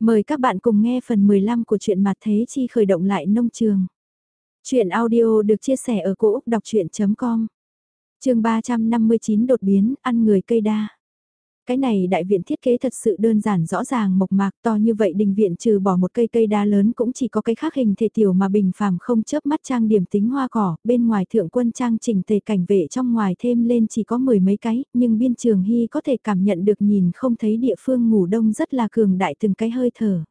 Mời các bạn cùng nghe phần 15 của truyện Mặt Thế Chi khởi động lại nông trường. Chuyện audio được chia sẻ ở cỗ đọc chuyện.com Trường 359 đột biến, ăn người cây đa. Cái này đại viện thiết kế thật sự đơn giản rõ ràng mộc mạc to như vậy đình viện trừ bỏ một cây cây đa lớn cũng chỉ có cái khác hình thể tiểu mà bình phàm không chớp mắt trang điểm tính hoa cỏ, bên ngoài thượng quân trang trình tề cảnh vệ trong ngoài thêm lên chỉ có mười mấy cái, nhưng biên trường hy có thể cảm nhận được nhìn không thấy địa phương ngủ đông rất là cường đại từng cái hơi thở.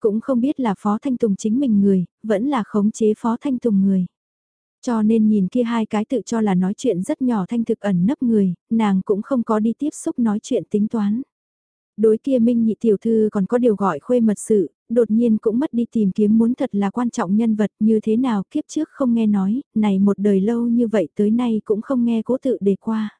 Cũng không biết là Phó Thanh Tùng chính mình người, vẫn là khống chế Phó Thanh Tùng người. Cho nên nhìn kia hai cái tự cho là nói chuyện rất nhỏ thanh thực ẩn nấp người, nàng cũng không có đi tiếp xúc nói chuyện tính toán. Đối kia Minh nhị tiểu thư còn có điều gọi khuê mật sự, đột nhiên cũng mất đi tìm kiếm muốn thật là quan trọng nhân vật như thế nào kiếp trước không nghe nói, này một đời lâu như vậy tới nay cũng không nghe cố tự đề qua.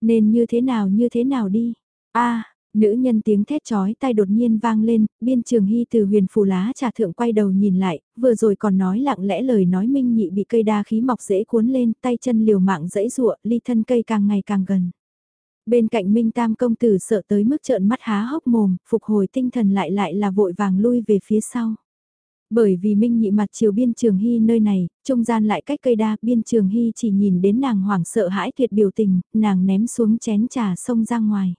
Nên như thế nào như thế nào đi. a Nữ nhân tiếng thét chói tai đột nhiên vang lên, biên trường hy từ huyền phù lá trà thượng quay đầu nhìn lại, vừa rồi còn nói lặng lẽ lời nói minh nhị bị cây đa khí mọc dễ cuốn lên, tay chân liều mạng dẫy rụa, ly thân cây càng ngày càng gần. Bên cạnh minh tam công tử sợ tới mức trợn mắt há hốc mồm, phục hồi tinh thần lại lại là vội vàng lui về phía sau. Bởi vì Minh nhị mặt chiều biên trường hy nơi này, trung gian lại cách cây đa, biên trường hy chỉ nhìn đến nàng hoảng sợ hãi tuyệt biểu tình, nàng ném xuống chén trà sông ra ngoài.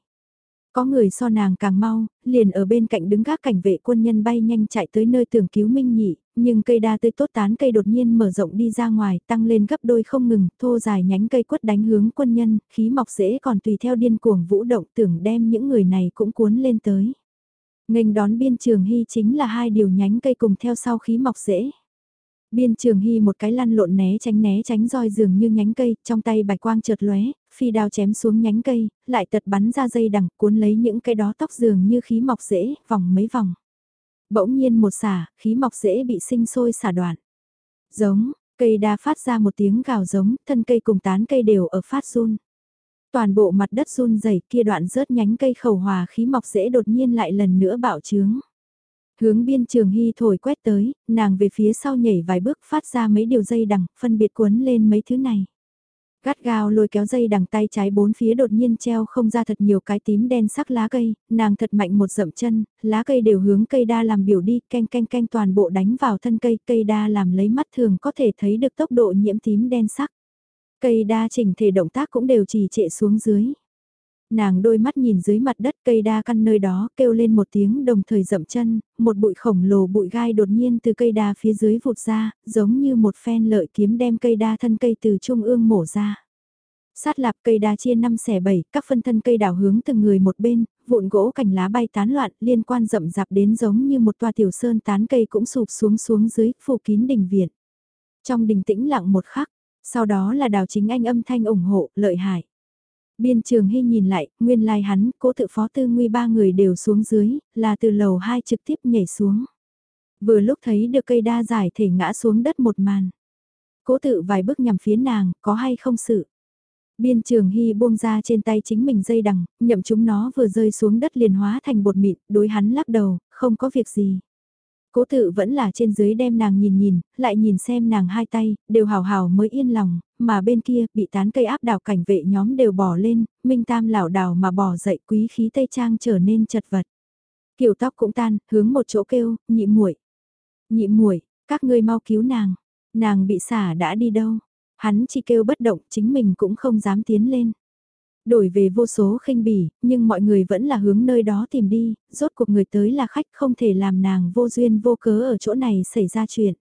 Có người so nàng càng mau, liền ở bên cạnh đứng gác cảnh vệ quân nhân bay nhanh chạy tới nơi tưởng cứu Minh Nhị, nhưng cây đa tươi tốt tán cây đột nhiên mở rộng đi ra ngoài, tăng lên gấp đôi không ngừng, thô dài nhánh cây quất đánh hướng quân nhân, khí mọc rễ còn tùy theo điên cuồng vũ động tưởng đem những người này cũng cuốn lên tới. Ngành đón biên trường hy chính là hai điều nhánh cây cùng theo sau khí mọc rễ. Biên trường hy một cái lăn lộn né tránh né tránh roi dường như nhánh cây, trong tay bạch quang chợt lóe, phi đao chém xuống nhánh cây, lại tật bắn ra dây đằng cuốn lấy những cái đó tóc dường như khí mọc rễ, vòng mấy vòng. Bỗng nhiên một xả, khí mọc rễ bị sinh sôi xả đoạn. Giống, cây đa phát ra một tiếng gào giống, thân cây cùng tán cây đều ở phát run. Toàn bộ mặt đất run rẩy kia đoạn rớt nhánh cây khẩu hòa khí mọc rễ đột nhiên lại lần nữa bạo trướng. Hướng biên trường hy thổi quét tới, nàng về phía sau nhảy vài bước phát ra mấy điều dây đằng, phân biệt cuốn lên mấy thứ này. Gắt gao lôi kéo dây đằng tay trái bốn phía đột nhiên treo không ra thật nhiều cái tím đen sắc lá cây, nàng thật mạnh một dậm chân, lá cây đều hướng cây đa làm biểu đi, canh canh canh toàn bộ đánh vào thân cây, cây đa làm lấy mắt thường có thể thấy được tốc độ nhiễm tím đen sắc. Cây đa chỉnh thể động tác cũng đều trì trệ xuống dưới. Nàng đôi mắt nhìn dưới mặt đất cây đa căn nơi đó kêu lên một tiếng đồng thời dậm chân, một bụi khổng lồ bụi gai đột nhiên từ cây đa phía dưới vụt ra, giống như một phen lợi kiếm đem cây đa thân cây từ trung ương mổ ra. Sát lạp cây đa chia 5 xẻ 7, các phân thân cây đảo hướng từng người một bên, vụn gỗ cành lá bay tán loạn, liên quan rậm rạp đến giống như một tòa tiểu sơn tán cây cũng sụp xuống xuống dưới, phủ kín đình viện. Trong đình tĩnh lặng một khắc, sau đó là đào chính anh âm thanh ủng hộ, lợi hại. Biên trường hy nhìn lại, nguyên lai like hắn, cố tự phó tư nguy ba người đều xuống dưới, là từ lầu 2 trực tiếp nhảy xuống. Vừa lúc thấy được cây đa giải thể ngã xuống đất một màn. Cố tự vài bước nhằm phía nàng, có hay không sự. Biên trường hy buông ra trên tay chính mình dây đằng, nhậm chúng nó vừa rơi xuống đất liền hóa thành bột mịn, đối hắn lắc đầu, không có việc gì. Cố tự vẫn là trên dưới đem nàng nhìn nhìn, lại nhìn xem nàng hai tay, đều hào hào mới yên lòng, mà bên kia, bị tán cây áp đảo cảnh vệ nhóm đều bỏ lên, minh tam lảo đảo mà bỏ dậy quý khí tây trang trở nên chật vật. Kiểu tóc cũng tan, hướng một chỗ kêu, nhị muội Nhị muội các ngươi mau cứu nàng, nàng bị xả đã đi đâu, hắn chỉ kêu bất động chính mình cũng không dám tiến lên đổi về vô số khinh bỉ, nhưng mọi người vẫn là hướng nơi đó tìm đi, rốt cuộc người tới là khách không thể làm nàng vô duyên vô cớ ở chỗ này xảy ra chuyện.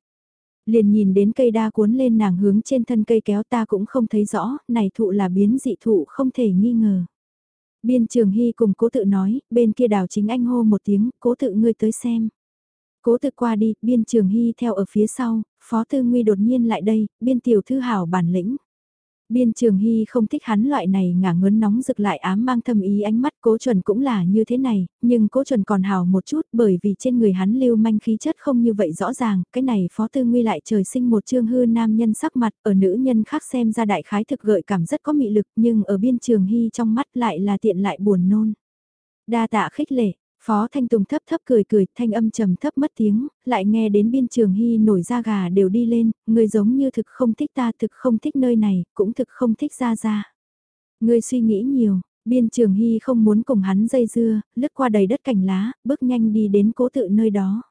Liền nhìn đến cây đa cuốn lên nàng hướng trên thân cây kéo ta cũng không thấy rõ, này thụ là biến dị thụ không thể nghi ngờ. Biên trường hy cùng cố tự nói, bên kia đào chính anh hô một tiếng, cố tự ngươi tới xem. Cố tự qua đi, biên trường hy theo ở phía sau, phó tư nguy đột nhiên lại đây, biên tiểu thư hảo bản lĩnh. Biên Trường Hy không thích hắn loại này ngả ngớn nóng rực lại ám mang thâm ý ánh mắt cố chuẩn cũng là như thế này, nhưng cố chuẩn còn hào một chút bởi vì trên người hắn lưu manh khí chất không như vậy rõ ràng, cái này phó tư nguy lại trời sinh một trương hư nam nhân sắc mặt ở nữ nhân khác xem ra đại khái thực gợi cảm rất có mị lực nhưng ở biên Trường Hy trong mắt lại là tiện lại buồn nôn. Đa tạ khích lệ, Phó Thanh Tùng thấp thấp cười cười, thanh âm trầm thấp mất tiếng, lại nghe đến biên trường hy nổi da gà đều đi lên, người giống như thực không thích ta, thực không thích nơi này, cũng thực không thích ra ra. Người suy nghĩ nhiều, Biên trường hy không muốn cùng hắn dây dưa, lướt qua đầy đất cành lá, bước nhanh đi đến cố tự nơi đó.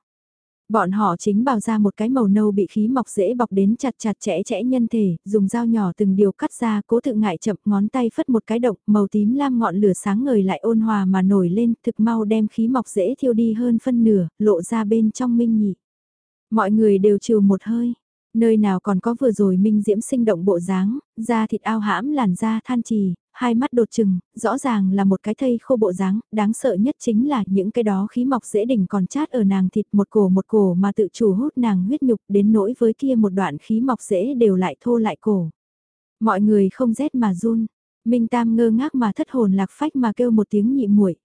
Bọn họ chính bào ra một cái màu nâu bị khí mọc dễ bọc đến chặt chặt chẽ chẽ nhân thể, dùng dao nhỏ từng điều cắt ra cố tự ngại chậm ngón tay phất một cái động, màu tím lam ngọn lửa sáng ngời lại ôn hòa mà nổi lên, thực mau đem khí mọc dễ thiêu đi hơn phân nửa, lộ ra bên trong minh nhị. Mọi người đều trừ một hơi, nơi nào còn có vừa rồi minh diễm sinh động bộ dáng, da thịt ao hãm làn da than trì, hai mắt đột trừng, rõ ràng là một cái thây khô bộ dáng, đáng sợ nhất chính là những cái đó khí mọc dễ đỉnh còn chát ở nàng thịt một cổ một cổ mà tự chủ hút nàng huyết nhục đến nỗi với kia một đoạn khí mọc dễ đều lại thô lại cổ. Mọi người không rét mà run, Minh Tam ngơ ngác mà thất hồn lạc phách mà kêu một tiếng nhị muội.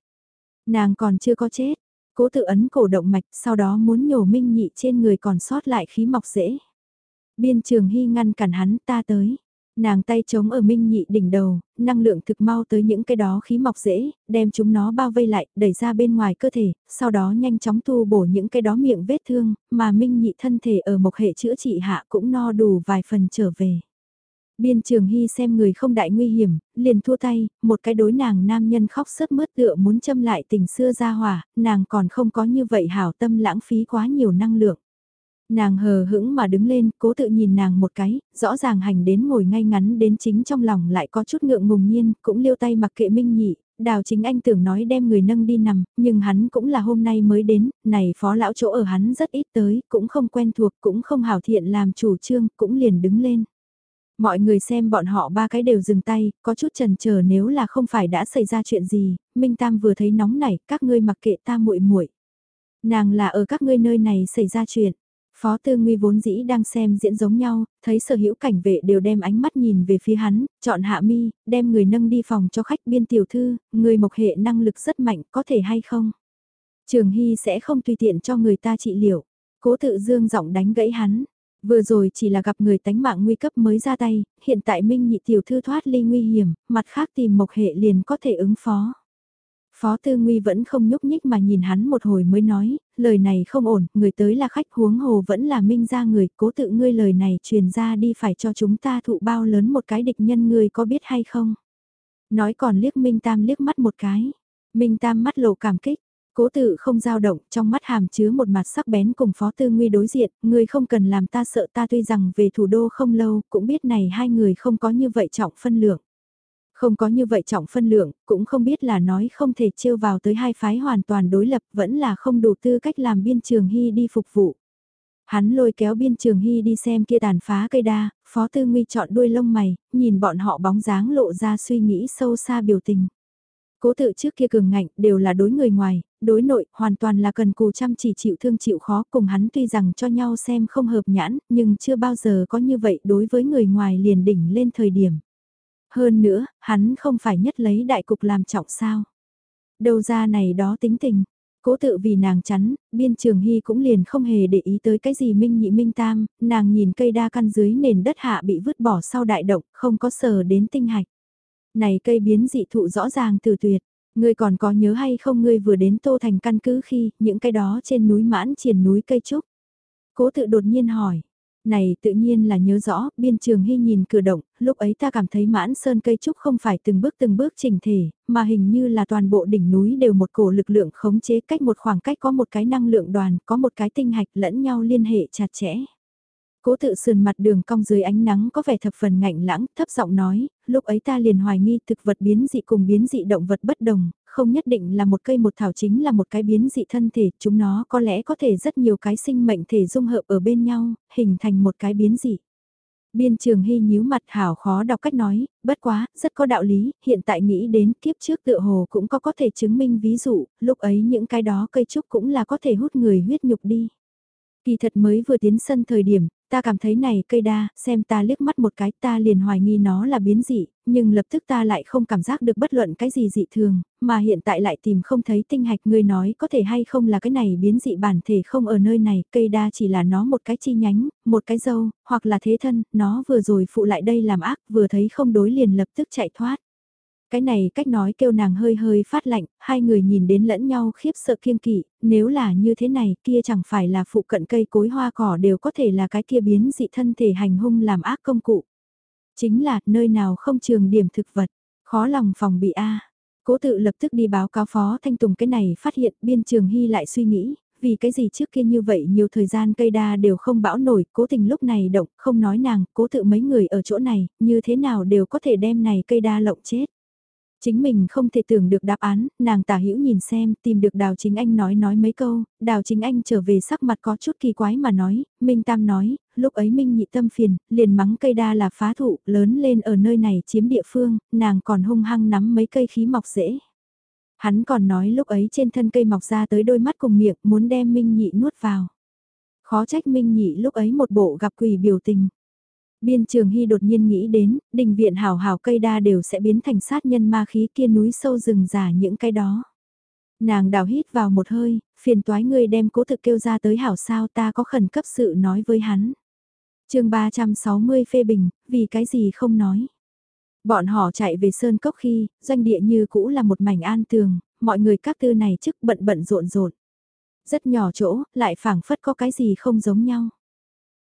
Nàng còn chưa có chết, cố tự ấn cổ động mạch sau đó muốn nhổ Minh nhị trên người còn sót lại khí mọc dễ. Biên trường hy ngăn cản hắn ta tới. Nàng tay chống ở minh nhị đỉnh đầu, năng lượng thực mau tới những cái đó khí mọc dễ, đem chúng nó bao vây lại, đẩy ra bên ngoài cơ thể, sau đó nhanh chóng tu bổ những cái đó miệng vết thương, mà minh nhị thân thể ở một hệ chữa trị hạ cũng no đủ vài phần trở về. Biên trường hy xem người không đại nguy hiểm, liền thua tay, một cái đối nàng nam nhân khóc sớt mướt tựa muốn châm lại tình xưa ra hỏa, nàng còn không có như vậy hảo tâm lãng phí quá nhiều năng lượng. Nàng hờ hững mà đứng lên, cố tự nhìn nàng một cái, rõ ràng hành đến ngồi ngay ngắn đến chính trong lòng lại có chút ngượng ngùng nhiên, cũng liêu tay mặc kệ minh nhị, đào chính anh tưởng nói đem người nâng đi nằm, nhưng hắn cũng là hôm nay mới đến, này phó lão chỗ ở hắn rất ít tới, cũng không quen thuộc, cũng không hảo thiện làm chủ trương, cũng liền đứng lên. Mọi người xem bọn họ ba cái đều dừng tay, có chút chần chờ nếu là không phải đã xảy ra chuyện gì, Minh Tam vừa thấy nóng nảy, các ngươi mặc kệ ta muội muội. Nàng là ở các ngươi nơi này xảy ra chuyện. Phó Tư Nguy vốn dĩ đang xem diễn giống nhau, thấy sở hữu cảnh vệ đều đem ánh mắt nhìn về phía hắn, chọn hạ mi, đem người nâng đi phòng cho khách biên tiểu thư, người mộc hệ năng lực rất mạnh, có thể hay không? Trường Hy sẽ không tùy tiện cho người ta trị liệu. Cố tự dương giọng đánh gãy hắn. Vừa rồi chỉ là gặp người tánh mạng nguy cấp mới ra tay, hiện tại Minh nhị tiểu thư thoát ly nguy hiểm, mặt khác tìm mộc hệ liền có thể ứng phó. Phó Tư Nguy vẫn không nhúc nhích mà nhìn hắn một hồi mới nói, lời này không ổn, người tới là khách huống hồ vẫn là minh ra người, cố tự ngươi lời này truyền ra đi phải cho chúng ta thụ bao lớn một cái địch nhân ngươi có biết hay không? Nói còn liếc Minh Tam liếc mắt một cái, Minh Tam mắt lộ cảm kích, cố tự không dao động, trong mắt hàm chứa một mặt sắc bén cùng Phó Tư Nguy đối diện, ngươi không cần làm ta sợ ta tuy rằng về thủ đô không lâu, cũng biết này hai người không có như vậy trọng phân lượng. Không có như vậy trọng phân lượng, cũng không biết là nói không thể trêu vào tới hai phái hoàn toàn đối lập vẫn là không đủ tư cách làm biên trường hy đi phục vụ. Hắn lôi kéo biên trường hy đi xem kia tàn phá cây đa, phó tư nguy chọn đuôi lông mày, nhìn bọn họ bóng dáng lộ ra suy nghĩ sâu xa biểu tình. Cố tự trước kia cường ngạnh đều là đối người ngoài, đối nội hoàn toàn là cần cù chăm chỉ chịu thương chịu khó cùng hắn tuy rằng cho nhau xem không hợp nhãn nhưng chưa bao giờ có như vậy đối với người ngoài liền đỉnh lên thời điểm. Hơn nữa, hắn không phải nhất lấy đại cục làm trọng sao. Đâu ra này đó tính tình. Cố tự vì nàng chắn, biên trường hy cũng liền không hề để ý tới cái gì minh nhị minh tam, nàng nhìn cây đa căn dưới nền đất hạ bị vứt bỏ sau đại động, không có sờ đến tinh hạch. Này cây biến dị thụ rõ ràng từ tuyệt, ngươi còn có nhớ hay không ngươi vừa đến tô thành căn cứ khi những cái đó trên núi mãn triển núi cây trúc. Cố tự đột nhiên hỏi, này tự nhiên là nhớ rõ, biên trường hy nhìn cửa động, lúc ấy ta cảm thấy mãn sơn cây trúc không phải từng bước từng bước chỉnh thể, mà hình như là toàn bộ đỉnh núi đều một cổ lực lượng khống chế cách một khoảng cách có một cái năng lượng đoàn, có một cái tinh hạch lẫn nhau liên hệ chặt chẽ. Cố tự sườn mặt đường cong dưới ánh nắng có vẻ thập phần ngạnh lãng, thấp giọng nói, lúc ấy ta liền hoài nghi thực vật biến dị cùng biến dị động vật bất đồng, không nhất định là một cây một thảo chính là một cái biến dị thân thể, chúng nó có lẽ có thể rất nhiều cái sinh mệnh thể dung hợp ở bên nhau, hình thành một cái biến dị. Biên trường hy nhíu mặt hảo khó đọc cách nói, bất quá, rất có đạo lý, hiện tại nghĩ đến kiếp trước tựa hồ cũng có có thể chứng minh ví dụ, lúc ấy những cái đó cây trúc cũng là có thể hút người huyết nhục đi. Kỳ thật mới vừa tiến sân thời điểm, ta cảm thấy này cây đa, xem ta liếc mắt một cái ta liền hoài nghi nó là biến dị, nhưng lập tức ta lại không cảm giác được bất luận cái gì dị thường, mà hiện tại lại tìm không thấy tinh hạch người nói có thể hay không là cái này biến dị bản thể không ở nơi này, cây đa chỉ là nó một cái chi nhánh, một cái dâu, hoặc là thế thân, nó vừa rồi phụ lại đây làm ác, vừa thấy không đối liền lập tức chạy thoát. Cái này cách nói kêu nàng hơi hơi phát lạnh, hai người nhìn đến lẫn nhau khiếp sợ kiên kỵ, nếu là như thế này kia chẳng phải là phụ cận cây cối hoa cỏ đều có thể là cái kia biến dị thân thể hành hung làm ác công cụ. Chính là nơi nào không trường điểm thực vật, khó lòng phòng bị A. Cố tự lập tức đi báo cáo phó Thanh Tùng cái này phát hiện biên trường hy lại suy nghĩ, vì cái gì trước kia như vậy nhiều thời gian cây đa đều không bão nổi, cố tình lúc này động, không nói nàng, cố tự mấy người ở chỗ này, như thế nào đều có thể đem này cây đa lộng chết. Chính mình không thể tưởng được đáp án, nàng tả hữu nhìn xem, tìm được đào chính anh nói nói mấy câu, đào chính anh trở về sắc mặt có chút kỳ quái mà nói, Minh Tam nói, lúc ấy Minh nhị tâm phiền, liền mắng cây đa là phá thụ, lớn lên ở nơi này chiếm địa phương, nàng còn hung hăng nắm mấy cây khí mọc rễ. Hắn còn nói lúc ấy trên thân cây mọc ra tới đôi mắt cùng miệng muốn đem Minh nhị nuốt vào. Khó trách Minh nhị lúc ấy một bộ gặp quỷ biểu tình. Biên trường hy đột nhiên nghĩ đến, đình viện hào hào cây đa đều sẽ biến thành sát nhân ma khí kia núi sâu rừng giả những cái đó. Nàng đào hít vào một hơi, phiền toái người đem cố thực kêu ra tới hảo sao ta có khẩn cấp sự nói với hắn. chương 360 phê bình, vì cái gì không nói. Bọn họ chạy về Sơn Cốc khi, doanh địa như cũ là một mảnh an tường, mọi người các tư này chức bận bận rộn rộn. Rất nhỏ chỗ, lại phảng phất có cái gì không giống nhau.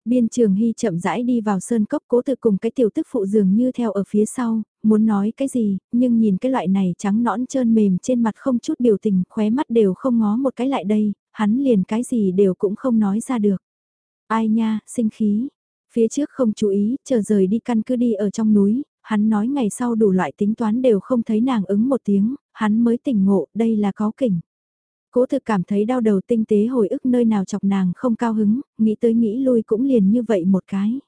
Biên trường hy chậm rãi đi vào sơn cốc cố tự cùng cái tiểu tức phụ dường như theo ở phía sau, muốn nói cái gì, nhưng nhìn cái loại này trắng nõn trơn mềm trên mặt không chút biểu tình, khóe mắt đều không ngó một cái lại đây, hắn liền cái gì đều cũng không nói ra được. Ai nha, sinh khí. Phía trước không chú ý, chờ rời đi căn cứ đi ở trong núi, hắn nói ngày sau đủ loại tính toán đều không thấy nàng ứng một tiếng, hắn mới tỉnh ngộ, đây là có kỉnh. Cố thực cảm thấy đau đầu tinh tế hồi ức nơi nào chọc nàng không cao hứng, nghĩ tới nghĩ lui cũng liền như vậy một cái.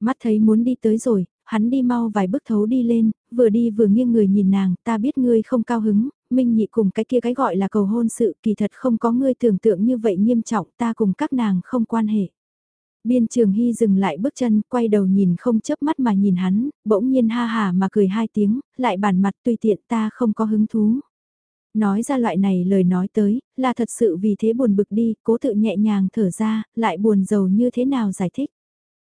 Mắt thấy muốn đi tới rồi, hắn đi mau vài bước thấu đi lên, vừa đi vừa nghiêng người nhìn nàng, ta biết ngươi không cao hứng, minh nhị cùng cái kia cái gọi là cầu hôn sự kỳ thật không có ngươi tưởng tượng như vậy nghiêm trọng ta cùng các nàng không quan hệ. Biên trường hy dừng lại bước chân, quay đầu nhìn không chớp mắt mà nhìn hắn, bỗng nhiên ha hà mà cười hai tiếng, lại bản mặt tùy tiện ta không có hứng thú. Nói ra loại này lời nói tới, là thật sự vì thế buồn bực đi, cố tự nhẹ nhàng thở ra, lại buồn giàu như thế nào giải thích.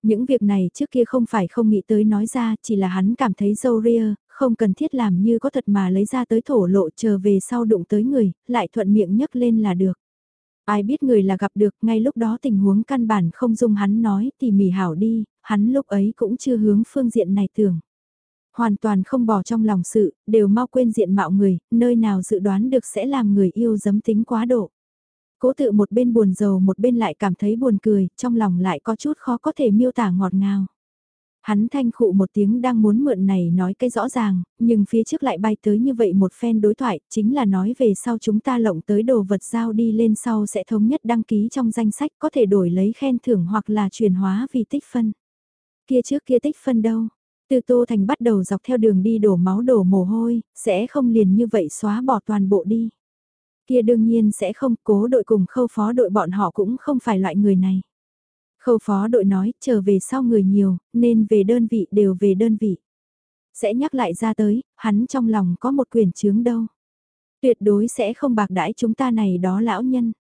Những việc này trước kia không phải không nghĩ tới nói ra, chỉ là hắn cảm thấy dâu ria, không cần thiết làm như có thật mà lấy ra tới thổ lộ chờ về sau đụng tới người, lại thuận miệng nhấc lên là được. Ai biết người là gặp được, ngay lúc đó tình huống căn bản không dung hắn nói thì mỉ hảo đi, hắn lúc ấy cũng chưa hướng phương diện này tưởng hoàn toàn không bỏ trong lòng sự, đều mau quên diện mạo người, nơi nào dự đoán được sẽ làm người yêu dấm tính quá độ. Cố tự một bên buồn rầu một bên lại cảm thấy buồn cười, trong lòng lại có chút khó có thể miêu tả ngọt ngào. Hắn thanh khụ một tiếng đang muốn mượn này nói cái rõ ràng, nhưng phía trước lại bay tới như vậy một phen đối thoại, chính là nói về sau chúng ta lộng tới đồ vật giao đi lên sau sẽ thống nhất đăng ký trong danh sách có thể đổi lấy khen thưởng hoặc là chuyển hóa vì tích phân. Kia trước kia tích phân đâu, từ Tô Thành bắt đầu dọc theo đường đi đổ máu đổ mồ hôi, sẽ không liền như vậy xóa bỏ toàn bộ đi. Kia đương nhiên sẽ không, cố đội cùng khâu phó đội bọn họ cũng không phải loại người này. Khâu phó đội nói, trở về sau người nhiều, nên về đơn vị đều về đơn vị. Sẽ nhắc lại ra tới, hắn trong lòng có một quyền chướng đâu. Tuyệt đối sẽ không bạc đãi chúng ta này đó lão nhân.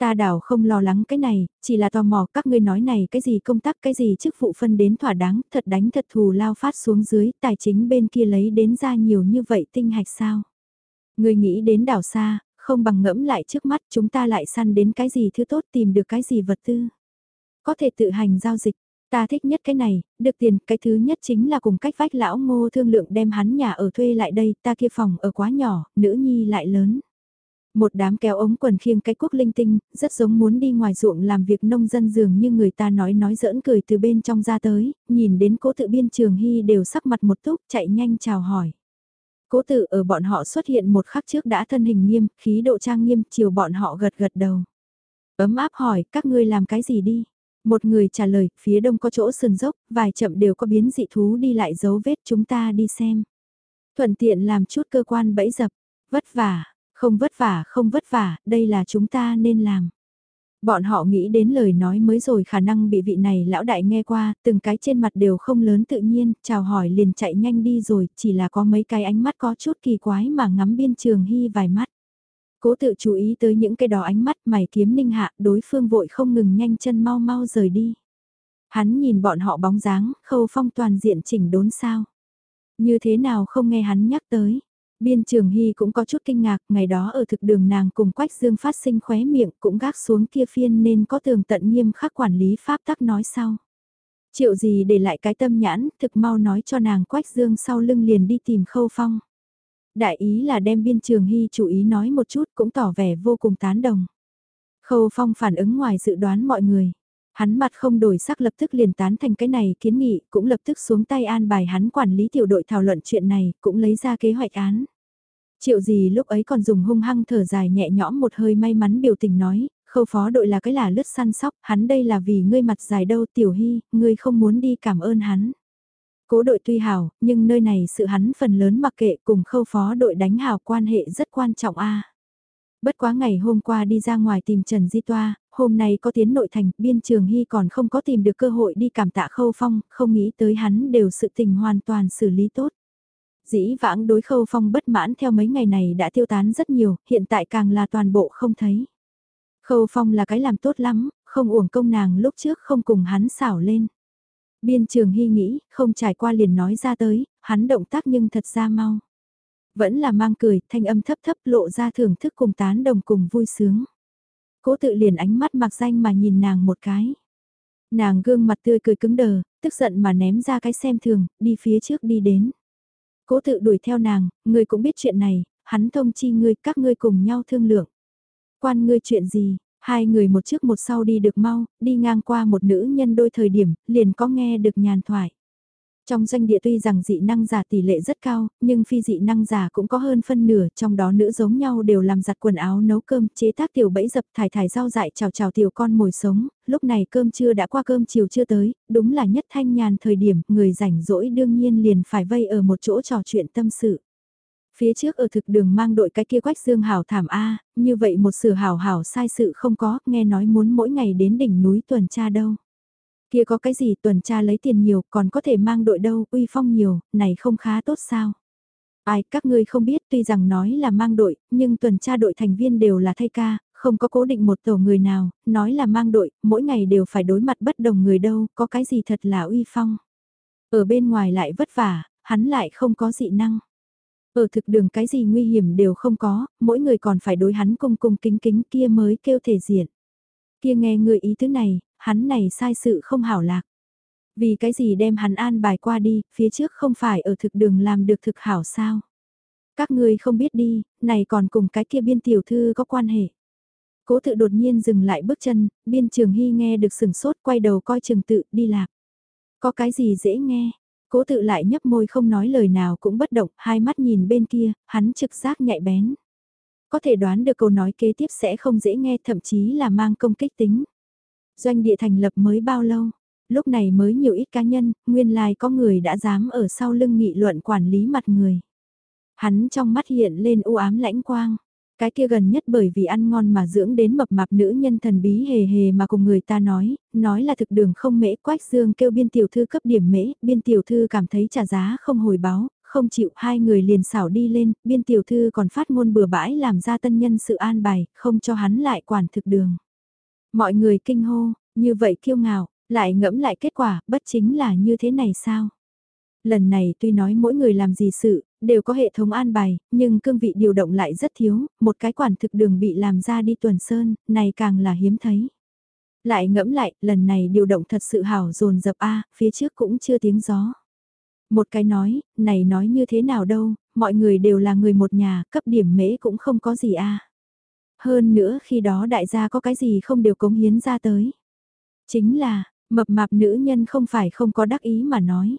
Ta đảo không lo lắng cái này, chỉ là tò mò các ngươi nói này cái gì công tác cái gì chức vụ phân đến thỏa đáng, thật đánh thật thù lao phát xuống dưới, tài chính bên kia lấy đến ra nhiều như vậy tinh hạch sao. Ngươi nghĩ đến đảo xa, không bằng ngẫm lại trước mắt chúng ta lại săn đến cái gì thứ tốt tìm được cái gì vật tư. Có thể tự hành giao dịch, ta thích nhất cái này, được tiền, cái thứ nhất chính là cùng cách vách lão ngô thương lượng đem hắn nhà ở thuê lại đây, ta kia phòng ở quá nhỏ, nữ nhi lại lớn. Một đám kéo ống quần khiêng cái quốc linh tinh, rất giống muốn đi ngoài ruộng làm việc nông dân dường như người ta nói nói giỡn cười từ bên trong ra tới, nhìn đến cố tự biên trường hy đều sắc mặt một túc chạy nhanh chào hỏi. Cố tự ở bọn họ xuất hiện một khắc trước đã thân hình nghiêm, khí độ trang nghiêm, chiều bọn họ gật gật đầu. Ấm áp hỏi, các ngươi làm cái gì đi? Một người trả lời, phía đông có chỗ sườn dốc, vài chậm đều có biến dị thú đi lại dấu vết chúng ta đi xem. Thuận tiện làm chút cơ quan bẫy dập, vất vả, không vất vả, không vất vả, đây là chúng ta nên làm. Bọn họ nghĩ đến lời nói mới rồi khả năng bị vị này lão đại nghe qua, từng cái trên mặt đều không lớn tự nhiên, chào hỏi liền chạy nhanh đi rồi, chỉ là có mấy cái ánh mắt có chút kỳ quái mà ngắm biên trường hy vài mắt. Cố tự chú ý tới những cái đó ánh mắt mày kiếm ninh hạ, đối phương vội không ngừng nhanh chân mau mau rời đi. Hắn nhìn bọn họ bóng dáng, khâu phong toàn diện chỉnh đốn sao. Như thế nào không nghe hắn nhắc tới. Biên Trường Hy cũng có chút kinh ngạc, ngày đó ở thực đường nàng cùng Quách Dương phát sinh khóe miệng cũng gác xuống kia phiên nên có tường tận nghiêm khắc quản lý pháp tắc nói sau. Triệu gì để lại cái tâm nhãn, thực mau nói cho nàng Quách Dương sau lưng liền đi tìm khâu phong. Đại ý là đem biên trường hy chủ ý nói một chút cũng tỏ vẻ vô cùng tán đồng. Khâu phong phản ứng ngoài dự đoán mọi người. Hắn mặt không đổi sắc lập tức liền tán thành cái này kiến nghị, cũng lập tức xuống tay an bài hắn quản lý tiểu đội thảo luận chuyện này, cũng lấy ra kế hoạch án. Triệu gì lúc ấy còn dùng hung hăng thở dài nhẹ nhõm một hơi may mắn biểu tình nói, khâu phó đội là cái là lướt săn sóc, hắn đây là vì ngươi mặt dài đâu tiểu hy, ngươi không muốn đi cảm ơn hắn. Cố đội tuy hảo, nhưng nơi này sự hắn phần lớn mặc kệ cùng khâu phó đội đánh hảo quan hệ rất quan trọng a. Bất quá ngày hôm qua đi ra ngoài tìm Trần Di Toa, hôm nay có tiến nội thành, biên trường hy còn không có tìm được cơ hội đi cảm tạ khâu phong, không nghĩ tới hắn đều sự tình hoàn toàn xử lý tốt. Dĩ vãng đối khâu phong bất mãn theo mấy ngày này đã tiêu tán rất nhiều, hiện tại càng là toàn bộ không thấy. Khâu phong là cái làm tốt lắm, không uổng công nàng lúc trước không cùng hắn xảo lên. Biên trường hy nghĩ, không trải qua liền nói ra tới, hắn động tác nhưng thật ra mau. Vẫn là mang cười, thanh âm thấp thấp lộ ra thưởng thức cùng tán đồng cùng vui sướng. Cố tự liền ánh mắt mặc danh mà nhìn nàng một cái. Nàng gương mặt tươi cười cứng đờ, tức giận mà ném ra cái xem thường, đi phía trước đi đến. Cố tự đuổi theo nàng, ngươi cũng biết chuyện này, hắn thông chi ngươi, các ngươi cùng nhau thương lượng. Quan ngươi chuyện gì, hai người một trước một sau đi được mau, đi ngang qua một nữ nhân đôi thời điểm, liền có nghe được nhàn thoại. Trong doanh địa tuy rằng dị năng giả tỷ lệ rất cao, nhưng phi dị năng giả cũng có hơn phân nửa, trong đó nữ giống nhau đều làm giặt quần áo nấu cơm, chế tác tiểu bẫy dập thải thải rau dại chào chào tiểu con mồi sống, lúc này cơm trưa đã qua cơm chiều chưa tới, đúng là nhất thanh nhàn thời điểm, người rảnh rỗi đương nhiên liền phải vây ở một chỗ trò chuyện tâm sự. Phía trước ở thực đường mang đội cái kia quách dương hảo thảm A, như vậy một sự hảo hảo sai sự không có, nghe nói muốn mỗi ngày đến đỉnh núi tuần tra đâu. Kia có cái gì tuần tra lấy tiền nhiều còn có thể mang đội đâu, uy phong nhiều, này không khá tốt sao? Ai, các ngươi không biết tuy rằng nói là mang đội, nhưng tuần tra đội thành viên đều là thay ca, không có cố định một tổ người nào, nói là mang đội, mỗi ngày đều phải đối mặt bất đồng người đâu, có cái gì thật là uy phong. Ở bên ngoài lại vất vả, hắn lại không có dị năng. Ở thực đường cái gì nguy hiểm đều không có, mỗi người còn phải đối hắn cung cung kính kính kia mới kêu thể diện. Kia nghe người ý thứ này, hắn này sai sự không hảo lạc. Vì cái gì đem hắn an bài qua đi, phía trước không phải ở thực đường làm được thực hảo sao? Các ngươi không biết đi, này còn cùng cái kia biên tiểu thư có quan hệ. Cố tự đột nhiên dừng lại bước chân, biên trường hy nghe được sừng sốt quay đầu coi trường tự đi lạc. Có cái gì dễ nghe, cố tự lại nhấp môi không nói lời nào cũng bất động, hai mắt nhìn bên kia, hắn trực giác nhạy bén. Có thể đoán được câu nói kế tiếp sẽ không dễ nghe thậm chí là mang công kích tính. Doanh địa thành lập mới bao lâu? Lúc này mới nhiều ít cá nhân, nguyên lai có người đã dám ở sau lưng nghị luận quản lý mặt người. Hắn trong mắt hiện lên u ám lãnh quang. Cái kia gần nhất bởi vì ăn ngon mà dưỡng đến mập mạp nữ nhân thần bí hề hề mà cùng người ta nói, nói là thực đường không mễ quách dương kêu biên tiểu thư cấp điểm mễ, biên tiểu thư cảm thấy trả giá không hồi báo, không chịu hai người liền xảo đi lên, biên tiểu thư còn phát ngôn bừa bãi làm ra tân nhân sự an bài, không cho hắn lại quản thực đường. Mọi người kinh hô, như vậy kiêu ngạo, lại ngẫm lại kết quả, bất chính là như thế này sao? Lần này tuy nói mỗi người làm gì sự, đều có hệ thống an bài, nhưng cương vị điều động lại rất thiếu, một cái quản thực đường bị làm ra đi tuần sơn, này càng là hiếm thấy. Lại ngẫm lại, lần này điều động thật sự hảo dồn dập A, phía trước cũng chưa tiếng gió. Một cái nói, này nói như thế nào đâu, mọi người đều là người một nhà, cấp điểm mễ cũng không có gì A. Hơn nữa khi đó đại gia có cái gì không đều cống hiến ra tới. Chính là, mập mạp nữ nhân không phải không có đắc ý mà nói.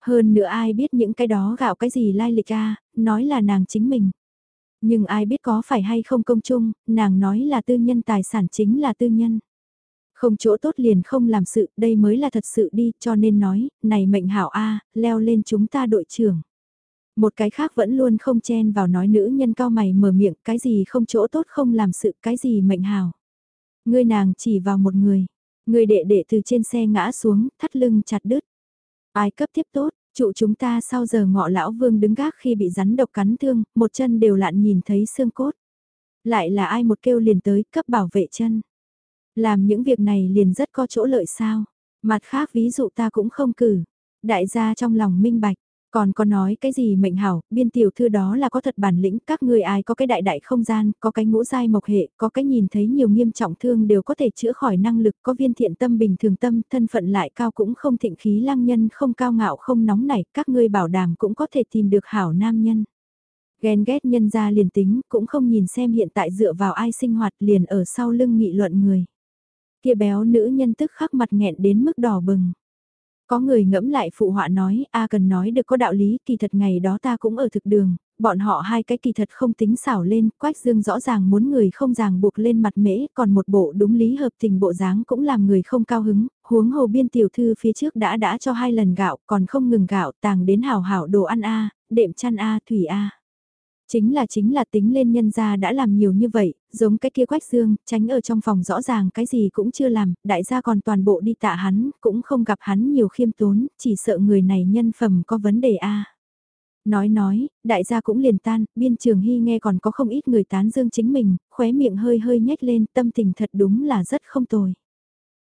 Hơn nữa ai biết những cái đó gạo cái gì lai lịch a nói là nàng chính mình. Nhưng ai biết có phải hay không công chung, nàng nói là tư nhân tài sản chính là tư nhân. Không chỗ tốt liền không làm sự, đây mới là thật sự đi, cho nên nói, này mệnh hảo A, leo lên chúng ta đội trưởng. Một cái khác vẫn luôn không chen vào nói nữ nhân cao mày mở miệng, cái gì không chỗ tốt không làm sự, cái gì mệnh hào người nàng chỉ vào một người, người đệ đệ từ trên xe ngã xuống, thắt lưng chặt đứt. Ai cấp tiếp tốt, trụ chúng ta sau giờ ngọ lão vương đứng gác khi bị rắn độc cắn thương, một chân đều lạn nhìn thấy xương cốt. Lại là ai một kêu liền tới cấp bảo vệ chân. Làm những việc này liền rất có chỗ lợi sao. Mặt khác ví dụ ta cũng không cử. Đại gia trong lòng minh bạch, còn có nói cái gì mệnh hảo, biên tiểu thư đó là có thật bản lĩnh, các người ai có cái đại đại không gian, có cái ngũ giai mộc hệ, có cái nhìn thấy nhiều nghiêm trọng thương đều có thể chữa khỏi năng lực, có viên thiện tâm bình thường tâm, thân phận lại cao cũng không thịnh khí lăng nhân không cao ngạo không nóng nảy, các ngươi bảo đảm cũng có thể tìm được hảo nam nhân. Ghen ghét nhân ra liền tính, cũng không nhìn xem hiện tại dựa vào ai sinh hoạt liền ở sau lưng nghị luận người. Kia béo nữ nhân tức khắc mặt nghẹn đến mức đỏ bừng. Có người ngẫm lại phụ họa nói, a cần nói được có đạo lý, kỳ thật ngày đó ta cũng ở thực đường, bọn họ hai cái kỳ thật không tính xảo lên, Quách Dương rõ ràng muốn người không ràng buộc lên mặt mễ, còn một bộ đúng lý hợp tình bộ dáng cũng làm người không cao hứng, huống hồ biên tiểu thư phía trước đã đã cho hai lần gạo, còn không ngừng gạo, tàng đến hảo hảo đồ ăn a, đệm chăn a, thủy a. Chính là chính là tính lên nhân gia đã làm nhiều như vậy, giống cái kia quách dương, tránh ở trong phòng rõ ràng cái gì cũng chưa làm, đại gia còn toàn bộ đi tạ hắn, cũng không gặp hắn nhiều khiêm tốn, chỉ sợ người này nhân phẩm có vấn đề a. Nói nói, đại gia cũng liền tan, biên trường hy nghe còn có không ít người tán dương chính mình, khóe miệng hơi hơi nhếch lên, tâm tình thật đúng là rất không tồi.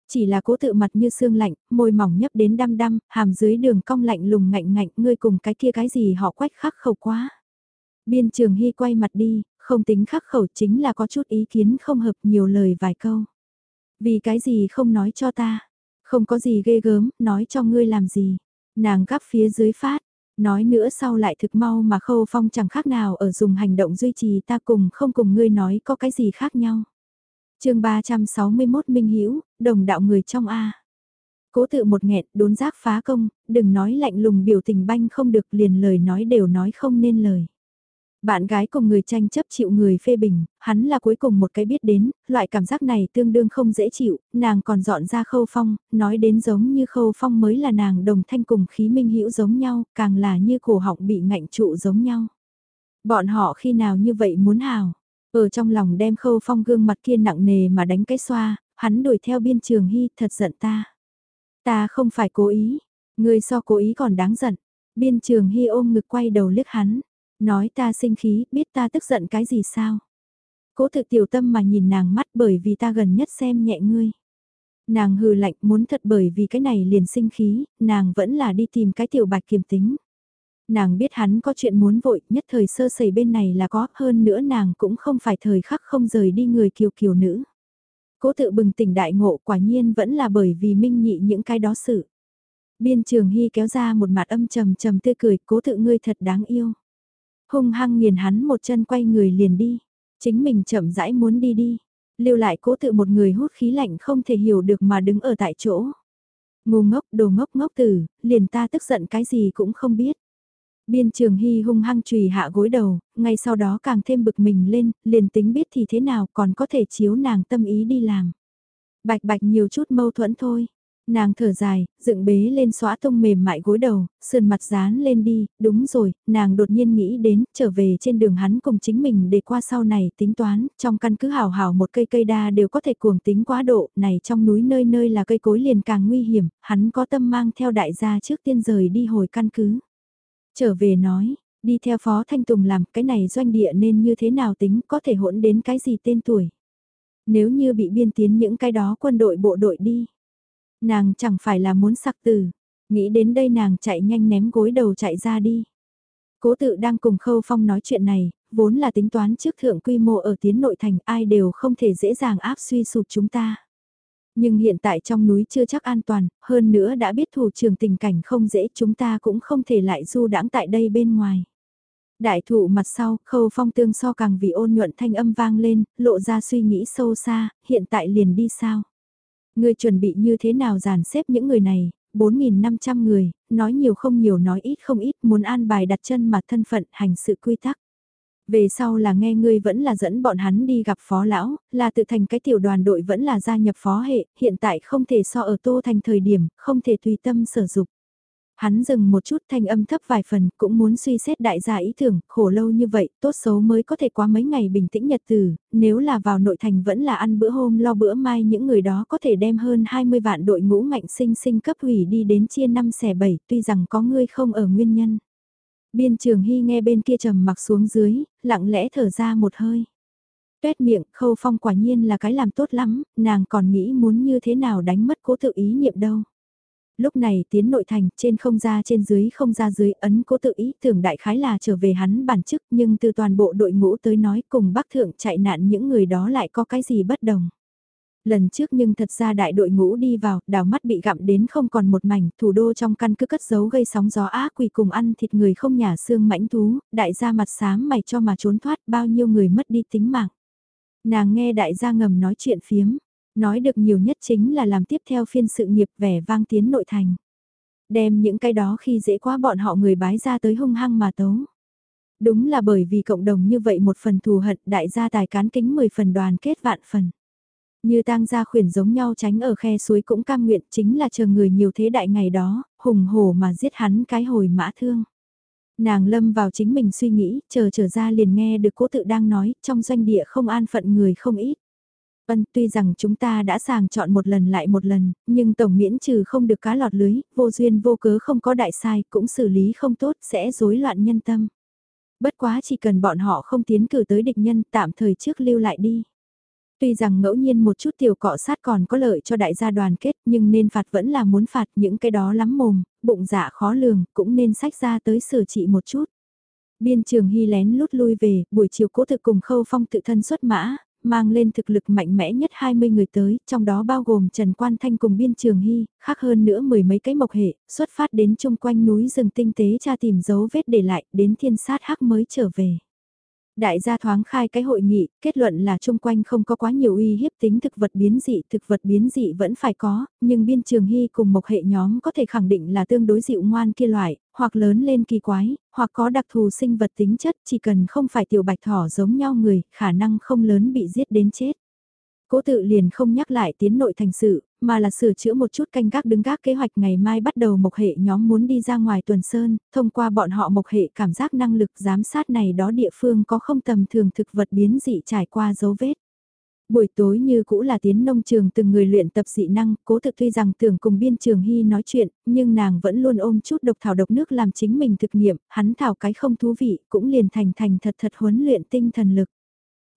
Chỉ là cố tự mặt như xương lạnh, môi mỏng nhấp đến đăm đăm, hàm dưới đường cong lạnh lùng ngạnh ngạnh, ngươi cùng cái kia cái gì họ quách khắc khẩu quá. Biên trường hy quay mặt đi, không tính khắc khẩu chính là có chút ý kiến không hợp nhiều lời vài câu. Vì cái gì không nói cho ta, không có gì ghê gớm, nói cho ngươi làm gì. Nàng gắp phía dưới phát, nói nữa sau lại thực mau mà khâu phong chẳng khác nào ở dùng hành động duy trì ta cùng không cùng ngươi nói có cái gì khác nhau. chương 361 Minh Hiểu đồng đạo người trong A. Cố tự một nghẹn, đốn giác phá công, đừng nói lạnh lùng biểu tình banh không được liền lời nói đều nói không nên lời. Bạn gái cùng người tranh chấp chịu người phê bình, hắn là cuối cùng một cái biết đến, loại cảm giác này tương đương không dễ chịu, nàng còn dọn ra khâu phong, nói đến giống như khâu phong mới là nàng đồng thanh cùng khí minh hữu giống nhau, càng là như cổ họng bị ngạnh trụ giống nhau. Bọn họ khi nào như vậy muốn hào, ở trong lòng đem khâu phong gương mặt kia nặng nề mà đánh cái xoa, hắn đuổi theo biên trường hy thật giận ta. Ta không phải cố ý, người so cố ý còn đáng giận. Biên trường hy ôm ngực quay đầu liếc hắn. Nói ta sinh khí, biết ta tức giận cái gì sao? Cố thực tiểu tâm mà nhìn nàng mắt bởi vì ta gần nhất xem nhẹ ngươi. Nàng hừ lạnh muốn thật bởi vì cái này liền sinh khí, nàng vẫn là đi tìm cái tiểu bạch kiềm tính. Nàng biết hắn có chuyện muốn vội, nhất thời sơ sẩy bên này là có, hơn nữa nàng cũng không phải thời khắc không rời đi người kiều kiều nữ. Cố tự bừng tỉnh đại ngộ quả nhiên vẫn là bởi vì minh nhị những cái đó sự. Biên trường hy kéo ra một mặt âm trầm trầm tươi cười, cố tự ngươi thật đáng yêu hung hăng nghiền hắn một chân quay người liền đi. Chính mình chậm rãi muốn đi đi. Lưu lại cố tự một người hút khí lạnh không thể hiểu được mà đứng ở tại chỗ. Ngu ngốc đồ ngốc ngốc tử, liền ta tức giận cái gì cũng không biết. Biên trường hy hung hăng trùy hạ gối đầu, ngay sau đó càng thêm bực mình lên, liền tính biết thì thế nào còn có thể chiếu nàng tâm ý đi làm. Bạch bạch nhiều chút mâu thuẫn thôi. Nàng thở dài, dựng bế lên xóa tung mềm mại gối đầu, sườn mặt dán lên đi, đúng rồi, nàng đột nhiên nghĩ đến, trở về trên đường hắn cùng chính mình để qua sau này tính toán, trong căn cứ hào hào một cây cây đa đều có thể cuồng tính quá độ, này trong núi nơi nơi là cây cối liền càng nguy hiểm, hắn có tâm mang theo đại gia trước tiên rời đi hồi căn cứ. Trở về nói, đi theo Phó Thanh Tùng làm cái này doanh địa nên như thế nào tính có thể hỗn đến cái gì tên tuổi. Nếu như bị biên tiến những cái đó quân đội bộ đội đi Nàng chẳng phải là muốn sặc tử, nghĩ đến đây nàng chạy nhanh ném gối đầu chạy ra đi. Cố tự đang cùng Khâu Phong nói chuyện này, vốn là tính toán trước thượng quy mô ở tiến nội thành ai đều không thể dễ dàng áp suy sụp chúng ta. Nhưng hiện tại trong núi chưa chắc an toàn, hơn nữa đã biết thủ trường tình cảnh không dễ chúng ta cũng không thể lại du đãng tại đây bên ngoài. Đại thụ mặt sau, khâu phong tương so càng vì ôn nhuận thanh âm vang lên, lộ ra suy nghĩ sâu xa, hiện tại liền đi sao. Ngươi chuẩn bị như thế nào dàn xếp những người này, 4.500 người, nói nhiều không nhiều nói ít không ít, muốn an bài đặt chân mà thân phận hành sự quy tắc. Về sau là nghe ngươi vẫn là dẫn bọn hắn đi gặp phó lão, là tự thành cái tiểu đoàn đội vẫn là gia nhập phó hệ, hiện tại không thể so ở tô thành thời điểm, không thể tùy tâm sử dụng. Hắn dừng một chút thanh âm thấp vài phần, cũng muốn suy xét đại gia ý tưởng, khổ lâu như vậy, tốt xấu mới có thể qua mấy ngày bình tĩnh nhật từ, nếu là vào nội thành vẫn là ăn bữa hôm lo bữa mai những người đó có thể đem hơn 20 vạn đội ngũ ngạnh sinh sinh cấp hủy đi đến chia năm xẻ bảy tuy rằng có người không ở nguyên nhân. Biên trường hy nghe bên kia trầm mặc xuống dưới, lặng lẽ thở ra một hơi. Tuét miệng, khâu phong quả nhiên là cái làm tốt lắm, nàng còn nghĩ muốn như thế nào đánh mất cố tự ý niệm đâu. Lúc này tiến nội thành, trên không ra trên dưới không ra dưới, ấn cố tự ý tưởng đại khái là trở về hắn bản chức, nhưng từ toàn bộ đội ngũ tới nói cùng bác thượng chạy nạn những người đó lại có cái gì bất đồng. Lần trước nhưng thật ra đại đội ngũ đi vào, đào mắt bị gặm đến không còn một mảnh, thủ đô trong căn cứ cất giấu gây sóng gió á quỷ cùng ăn thịt người không nhả xương mãnh thú, đại gia mặt xám mày cho mà trốn thoát bao nhiêu người mất đi tính mạng. Nàng nghe đại gia ngầm nói chuyện phiếm, nói được nhiều nhất chính là làm tiếp theo phiên sự nghiệp vẻ vang tiến nội thành. Đem những cái đó khi dễ quá bọn họ người bái ra tới hung hăng mà tấu. Đúng là bởi vì cộng đồng như vậy một phần thù hận đại gia tài cán kính 10 phần đoàn kết vạn phần. Như tang gia khuyển giống nhau tránh ở khe suối cũng cam nguyện chính là chờ người nhiều thế đại ngày đó, hùng hổ mà giết hắn cái hồi mã thương. Nàng lâm vào chính mình suy nghĩ, chờ trở ra liền nghe được cố tự đang nói, trong doanh địa không an phận người không ít. Ân tuy rằng chúng ta đã sàng chọn một lần lại một lần, nhưng tổng miễn trừ không được cá lọt lưới, vô duyên vô cớ không có đại sai, cũng xử lý không tốt, sẽ rối loạn nhân tâm. Bất quá chỉ cần bọn họ không tiến cử tới địch nhân tạm thời trước lưu lại đi. Tuy rằng ngẫu nhiên một chút tiểu cọ sát còn có lợi cho đại gia đoàn kết nhưng nên phạt vẫn là muốn phạt những cái đó lắm mồm, bụng dạ khó lường, cũng nên sách ra tới sửa trị một chút. Biên trường hy lén lút lui về, buổi chiều cố thực cùng khâu phong tự thân xuất mã, mang lên thực lực mạnh mẽ nhất 20 người tới, trong đó bao gồm Trần Quan Thanh cùng Biên Trường Hy, khác hơn nữa mười mấy cái mộc hệ, xuất phát đến chung quanh núi rừng tinh tế tra tìm dấu vết để lại, đến thiên sát hắc mới trở về. Đại gia thoáng khai cái hội nghị, kết luận là chung quanh không có quá nhiều uy hiếp tính thực vật biến dị, thực vật biến dị vẫn phải có, nhưng biên trường hy cùng một hệ nhóm có thể khẳng định là tương đối dịu ngoan kia loại, hoặc lớn lên kỳ quái, hoặc có đặc thù sinh vật tính chất, chỉ cần không phải tiểu bạch thỏ giống nhau người, khả năng không lớn bị giết đến chết. Cố tự liền không nhắc lại tiến nội thành sự, mà là sửa chữa một chút canh gác đứng gác kế hoạch ngày mai bắt đầu mộc hệ nhóm muốn đi ra ngoài tuần sơn, thông qua bọn họ mộc hệ cảm giác năng lực giám sát này đó địa phương có không tầm thường thực vật biến dị trải qua dấu vết. Buổi tối như cũ là tiến nông trường từng người luyện tập dị năng, cố thực tuy rằng tưởng cùng biên trường hy nói chuyện, nhưng nàng vẫn luôn ôm chút độc thảo độc nước làm chính mình thực nghiệm, hắn thảo cái không thú vị, cũng liền thành thành thật thật huấn luyện tinh thần lực.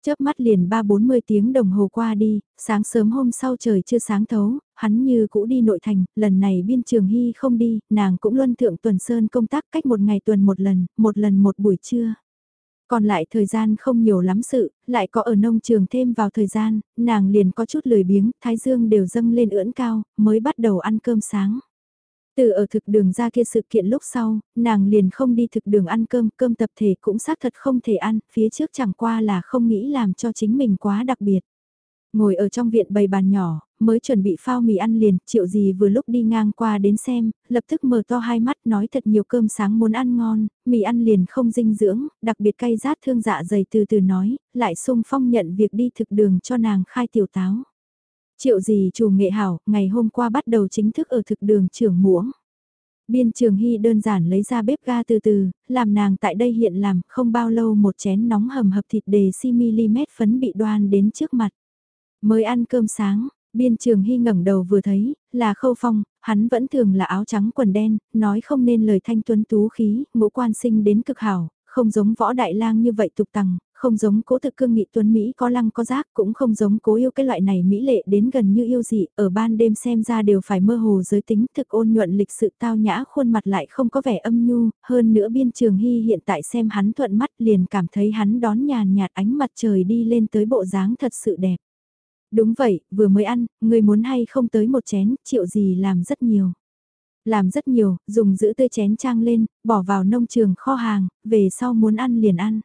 Chớp mắt liền ba bốn mươi tiếng đồng hồ qua đi, sáng sớm hôm sau trời chưa sáng thấu, hắn như cũ đi nội thành, lần này biên trường hy không đi, nàng cũng luân thượng tuần sơn công tác cách một ngày tuần một lần, một lần một buổi trưa. Còn lại thời gian không nhiều lắm sự, lại có ở nông trường thêm vào thời gian, nàng liền có chút lười biếng, thái dương đều dâng lên ưỡn cao, mới bắt đầu ăn cơm sáng. Từ ở thực đường ra kia sự kiện lúc sau, nàng liền không đi thực đường ăn cơm, cơm tập thể cũng xác thật không thể ăn, phía trước chẳng qua là không nghĩ làm cho chính mình quá đặc biệt. Ngồi ở trong viện bày bàn nhỏ, mới chuẩn bị phao mì ăn liền, triệu gì vừa lúc đi ngang qua đến xem, lập tức mở to hai mắt nói thật nhiều cơm sáng muốn ăn ngon, mì ăn liền không dinh dưỡng, đặc biệt cay rát thương dạ dày từ từ nói, lại sung phong nhận việc đi thực đường cho nàng khai tiểu táo. Triệu gì chủ nghệ hảo, ngày hôm qua bắt đầu chính thức ở thực đường trưởng muỗng. Biên trường hy đơn giản lấy ra bếp ga từ từ, làm nàng tại đây hiện làm không bao lâu một chén nóng hầm hập thịt đề si mm phấn bị đoan đến trước mặt. Mới ăn cơm sáng, biên trường hy ngẩng đầu vừa thấy, là khâu phong, hắn vẫn thường là áo trắng quần đen, nói không nên lời thanh tuấn tú khí, ngũ quan sinh đến cực hảo, không giống võ đại lang như vậy tục tằng, không giống cố thực cương nghị tuấn Mỹ có lăng có giác, cũng không giống cố yêu cái loại này Mỹ lệ đến gần như yêu dị, ở ban đêm xem ra đều phải mơ hồ giới tính thực ôn nhuận lịch sự tao nhã khuôn mặt lại không có vẻ âm nhu, hơn nữa biên trường hy hiện tại xem hắn thuận mắt liền cảm thấy hắn đón nhàn nhạt ánh mặt trời đi lên tới bộ dáng thật sự đẹp. Đúng vậy, vừa mới ăn, người muốn hay không tới một chén, triệu gì làm rất nhiều làm rất nhiều, dùng giữ tươi chén trang lên, bỏ vào nông trường kho hàng, về sau muốn ăn liền ăn.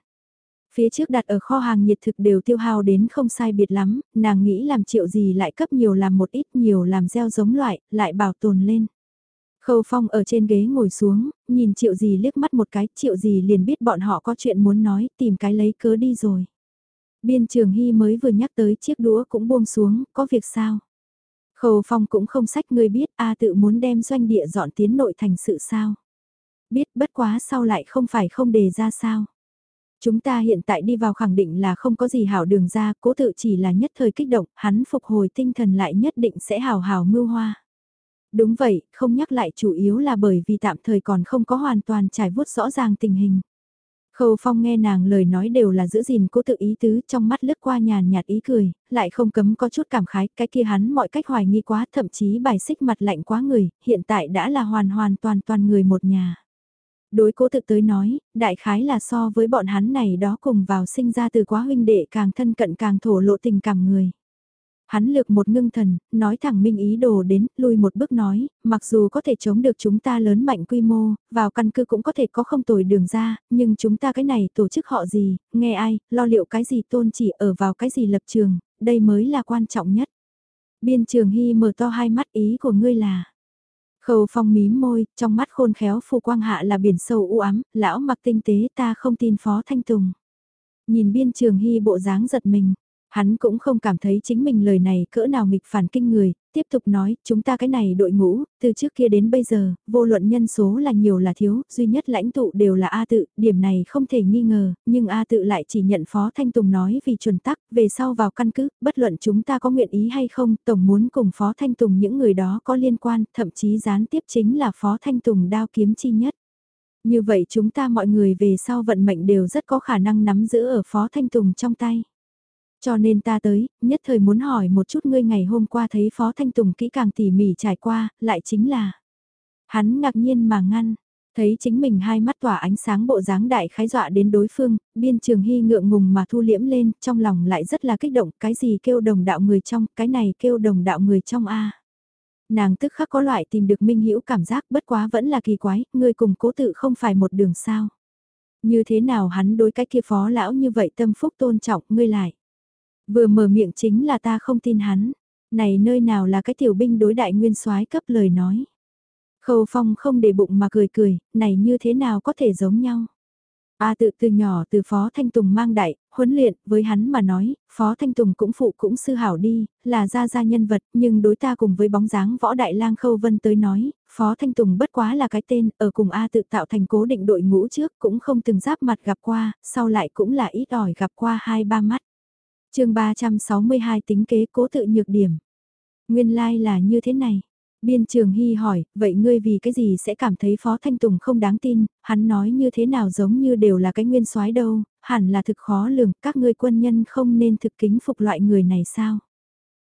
Phía trước đặt ở kho hàng nhiệt thực đều tiêu hao đến không sai biệt lắm, nàng nghĩ làm triệu gì lại cấp nhiều làm một ít nhiều làm gieo giống loại, lại bảo tồn lên. Khâu Phong ở trên ghế ngồi xuống, nhìn triệu gì liếc mắt một cái, triệu gì liền biết bọn họ có chuyện muốn nói, tìm cái lấy cớ đi rồi. Biên trường Hy mới vừa nhắc tới chiếc đũa cũng buông xuống, có việc sao? Khâu Phong cũng không sách người biết A tự muốn đem doanh địa dọn tiến nội thành sự sao. Biết bất quá sau lại không phải không đề ra sao. Chúng ta hiện tại đi vào khẳng định là không có gì hảo đường ra, cố tự chỉ là nhất thời kích động, hắn phục hồi tinh thần lại nhất định sẽ hào hào mưu hoa. Đúng vậy, không nhắc lại chủ yếu là bởi vì tạm thời còn không có hoàn toàn trải vuốt rõ ràng tình hình. Khâu Phong nghe nàng lời nói đều là giữ gìn cố tự ý tứ trong mắt lướt qua nhàn nhạt ý cười, lại không cấm có chút cảm khái, cái kia hắn mọi cách hoài nghi quá thậm chí bài xích mặt lạnh quá người, hiện tại đã là hoàn hoàn toàn toàn người một nhà. Đối cố tự tới nói, đại khái là so với bọn hắn này đó cùng vào sinh ra từ quá huynh đệ càng thân cận càng thổ lộ tình cảm người. Hắn lược một ngưng thần, nói thẳng minh ý đồ đến, lùi một bước nói, mặc dù có thể chống được chúng ta lớn mạnh quy mô, vào căn cứ cũng có thể có không tồi đường ra, nhưng chúng ta cái này tổ chức họ gì, nghe ai, lo liệu cái gì tôn chỉ ở vào cái gì lập trường, đây mới là quan trọng nhất. Biên trường hy mở to hai mắt ý của ngươi là. Khâu phong mím môi, trong mắt khôn khéo phù quang hạ là biển sâu u ám, lão mặc tinh tế ta không tin phó thanh tùng. Nhìn biên trường hy bộ dáng giật mình, Hắn cũng không cảm thấy chính mình lời này cỡ nào nghịch phản kinh người, tiếp tục nói, chúng ta cái này đội ngũ, từ trước kia đến bây giờ, vô luận nhân số là nhiều là thiếu, duy nhất lãnh tụ đều là A tự, điểm này không thể nghi ngờ, nhưng A tự lại chỉ nhận Phó Thanh Tùng nói vì chuẩn tắc, về sau vào căn cứ, bất luận chúng ta có nguyện ý hay không, Tổng muốn cùng Phó Thanh Tùng những người đó có liên quan, thậm chí gián tiếp chính là Phó Thanh Tùng đao kiếm chi nhất. Như vậy chúng ta mọi người về sau vận mệnh đều rất có khả năng nắm giữ ở Phó Thanh Tùng trong tay. Cho nên ta tới, nhất thời muốn hỏi một chút ngươi ngày hôm qua thấy Phó Thanh Tùng kỹ càng tỉ mỉ trải qua, lại chính là. Hắn ngạc nhiên mà ngăn, thấy chính mình hai mắt tỏa ánh sáng bộ dáng đại khái dọa đến đối phương, biên trường hy ngượng ngùng mà thu liễm lên, trong lòng lại rất là kích động, cái gì kêu đồng đạo người trong, cái này kêu đồng đạo người trong A. Nàng tức khắc có loại tìm được minh hữu cảm giác bất quá vẫn là kỳ quái, ngươi cùng cố tự không phải một đường sao. Như thế nào hắn đối cái kia phó lão như vậy tâm phúc tôn trọng ngươi lại. Vừa mở miệng chính là ta không tin hắn. Này nơi nào là cái tiểu binh đối đại nguyên soái cấp lời nói. Khâu phong không để bụng mà cười cười, này như thế nào có thể giống nhau. A tự từ nhỏ từ Phó Thanh Tùng mang đại, huấn luyện, với hắn mà nói, Phó Thanh Tùng cũng phụ cũng sư hảo đi, là gia gia nhân vật, nhưng đối ta cùng với bóng dáng võ đại lang khâu vân tới nói, Phó Thanh Tùng bất quá là cái tên, ở cùng A tự tạo thành cố định đội ngũ trước cũng không từng giáp mặt gặp qua, sau lại cũng là ít ỏi gặp qua hai ba mắt chương 362 tính kế cố tự nhược điểm. Nguyên lai like là như thế này. Biên trường Hy hỏi, vậy ngươi vì cái gì sẽ cảm thấy Phó Thanh Tùng không đáng tin, hắn nói như thế nào giống như đều là cái nguyên soái đâu, hẳn là thực khó lường, các ngươi quân nhân không nên thực kính phục loại người này sao?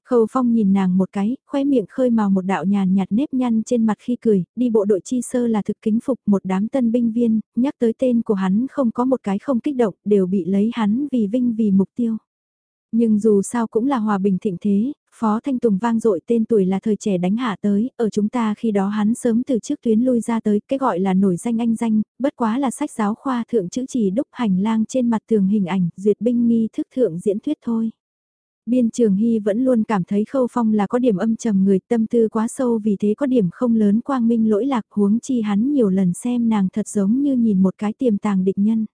Khâu Phong nhìn nàng một cái, khóe miệng khơi màu một đạo nhàn nhạt nếp nhăn trên mặt khi cười, đi bộ đội chi sơ là thực kính phục một đám tân binh viên, nhắc tới tên của hắn không có một cái không kích động, đều bị lấy hắn vì vinh vì mục tiêu. Nhưng dù sao cũng là hòa bình thịnh thế, Phó Thanh Tùng vang dội tên tuổi là thời trẻ đánh hạ tới, ở chúng ta khi đó hắn sớm từ trước tuyến lui ra tới, cái gọi là nổi danh anh danh, bất quá là sách giáo khoa thượng chữ chỉ đúc hành lang trên mặt tường hình ảnh, duyệt binh nghi thức thượng diễn thuyết thôi. Biên Trường Hy vẫn luôn cảm thấy Khâu Phong là có điểm âm trầm người tâm tư quá sâu vì thế có điểm không lớn quang minh lỗi lạc huống chi hắn nhiều lần xem nàng thật giống như nhìn một cái tiềm tàng địch nhân.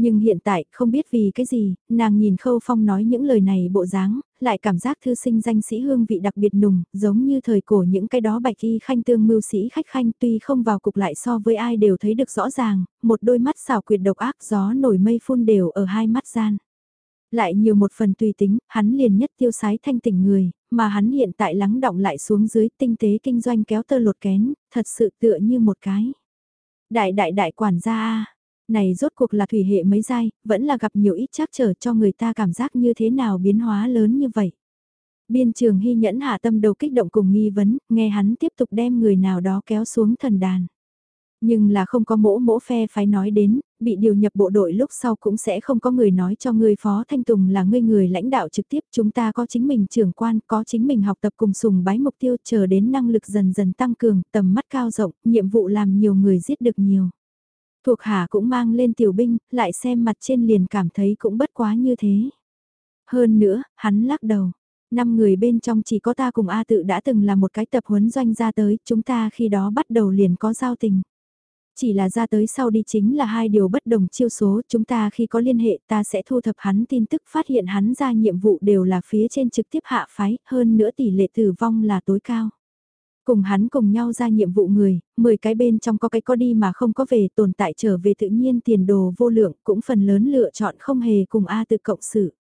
Nhưng hiện tại, không biết vì cái gì, nàng nhìn Khâu Phong nói những lời này bộ dáng, lại cảm giác thư sinh danh sĩ hương vị đặc biệt nùng, giống như thời cổ những cái đó bạch y khanh tương mưu sĩ khách khanh tuy không vào cục lại so với ai đều thấy được rõ ràng, một đôi mắt xảo quyệt độc ác gió nổi mây phun đều ở hai mắt gian. Lại nhiều một phần tùy tính, hắn liền nhất tiêu sái thanh tỉnh người, mà hắn hiện tại lắng động lại xuống dưới tinh tế kinh doanh kéo tơ lột kén, thật sự tựa như một cái. Đại đại đại quản gia a này rốt cuộc là thủy hệ mấy giai, vẫn là gặp nhiều ít chắc trở cho người ta cảm giác như thế nào biến hóa lớn như vậy. Biên trường hy nhẫn hạ tâm đầu kích động cùng nghi vấn, nghe hắn tiếp tục đem người nào đó kéo xuống thần đàn. Nhưng là không có mỗ mỗ phe phái nói đến, bị điều nhập bộ đội lúc sau cũng sẽ không có người nói cho người Phó Thanh Tùng là người người lãnh đạo trực tiếp. Chúng ta có chính mình trưởng quan, có chính mình học tập cùng sùng bái mục tiêu chờ đến năng lực dần dần tăng cường, tầm mắt cao rộng, nhiệm vụ làm nhiều người giết được nhiều. Thuộc hạ cũng mang lên tiểu binh, lại xem mặt trên liền cảm thấy cũng bất quá như thế. Hơn nữa, hắn lắc đầu. Năm người bên trong chỉ có ta cùng A tự đã từng là một cái tập huấn doanh ra tới, chúng ta khi đó bắt đầu liền có giao tình. Chỉ là ra tới sau đi chính là hai điều bất đồng chiêu số, chúng ta khi có liên hệ ta sẽ thu thập hắn tin tức phát hiện hắn ra nhiệm vụ đều là phía trên trực tiếp hạ phái, hơn nữa tỷ lệ tử vong là tối cao. Cùng hắn cùng nhau ra nhiệm vụ người, 10 cái bên trong có cái có đi mà không có về tồn tại trở về tự nhiên tiền đồ vô lượng cũng phần lớn lựa chọn không hề cùng A tự cộng sự.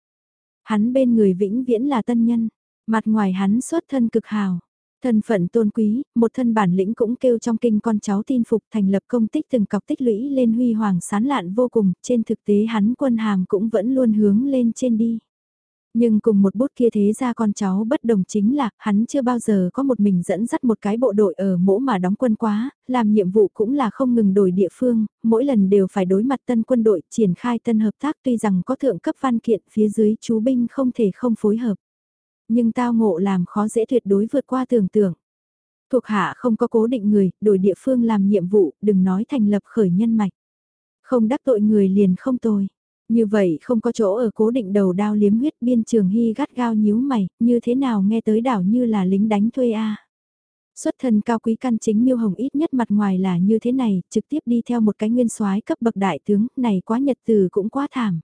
Hắn bên người vĩnh viễn là tân nhân, mặt ngoài hắn xuất thân cực hào. Thân phận tôn quý, một thân bản lĩnh cũng kêu trong kinh con cháu tin phục thành lập công tích từng cọc tích lũy lên huy hoàng sán lạn vô cùng, trên thực tế hắn quân hàm cũng vẫn luôn hướng lên trên đi. Nhưng cùng một bút kia thế ra con cháu bất đồng chính là, hắn chưa bao giờ có một mình dẫn dắt một cái bộ đội ở mỗ mà đóng quân quá, làm nhiệm vụ cũng là không ngừng đổi địa phương, mỗi lần đều phải đối mặt tân quân đội, triển khai tân hợp tác tuy rằng có thượng cấp văn kiện phía dưới chú binh không thể không phối hợp. Nhưng tao ngộ làm khó dễ tuyệt đối vượt qua tưởng tượng. Thuộc hạ không có cố định người, đổi địa phương làm nhiệm vụ, đừng nói thành lập khởi nhân mạch. Không đắc tội người liền không tôi như vậy không có chỗ ở cố định đầu đao liếm huyết biên trường hy gắt gao nhíu mày, như thế nào nghe tới đảo như là lính đánh thuê a Xuất thân cao quý căn chính miêu hồng ít nhất mặt ngoài là như thế này, trực tiếp đi theo một cái nguyên soái cấp bậc đại tướng, này quá nhật từ cũng quá thảm.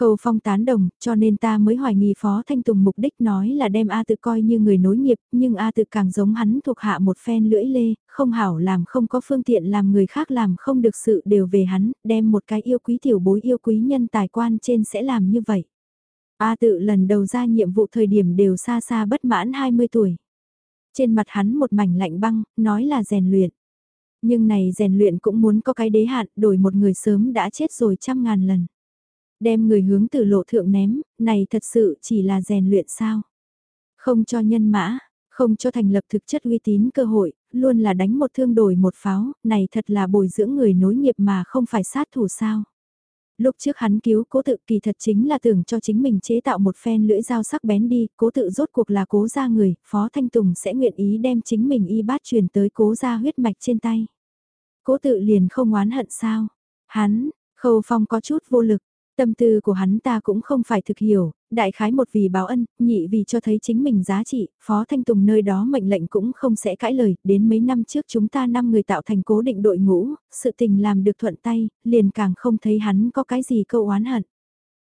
Khâu Phong tán đồng, cho nên ta mới hoài nghi Phó Thanh Tùng mục đích nói là đem A tự coi như người nối nghiệp, nhưng A tự càng giống hắn thuộc hạ một phen lưỡi lê, không hảo làm không có phương tiện làm người khác làm không được sự đều về hắn, đem một cái yêu quý tiểu bối yêu quý nhân tài quan trên sẽ làm như vậy. A tự lần đầu ra nhiệm vụ thời điểm đều xa xa bất mãn 20 tuổi. Trên mặt hắn một mảnh lạnh băng, nói là rèn luyện. Nhưng này rèn luyện cũng muốn có cái đế hạn, đổi một người sớm đã chết rồi trăm ngàn lần. Đem người hướng từ lộ thượng ném, này thật sự chỉ là rèn luyện sao. Không cho nhân mã, không cho thành lập thực chất uy tín cơ hội, luôn là đánh một thương đổi một pháo, này thật là bồi dưỡng người nối nghiệp mà không phải sát thủ sao. Lúc trước hắn cứu cố tự kỳ thật chính là tưởng cho chính mình chế tạo một phen lưỡi dao sắc bén đi, cố tự rốt cuộc là cố ra người, Phó Thanh Tùng sẽ nguyện ý đem chính mình y bát truyền tới cố ra huyết mạch trên tay. Cố tự liền không oán hận sao. Hắn, khâu phong có chút vô lực, Tâm tư của hắn ta cũng không phải thực hiểu, đại khái một vì báo ân, nhị vì cho thấy chính mình giá trị, Phó Thanh Tùng nơi đó mệnh lệnh cũng không sẽ cãi lời, đến mấy năm trước chúng ta năm người tạo thành cố định đội ngũ, sự tình làm được thuận tay, liền càng không thấy hắn có cái gì câu oán hận.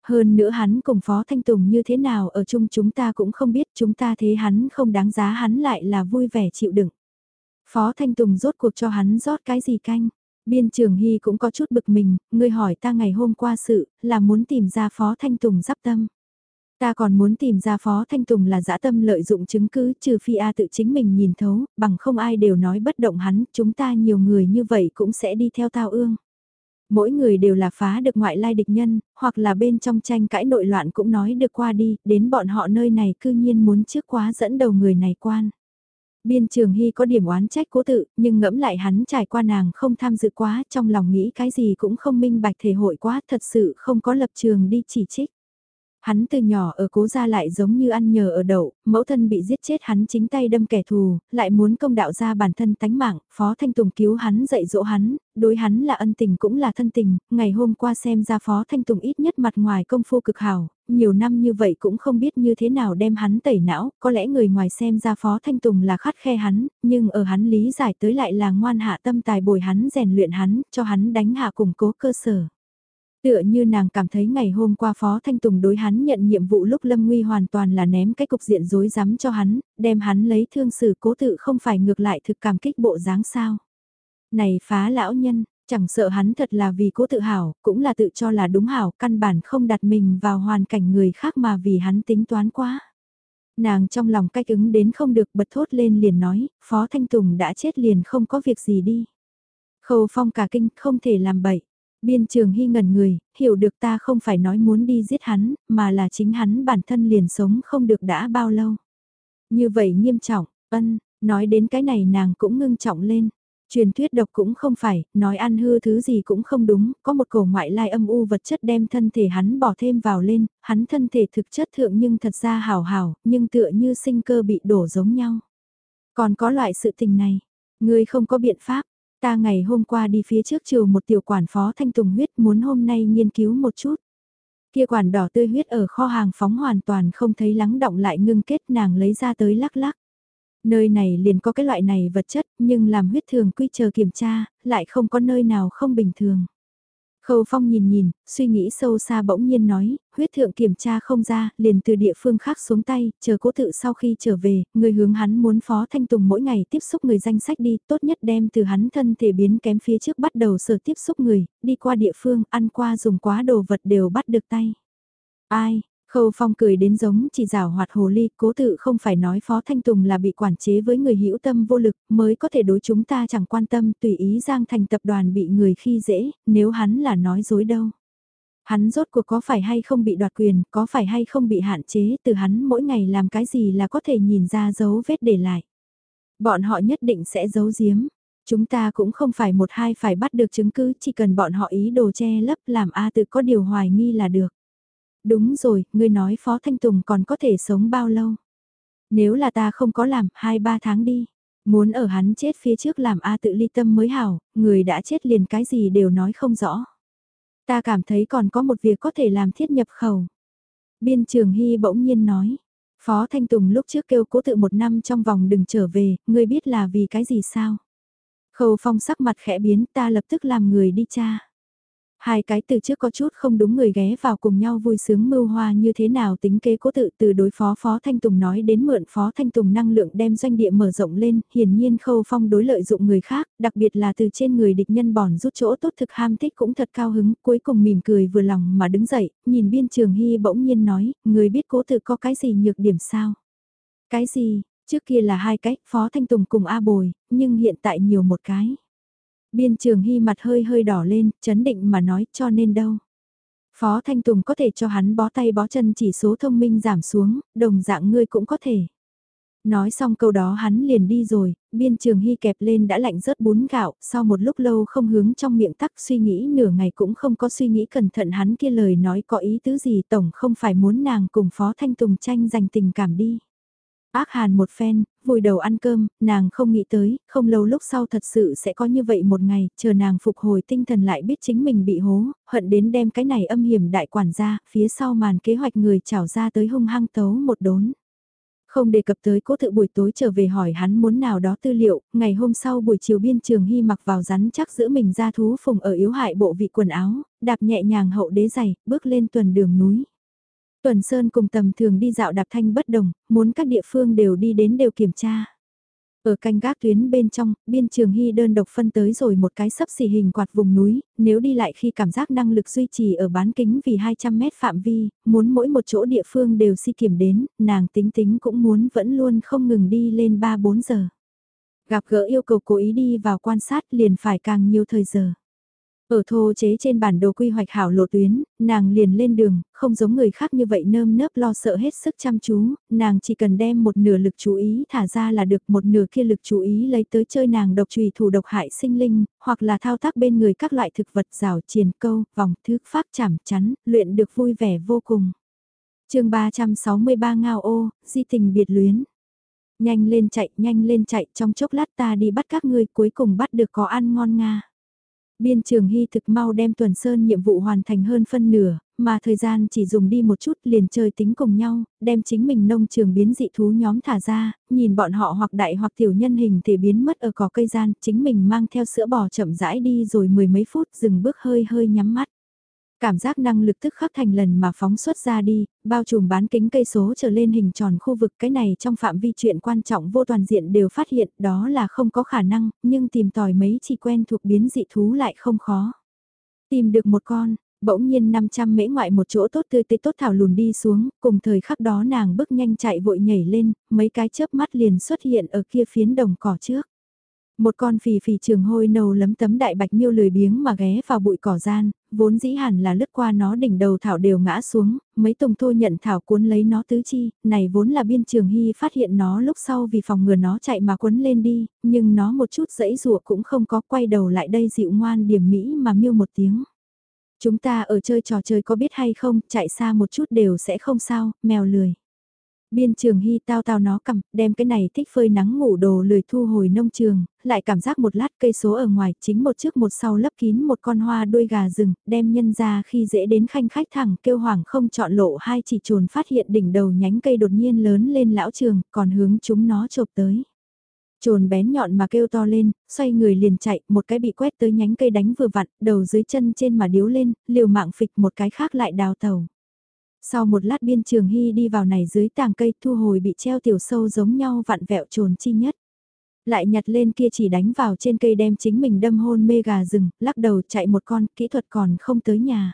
Hơn nữa hắn cùng Phó Thanh Tùng như thế nào ở chung chúng ta cũng không biết chúng ta thế hắn không đáng giá hắn lại là vui vẻ chịu đựng. Phó Thanh Tùng rốt cuộc cho hắn rót cái gì canh. Biên trường Hy cũng có chút bực mình, ngươi hỏi ta ngày hôm qua sự, là muốn tìm ra Phó Thanh Tùng giáp tâm. Ta còn muốn tìm ra Phó Thanh Tùng là dã tâm lợi dụng chứng cứ trừ phi A tự chính mình nhìn thấu, bằng không ai đều nói bất động hắn, chúng ta nhiều người như vậy cũng sẽ đi theo tao ương. Mỗi người đều là phá được ngoại lai địch nhân, hoặc là bên trong tranh cãi nội loạn cũng nói được qua đi, đến bọn họ nơi này cư nhiên muốn trước quá dẫn đầu người này quan. Biên trường hy có điểm oán trách cố tự, nhưng ngẫm lại hắn trải qua nàng không tham dự quá, trong lòng nghĩ cái gì cũng không minh bạch thể hội quá, thật sự không có lập trường đi chỉ trích. Hắn từ nhỏ ở cố gia lại giống như ăn nhờ ở đậu, mẫu thân bị giết chết hắn chính tay đâm kẻ thù, lại muốn công đạo ra bản thân tánh mạng, Phó Thanh Tùng cứu hắn dạy dỗ hắn, đối hắn là ân tình cũng là thân tình, ngày hôm qua xem ra Phó Thanh Tùng ít nhất mặt ngoài công phu cực hảo, nhiều năm như vậy cũng không biết như thế nào đem hắn tẩy não, có lẽ người ngoài xem ra Phó Thanh Tùng là khát khe hắn, nhưng ở hắn lý giải tới lại là ngoan hạ tâm tài bồi hắn rèn luyện hắn, cho hắn đánh hạ củng cố cơ sở. Tựa như nàng cảm thấy ngày hôm qua Phó Thanh Tùng đối hắn nhận nhiệm vụ lúc Lâm Nguy hoàn toàn là ném cái cục diện rối rắm cho hắn, đem hắn lấy thương xử cố tự không phải ngược lại thực cảm kích bộ dáng sao. Này phá lão nhân, chẳng sợ hắn thật là vì cố tự hảo, cũng là tự cho là đúng hảo, căn bản không đặt mình vào hoàn cảnh người khác mà vì hắn tính toán quá. Nàng trong lòng cách ứng đến không được bật thốt lên liền nói, Phó Thanh Tùng đã chết liền không có việc gì đi. Khâu phong cả kinh không thể làm bậy. Biên trường hy ngẩn người, hiểu được ta không phải nói muốn đi giết hắn, mà là chính hắn bản thân liền sống không được đã bao lâu. Như vậy nghiêm trọng, ân, nói đến cái này nàng cũng ngưng trọng lên. Truyền thuyết độc cũng không phải, nói ăn hư thứ gì cũng không đúng, có một cổ ngoại lai âm u vật chất đem thân thể hắn bỏ thêm vào lên, hắn thân thể thực chất thượng nhưng thật ra hào hào nhưng tựa như sinh cơ bị đổ giống nhau. Còn có loại sự tình này, ngươi không có biện pháp, Ta ngày hôm qua đi phía trước chiều một tiểu quản phó thanh tùng huyết muốn hôm nay nghiên cứu một chút. Kia quản đỏ tươi huyết ở kho hàng phóng hoàn toàn không thấy lắng động lại ngưng kết nàng lấy ra tới lắc lắc. Nơi này liền có cái loại này vật chất nhưng làm huyết thường quy chờ kiểm tra, lại không có nơi nào không bình thường. Khâu Phong nhìn nhìn, suy nghĩ sâu xa bỗng nhiên nói, huyết thượng kiểm tra không ra, liền từ địa phương khác xuống tay, chờ cố tự sau khi trở về, người hướng hắn muốn Phó Thanh Tùng mỗi ngày tiếp xúc người danh sách đi, tốt nhất đem từ hắn thân thể biến kém phía trước bắt đầu sở tiếp xúc người, đi qua địa phương, ăn qua dùng quá đồ vật đều bắt được tay. Ai, Khâu Phong cười đến giống chỉ rào hoạt hồ ly, cố tự không phải nói Phó Thanh Tùng là bị quản chế với người hữu tâm vô lực, mới có thể đối chúng ta chẳng quan tâm, tùy ý Giang thành tập đoàn bị người khi dễ, nếu hắn là nói dối đâu. Hắn rốt cuộc có phải hay không bị đoạt quyền, có phải hay không bị hạn chế, từ hắn mỗi ngày làm cái gì là có thể nhìn ra dấu vết để lại. Bọn họ nhất định sẽ giấu giếm. Chúng ta cũng không phải một hai phải bắt được chứng cứ, chỉ cần bọn họ ý đồ che lấp làm A tự có điều hoài nghi là được. Đúng rồi, ngươi nói Phó Thanh Tùng còn có thể sống bao lâu? Nếu là ta không có làm, hai ba tháng đi. Muốn ở hắn chết phía trước làm A tự ly tâm mới hảo, người đã chết liền cái gì đều nói không rõ. Ta cảm thấy còn có một việc có thể làm thiết nhập khẩu. Biên trường Hy bỗng nhiên nói. Phó Thanh Tùng lúc trước kêu cố tự một năm trong vòng đừng trở về, ngươi biết là vì cái gì sao? Khâu phong sắc mặt khẽ biến ta lập tức làm người đi cha. Hai cái từ trước có chút không đúng người ghé vào cùng nhau vui sướng mưu hoa như thế nào tính kế cố tự từ đối phó Phó Thanh Tùng nói đến mượn Phó Thanh Tùng năng lượng đem doanh địa mở rộng lên, hiển nhiên khâu phong đối lợi dụng người khác, đặc biệt là từ trên người địch nhân bòn rút chỗ tốt thực ham thích cũng thật cao hứng, cuối cùng mỉm cười vừa lòng mà đứng dậy, nhìn biên trường hy bỗng nhiên nói, người biết cố tự có cái gì nhược điểm sao? Cái gì, trước kia là hai cách, Phó Thanh Tùng cùng A Bồi, nhưng hiện tại nhiều một cái. Biên trường hy mặt hơi hơi đỏ lên, chấn định mà nói cho nên đâu. Phó Thanh Tùng có thể cho hắn bó tay bó chân chỉ số thông minh giảm xuống, đồng dạng ngươi cũng có thể. Nói xong câu đó hắn liền đi rồi, biên trường hy kẹp lên đã lạnh rớt bún gạo, sau một lúc lâu không hướng trong miệng tắc suy nghĩ nửa ngày cũng không có suy nghĩ cẩn thận hắn kia lời nói có ý tứ gì tổng không phải muốn nàng cùng Phó Thanh Tùng tranh giành tình cảm đi. Ác hàn một phen, vùi đầu ăn cơm, nàng không nghĩ tới, không lâu lúc sau thật sự sẽ có như vậy một ngày, chờ nàng phục hồi tinh thần lại biết chính mình bị hố, hận đến đem cái này âm hiểm đại quản ra, phía sau màn kế hoạch người trảo ra tới hung hăng tấu một đốn. Không đề cập tới cố tự buổi tối trở về hỏi hắn muốn nào đó tư liệu, ngày hôm sau buổi chiều biên trường hy mặc vào rắn chắc giữ mình ra thú phùng ở yếu hại bộ vị quần áo, đạp nhẹ nhàng hậu đế giày, bước lên tuần đường núi. Tuần Sơn cùng tầm thường đi dạo đạp thanh bất đồng, muốn các địa phương đều đi đến đều kiểm tra. Ở canh gác tuyến bên trong, biên trường hy đơn độc phân tới rồi một cái sấp xỉ hình quạt vùng núi, nếu đi lại khi cảm giác năng lực duy trì ở bán kính vì 200 mét phạm vi, muốn mỗi một chỗ địa phương đều si kiểm đến, nàng tính tính cũng muốn vẫn luôn không ngừng đi lên 3-4 giờ. Gặp gỡ yêu cầu cố ý đi vào quan sát liền phải càng nhiều thời giờ. Ở thô chế trên bản đồ quy hoạch hảo lộ tuyến, nàng liền lên đường, không giống người khác như vậy nơm nớp lo sợ hết sức chăm chú, nàng chỉ cần đem một nửa lực chú ý thả ra là được một nửa kia lực chú ý lấy tới chơi nàng độc trùy thủ độc hại sinh linh, hoặc là thao tác bên người các loại thực vật rào triền câu, vòng, thước pháp chảm chắn, luyện được vui vẻ vô cùng. chương 363 ngao ô, di tình biệt luyến. Nhanh lên chạy, nhanh lên chạy, trong chốc lát ta đi bắt các ngươi cuối cùng bắt được có ăn ngon nga. Biên trường hy thực mau đem tuần sơn nhiệm vụ hoàn thành hơn phân nửa, mà thời gian chỉ dùng đi một chút liền chơi tính cùng nhau, đem chính mình nông trường biến dị thú nhóm thả ra, nhìn bọn họ hoặc đại hoặc tiểu nhân hình thể biến mất ở cỏ cây gian, chính mình mang theo sữa bò chậm rãi đi rồi mười mấy phút dừng bước hơi hơi nhắm mắt. Cảm giác năng lực tức khắc thành lần mà phóng xuất ra đi, bao trùm bán kính cây số trở lên hình tròn khu vực cái này trong phạm vi chuyện quan trọng vô toàn diện đều phát hiện đó là không có khả năng, nhưng tìm tòi mấy chỉ quen thuộc biến dị thú lại không khó. Tìm được một con, bỗng nhiên 500 mễ ngoại một chỗ tốt tươi tươi tốt thảo lùn đi xuống, cùng thời khắc đó nàng bước nhanh chạy vội nhảy lên, mấy cái chớp mắt liền xuất hiện ở kia phiến đồng cỏ trước. Một con phì phì trường hôi nâu lấm tấm đại bạch miêu lười biếng mà ghé vào bụi cỏ gian, vốn dĩ hẳn là lướt qua nó đỉnh đầu thảo đều ngã xuống, mấy tùng thô nhận thảo cuốn lấy nó tứ chi, này vốn là biên trường hy phát hiện nó lúc sau vì phòng ngừa nó chạy mà cuốn lên đi, nhưng nó một chút dãy rụa cũng không có quay đầu lại đây dịu ngoan điểm mỹ mà miêu một tiếng. Chúng ta ở chơi trò chơi có biết hay không, chạy xa một chút đều sẽ không sao, mèo lười. Biên trường hy tao tao nó cầm, đem cái này thích phơi nắng ngủ đồ lười thu hồi nông trường, lại cảm giác một lát cây số ở ngoài chính một trước một sau lấp kín một con hoa đuôi gà rừng, đem nhân ra khi dễ đến khanh khách thẳng kêu hoảng không chọn lộ hai chỉ trồn phát hiện đỉnh đầu nhánh cây đột nhiên lớn lên lão trường, còn hướng chúng nó chộp tới. Trồn bén nhọn mà kêu to lên, xoay người liền chạy, một cái bị quét tới nhánh cây đánh vừa vặn, đầu dưới chân trên mà điếu lên, liều mạng phịch một cái khác lại đào tàu. Sau một lát biên trường hy đi vào này dưới tàng cây thu hồi bị treo tiểu sâu giống nhau vặn vẹo trồn chi nhất. Lại nhặt lên kia chỉ đánh vào trên cây đem chính mình đâm hôn mê gà rừng, lắc đầu chạy một con, kỹ thuật còn không tới nhà.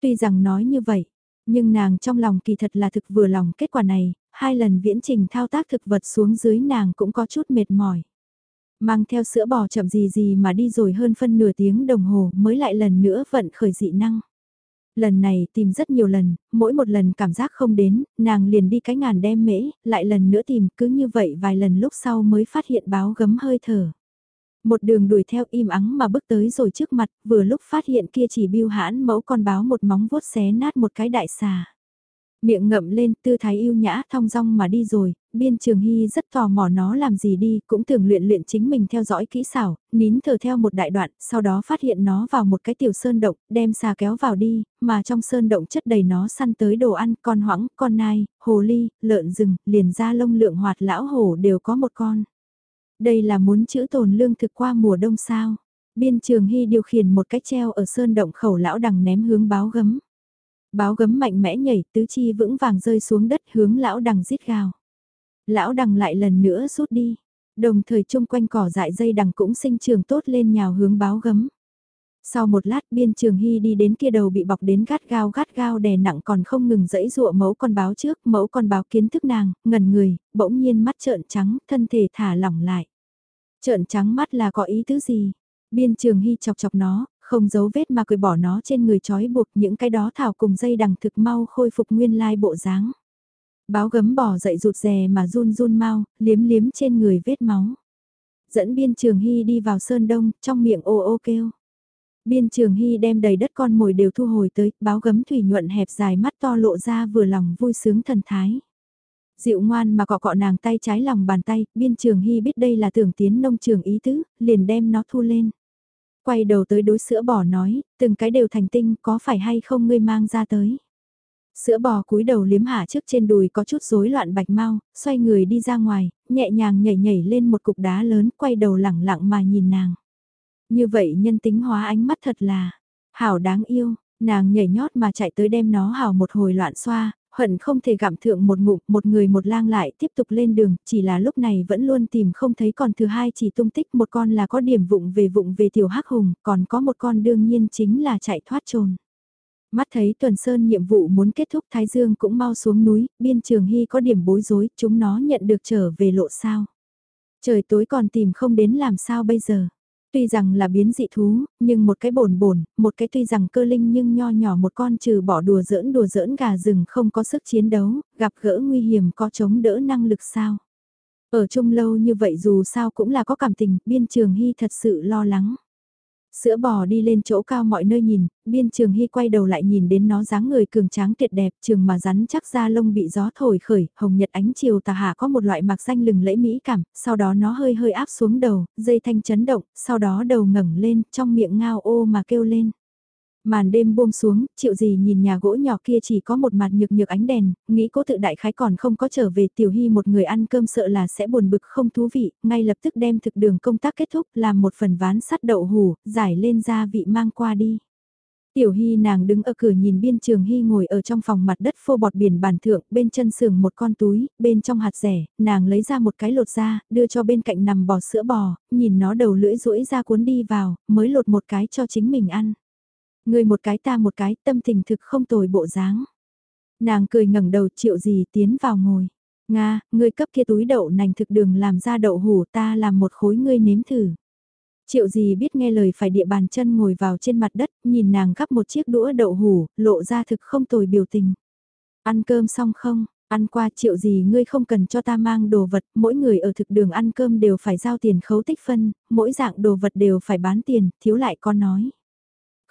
Tuy rằng nói như vậy, nhưng nàng trong lòng kỳ thật là thực vừa lòng kết quả này, hai lần viễn trình thao tác thực vật xuống dưới nàng cũng có chút mệt mỏi. Mang theo sữa bò chậm gì gì mà đi rồi hơn phân nửa tiếng đồng hồ mới lại lần nữa vận khởi dị năng. Lần này tìm rất nhiều lần, mỗi một lần cảm giác không đến, nàng liền đi cái ngàn đem mễ, lại lần nữa tìm, cứ như vậy vài lần lúc sau mới phát hiện báo gấm hơi thở. Một đường đuổi theo im ắng mà bước tới rồi trước mặt, vừa lúc phát hiện kia chỉ biêu hãn mẫu con báo một móng vuốt xé nát một cái đại xà. Miệng ngậm lên, tư thái yêu nhã thong dong mà đi rồi, biên trường hy rất tò mò nó làm gì đi, cũng thường luyện luyện chính mình theo dõi kỹ xảo, nín thở theo một đại đoạn, sau đó phát hiện nó vào một cái tiểu sơn động, đem xà kéo vào đi, mà trong sơn động chất đầy nó săn tới đồ ăn, con hoãng, con nai, hồ ly, lợn rừng, liền ra lông lượng hoạt lão hổ đều có một con. Đây là muốn chữ tồn lương thực qua mùa đông sao. Biên trường hy điều khiển một cái treo ở sơn động khẩu lão đằng ném hướng báo gấm. Báo gấm mạnh mẽ nhảy tứ chi vững vàng rơi xuống đất hướng lão đằng giết gào. Lão đằng lại lần nữa rút đi. Đồng thời chung quanh cỏ dại dây đằng cũng sinh trường tốt lên nhào hướng báo gấm. Sau một lát biên trường hy đi đến kia đầu bị bọc đến gắt gao gắt gao đè nặng còn không ngừng dẫy dụa mẫu con báo trước, mẫu con báo kiến thức nàng, ngần người, bỗng nhiên mắt trợn trắng, thân thể thả lỏng lại. Trợn trắng mắt là có ý tứ gì? Biên trường hy chọc chọc nó, không giấu vết mà cười bỏ nó trên người trói buộc những cái đó thảo cùng dây đằng thực mau khôi phục nguyên lai bộ dáng. Báo gấm bỏ dậy rụt rè mà run run mau, liếm liếm trên người vết máu. Dẫn biên trường hy đi vào sơn đông, trong miệng ô ô kêu. Biên trường hy đem đầy đất con mồi đều thu hồi tới, báo gấm thủy nhuận hẹp dài mắt to lộ ra vừa lòng vui sướng thần thái. Dịu ngoan mà cọ cọ nàng tay trái lòng bàn tay, biên trường hy biết đây là tưởng tiến nông trường ý tứ, liền đem nó thu lên. Quay đầu tới đối sữa bò nói, từng cái đều thành tinh có phải hay không ngươi mang ra tới. Sữa bò cúi đầu liếm hạ trước trên đùi có chút rối loạn bạch mau, xoay người đi ra ngoài, nhẹ nhàng nhảy nhảy lên một cục đá lớn, quay đầu lẳng lặng mà nhìn nàng. Như vậy nhân tính hóa ánh mắt thật là, hảo đáng yêu, nàng nhảy nhót mà chạy tới đem nó hảo một hồi loạn xoa, hận không thể gặm thượng một ngụm, một người một lang lại tiếp tục lên đường, chỉ là lúc này vẫn luôn tìm không thấy còn thứ hai chỉ tung tích một con là có điểm vụng về vụng về tiểu hắc hùng, còn có một con đương nhiên chính là chạy thoát trồn. Mắt thấy tuần sơn nhiệm vụ muốn kết thúc Thái Dương cũng mau xuống núi, biên trường hy có điểm bối rối, chúng nó nhận được trở về lộ sao. Trời tối còn tìm không đến làm sao bây giờ. Tuy rằng là biến dị thú, nhưng một cái bổn bổn, một cái tuy rằng cơ linh nhưng nho nhỏ một con trừ bỏ đùa giỡn đùa giỡn gà rừng không có sức chiến đấu, gặp gỡ nguy hiểm có chống đỡ năng lực sao. Ở chung lâu như vậy dù sao cũng là có cảm tình, biên trường hy thật sự lo lắng. Sữa bò đi lên chỗ cao mọi nơi nhìn, biên trường hy quay đầu lại nhìn đến nó dáng người cường tráng tuyệt đẹp, trường mà rắn chắc da lông bị gió thổi khởi, hồng nhật ánh chiều tà hạ có một loại mạc xanh lừng lẫy mỹ cảm, sau đó nó hơi hơi áp xuống đầu, dây thanh chấn động, sau đó đầu ngẩng lên, trong miệng ngao ô mà kêu lên. Màn đêm buông xuống, chịu gì nhìn nhà gỗ nhỏ kia chỉ có một mặt nhược nhược ánh đèn, nghĩ cố tự đại khái còn không có trở về tiểu hy một người ăn cơm sợ là sẽ buồn bực không thú vị, ngay lập tức đem thực đường công tác kết thúc làm một phần ván sắt đậu hủ, giải lên gia vị mang qua đi. Tiểu Hy nàng đứng ở cửa nhìn biên trường Hy ngồi ở trong phòng mặt đất phô bọt biển bàn thượng, bên chân sườn một con túi, bên trong hạt rẻ, nàng lấy ra một cái lột ra, đưa cho bên cạnh nằm bò sữa bò, nhìn nó đầu lưỡi rũi ra cuốn đi vào, mới lột một cái cho chính mình ăn. Người một cái ta một cái tâm tình thực không tồi bộ dáng. Nàng cười ngẩng đầu triệu gì tiến vào ngồi. Nga, ngươi cấp kia túi đậu nành thực đường làm ra đậu hủ ta làm một khối ngươi nếm thử. Triệu gì biết nghe lời phải địa bàn chân ngồi vào trên mặt đất, nhìn nàng gắp một chiếc đũa đậu hủ, lộ ra thực không tồi biểu tình. Ăn cơm xong không? Ăn qua triệu gì ngươi không cần cho ta mang đồ vật, mỗi người ở thực đường ăn cơm đều phải giao tiền khấu tích phân, mỗi dạng đồ vật đều phải bán tiền, thiếu lại con nói.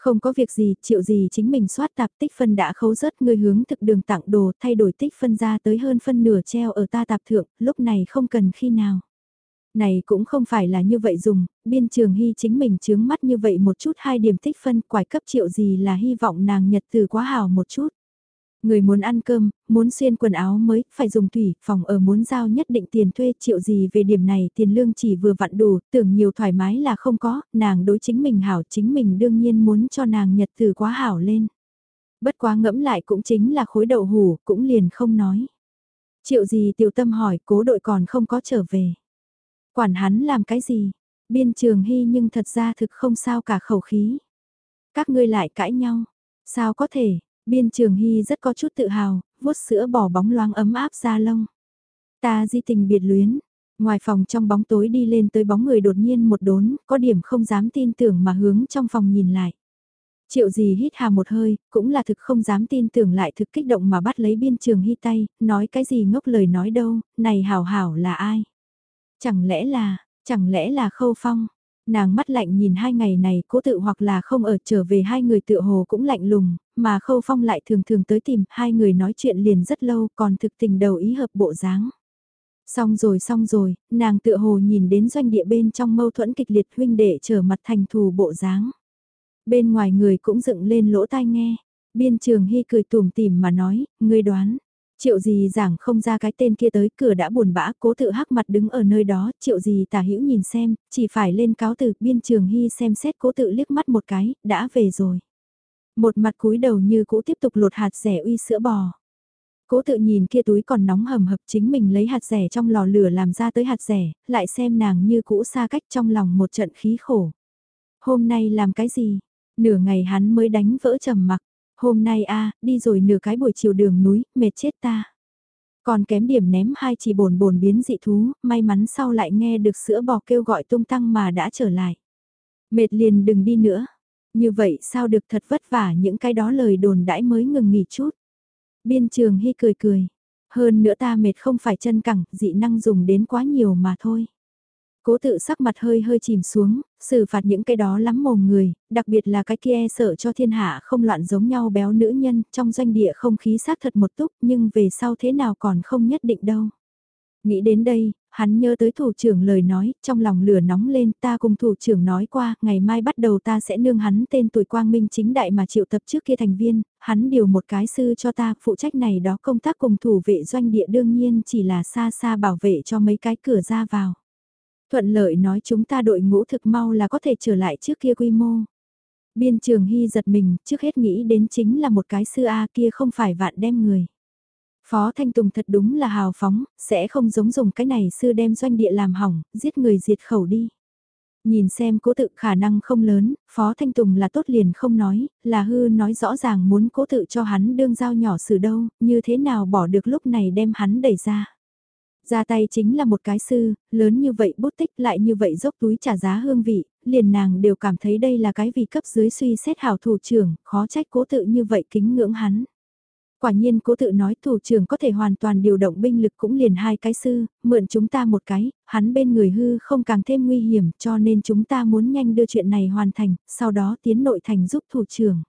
Không có việc gì, chịu gì chính mình soát tạp tích phân đã khấu rớt người hướng thực đường tặng đồ thay đổi tích phân ra tới hơn phân nửa treo ở ta tạp thượng, lúc này không cần khi nào. Này cũng không phải là như vậy dùng, biên trường hy chính mình chướng mắt như vậy một chút hai điểm tích phân quải cấp triệu gì là hy vọng nàng nhật từ quá hào một chút. Người muốn ăn cơm, muốn xuyên quần áo mới, phải dùng thủy, phòng ở muốn giao nhất định tiền thuê triệu gì về điểm này tiền lương chỉ vừa vặn đủ, tưởng nhiều thoải mái là không có, nàng đối chính mình hảo chính mình đương nhiên muốn cho nàng nhật từ quá hảo lên. Bất quá ngẫm lại cũng chính là khối đậu hủ, cũng liền không nói. Triệu gì tiểu tâm hỏi cố đội còn không có trở về. Quản hắn làm cái gì? Biên trường hy nhưng thật ra thực không sao cả khẩu khí. Các ngươi lại cãi nhau. Sao có thể, Biên Trường Hy rất có chút tự hào, vuốt sữa bỏ bóng loáng ấm áp ra lông. Ta di tình biệt luyến, ngoài phòng trong bóng tối đi lên tới bóng người đột nhiên một đốn, có điểm không dám tin tưởng mà hướng trong phòng nhìn lại. Triệu gì hít hà một hơi, cũng là thực không dám tin tưởng lại thực kích động mà bắt lấy biên trường hy tay, nói cái gì ngốc lời nói đâu, này hảo hảo là ai? Chẳng lẽ là, chẳng lẽ là khâu phong? Nàng mắt lạnh nhìn hai ngày này cố tự hoặc là không ở trở về hai người tự hồ cũng lạnh lùng, mà khâu phong lại thường thường tới tìm hai người nói chuyện liền rất lâu còn thực tình đầu ý hợp bộ dáng. Xong rồi xong rồi, nàng tựa hồ nhìn đến doanh địa bên trong mâu thuẫn kịch liệt huynh đệ trở mặt thành thù bộ dáng. Bên ngoài người cũng dựng lên lỗ tai nghe, biên trường hy cười tùm tìm mà nói, ngươi đoán. Triệu gì giảng không ra cái tên kia tới cửa đã buồn bã cố tự hắc mặt đứng ở nơi đó, triệu gì tả hữu nhìn xem, chỉ phải lên cáo từ biên trường hy xem xét cố tự liếc mắt một cái, đã về rồi. Một mặt cúi đầu như cũ tiếp tục lột hạt rẻ uy sữa bò. Cố tự nhìn kia túi còn nóng hầm hập chính mình lấy hạt rẻ trong lò lửa làm ra tới hạt rẻ, lại xem nàng như cũ xa cách trong lòng một trận khí khổ. Hôm nay làm cái gì? Nửa ngày hắn mới đánh vỡ trầm mặc. Hôm nay a đi rồi nửa cái buổi chiều đường núi, mệt chết ta. Còn kém điểm ném hai chỉ bồn bồn biến dị thú, may mắn sau lại nghe được sữa bò kêu gọi tung tăng mà đã trở lại. Mệt liền đừng đi nữa. Như vậy sao được thật vất vả những cái đó lời đồn đãi mới ngừng nghỉ chút. Biên trường hy cười cười. Hơn nữa ta mệt không phải chân cẳng, dị năng dùng đến quá nhiều mà thôi. Cố tự sắc mặt hơi hơi chìm xuống, xử phạt những cái đó lắm mồm người, đặc biệt là cái kia e sợ cho thiên hạ không loạn giống nhau béo nữ nhân, trong doanh địa không khí sát thật một túc nhưng về sau thế nào còn không nhất định đâu. Nghĩ đến đây, hắn nhớ tới thủ trưởng lời nói, trong lòng lửa nóng lên ta cùng thủ trưởng nói qua, ngày mai bắt đầu ta sẽ nương hắn tên tuổi quang minh chính đại mà triệu tập trước kia thành viên, hắn điều một cái sư cho ta, phụ trách này đó công tác cùng thủ vệ doanh địa đương nhiên chỉ là xa xa bảo vệ cho mấy cái cửa ra vào. Thuận lợi nói chúng ta đội ngũ thực mau là có thể trở lại trước kia quy mô. Biên trường hy giật mình, trước hết nghĩ đến chính là một cái sư A kia không phải vạn đem người. Phó Thanh Tùng thật đúng là hào phóng, sẽ không giống dùng cái này sư đem doanh địa làm hỏng, giết người diệt khẩu đi. Nhìn xem cố tự khả năng không lớn, Phó Thanh Tùng là tốt liền không nói, là hư nói rõ ràng muốn cố tự cho hắn đương giao nhỏ xử đâu, như thế nào bỏ được lúc này đem hắn đẩy ra. Ra tay chính là một cái sư, lớn như vậy bút tích lại như vậy dốc túi trả giá hương vị, liền nàng đều cảm thấy đây là cái vì cấp dưới suy xét hảo thủ trưởng, khó trách cố tự như vậy kính ngưỡng hắn. Quả nhiên cố tự nói thủ trưởng có thể hoàn toàn điều động binh lực cũng liền hai cái sư, mượn chúng ta một cái, hắn bên người hư không càng thêm nguy hiểm cho nên chúng ta muốn nhanh đưa chuyện này hoàn thành, sau đó tiến nội thành giúp thủ trưởng.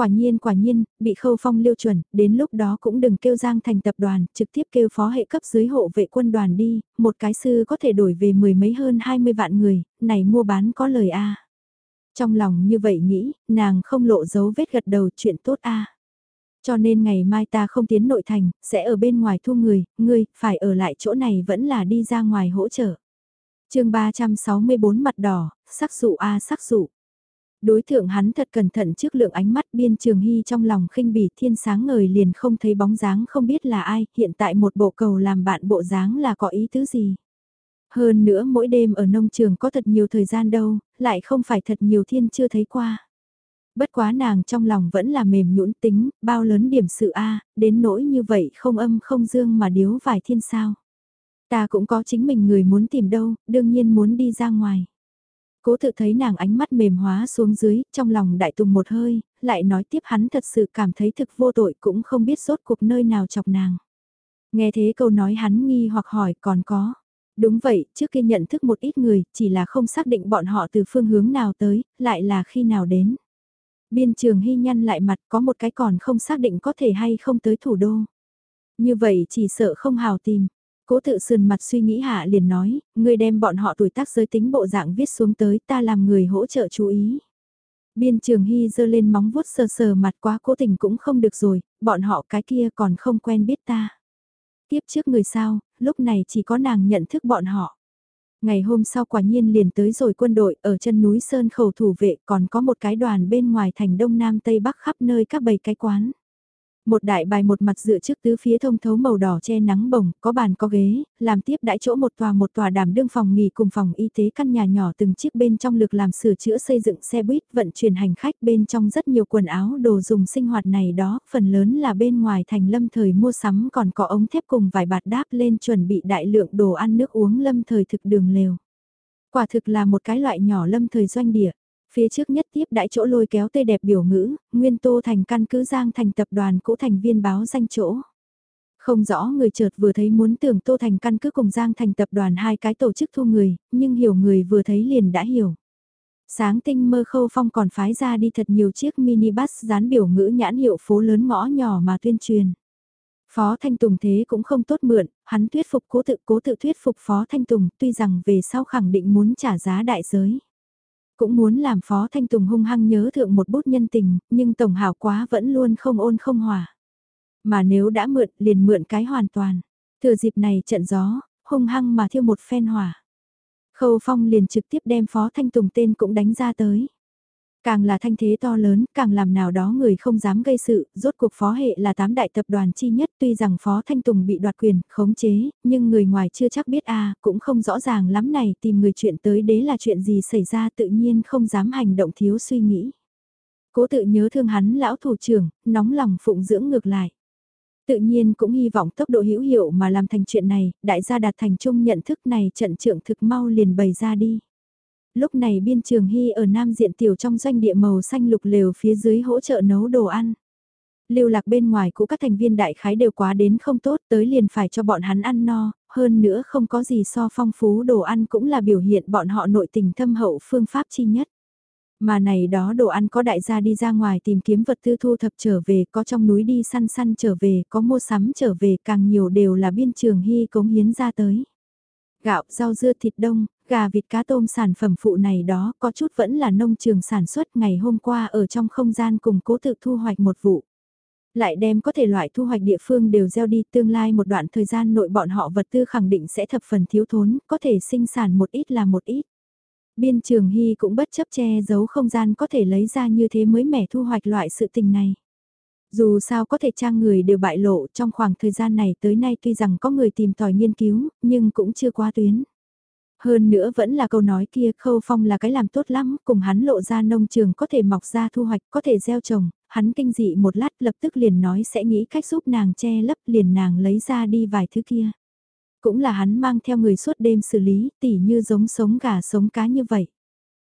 Quả nhiên quả nhiên, bị khâu phong liêu chuẩn, đến lúc đó cũng đừng kêu Giang thành tập đoàn, trực tiếp kêu phó hệ cấp dưới hộ vệ quân đoàn đi, một cái sư có thể đổi về mười mấy hơn 20 vạn người, này mua bán có lời a Trong lòng như vậy nghĩ, nàng không lộ dấu vết gật đầu chuyện tốt a Cho nên ngày mai ta không tiến nội thành, sẽ ở bên ngoài thu người, ngươi, phải ở lại chỗ này vẫn là đi ra ngoài hỗ trợ. chương 364 mặt đỏ, sắc dụ a sắc dụ. Đối tượng hắn thật cẩn thận trước lượng ánh mắt biên trường hy trong lòng khinh bỉ thiên sáng ngời liền không thấy bóng dáng không biết là ai, hiện tại một bộ cầu làm bạn bộ dáng là có ý tứ gì. Hơn nữa mỗi đêm ở nông trường có thật nhiều thời gian đâu, lại không phải thật nhiều thiên chưa thấy qua. Bất quá nàng trong lòng vẫn là mềm nhũn tính, bao lớn điểm sự A, đến nỗi như vậy không âm không dương mà điếu vài thiên sao. Ta cũng có chính mình người muốn tìm đâu, đương nhiên muốn đi ra ngoài. Cố tự thấy nàng ánh mắt mềm hóa xuống dưới, trong lòng đại tùng một hơi, lại nói tiếp hắn thật sự cảm thấy thực vô tội cũng không biết rốt cuộc nơi nào chọc nàng. Nghe thế câu nói hắn nghi hoặc hỏi còn có. Đúng vậy, trước kia nhận thức một ít người, chỉ là không xác định bọn họ từ phương hướng nào tới, lại là khi nào đến. Biên trường hy nhăn lại mặt có một cái còn không xác định có thể hay không tới thủ đô. Như vậy chỉ sợ không hào tìm, Cố tự sườn mặt suy nghĩ hạ liền nói, ngươi đem bọn họ tuổi tác giới tính bộ dạng viết xuống tới ta làm người hỗ trợ chú ý. Biên trường hy giơ lên móng vuốt sờ sờ mặt quá cố tình cũng không được rồi, bọn họ cái kia còn không quen biết ta. Tiếp trước người sao, lúc này chỉ có nàng nhận thức bọn họ. Ngày hôm sau quả nhiên liền tới rồi quân đội ở chân núi Sơn khẩu thủ vệ còn có một cái đoàn bên ngoài thành Đông Nam Tây Bắc khắp nơi các bầy cái quán. Một đại bài một mặt dựa trước tứ phía thông thấu màu đỏ che nắng bồng, có bàn có ghế, làm tiếp đãi chỗ một tòa một tòa đảm đương phòng nghỉ cùng phòng y tế căn nhà nhỏ từng chiếc bên trong lực làm sửa chữa xây dựng xe buýt vận chuyển hành khách bên trong rất nhiều quần áo đồ dùng sinh hoạt này đó, phần lớn là bên ngoài thành lâm thời mua sắm còn có ống thép cùng vài bạt đáp lên chuẩn bị đại lượng đồ ăn nước uống lâm thời thực đường lều. Quả thực là một cái loại nhỏ lâm thời doanh địa. Phía trước nhất tiếp đãi chỗ lôi kéo tê đẹp biểu ngữ, nguyên tô thành căn cứ giang thành tập đoàn cũ thành viên báo danh chỗ. Không rõ người chợt vừa thấy muốn tưởng Tô Thành căn cứ cùng Giang thành tập đoàn hai cái tổ chức thu người, nhưng hiểu người vừa thấy liền đã hiểu. Sáng tinh mơ khâu phong còn phái ra đi thật nhiều chiếc mini bus dán biểu ngữ nhãn hiệu phố lớn ngõ nhỏ mà tuyên truyền. Phó Thanh Tùng thế cũng không tốt mượn, hắn thuyết phục cố tự cố tự thuyết phục Phó Thanh Tùng tuy rằng về sau khẳng định muốn trả giá đại giới. Cũng muốn làm Phó Thanh Tùng hung hăng nhớ thượng một bút nhân tình, nhưng tổng hảo quá vẫn luôn không ôn không hòa. Mà nếu đã mượn liền mượn cái hoàn toàn. Thừa dịp này trận gió, hung hăng mà thiêu một phen hỏa. Khâu Phong liền trực tiếp đem Phó Thanh Tùng tên cũng đánh ra tới. Càng là thanh thế to lớn, càng làm nào đó người không dám gây sự, rốt cuộc phó hệ là tám đại tập đoàn chi nhất tuy rằng phó thanh tùng bị đoạt quyền, khống chế, nhưng người ngoài chưa chắc biết a cũng không rõ ràng lắm này tìm người chuyện tới đế là chuyện gì xảy ra tự nhiên không dám hành động thiếu suy nghĩ. Cố tự nhớ thương hắn lão thủ trưởng, nóng lòng phụng dưỡng ngược lại. Tự nhiên cũng hy vọng tốc độ hữu hiệu mà làm thành chuyện này, đại gia đạt thành chung nhận thức này trận trưởng thực mau liền bày ra đi. Lúc này biên trường hy ở nam diện tiểu trong doanh địa màu xanh lục lều phía dưới hỗ trợ nấu đồ ăn. Lưu lạc bên ngoài của các thành viên đại khái đều quá đến không tốt tới liền phải cho bọn hắn ăn no, hơn nữa không có gì so phong phú đồ ăn cũng là biểu hiện bọn họ nội tình thâm hậu phương pháp chi nhất. Mà này đó đồ ăn có đại gia đi ra ngoài tìm kiếm vật tư thu thập trở về, có trong núi đi săn săn trở về, có mua sắm trở về, càng nhiều đều là biên trường hy cống hiến ra tới. Gạo, rau dưa thịt đông, gà vịt cá tôm sản phẩm phụ này đó có chút vẫn là nông trường sản xuất ngày hôm qua ở trong không gian cùng cố tự thu hoạch một vụ. Lại đem có thể loại thu hoạch địa phương đều gieo đi tương lai một đoạn thời gian nội bọn họ vật tư khẳng định sẽ thập phần thiếu thốn, có thể sinh sản một ít là một ít. Biên trường hy cũng bất chấp che giấu không gian có thể lấy ra như thế mới mẻ thu hoạch loại sự tình này. Dù sao có thể trang người đều bại lộ trong khoảng thời gian này tới nay tuy rằng có người tìm tòi nghiên cứu, nhưng cũng chưa qua tuyến. Hơn nữa vẫn là câu nói kia, khâu phong là cái làm tốt lắm, cùng hắn lộ ra nông trường có thể mọc ra thu hoạch, có thể gieo trồng, hắn kinh dị một lát lập tức liền nói sẽ nghĩ cách giúp nàng che lấp liền nàng lấy ra đi vài thứ kia. Cũng là hắn mang theo người suốt đêm xử lý, tỉ như giống sống gà sống cá như vậy.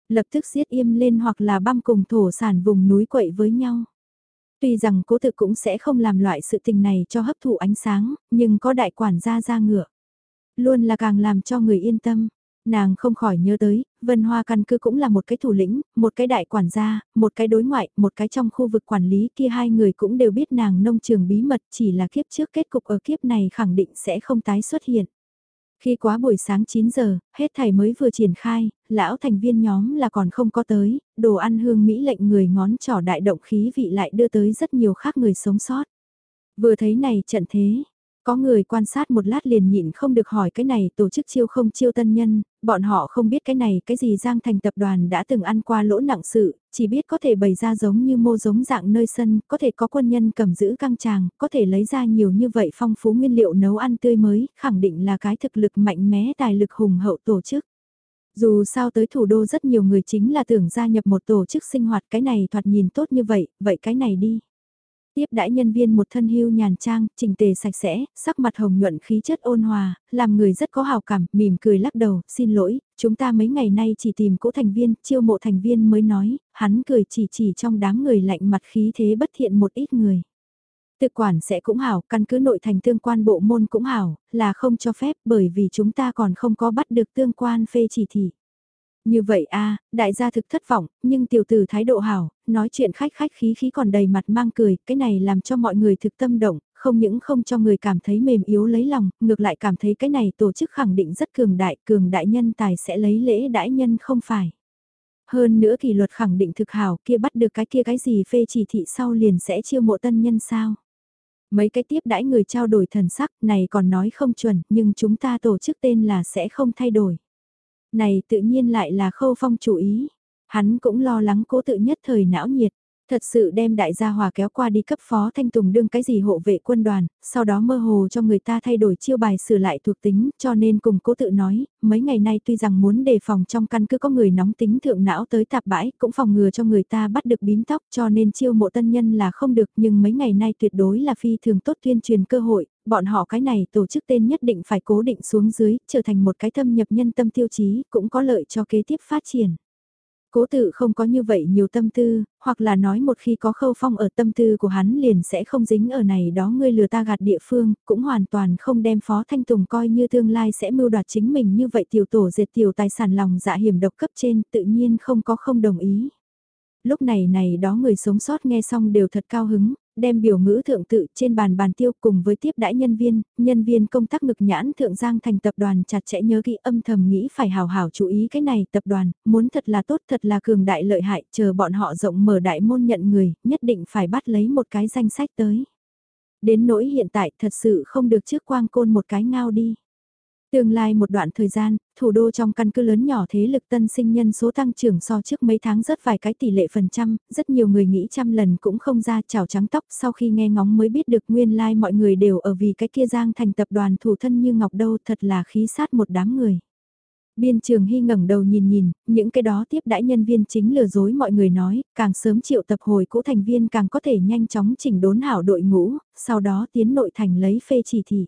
Lập tức giết im lên hoặc là băm cùng thổ sản vùng núi quậy với nhau. Tuy rằng cố tự cũng sẽ không làm loại sự tình này cho hấp thụ ánh sáng, nhưng có đại quản gia ra ngựa. Luôn là càng làm cho người yên tâm. Nàng không khỏi nhớ tới, Vân Hoa căn cứ cũng là một cái thủ lĩnh, một cái đại quản gia, một cái đối ngoại, một cái trong khu vực quản lý kia hai người cũng đều biết nàng nông trường bí mật chỉ là kiếp trước kết cục ở kiếp này khẳng định sẽ không tái xuất hiện. Khi quá buổi sáng 9 giờ, hết thầy mới vừa triển khai, lão thành viên nhóm là còn không có tới, đồ ăn hương Mỹ lệnh người ngón trỏ đại động khí vị lại đưa tới rất nhiều khác người sống sót. Vừa thấy này trận thế, có người quan sát một lát liền nhịn không được hỏi cái này tổ chức chiêu không chiêu tân nhân, bọn họ không biết cái này cái gì Giang Thành tập đoàn đã từng ăn qua lỗ nặng sự, chỉ biết có thể bày ra giống như mô giống dạng nơi sân, có thể có quân nhân cầm giữ căng tràng, có thể lấy ra nhiều như vậy phong phú nguyên liệu nấu ăn tươi mới, khẳng định là cái thực lực mạnh mẽ tài lực hùng hậu tổ chức. Dù sao tới thủ đô rất nhiều người chính là tưởng gia nhập một tổ chức sinh hoạt cái này thoạt nhìn tốt như vậy, vậy cái này đi. Tiếp đãi nhân viên một thân hưu nhàn trang, chỉnh tề sạch sẽ, sắc mặt hồng nhuận khí chất ôn hòa, làm người rất có hào cảm, mỉm cười lắc đầu, xin lỗi, chúng ta mấy ngày nay chỉ tìm cỗ thành viên, chiêu mộ thành viên mới nói, hắn cười chỉ chỉ trong đám người lạnh mặt khí thế bất thiện một ít người. Tự quản sẽ cũng hảo, căn cứ nội thành tương quan bộ môn cũng hảo, là không cho phép bởi vì chúng ta còn không có bắt được tương quan phê chỉ thị. Như vậy a đại gia thực thất vọng, nhưng tiểu tử thái độ hảo, nói chuyện khách khách khí khí còn đầy mặt mang cười, cái này làm cho mọi người thực tâm động, không những không cho người cảm thấy mềm yếu lấy lòng, ngược lại cảm thấy cái này tổ chức khẳng định rất cường đại, cường đại nhân tài sẽ lấy lễ đãi nhân không phải. Hơn nữa kỷ luật khẳng định thực hảo kia bắt được cái kia cái gì phê chỉ thị sau liền sẽ chiêu mộ tân nhân sao. Mấy cái tiếp đãi người trao đổi thần sắc này còn nói không chuẩn nhưng chúng ta tổ chức tên là sẽ không thay đổi. Này tự nhiên lại là khâu phong chủ ý. Hắn cũng lo lắng cố tự nhất thời não nhiệt. Thật sự đem đại gia hòa kéo qua đi cấp phó thanh tùng đương cái gì hộ vệ quân đoàn, sau đó mơ hồ cho người ta thay đổi chiêu bài sửa lại thuộc tính, cho nên cùng cố tự nói, mấy ngày nay tuy rằng muốn đề phòng trong căn cứ có người nóng tính thượng não tới tạp bãi, cũng phòng ngừa cho người ta bắt được bím tóc cho nên chiêu mộ tân nhân là không được nhưng mấy ngày nay tuyệt đối là phi thường tốt tuyên truyền cơ hội, bọn họ cái này tổ chức tên nhất định phải cố định xuống dưới, trở thành một cái thâm nhập nhân tâm tiêu chí, cũng có lợi cho kế tiếp phát triển. Cố tự không có như vậy nhiều tâm tư, hoặc là nói một khi có khâu phong ở tâm tư của hắn liền sẽ không dính ở này đó ngươi lừa ta gạt địa phương, cũng hoàn toàn không đem Phó Thanh Tùng coi như tương lai sẽ mưu đoạt chính mình như vậy tiểu tổ diệt tiểu tài sản lòng dạ hiểm độc cấp trên tự nhiên không có không đồng ý. Lúc này này đó người sống sót nghe xong đều thật cao hứng, đem biểu ngữ thượng tự trên bàn bàn tiêu cùng với tiếp đãi nhân viên, nhân viên công tác ngực nhãn thượng giang thành tập đoàn chặt chẽ nhớ kỹ âm thầm nghĩ phải hào hảo chú ý cái này tập đoàn, muốn thật là tốt thật là cường đại lợi hại, chờ bọn họ rộng mở đại môn nhận người, nhất định phải bắt lấy một cái danh sách tới. Đến nỗi hiện tại thật sự không được trước quang côn một cái ngao đi. Tương lai một đoạn thời gian, thủ đô trong căn cứ lớn nhỏ thế lực tân sinh nhân số tăng trưởng so trước mấy tháng rất vài cái tỷ lệ phần trăm, rất nhiều người nghĩ trăm lần cũng không ra chảo trắng tóc sau khi nghe ngóng mới biết được nguyên lai like mọi người đều ở vì cái kia giang thành tập đoàn thủ thân như ngọc đâu thật là khí sát một đám người. Biên trường hy ngẩng đầu nhìn nhìn, những cái đó tiếp đãi nhân viên chính lừa dối mọi người nói, càng sớm triệu tập hồi cũ thành viên càng có thể nhanh chóng chỉnh đốn hảo đội ngũ, sau đó tiến nội thành lấy phê chỉ thị.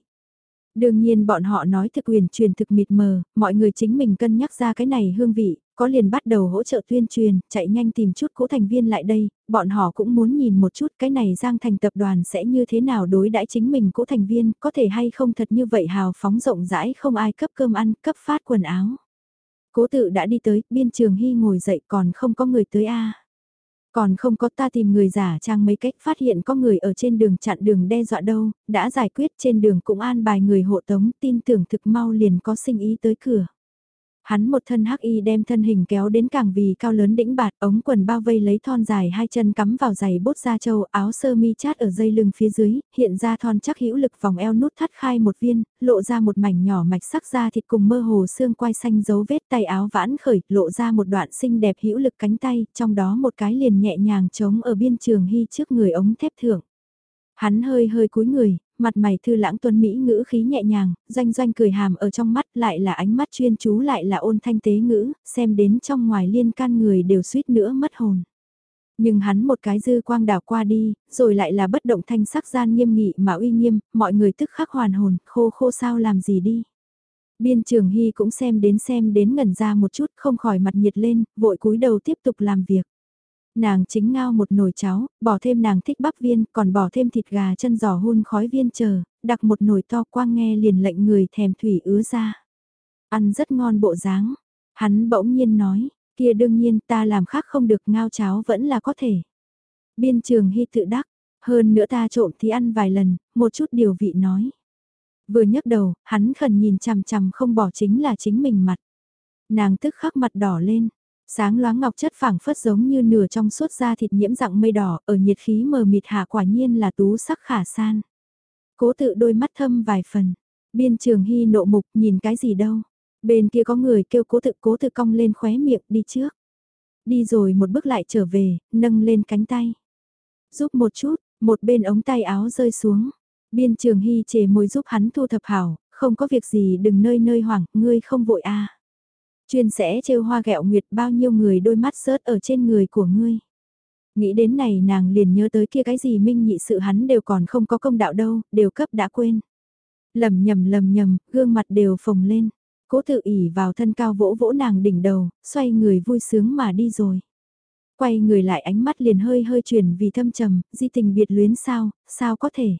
Đương nhiên bọn họ nói thực quyền truyền thực mịt mờ, mọi người chính mình cân nhắc ra cái này hương vị, có liền bắt đầu hỗ trợ tuyên truyền, chạy nhanh tìm chút cũ thành viên lại đây, bọn họ cũng muốn nhìn một chút cái này Giang Thành tập đoàn sẽ như thế nào đối đãi chính mình cũ thành viên, có thể hay không thật như vậy hào phóng rộng rãi không ai cấp cơm ăn, cấp phát quần áo. Cố tự đã đi tới, biên trường hy ngồi dậy còn không có người tới a còn không có ta tìm người giả trang mấy cách phát hiện có người ở trên đường chặn đường đe dọa đâu, đã giải quyết trên đường cũng an bài người hộ tống tin tưởng thực mau liền có sinh ý tới cửa. Hắn một thân hắc y đem thân hình kéo đến càng vì cao lớn đĩnh bạt, ống quần bao vây lấy thon dài hai chân cắm vào giày bốt da trâu, áo sơ mi chát ở dây lưng phía dưới, hiện ra thon chắc hữu lực vòng eo nút thắt khai một viên, lộ ra một mảnh nhỏ mạch sắc da thịt cùng mơ hồ xương quai xanh dấu vết tay áo vãn khởi, lộ ra một đoạn xinh đẹp hữu lực cánh tay, trong đó một cái liền nhẹ nhàng trống ở biên trường hy trước người ống thép thượng. Hắn hơi hơi cúi người, mặt mày thư lãng tuấn Mỹ ngữ khí nhẹ nhàng, doanh doanh cười hàm ở trong mắt lại là ánh mắt chuyên chú lại là ôn thanh tế ngữ, xem đến trong ngoài liên can người đều suýt nữa mất hồn. Nhưng hắn một cái dư quang đảo qua đi, rồi lại là bất động thanh sắc gian nghiêm nghị mà uy nghiêm, mọi người tức khắc hoàn hồn, khô khô sao làm gì đi. Biên trường hy cũng xem đến xem đến ngẩn ra một chút không khỏi mặt nhiệt lên, vội cúi đầu tiếp tục làm việc. Nàng chính ngao một nồi cháo, bỏ thêm nàng thích bắp viên, còn bỏ thêm thịt gà chân giò hun khói viên chờ, đặt một nồi to quang nghe liền lệnh người thèm thủy ứa ra. Ăn rất ngon bộ dáng. Hắn bỗng nhiên nói, kia đương nhiên ta làm khác không được ngao cháo vẫn là có thể. Biên trường hy tự đắc, hơn nữa ta trộm thì ăn vài lần, một chút điều vị nói. Vừa nhấc đầu, hắn khẩn nhìn chằm chằm không bỏ chính là chính mình mặt. Nàng tức khắc mặt đỏ lên, Sáng loáng ngọc chất phẳng phất giống như nửa trong suốt da thịt nhiễm dạng mây đỏ, ở nhiệt khí mờ mịt hạ quả nhiên là tú sắc khả san. Cố tự đôi mắt thâm vài phần, biên trường hy nộ mục nhìn cái gì đâu. Bên kia có người kêu cố tự cố tự cong lên khóe miệng đi trước. Đi rồi một bước lại trở về, nâng lên cánh tay. Giúp một chút, một bên ống tay áo rơi xuống. Biên trường hy chề môi giúp hắn thu thập hảo, không có việc gì đừng nơi nơi hoảng, ngươi không vội a Chuyên sẽ trêu hoa gẹo nguyệt bao nhiêu người đôi mắt sớt ở trên người của ngươi. Nghĩ đến này nàng liền nhớ tới kia cái gì minh nhị sự hắn đều còn không có công đạo đâu, đều cấp đã quên. Lầm nhầm lầm nhầm, gương mặt đều phồng lên. Cố tự ỉ vào thân cao vỗ vỗ nàng đỉnh đầu, xoay người vui sướng mà đi rồi. Quay người lại ánh mắt liền hơi hơi chuyển vì thâm trầm, di tình biệt luyến sao, sao có thể.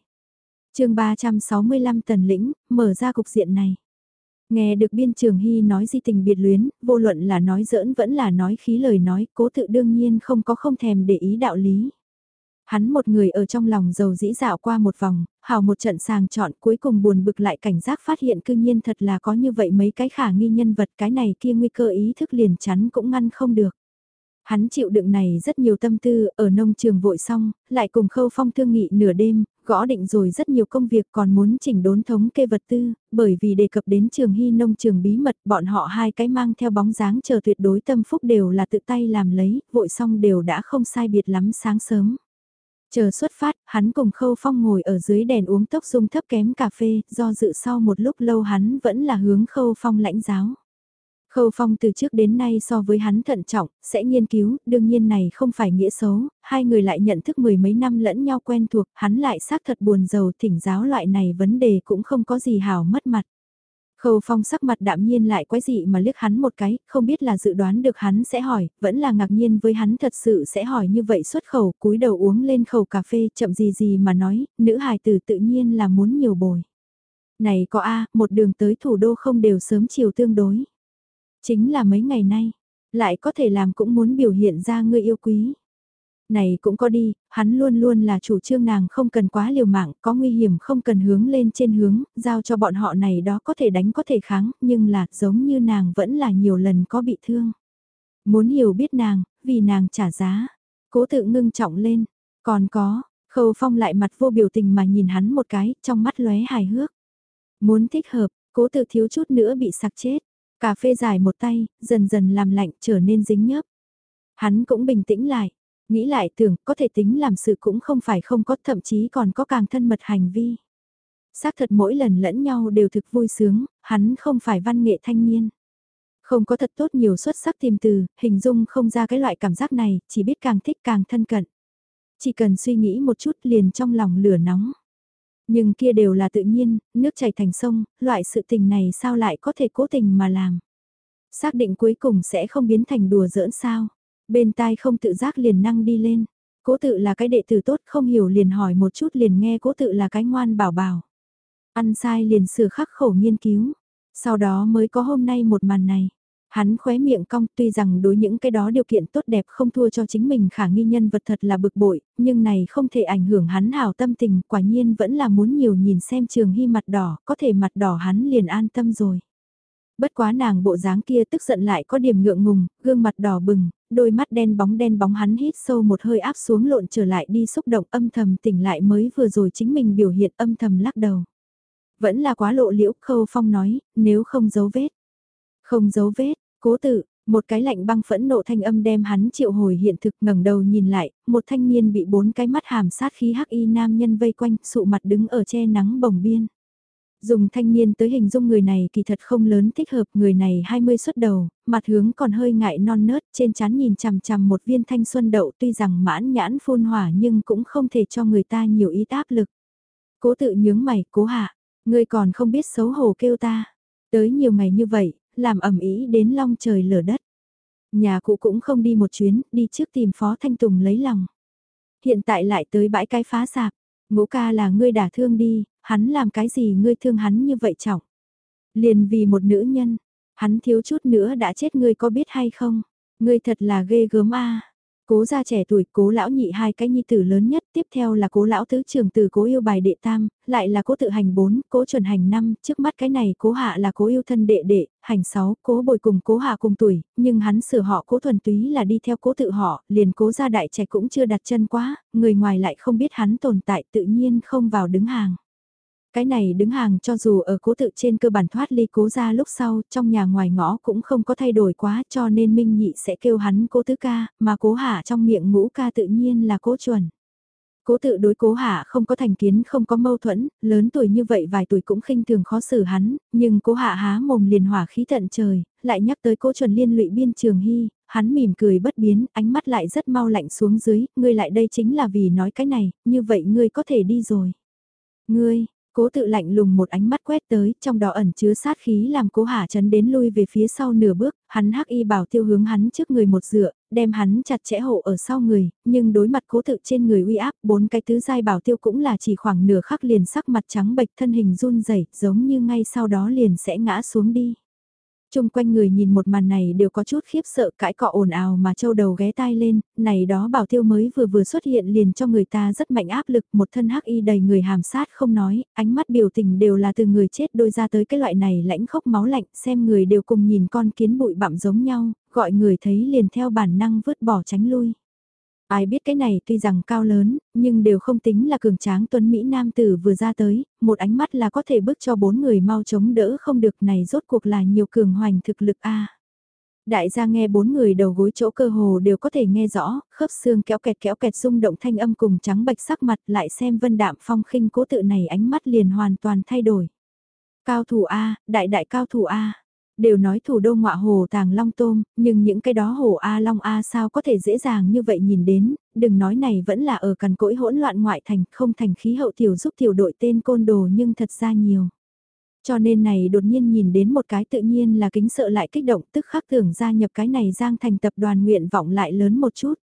chương 365 tần lĩnh, mở ra cục diện này. Nghe được biên trường hy nói di tình biệt luyến, vô luận là nói giỡn vẫn là nói khí lời nói, cố tự đương nhiên không có không thèm để ý đạo lý. Hắn một người ở trong lòng dầu dĩ dạo qua một vòng, hào một trận sàng chọn cuối cùng buồn bực lại cảnh giác phát hiện cư nhiên thật là có như vậy mấy cái khả nghi nhân vật cái này kia nguy cơ ý thức liền chắn cũng ngăn không được. Hắn chịu đựng này rất nhiều tâm tư, ở nông trường vội xong, lại cùng khâu phong thương nghị nửa đêm, gõ định rồi rất nhiều công việc còn muốn chỉnh đốn thống kê vật tư, bởi vì đề cập đến trường hy nông trường bí mật bọn họ hai cái mang theo bóng dáng chờ tuyệt đối tâm phúc đều là tự tay làm lấy, vội xong đều đã không sai biệt lắm sáng sớm. Chờ xuất phát, hắn cùng khâu phong ngồi ở dưới đèn uống tốc dung thấp kém cà phê, do dự sau một lúc lâu hắn vẫn là hướng khâu phong lãnh giáo. Khâu Phong từ trước đến nay so với hắn thận trọng, sẽ nghiên cứu, đương nhiên này không phải nghĩa xấu, hai người lại nhận thức mười mấy năm lẫn nhau quen thuộc, hắn lại xác thật buồn giàu thỉnh giáo loại này vấn đề cũng không có gì hào mất mặt. Khâu phong sắc mặt đạm nhiên lại quái dị mà liếc hắn một cái, không biết là dự đoán được hắn sẽ hỏi, vẫn là ngạc nhiên với hắn thật sự sẽ hỏi như vậy xuất khẩu, cúi đầu uống lên khẩu cà phê chậm gì gì mà nói, nữ hài tử tự nhiên là muốn nhiều bồi. Này có A, một đường tới thủ đô không đều sớm chiều tương đối. Chính là mấy ngày nay, lại có thể làm cũng muốn biểu hiện ra người yêu quý này cũng có đi, hắn luôn luôn là chủ trương nàng không cần quá liều mạng, có nguy hiểm không cần hướng lên trên hướng, giao cho bọn họ này đó có thể đánh có thể kháng, nhưng là giống như nàng vẫn là nhiều lần có bị thương. Muốn hiểu biết nàng, vì nàng trả giá, cố tự ngưng trọng lên, còn có, khâu phong lại mặt vô biểu tình mà nhìn hắn một cái, trong mắt lóe hài hước. Muốn thích hợp, cố tự thiếu chút nữa bị sặc chết, cà phê dài một tay, dần dần làm lạnh trở nên dính nhớp. Hắn cũng bình tĩnh lại, Nghĩ lại tưởng có thể tính làm sự cũng không phải không có thậm chí còn có càng thân mật hành vi. Xác thật mỗi lần lẫn nhau đều thực vui sướng, hắn không phải văn nghệ thanh niên. Không có thật tốt nhiều xuất sắc tìm từ, hình dung không ra cái loại cảm giác này, chỉ biết càng thích càng thân cận. Chỉ cần suy nghĩ một chút liền trong lòng lửa nóng. Nhưng kia đều là tự nhiên, nước chảy thành sông, loại sự tình này sao lại có thể cố tình mà làm. Xác định cuối cùng sẽ không biến thành đùa giỡn sao bên tai không tự giác liền năng đi lên. Cố tự là cái đệ tử tốt không hiểu liền hỏi một chút liền nghe cố tự là cái ngoan bảo bảo. Ăn sai liền sửa khắc khổ nghiên cứu. Sau đó mới có hôm nay một màn này. Hắn khóe miệng cong tuy rằng đối những cái đó điều kiện tốt đẹp không thua cho chính mình khả nghi nhân vật thật là bực bội, nhưng này không thể ảnh hưởng hắn hào tâm tình, quả nhiên vẫn là muốn nhiều nhìn xem trường hy mặt đỏ, có thể mặt đỏ hắn liền an tâm rồi. Bất quá nàng bộ dáng kia tức giận lại có điểm ngượng ngùng, gương mặt đỏ bừng, đôi mắt đen bóng đen bóng hắn hít sâu một hơi áp xuống lộn trở lại đi xúc động âm thầm tỉnh lại mới vừa rồi chính mình biểu hiện âm thầm lắc đầu. Vẫn là quá lộ liễu khâu phong nói, nếu không giấu vết. Không giấu vết, cố tự, một cái lạnh băng phẫn nộ thanh âm đem hắn triệu hồi hiện thực ngẩng đầu nhìn lại, một thanh niên bị bốn cái mắt hàm sát khí hắc y nam nhân vây quanh, sụ mặt đứng ở che nắng bồng biên. Dùng thanh niên tới hình dung người này kỳ thật không lớn thích hợp người này 20 xuất đầu, mặt hướng còn hơi ngại non nớt trên chán nhìn chằm chằm một viên thanh xuân đậu tuy rằng mãn nhãn phun hỏa nhưng cũng không thể cho người ta nhiều ý áp lực. Cố tự nhướng mày, cố hạ, người còn không biết xấu hổ kêu ta. Tới nhiều ngày như vậy, làm ẩm ý đến long trời lở đất. Nhà cụ cũng không đi một chuyến, đi trước tìm Phó Thanh Tùng lấy lòng. Hiện tại lại tới bãi cái phá sạp, ngũ ca là ngươi đả thương đi, hắn làm cái gì ngươi thương hắn như vậy trọng. Liền vì một nữ nhân, hắn thiếu chút nữa đã chết ngươi có biết hay không? Ngươi thật là ghê gớm a. Cố gia trẻ tuổi, cố lão nhị hai cái nhi tử lớn nhất, tiếp theo là cố lão tứ trường từ cố yêu bài đệ tam, lại là cố tự hành bốn, cố chuẩn hành năm, trước mắt cái này cố hạ là cố yêu thân đệ đệ, hành sáu, cố bồi cùng cố hạ cùng tuổi, nhưng hắn sửa họ cố thuần túy là đi theo cố tự họ, liền cố gia đại trẻ cũng chưa đặt chân quá, người ngoài lại không biết hắn tồn tại tự nhiên không vào đứng hàng. Cái này đứng hàng cho dù ở cố tự trên cơ bản thoát ly cố ra lúc sau, trong nhà ngoài ngõ cũng không có thay đổi quá cho nên Minh Nhị sẽ kêu hắn cố tứ ca, mà cố hạ trong miệng ngũ ca tự nhiên là cố chuẩn. Cố tự đối cố hạ không có thành kiến không có mâu thuẫn, lớn tuổi như vậy vài tuổi cũng khinh thường khó xử hắn, nhưng cố hạ há mồm liền hỏa khí tận trời, lại nhắc tới cố chuẩn liên lụy biên trường hy, hắn mỉm cười bất biến, ánh mắt lại rất mau lạnh xuống dưới, ngươi lại đây chính là vì nói cái này, như vậy ngươi có thể đi rồi. Ngươi, Cố tự lạnh lùng một ánh mắt quét tới, trong đó ẩn chứa sát khí làm cố hạ chấn đến lui về phía sau nửa bước, hắn hắc y bảo tiêu hướng hắn trước người một dựa, đem hắn chặt chẽ hộ ở sau người, nhưng đối mặt cố tự trên người uy áp, bốn cái tứ giai bảo tiêu cũng là chỉ khoảng nửa khắc liền sắc mặt trắng bệch thân hình run rẩy giống như ngay sau đó liền sẽ ngã xuống đi. Trung quanh người nhìn một màn này đều có chút khiếp sợ cãi cọ ồn ào mà châu đầu ghé tai lên, này đó bảo tiêu mới vừa vừa xuất hiện liền cho người ta rất mạnh áp lực, một thân hắc y đầy người hàm sát không nói, ánh mắt biểu tình đều là từ người chết đôi ra tới cái loại này lãnh khốc máu lạnh, xem người đều cùng nhìn con kiến bụi bặm giống nhau, gọi người thấy liền theo bản năng vứt bỏ tránh lui. Ai biết cái này tuy rằng cao lớn, nhưng đều không tính là cường tráng tuấn Mỹ Nam tử vừa ra tới, một ánh mắt là có thể bước cho bốn người mau chống đỡ không được này rốt cuộc là nhiều cường hoành thực lực a Đại gia nghe bốn người đầu gối chỗ cơ hồ đều có thể nghe rõ, khớp xương kéo kẹt kéo kẹt rung động thanh âm cùng trắng bạch sắc mặt lại xem vân đạm phong khinh cố tự này ánh mắt liền hoàn toàn thay đổi. Cao thủ A, đại đại cao thủ A, Đều nói thủ đô ngọa hồ tàng long tôm, nhưng những cái đó hồ A long A sao có thể dễ dàng như vậy nhìn đến, đừng nói này vẫn là ở cằn cỗi hỗn loạn ngoại thành, không thành khí hậu tiểu giúp tiểu đội tên côn đồ nhưng thật ra nhiều. Cho nên này đột nhiên nhìn đến một cái tự nhiên là kính sợ lại kích động tức khắc tưởng gia nhập cái này giang thành tập đoàn nguyện vọng lại lớn một chút.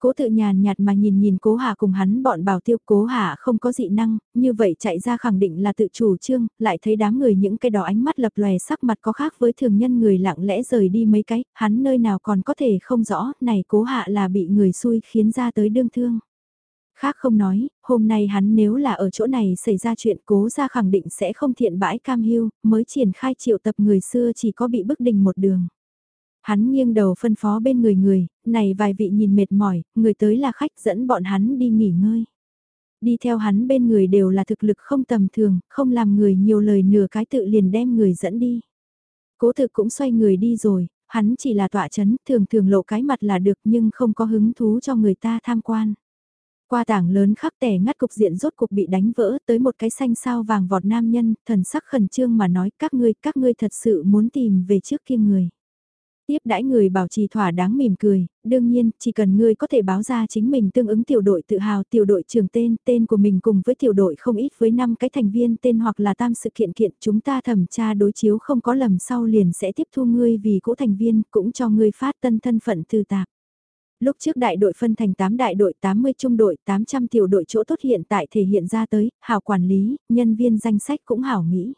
Cố tự nhàn nhạt mà nhìn nhìn cố hạ cùng hắn bọn bảo tiêu cố hạ không có dị năng, như vậy chạy ra khẳng định là tự chủ trương, lại thấy đám người những cái đó ánh mắt lập lòe sắc mặt có khác với thường nhân người lặng lẽ rời đi mấy cái, hắn nơi nào còn có thể không rõ, này cố hạ là bị người xui khiến ra tới đương thương. Khác không nói, hôm nay hắn nếu là ở chỗ này xảy ra chuyện cố ra khẳng định sẽ không thiện bãi cam hưu, mới triển khai triệu tập người xưa chỉ có bị bức đình một đường. Hắn nghiêng đầu phân phó bên người người, này vài vị nhìn mệt mỏi, người tới là khách dẫn bọn hắn đi nghỉ ngơi. Đi theo hắn bên người đều là thực lực không tầm thường, không làm người nhiều lời nửa cái tự liền đem người dẫn đi. Cố thực cũng xoay người đi rồi, hắn chỉ là tọa chấn, thường thường lộ cái mặt là được nhưng không có hứng thú cho người ta tham quan. Qua tảng lớn khắc tẻ ngắt cục diện rốt cục bị đánh vỡ tới một cái xanh sao vàng vọt nam nhân, thần sắc khẩn trương mà nói các ngươi, các ngươi thật sự muốn tìm về trước kia người. Tiếp đãi người bảo trì thỏa đáng mỉm cười, đương nhiên, chỉ cần ngươi có thể báo ra chính mình tương ứng tiểu đội tự hào tiểu đội trưởng tên, tên của mình cùng với tiểu đội không ít với 5 cái thành viên tên hoặc là tam sự kiện kiện chúng ta thẩm tra đối chiếu không có lầm sau liền sẽ tiếp thu ngươi vì cũ thành viên cũng cho ngươi phát tân thân phận từ tạp. Lúc trước đại đội phân thành 8 đại đội 80 trung đội 800 tiểu đội chỗ tốt hiện tại thể hiện ra tới, hảo quản lý, nhân viên danh sách cũng hảo nghĩ.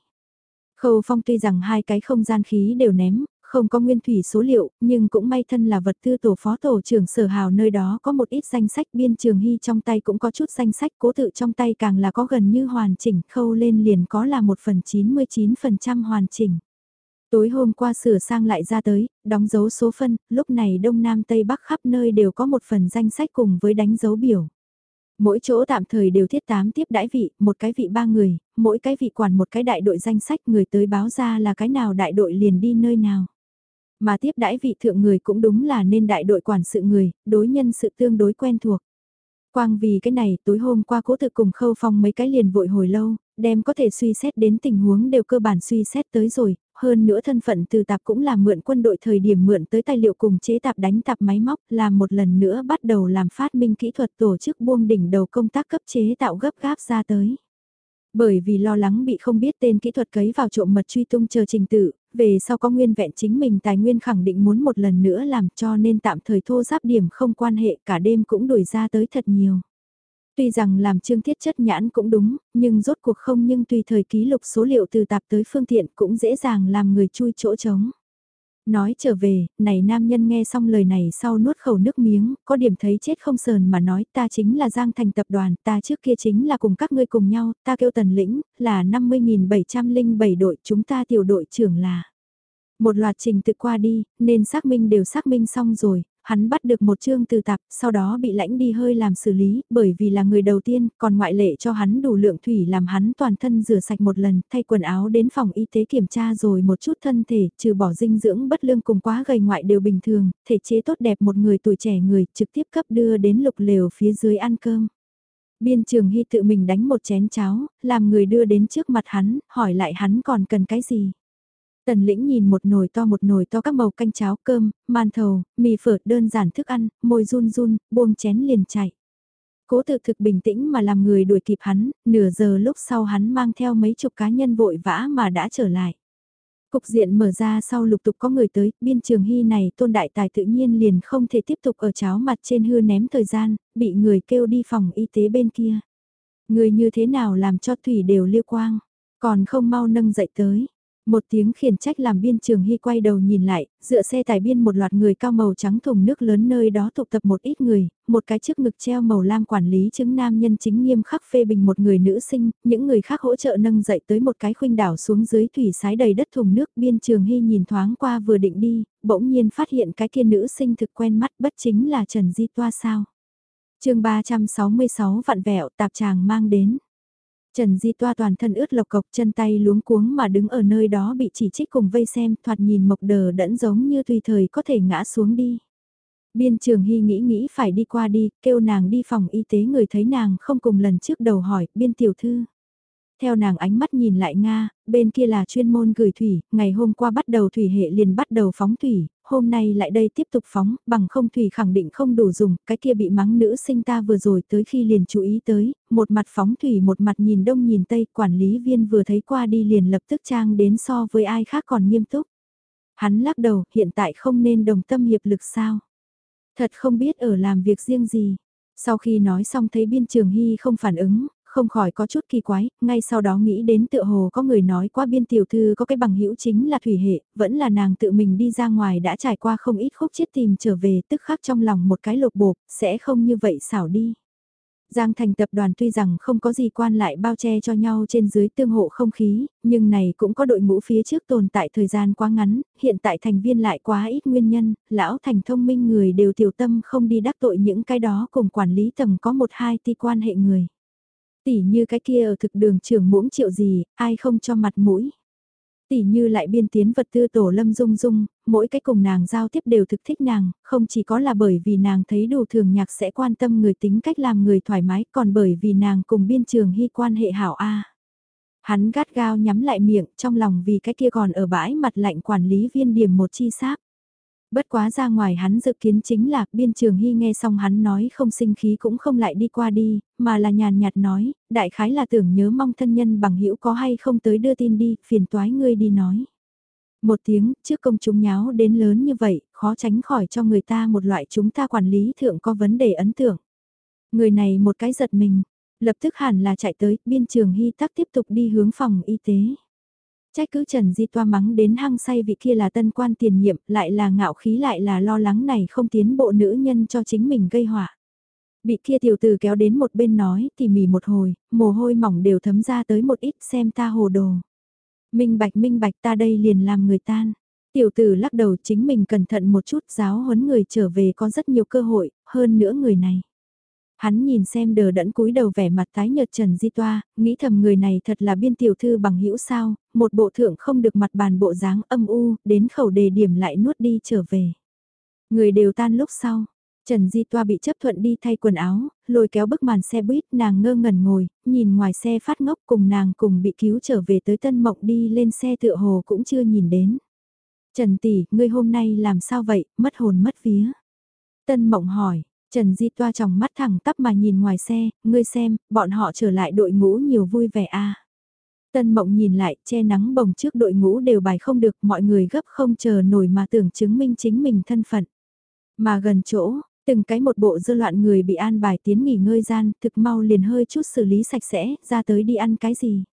Khâu Phong tuy rằng hai cái không gian khí đều ném, không có nguyên thủy số liệu, nhưng cũng may thân là vật tư tổ phó tổ trưởng sở hào nơi đó có một ít danh sách biên trường hy trong tay cũng có chút danh sách cố tự trong tay càng là có gần như hoàn chỉnh khâu lên liền có là một phần 99% hoàn chỉnh. Tối hôm qua sửa sang lại ra tới, đóng dấu số phân, lúc này Đông Nam Tây Bắc khắp nơi đều có một phần danh sách cùng với đánh dấu biểu. Mỗi chỗ tạm thời đều thiết tám tiếp đãi vị, một cái vị ba người, mỗi cái vị quản một cái đại đội danh sách người tới báo ra là cái nào đại đội liền đi nơi nào. Mà tiếp đãi vị thượng người cũng đúng là nên đại đội quản sự người, đối nhân sự tương đối quen thuộc. Quang vì cái này, tối hôm qua cố tự cùng khâu phong mấy cái liền vội hồi lâu, đem có thể suy xét đến tình huống đều cơ bản suy xét tới rồi, hơn nữa thân phận từ tạp cũng là mượn quân đội thời điểm mượn tới tài liệu cùng chế tạp đánh tạp máy móc, làm một lần nữa bắt đầu làm phát minh kỹ thuật tổ chức buông đỉnh đầu công tác cấp chế tạo gấp gáp ra tới. Bởi vì lo lắng bị không biết tên kỹ thuật cấy vào trộm mật truy tung chờ trình tự, về sau có nguyên vẹn chính mình tài nguyên khẳng định muốn một lần nữa làm cho nên tạm thời thô giáp điểm không quan hệ cả đêm cũng đuổi ra tới thật nhiều. Tuy rằng làm trương thiết chất nhãn cũng đúng, nhưng rốt cuộc không nhưng tùy thời ký lục số liệu từ tạp tới phương tiện cũng dễ dàng làm người chui chỗ trống. Nói trở về, này nam nhân nghe xong lời này sau nuốt khẩu nước miếng, có điểm thấy chết không sờn mà nói ta chính là Giang Thành tập đoàn, ta trước kia chính là cùng các ngươi cùng nhau, ta kêu tần lĩnh, là 50.707 đội, chúng ta tiểu đội trưởng là. Một loạt trình tự qua đi, nên xác minh đều xác minh xong rồi, hắn bắt được một chương từ tạp, sau đó bị lãnh đi hơi làm xử lý, bởi vì là người đầu tiên, còn ngoại lệ cho hắn đủ lượng thủy làm hắn toàn thân rửa sạch một lần, thay quần áo đến phòng y tế kiểm tra rồi một chút thân thể, trừ bỏ dinh dưỡng bất lương cùng quá gầy ngoại đều bình thường, thể chế tốt đẹp một người tuổi trẻ người, trực tiếp cấp đưa đến lục lều phía dưới ăn cơm. Biên trường hy tự mình đánh một chén cháo, làm người đưa đến trước mặt hắn, hỏi lại hắn còn cần cái gì. Tần lĩnh nhìn một nồi to một nồi to các màu canh cháo cơm, man thầu, mì phở đơn giản thức ăn, môi run run, buông chén liền chạy. Cố tự thực bình tĩnh mà làm người đuổi kịp hắn, nửa giờ lúc sau hắn mang theo mấy chục cá nhân vội vã mà đã trở lại. Cục diện mở ra sau lục tục có người tới, biên trường hy này tôn đại tài tự nhiên liền không thể tiếp tục ở cháo mặt trên hư ném thời gian, bị người kêu đi phòng y tế bên kia. Người như thế nào làm cho thủy đều liêu quang, còn không mau nâng dậy tới. Một tiếng khiển trách làm biên trường hy quay đầu nhìn lại, dựa xe tải biên một loạt người cao màu trắng thùng nước lớn nơi đó tụ tập một ít người, một cái trước ngực treo màu lam quản lý chứng nam nhân chính nghiêm khắc phê bình một người nữ sinh, những người khác hỗ trợ nâng dậy tới một cái khuynh đảo xuống dưới thủy sái đầy đất thùng nước biên trường hy nhìn thoáng qua vừa định đi, bỗng nhiên phát hiện cái kia nữ sinh thực quen mắt bất chính là Trần Di Toa sao. chương 366 vạn vẹo tạp tràng mang đến. Trần Di Toa toàn thân ướt lộc cộc chân tay luống cuống mà đứng ở nơi đó bị chỉ trích cùng vây xem thoạt nhìn mộc đờ đẫn giống như tùy thời có thể ngã xuống đi. Biên trường hy nghĩ nghĩ phải đi qua đi, kêu nàng đi phòng y tế người thấy nàng không cùng lần trước đầu hỏi, biên tiểu thư. Theo nàng ánh mắt nhìn lại Nga, bên kia là chuyên môn gửi thủy, ngày hôm qua bắt đầu thủy hệ liền bắt đầu phóng thủy, hôm nay lại đây tiếp tục phóng, bằng không thủy khẳng định không đủ dùng, cái kia bị mắng nữ sinh ta vừa rồi tới khi liền chú ý tới, một mặt phóng thủy một mặt nhìn đông nhìn tây, quản lý viên vừa thấy qua đi liền lập tức trang đến so với ai khác còn nghiêm túc. Hắn lắc đầu, hiện tại không nên đồng tâm hiệp lực sao. Thật không biết ở làm việc riêng gì. Sau khi nói xong thấy biên trường hy không phản ứng, không khỏi có chút kỳ quái, ngay sau đó nghĩ đến tựa hồ có người nói qua biên tiểu thư có cái bằng hữu chính là thủy hệ, vẫn là nàng tự mình đi ra ngoài đã trải qua không ít khúc chết tìm trở về tức khắc trong lòng một cái lột bột, sẽ không như vậy xảo đi. Giang thành tập đoàn tuy rằng không có gì quan lại bao che cho nhau trên dưới tương hộ không khí, nhưng này cũng có đội ngũ phía trước tồn tại thời gian quá ngắn, hiện tại thành viên lại quá ít nguyên nhân, lão thành thông minh người đều tiểu tâm không đi đắc tội những cái đó cùng quản lý tầng có một hai ti quan hệ người. Tỷ như cái kia ở thực đường trưởng muỗng triệu gì, ai không cho mặt mũi. Tỷ như lại biên tiến vật tư tổ lâm dung dung, mỗi cái cùng nàng giao tiếp đều thực thích nàng, không chỉ có là bởi vì nàng thấy đủ thường nhạc sẽ quan tâm người tính cách làm người thoải mái, còn bởi vì nàng cùng biên trường hy quan hệ hảo A. Hắn gắt gao nhắm lại miệng trong lòng vì cái kia còn ở bãi mặt lạnh quản lý viên điểm một chi sáp. Bất quá ra ngoài hắn dự kiến chính là biên trường hy nghe xong hắn nói không sinh khí cũng không lại đi qua đi, mà là nhàn nhạt nói, đại khái là tưởng nhớ mong thân nhân bằng hữu có hay không tới đưa tin đi, phiền toái ngươi đi nói. Một tiếng, trước công chúng nháo đến lớn như vậy, khó tránh khỏi cho người ta một loại chúng ta quản lý thượng có vấn đề ấn tượng. Người này một cái giật mình, lập tức hẳn là chạy tới, biên trường hy tắc tiếp tục đi hướng phòng y tế. Trách cứ Trần Di Toa mắng đến hăng say vị kia là tân quan tiền nhiệm, lại là ngạo khí lại là lo lắng này không tiến bộ nữ nhân cho chính mình gây họa. Bị kia tiểu tử kéo đến một bên nói tỉ mỉ một hồi, mồ hôi mỏng đều thấm ra tới một ít xem ta hồ đồ. Minh bạch minh bạch ta đây liền làm người tan. Tiểu tử lắc đầu chính mình cẩn thận một chút giáo huấn người trở về có rất nhiều cơ hội, hơn nữa người này. Hắn nhìn xem đờ đẫn cúi đầu vẻ mặt tái nhợt Trần Di Toa, nghĩ thầm người này thật là biên tiểu thư bằng hữu sao, một bộ thượng không được mặt bàn bộ dáng âm u, đến khẩu đề điểm lại nuốt đi trở về. Người đều tan lúc sau, Trần Di Toa bị chấp thuận đi thay quần áo, lôi kéo bức màn xe buýt nàng ngơ ngẩn ngồi, nhìn ngoài xe phát ngốc cùng nàng cùng bị cứu trở về tới Tân Mộng đi lên xe tựa hồ cũng chưa nhìn đến. Trần Tỷ, ngươi hôm nay làm sao vậy, mất hồn mất vía. Tân Mộng hỏi, Trần Di Toa trong mắt thẳng tắp mà nhìn ngoài xe, ngươi xem, bọn họ trở lại đội ngũ nhiều vui vẻ a. À. Tân Mộng nhìn lại, che nắng bồng trước đội ngũ đều bài không được, mọi người gấp không chờ nổi mà tưởng chứng minh chính mình thân phận. Mà gần chỗ, từng cái một bộ dư loạn người bị an bài tiến nghỉ ngơi gian, thực mau liền hơi chút xử lý sạch sẽ, ra tới đi ăn cái gì.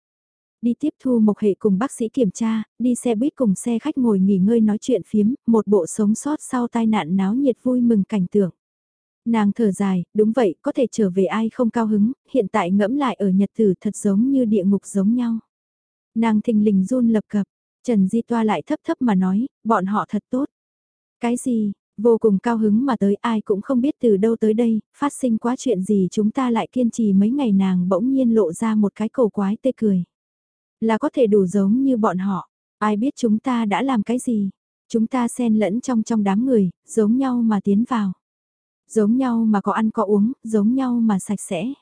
Đi tiếp thu một hệ cùng bác sĩ kiểm tra, đi xe buýt cùng xe khách ngồi nghỉ ngơi nói chuyện phiếm, một bộ sống sót sau tai nạn náo nhiệt vui mừng cảnh tượng. Nàng thở dài, đúng vậy, có thể trở về ai không cao hứng, hiện tại ngẫm lại ở nhật tử thật giống như địa ngục giống nhau. Nàng thình lình run lập cập, Trần Di Toa lại thấp thấp mà nói, bọn họ thật tốt. Cái gì, vô cùng cao hứng mà tới ai cũng không biết từ đâu tới đây, phát sinh quá chuyện gì chúng ta lại kiên trì mấy ngày nàng bỗng nhiên lộ ra một cái cổ quái tê cười. Là có thể đủ giống như bọn họ, ai biết chúng ta đã làm cái gì, chúng ta xen lẫn trong trong đám người, giống nhau mà tiến vào. Giống nhau mà có ăn có uống, giống nhau mà sạch sẽ.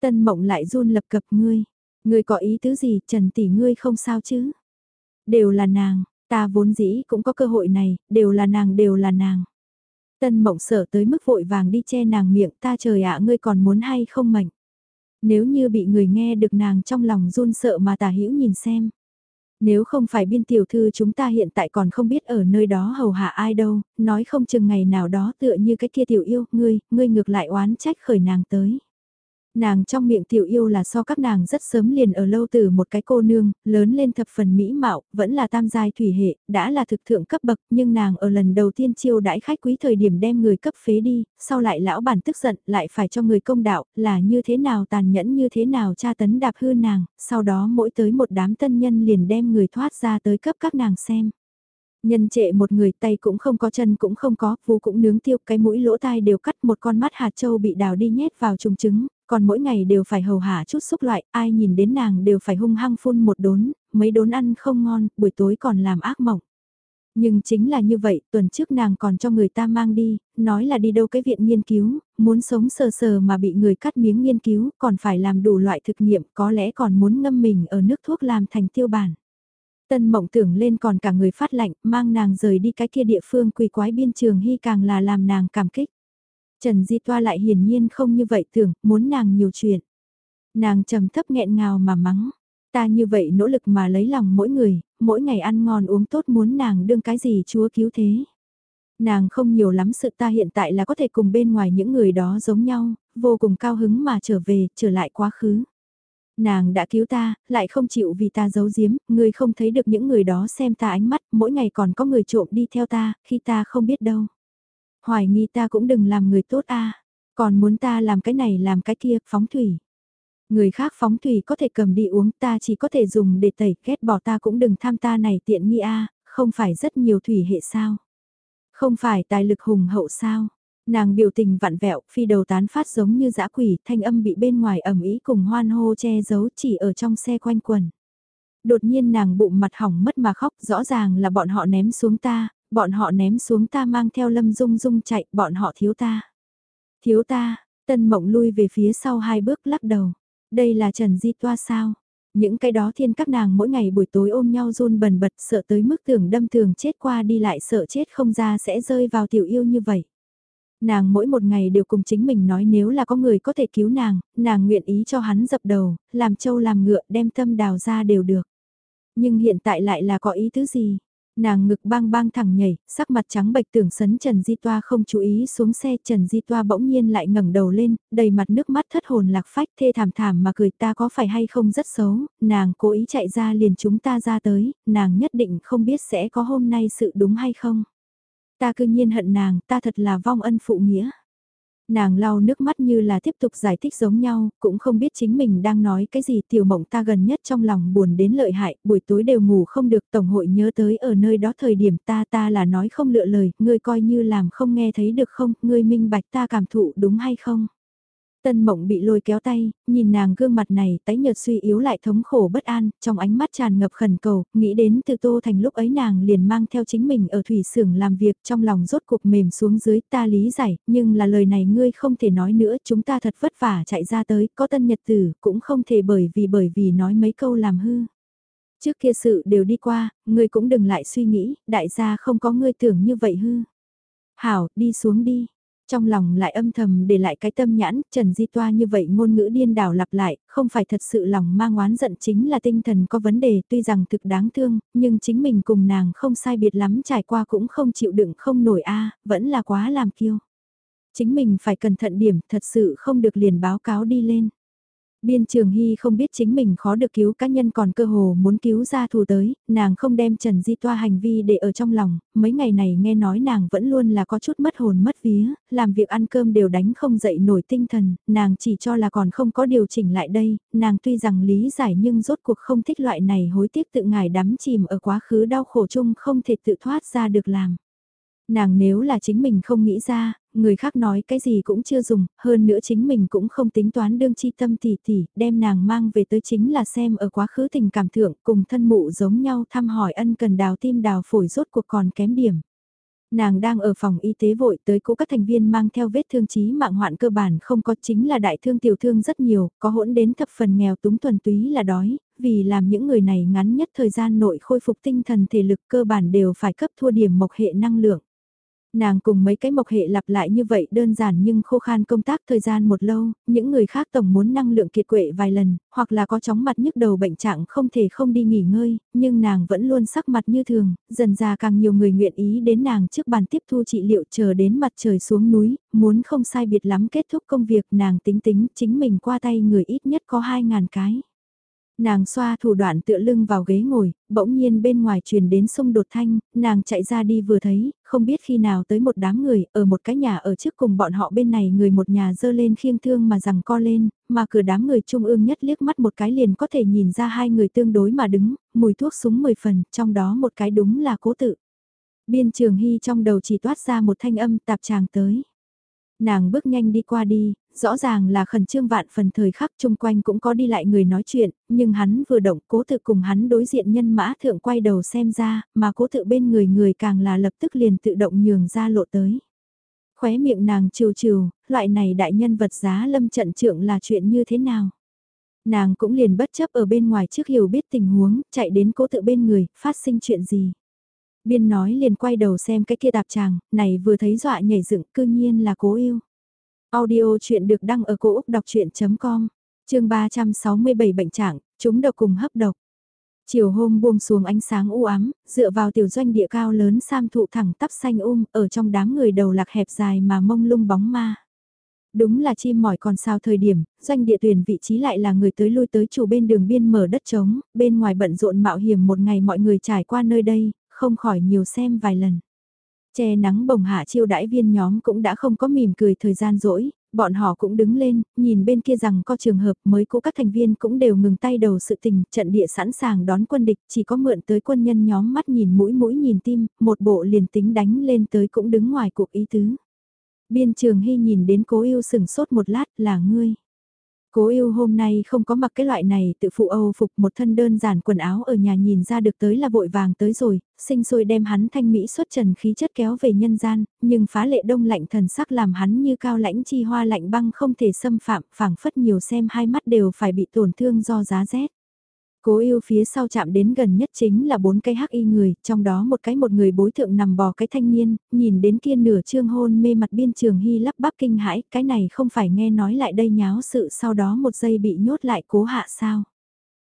Tân mộng lại run lập cập ngươi. Ngươi có ý tứ gì, Trần tỷ ngươi không sao chứ? Đều là nàng, ta vốn dĩ cũng có cơ hội này, đều là nàng đều là nàng. Tân mộng sợ tới mức vội vàng đi che nàng miệng ta trời ạ ngươi còn muốn hay không mạnh. Nếu như bị người nghe được nàng trong lòng run sợ mà tà hữu nhìn xem. Nếu không phải biên tiểu thư chúng ta hiện tại còn không biết ở nơi đó hầu hạ ai đâu, nói không chừng ngày nào đó tựa như cái kia tiểu yêu, ngươi, ngươi ngược lại oán trách khởi nàng tới. Nàng trong miệng tiểu yêu là so các nàng rất sớm liền ở lâu từ một cái cô nương, lớn lên thập phần mỹ mạo, vẫn là tam giai thủy hệ, đã là thực thượng cấp bậc, nhưng nàng ở lần đầu tiên chiêu đãi khách quý thời điểm đem người cấp phế đi, sau lại lão bản tức giận, lại phải cho người công đạo, là như thế nào tàn nhẫn như thế nào tra tấn đạp hư nàng, sau đó mỗi tới một đám tân nhân liền đem người thoát ra tới cấp các nàng xem. Nhân trệ một người tay cũng không có chân cũng không có, vú cũng nướng tiêu, cái mũi lỗ tai đều cắt một con mắt hạt châu bị đào đi nhét vào trùng trứng, còn mỗi ngày đều phải hầu hạ chút xúc loại, ai nhìn đến nàng đều phải hung hăng phun một đốn, mấy đốn ăn không ngon, buổi tối còn làm ác mộng. Nhưng chính là như vậy, tuần trước nàng còn cho người ta mang đi, nói là đi đâu cái viện nghiên cứu, muốn sống sờ sờ mà bị người cắt miếng nghiên cứu, còn phải làm đủ loại thực nghiệm, có lẽ còn muốn ngâm mình ở nước thuốc làm thành tiêu bản. Tân mộng tưởng lên còn cả người phát lạnh, mang nàng rời đi cái kia địa phương quỳ quái biên trường hy càng là làm nàng cảm kích. Trần Di Toa lại hiển nhiên không như vậy tưởng, muốn nàng nhiều chuyện. Nàng trầm thấp nghẹn ngào mà mắng. Ta như vậy nỗ lực mà lấy lòng mỗi người, mỗi ngày ăn ngon uống tốt muốn nàng đương cái gì chúa cứu thế. Nàng không nhiều lắm sự ta hiện tại là có thể cùng bên ngoài những người đó giống nhau, vô cùng cao hứng mà trở về, trở lại quá khứ. Nàng đã cứu ta, lại không chịu vì ta giấu giếm, người không thấy được những người đó xem ta ánh mắt, mỗi ngày còn có người trộm đi theo ta, khi ta không biết đâu. Hoài nghi ta cũng đừng làm người tốt a còn muốn ta làm cái này làm cái kia, phóng thủy. Người khác phóng thủy có thể cầm đi uống ta chỉ có thể dùng để tẩy ghét bỏ ta cũng đừng tham ta này tiện nghi a không phải rất nhiều thủy hệ sao. Không phải tài lực hùng hậu sao. Nàng biểu tình vặn vẹo, phi đầu tán phát giống như dã quỷ, thanh âm bị bên ngoài ẩm ý cùng hoan hô che giấu chỉ ở trong xe quanh quần. Đột nhiên nàng bụng mặt hỏng mất mà khóc, rõ ràng là bọn họ ném xuống ta, bọn họ ném xuống ta mang theo lâm dung dung chạy, bọn họ thiếu ta. Thiếu ta, tân mộng lui về phía sau hai bước lắc đầu. Đây là Trần Di Toa sao? Những cái đó thiên các nàng mỗi ngày buổi tối ôm nhau run bần bật sợ tới mức tưởng đâm thường chết qua đi lại sợ chết không ra sẽ rơi vào tiểu yêu như vậy. Nàng mỗi một ngày đều cùng chính mình nói nếu là có người có thể cứu nàng, nàng nguyện ý cho hắn dập đầu, làm trâu làm ngựa đem tâm đào ra đều được. Nhưng hiện tại lại là có ý thứ gì? Nàng ngực bang bang thẳng nhảy, sắc mặt trắng bệch tưởng sấn Trần Di Toa không chú ý xuống xe Trần Di Toa bỗng nhiên lại ngẩng đầu lên, đầy mặt nước mắt thất hồn lạc phách thê thảm thảm mà cười ta có phải hay không rất xấu, nàng cố ý chạy ra liền chúng ta ra tới, nàng nhất định không biết sẽ có hôm nay sự đúng hay không. Ta cư nhiên hận nàng, ta thật là vong ân phụ nghĩa. Nàng lau nước mắt như là tiếp tục giải thích giống nhau, cũng không biết chính mình đang nói cái gì tiểu mộng ta gần nhất trong lòng buồn đến lợi hại, buổi tối đều ngủ không được tổng hội nhớ tới ở nơi đó thời điểm ta ta là nói không lựa lời, ngươi coi như làm không nghe thấy được không, ngươi minh bạch ta cảm thụ đúng hay không. Tân mộng bị lôi kéo tay, nhìn nàng gương mặt này tái nhợt suy yếu lại thống khổ bất an, trong ánh mắt tràn ngập khẩn cầu, nghĩ đến từ tô thành lúc ấy nàng liền mang theo chính mình ở thủy xưởng làm việc trong lòng rốt cuộc mềm xuống dưới ta lý giải, nhưng là lời này ngươi không thể nói nữa chúng ta thật vất vả chạy ra tới, có tân nhật tử, cũng không thể bởi vì bởi vì nói mấy câu làm hư. Trước kia sự đều đi qua, ngươi cũng đừng lại suy nghĩ, đại gia không có ngươi tưởng như vậy hư. Hảo, đi xuống đi. Trong lòng lại âm thầm để lại cái tâm nhãn, Trần Di Toa như vậy ngôn ngữ điên đảo lặp lại, không phải thật sự lòng mang oán giận chính là tinh thần có vấn đề tuy rằng thực đáng thương, nhưng chính mình cùng nàng không sai biệt lắm trải qua cũng không chịu đựng không nổi a vẫn là quá làm kiêu. Chính mình phải cẩn thận điểm, thật sự không được liền báo cáo đi lên. Biên Trường Hy không biết chính mình khó được cứu cá nhân còn cơ hồ muốn cứu ra thù tới, nàng không đem Trần Di Toa hành vi để ở trong lòng, mấy ngày này nghe nói nàng vẫn luôn là có chút mất hồn mất vía, làm việc ăn cơm đều đánh không dậy nổi tinh thần, nàng chỉ cho là còn không có điều chỉnh lại đây, nàng tuy rằng lý giải nhưng rốt cuộc không thích loại này hối tiếc tự ngài đắm chìm ở quá khứ đau khổ chung không thể tự thoát ra được làm. Nàng nếu là chính mình không nghĩ ra, người khác nói cái gì cũng chưa dùng, hơn nữa chính mình cũng không tính toán đương chi tâm tỉ tỉ, đem nàng mang về tới chính là xem ở quá khứ tình cảm thượng cùng thân mụ giống nhau thăm hỏi ân cần đào tim đào phổi rốt cuộc còn kém điểm. Nàng đang ở phòng y tế vội tới cũ các thành viên mang theo vết thương chí mạng hoạn cơ bản không có chính là đại thương tiểu thương rất nhiều, có hỗn đến thập phần nghèo túng thuần túy là đói, vì làm những người này ngắn nhất thời gian nội khôi phục tinh thần thể lực cơ bản đều phải cấp thua điểm mộc hệ năng lượng. Nàng cùng mấy cái mộc hệ lặp lại như vậy đơn giản nhưng khô khan công tác thời gian một lâu, những người khác tổng muốn năng lượng kiệt quệ vài lần, hoặc là có chóng mặt nhức đầu bệnh trạng không thể không đi nghỉ ngơi, nhưng nàng vẫn luôn sắc mặt như thường, dần ra càng nhiều người nguyện ý đến nàng trước bàn tiếp thu trị liệu chờ đến mặt trời xuống núi, muốn không sai biệt lắm kết thúc công việc nàng tính tính chính mình qua tay người ít nhất có 2.000 cái. Nàng xoa thủ đoạn tựa lưng vào ghế ngồi, bỗng nhiên bên ngoài truyền đến sông đột thanh, nàng chạy ra đi vừa thấy, không biết khi nào tới một đám người, ở một cái nhà ở trước cùng bọn họ bên này người một nhà dơ lên khiêng thương mà rằng co lên, mà cửa đám người trung ương nhất liếc mắt một cái liền có thể nhìn ra hai người tương đối mà đứng, mùi thuốc súng mười phần, trong đó một cái đúng là cố tự. Biên trường hy trong đầu chỉ toát ra một thanh âm tạp tràng tới. Nàng bước nhanh đi qua đi, rõ ràng là khẩn trương vạn phần thời khắc chung quanh cũng có đi lại người nói chuyện, nhưng hắn vừa động cố tự cùng hắn đối diện nhân mã thượng quay đầu xem ra, mà cố tự bên người người càng là lập tức liền tự động nhường ra lộ tới. Khóe miệng nàng trừ trừ, loại này đại nhân vật giá lâm trận trưởng là chuyện như thế nào? Nàng cũng liền bất chấp ở bên ngoài trước hiểu biết tình huống, chạy đến cố tự bên người, phát sinh chuyện gì. Biên nói liền quay đầu xem cái kia tạp chàng, này vừa thấy dọa nhảy dựng cư nhiên là cố yêu. Audio chuyện được đăng ở cổ Úc đọc chuyện.com, chương 367 bệnh trạng, chúng độc cùng hấp độc. Chiều hôm buông xuống ánh sáng u ám, dựa vào tiểu doanh địa cao lớn sam thụ thẳng tắp xanh um, ở trong đám người đầu lạc hẹp dài mà mông lung bóng ma. Đúng là chim mỏi còn sao thời điểm, doanh địa tuyển vị trí lại là người tới lui tới chủ bên đường biên mở đất trống, bên ngoài bận rộn mạo hiểm một ngày mọi người trải qua nơi đây, không khỏi nhiều xem vài lần. Che nắng bồng hạ chiêu đãi viên nhóm cũng đã không có mỉm cười thời gian rỗi, bọn họ cũng đứng lên, nhìn bên kia rằng có trường hợp mới cũ các thành viên cũng đều ngừng tay đầu sự tình, trận địa sẵn sàng đón quân địch, chỉ có mượn tới quân nhân nhóm mắt nhìn mũi mũi nhìn tim, một bộ liền tính đánh lên tới cũng đứng ngoài cuộc ý tứ. Biên trường hy nhìn đến cố yêu sừng sốt một lát là ngươi. Cố yêu hôm nay không có mặc cái loại này tự phụ Âu phục một thân đơn giản quần áo ở nhà nhìn ra được tới là vội vàng tới rồi, sinh sôi đem hắn thanh mỹ xuất trần khí chất kéo về nhân gian, nhưng phá lệ đông lạnh thần sắc làm hắn như cao lãnh chi hoa lạnh băng không thể xâm phạm, phảng phất nhiều xem hai mắt đều phải bị tổn thương do giá rét. Cố yêu phía sau chạm đến gần nhất chính là bốn cái hắc y người, trong đó một cái một người bối thượng nằm bò cái thanh niên, nhìn đến kia nửa trương hôn mê mặt biên trường hy lắp bắp kinh hãi, cái này không phải nghe nói lại đây nháo sự sau đó một giây bị nhốt lại cố hạ sao.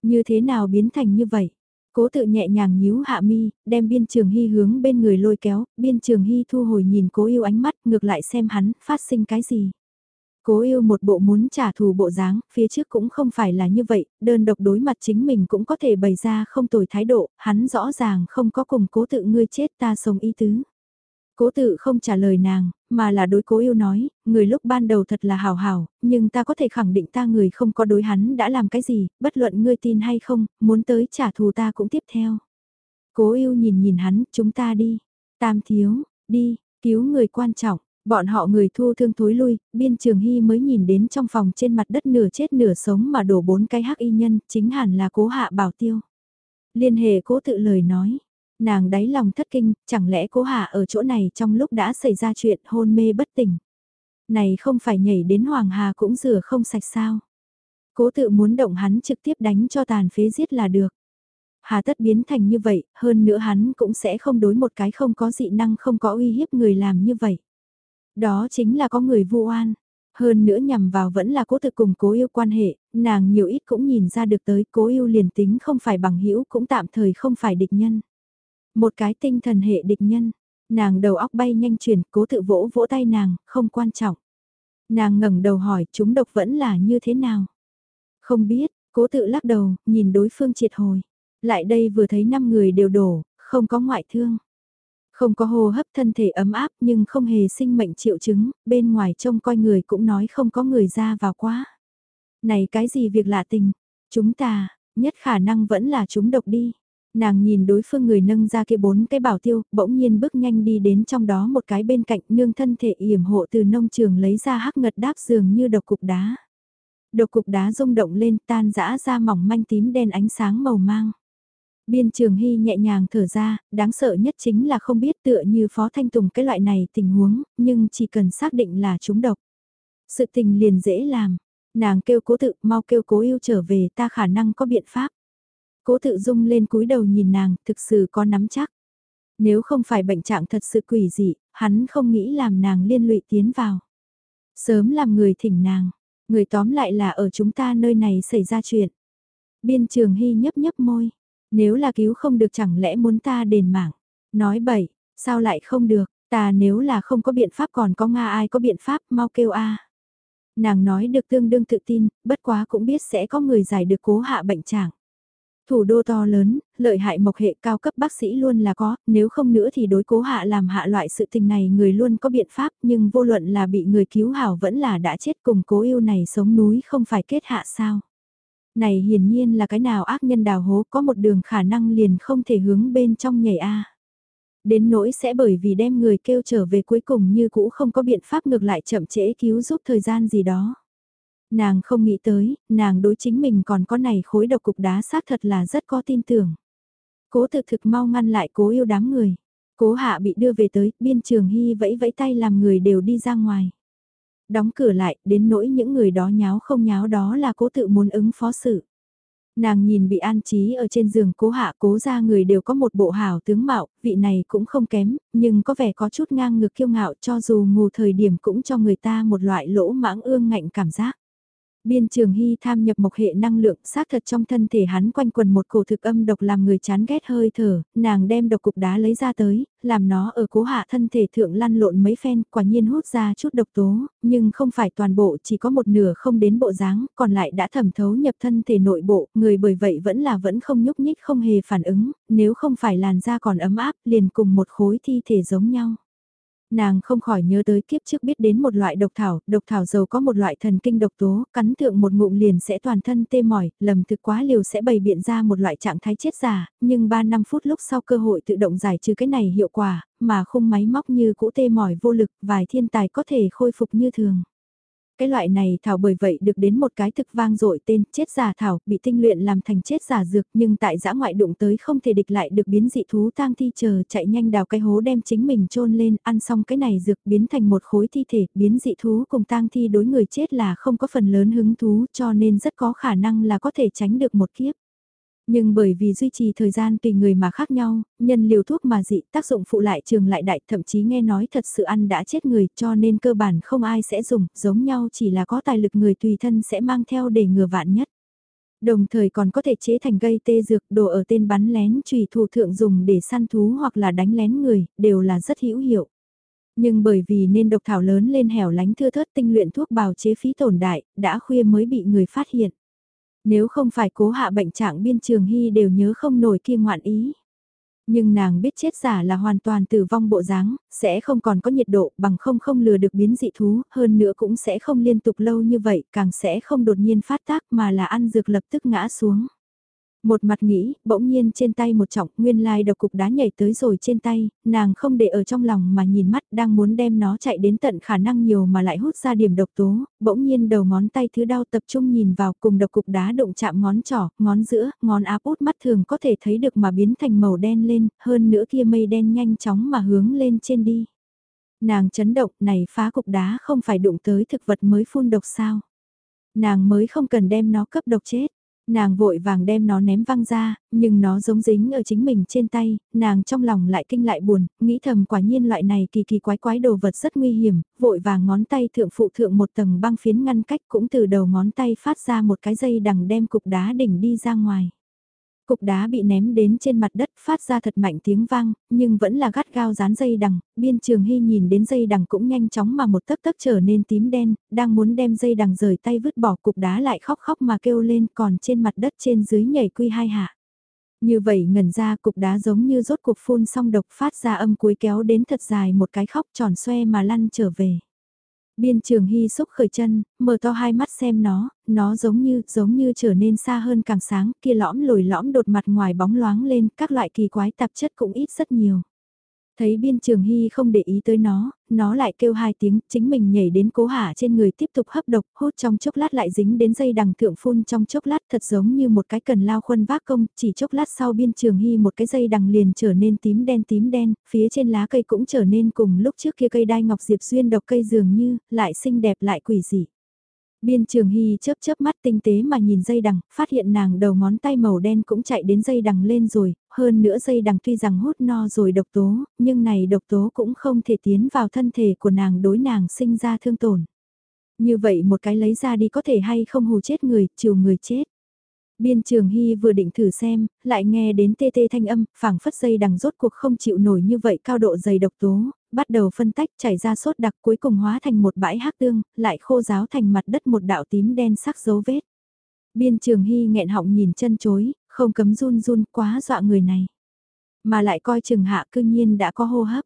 Như thế nào biến thành như vậy? Cố tự nhẹ nhàng nhíu hạ mi, đem biên trường hy hướng bên người lôi kéo, biên trường hy thu hồi nhìn cố yêu ánh mắt ngược lại xem hắn, phát sinh cái gì. Cố yêu một bộ muốn trả thù bộ dáng, phía trước cũng không phải là như vậy, đơn độc đối mặt chính mình cũng có thể bày ra không tồi thái độ, hắn rõ ràng không có cùng cố tự ngươi chết ta sống ý tứ. Cố tự không trả lời nàng, mà là đối cố yêu nói, người lúc ban đầu thật là hào hào, nhưng ta có thể khẳng định ta người không có đối hắn đã làm cái gì, bất luận ngươi tin hay không, muốn tới trả thù ta cũng tiếp theo. Cố yêu nhìn nhìn hắn, chúng ta đi. Tam thiếu, đi, cứu người quan trọng, Bọn họ người thu thương thối lui, biên trường hy mới nhìn đến trong phòng trên mặt đất nửa chết nửa sống mà đổ bốn cái hắc y nhân, chính hẳn là cố hạ bảo tiêu. Liên hệ cố tự lời nói, nàng đáy lòng thất kinh, chẳng lẽ cố hạ ở chỗ này trong lúc đã xảy ra chuyện hôn mê bất tỉnh. Này không phải nhảy đến Hoàng Hà cũng rửa không sạch sao. Cố tự muốn động hắn trực tiếp đánh cho tàn phế giết là được. Hà tất biến thành như vậy, hơn nữa hắn cũng sẽ không đối một cái không có dị năng không có uy hiếp người làm như vậy. Đó chính là có người vu oan. Hơn nữa nhằm vào vẫn là cố thực cùng cố yêu quan hệ, nàng nhiều ít cũng nhìn ra được tới cố yêu liền tính không phải bằng hữu cũng tạm thời không phải địch nhân. Một cái tinh thần hệ địch nhân, nàng đầu óc bay nhanh chuyển, cố tự vỗ vỗ tay nàng, không quan trọng. Nàng ngẩng đầu hỏi chúng độc vẫn là như thế nào? Không biết, cố tự lắc đầu, nhìn đối phương triệt hồi. Lại đây vừa thấy năm người đều đổ, không có ngoại thương. Không có hô hấp thân thể ấm áp nhưng không hề sinh mệnh triệu chứng, bên ngoài trông coi người cũng nói không có người ra vào quá. Này cái gì việc lạ tình, chúng ta, nhất khả năng vẫn là chúng độc đi. Nàng nhìn đối phương người nâng ra kia bốn cái bảo tiêu, bỗng nhiên bước nhanh đi đến trong đó một cái bên cạnh nương thân thể yểm hộ từ nông trường lấy ra hắc ngật đáp giường như độc cục đá. Độc cục đá rung động lên tan rã ra mỏng manh tím đen ánh sáng màu mang. Biên Trường Hy nhẹ nhàng thở ra, đáng sợ nhất chính là không biết tựa như Phó Thanh Tùng cái loại này tình huống, nhưng chỉ cần xác định là chúng độc. Sự tình liền dễ làm, nàng kêu cố tự mau kêu cố yêu trở về ta khả năng có biện pháp. Cố tự dung lên cúi đầu nhìn nàng, thực sự có nắm chắc. Nếu không phải bệnh trạng thật sự quỷ dị, hắn không nghĩ làm nàng liên lụy tiến vào. Sớm làm người thỉnh nàng, người tóm lại là ở chúng ta nơi này xảy ra chuyện. Biên trường hy nhấp nhấp môi, nếu là cứu không được chẳng lẽ muốn ta đền mạng. Nói bậy, sao lại không được, ta nếu là không có biện pháp còn có Nga ai có biện pháp mau kêu a Nàng nói được tương đương tự tin, bất quá cũng biết sẽ có người giải được cố hạ bệnh trạng. Thủ đô to lớn, lợi hại mộc hệ cao cấp bác sĩ luôn là có, nếu không nữa thì đối cố hạ làm hạ loại sự tình này người luôn có biện pháp nhưng vô luận là bị người cứu hảo vẫn là đã chết cùng cố yêu này sống núi không phải kết hạ sao. Này hiển nhiên là cái nào ác nhân đào hố có một đường khả năng liền không thể hướng bên trong nhảy A. Đến nỗi sẽ bởi vì đem người kêu trở về cuối cùng như cũ không có biện pháp ngược lại chậm trễ cứu giúp thời gian gì đó. Nàng không nghĩ tới, nàng đối chính mình còn có này khối độc cục đá xác thật là rất có tin tưởng. Cố thực thực mau ngăn lại cố yêu đám người. Cố hạ bị đưa về tới, biên trường hy vẫy vẫy tay làm người đều đi ra ngoài đóng cửa lại, đến nỗi những người đó nháo không nháo đó là cố tự muốn ứng phó sự. Nàng nhìn bị an trí ở trên giường cố hạ cố ra người đều có một bộ hảo tướng mạo, vị này cũng không kém, nhưng có vẻ có chút ngang ngược kiêu ngạo cho dù ngủ thời điểm cũng cho người ta một loại lỗ mãng ương ngạnh cảm giác. Biên trường hy tham nhập mộc hệ năng lượng, xác thật trong thân thể hắn quanh quần một cổ thực âm độc làm người chán ghét hơi thở, nàng đem độc cục đá lấy ra tới, làm nó ở cố hạ thân thể thượng lăn lộn mấy phen, quả nhiên hút ra chút độc tố, nhưng không phải toàn bộ chỉ có một nửa không đến bộ dáng, còn lại đã thẩm thấu nhập thân thể nội bộ, người bởi vậy vẫn là vẫn không nhúc nhích không hề phản ứng, nếu không phải làn da còn ấm áp liền cùng một khối thi thể giống nhau nàng không khỏi nhớ tới kiếp trước biết đến một loại độc thảo, độc thảo dầu có một loại thần kinh độc tố, cắn thượng một ngụm liền sẽ toàn thân tê mỏi, lầm thực quá liều sẽ bày biện ra một loại trạng thái chết giả, nhưng 3 năm phút lúc sau cơ hội tự động giải trừ cái này hiệu quả, mà khung máy móc như cũ tê mỏi vô lực, vài thiên tài có thể khôi phục như thường. Cái loại này thảo bởi vậy được đến một cái thực vang dội tên chết giả thảo, bị tinh luyện làm thành chết giả dược, nhưng tại giã ngoại đụng tới không thể địch lại được biến dị thú tang thi chờ chạy nhanh đào cái hố đem chính mình chôn lên, ăn xong cái này dược biến thành một khối thi thể, biến dị thú cùng tang thi đối người chết là không có phần lớn hứng thú, cho nên rất có khả năng là có thể tránh được một kiếp. Nhưng bởi vì duy trì thời gian tùy người mà khác nhau, nhân liều thuốc mà dị tác dụng phụ lại trường lại đại thậm chí nghe nói thật sự ăn đã chết người cho nên cơ bản không ai sẽ dùng, giống nhau chỉ là có tài lực người tùy thân sẽ mang theo để ngừa vạn nhất. Đồng thời còn có thể chế thành gây tê dược đồ ở tên bắn lén trùy thủ thượng dùng để săn thú hoặc là đánh lén người, đều là rất hữu hiệu. Nhưng bởi vì nên độc thảo lớn lên hẻo lánh thưa thớt tinh luyện thuốc bào chế phí tổn đại, đã khuya mới bị người phát hiện. Nếu không phải cố hạ bệnh trạng biên trường hy đều nhớ không nổi kia ngoạn ý. Nhưng nàng biết chết giả là hoàn toàn tử vong bộ dáng, sẽ không còn có nhiệt độ bằng không không lừa được biến dị thú, hơn nữa cũng sẽ không liên tục lâu như vậy, càng sẽ không đột nhiên phát tác mà là ăn dược lập tức ngã xuống. Một mặt nghĩ, bỗng nhiên trên tay một trọng, nguyên lai độc cục đá nhảy tới rồi trên tay, nàng không để ở trong lòng mà nhìn mắt đang muốn đem nó chạy đến tận khả năng nhiều mà lại hút ra điểm độc tố, bỗng nhiên đầu ngón tay thứ đau tập trung nhìn vào cùng độc cục đá đụng chạm ngón trỏ, ngón giữa, ngón áp út mắt thường có thể thấy được mà biến thành màu đen lên, hơn nữa kia mây đen nhanh chóng mà hướng lên trên đi. Nàng chấn động này phá cục đá không phải đụng tới thực vật mới phun độc sao. Nàng mới không cần đem nó cấp độc chết Nàng vội vàng đem nó ném văng ra, nhưng nó giống dính ở chính mình trên tay, nàng trong lòng lại kinh lại buồn, nghĩ thầm quả nhiên loại này kỳ kỳ quái quái đồ vật rất nguy hiểm, vội vàng ngón tay thượng phụ thượng một tầng băng phiến ngăn cách cũng từ đầu ngón tay phát ra một cái dây đằng đem cục đá đỉnh đi ra ngoài. Cục đá bị ném đến trên mặt đất phát ra thật mạnh tiếng vang, nhưng vẫn là gắt gao dán dây đằng, biên trường hy nhìn đến dây đằng cũng nhanh chóng mà một tấc tấc trở nên tím đen, đang muốn đem dây đằng rời tay vứt bỏ cục đá lại khóc khóc mà kêu lên còn trên mặt đất trên dưới nhảy quy hai hạ. Như vậy ngẩn ra cục đá giống như rốt cục phun xong độc phát ra âm cuối kéo đến thật dài một cái khóc tròn xoe mà lăn trở về. Biên trường hy xúc khởi chân, mở to hai mắt xem nó, nó giống như, giống như trở nên xa hơn càng sáng, kia lõm lồi lõm đột mặt ngoài bóng loáng lên, các loại kỳ quái tạp chất cũng ít rất nhiều. Thấy biên trường hy không để ý tới nó, nó lại kêu hai tiếng, chính mình nhảy đến cố hạ trên người tiếp tục hấp độc, hút trong chốc lát lại dính đến dây đằng thượng phun trong chốc lát thật giống như một cái cần lao khuân vác công, chỉ chốc lát sau biên trường hy một cái dây đằng liền trở nên tím đen tím đen, phía trên lá cây cũng trở nên cùng lúc trước kia cây đai ngọc diệp xuyên độc cây dường như, lại xinh đẹp lại quỷ dị. Biên trường hy chớp chớp mắt tinh tế mà nhìn dây đằng, phát hiện nàng đầu ngón tay màu đen cũng chạy đến dây đằng lên rồi, hơn nữa dây đằng tuy rằng hút no rồi độc tố, nhưng này độc tố cũng không thể tiến vào thân thể của nàng đối nàng sinh ra thương tổn. Như vậy một cái lấy ra đi có thể hay không hù chết người, chiều người chết. Biên trường hy vừa định thử xem, lại nghe đến tê tê thanh âm, phảng phất dây đằng rốt cuộc không chịu nổi như vậy cao độ dày độc tố, bắt đầu phân tách chảy ra sốt đặc cuối cùng hóa thành một bãi hắc tương, lại khô ráo thành mặt đất một đạo tím đen sắc dấu vết. Biên trường hy nghẹn họng nhìn chân chối, không cấm run run quá dọa người này. Mà lại coi chừng hạ cương nhiên đã có hô hấp.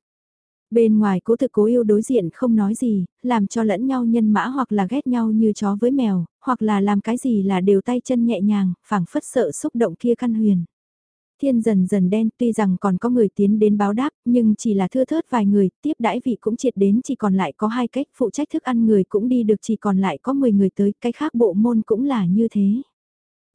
Bên ngoài cố thực cố yêu đối diện không nói gì, làm cho lẫn nhau nhân mã hoặc là ghét nhau như chó với mèo, hoặc là làm cái gì là đều tay chân nhẹ nhàng, phảng phất sợ xúc động kia căn huyền. Thiên dần dần đen tuy rằng còn có người tiến đến báo đáp, nhưng chỉ là thưa thớt vài người, tiếp đãi vị cũng triệt đến chỉ còn lại có hai cách, phụ trách thức ăn người cũng đi được chỉ còn lại có 10 người tới, cái khác bộ môn cũng là như thế.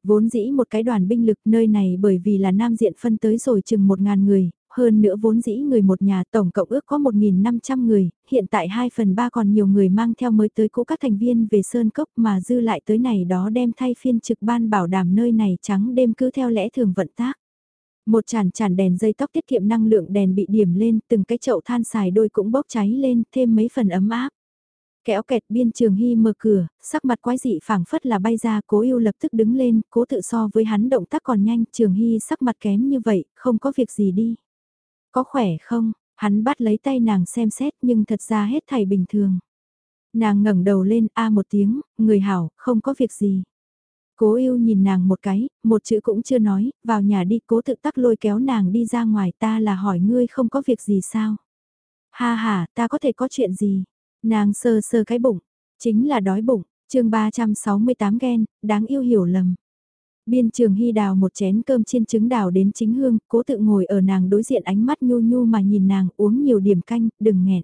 Vốn dĩ một cái đoàn binh lực nơi này bởi vì là nam diện phân tới rồi chừng một ngàn người, hơn nữa vốn dĩ người một nhà tổng cộng ước có 1.500 người, hiện tại 2 phần 3 còn nhiều người mang theo mới tới cũ các thành viên về Sơn Cốc mà dư lại tới này đó đem thay phiên trực ban bảo đảm nơi này trắng đêm cứ theo lẽ thường vận tác. Một chản chản đèn dây tóc tiết kiệm năng lượng đèn bị điểm lên, từng cái chậu than xài đôi cũng bốc cháy lên, thêm mấy phần ấm áp. Kéo kẹt biên trường hy mở cửa, sắc mặt quái dị phảng phất là bay ra, cố yêu lập tức đứng lên, cố tự so với hắn động tác còn nhanh, trường hy sắc mặt kém như vậy, không có việc gì đi. Có khỏe không? Hắn bắt lấy tay nàng xem xét nhưng thật ra hết thảy bình thường. Nàng ngẩng đầu lên a một tiếng, người hảo, không có việc gì. Cố yêu nhìn nàng một cái, một chữ cũng chưa nói, vào nhà đi cố tự tắc lôi kéo nàng đi ra ngoài ta là hỏi ngươi không có việc gì sao. Ha ha, ta có thể có chuyện gì. Nàng sơ sơ cái bụng, chính là đói bụng, chương 368 ghen, đáng yêu hiểu lầm. Biên trường hy đào một chén cơm chiên trứng đào đến chính hương, cố tự ngồi ở nàng đối diện ánh mắt nhu nhu mà nhìn nàng uống nhiều điểm canh, đừng nghẹn.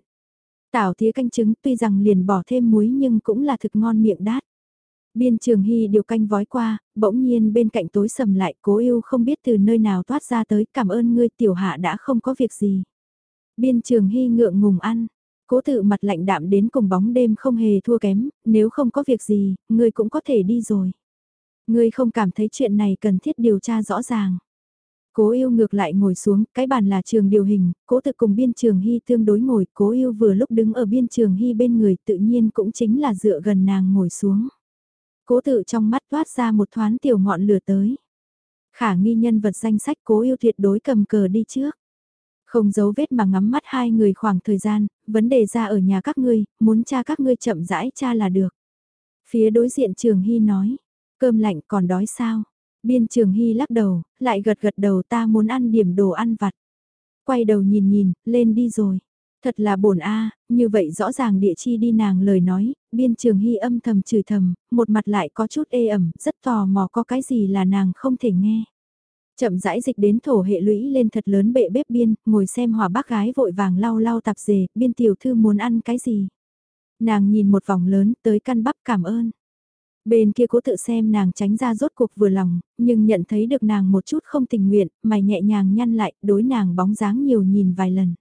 Tảo thía canh trứng tuy rằng liền bỏ thêm muối nhưng cũng là thực ngon miệng đát. Biên trường hy điều canh vói qua, bỗng nhiên bên cạnh tối sầm lại cố yêu không biết từ nơi nào toát ra tới cảm ơn ngươi tiểu hạ đã không có việc gì. Biên trường hy ngượng ngùng ăn, cố tự mặt lạnh đạm đến cùng bóng đêm không hề thua kém, nếu không có việc gì, ngươi cũng có thể đi rồi. Ngươi không cảm thấy chuyện này cần thiết điều tra rõ ràng. Cố yêu ngược lại ngồi xuống, cái bàn là trường điều hình, cố tự cùng biên trường hy tương đối ngồi, cố yêu vừa lúc đứng ở biên trường hy bên người tự nhiên cũng chính là dựa gần nàng ngồi xuống. Cố tự trong mắt toát ra một thoáng tiểu ngọn lửa tới. Khả nghi nhân vật danh sách cố yêu tuyệt đối cầm cờ đi trước. Không giấu vết mà ngắm mắt hai người khoảng thời gian, vấn đề ra ở nhà các ngươi, muốn cha các ngươi chậm rãi cha là được. Phía đối diện trường hy nói, cơm lạnh còn đói sao? Biên trường hy lắc đầu, lại gật gật đầu ta muốn ăn điểm đồ ăn vặt. Quay đầu nhìn nhìn, lên đi rồi. Thật là bổn a, như vậy rõ ràng địa chi đi nàng lời nói, biên trường hy âm thầm chửi thầm, một mặt lại có chút ê ẩm, rất tò mò có cái gì là nàng không thể nghe. Chậm rãi dịch đến thổ hệ lũy lên thật lớn bệ bếp biên, ngồi xem hòa bác gái vội vàng lau lau tạp dề, biên tiểu thư muốn ăn cái gì. Nàng nhìn một vòng lớn tới căn bắp cảm ơn. Bên kia cố tự xem nàng tránh ra rốt cuộc vừa lòng, nhưng nhận thấy được nàng một chút không tình nguyện, mày nhẹ nhàng nhăn lại, đối nàng bóng dáng nhiều nhìn vài lần.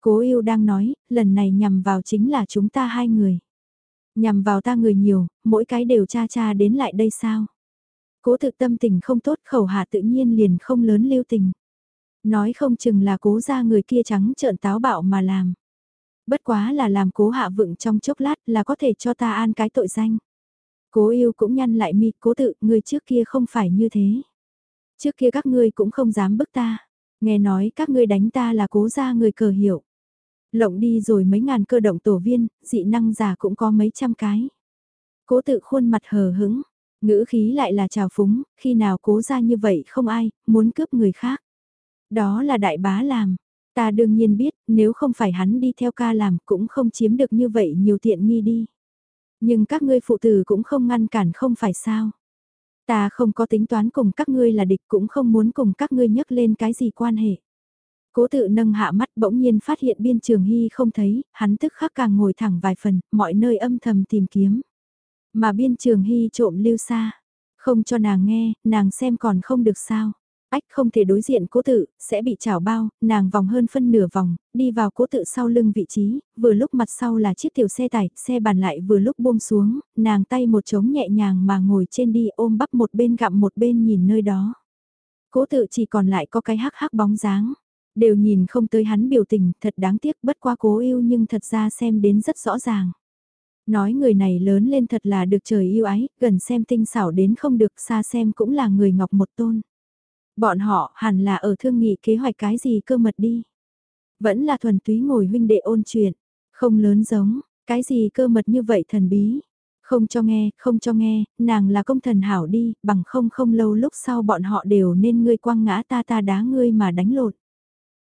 Cố yêu đang nói, lần này nhằm vào chính là chúng ta hai người. Nhằm vào ta người nhiều, mỗi cái đều cha cha đến lại đây sao? Cố thực tâm tình không tốt khẩu hạ tự nhiên liền không lớn lưu tình. Nói không chừng là cố ra người kia trắng trợn táo bạo mà làm. Bất quá là làm cố hạ vựng trong chốc lát là có thể cho ta an cái tội danh. Cố yêu cũng nhăn lại mi, cố tự, người trước kia không phải như thế. Trước kia các ngươi cũng không dám bức ta. Nghe nói các ngươi đánh ta là cố ra người cờ hiểu. Lộng đi rồi mấy ngàn cơ động tổ viên, dị năng giả cũng có mấy trăm cái. Cố tự khuôn mặt hờ hững, ngữ khí lại là trào phúng, khi nào cố ra như vậy không ai, muốn cướp người khác. Đó là đại bá làm. Ta đương nhiên biết, nếu không phải hắn đi theo ca làm cũng không chiếm được như vậy nhiều tiện nghi đi. Nhưng các ngươi phụ tử cũng không ngăn cản không phải sao. Ta không có tính toán cùng các ngươi là địch cũng không muốn cùng các ngươi nhắc lên cái gì quan hệ. Cố tự nâng hạ mắt bỗng nhiên phát hiện biên trường hy không thấy, hắn tức khắc càng ngồi thẳng vài phần, mọi nơi âm thầm tìm kiếm. Mà biên trường hy trộm lưu xa, không cho nàng nghe, nàng xem còn không được sao. Ách không thể đối diện cố tự, sẽ bị chảo bao, nàng vòng hơn phân nửa vòng, đi vào cố tự sau lưng vị trí, vừa lúc mặt sau là chiếc tiểu xe tải, xe bàn lại vừa lúc buông xuống, nàng tay một trống nhẹ nhàng mà ngồi trên đi ôm bắp một bên gặm một bên nhìn nơi đó. Cố tự chỉ còn lại có cái hắc hắc bóng dáng. Đều nhìn không tới hắn biểu tình, thật đáng tiếc bất qua cố yêu nhưng thật ra xem đến rất rõ ràng. Nói người này lớn lên thật là được trời yêu ái, gần xem tinh xảo đến không được xa xem cũng là người ngọc một tôn. Bọn họ hẳn là ở thương nghị kế hoạch cái gì cơ mật đi. Vẫn là thuần túy ngồi huynh đệ ôn chuyện, không lớn giống, cái gì cơ mật như vậy thần bí. Không cho nghe, không cho nghe, nàng là công thần hảo đi, bằng không không lâu lúc sau bọn họ đều nên ngươi quăng ngã ta ta đá ngươi mà đánh lột.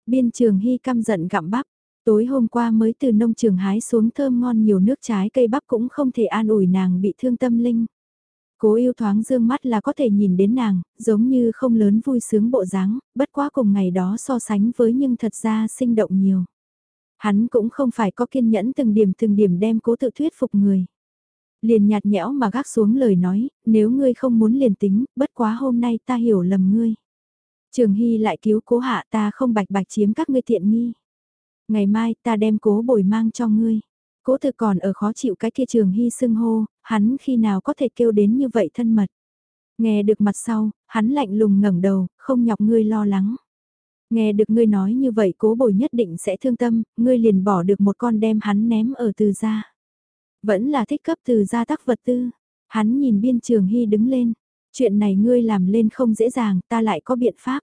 Biên trường hy căm giận gặm bắp, tối hôm qua mới từ nông trường hái xuống thơm ngon nhiều nước trái cây bắp cũng không thể an ủi nàng bị thương tâm linh. Cố yêu thoáng dương mắt là có thể nhìn đến nàng, giống như không lớn vui sướng bộ dáng, bất quá cùng ngày đó so sánh với nhưng thật ra sinh động nhiều. Hắn cũng không phải có kiên nhẫn từng điểm từng điểm đem cố tự thuyết phục người. Liền nhạt nhẽo mà gác xuống lời nói, nếu ngươi không muốn liền tính, bất quá hôm nay ta hiểu lầm ngươi. Trường Hy lại cứu cố hạ ta không bạch bạch chiếm các ngươi tiện nghi. Ngày mai ta đem cố bồi mang cho ngươi. Cố thực còn ở khó chịu cái kia Trường Hy xưng hô, hắn khi nào có thể kêu đến như vậy thân mật. Nghe được mặt sau, hắn lạnh lùng ngẩng đầu, không nhọc ngươi lo lắng. Nghe được ngươi nói như vậy cố bồi nhất định sẽ thương tâm, ngươi liền bỏ được một con đem hắn ném ở từ gia. Vẫn là thích cấp từ gia tác vật tư. Hắn nhìn biên trường hy đứng lên. Chuyện này ngươi làm lên không dễ dàng, ta lại có biện pháp.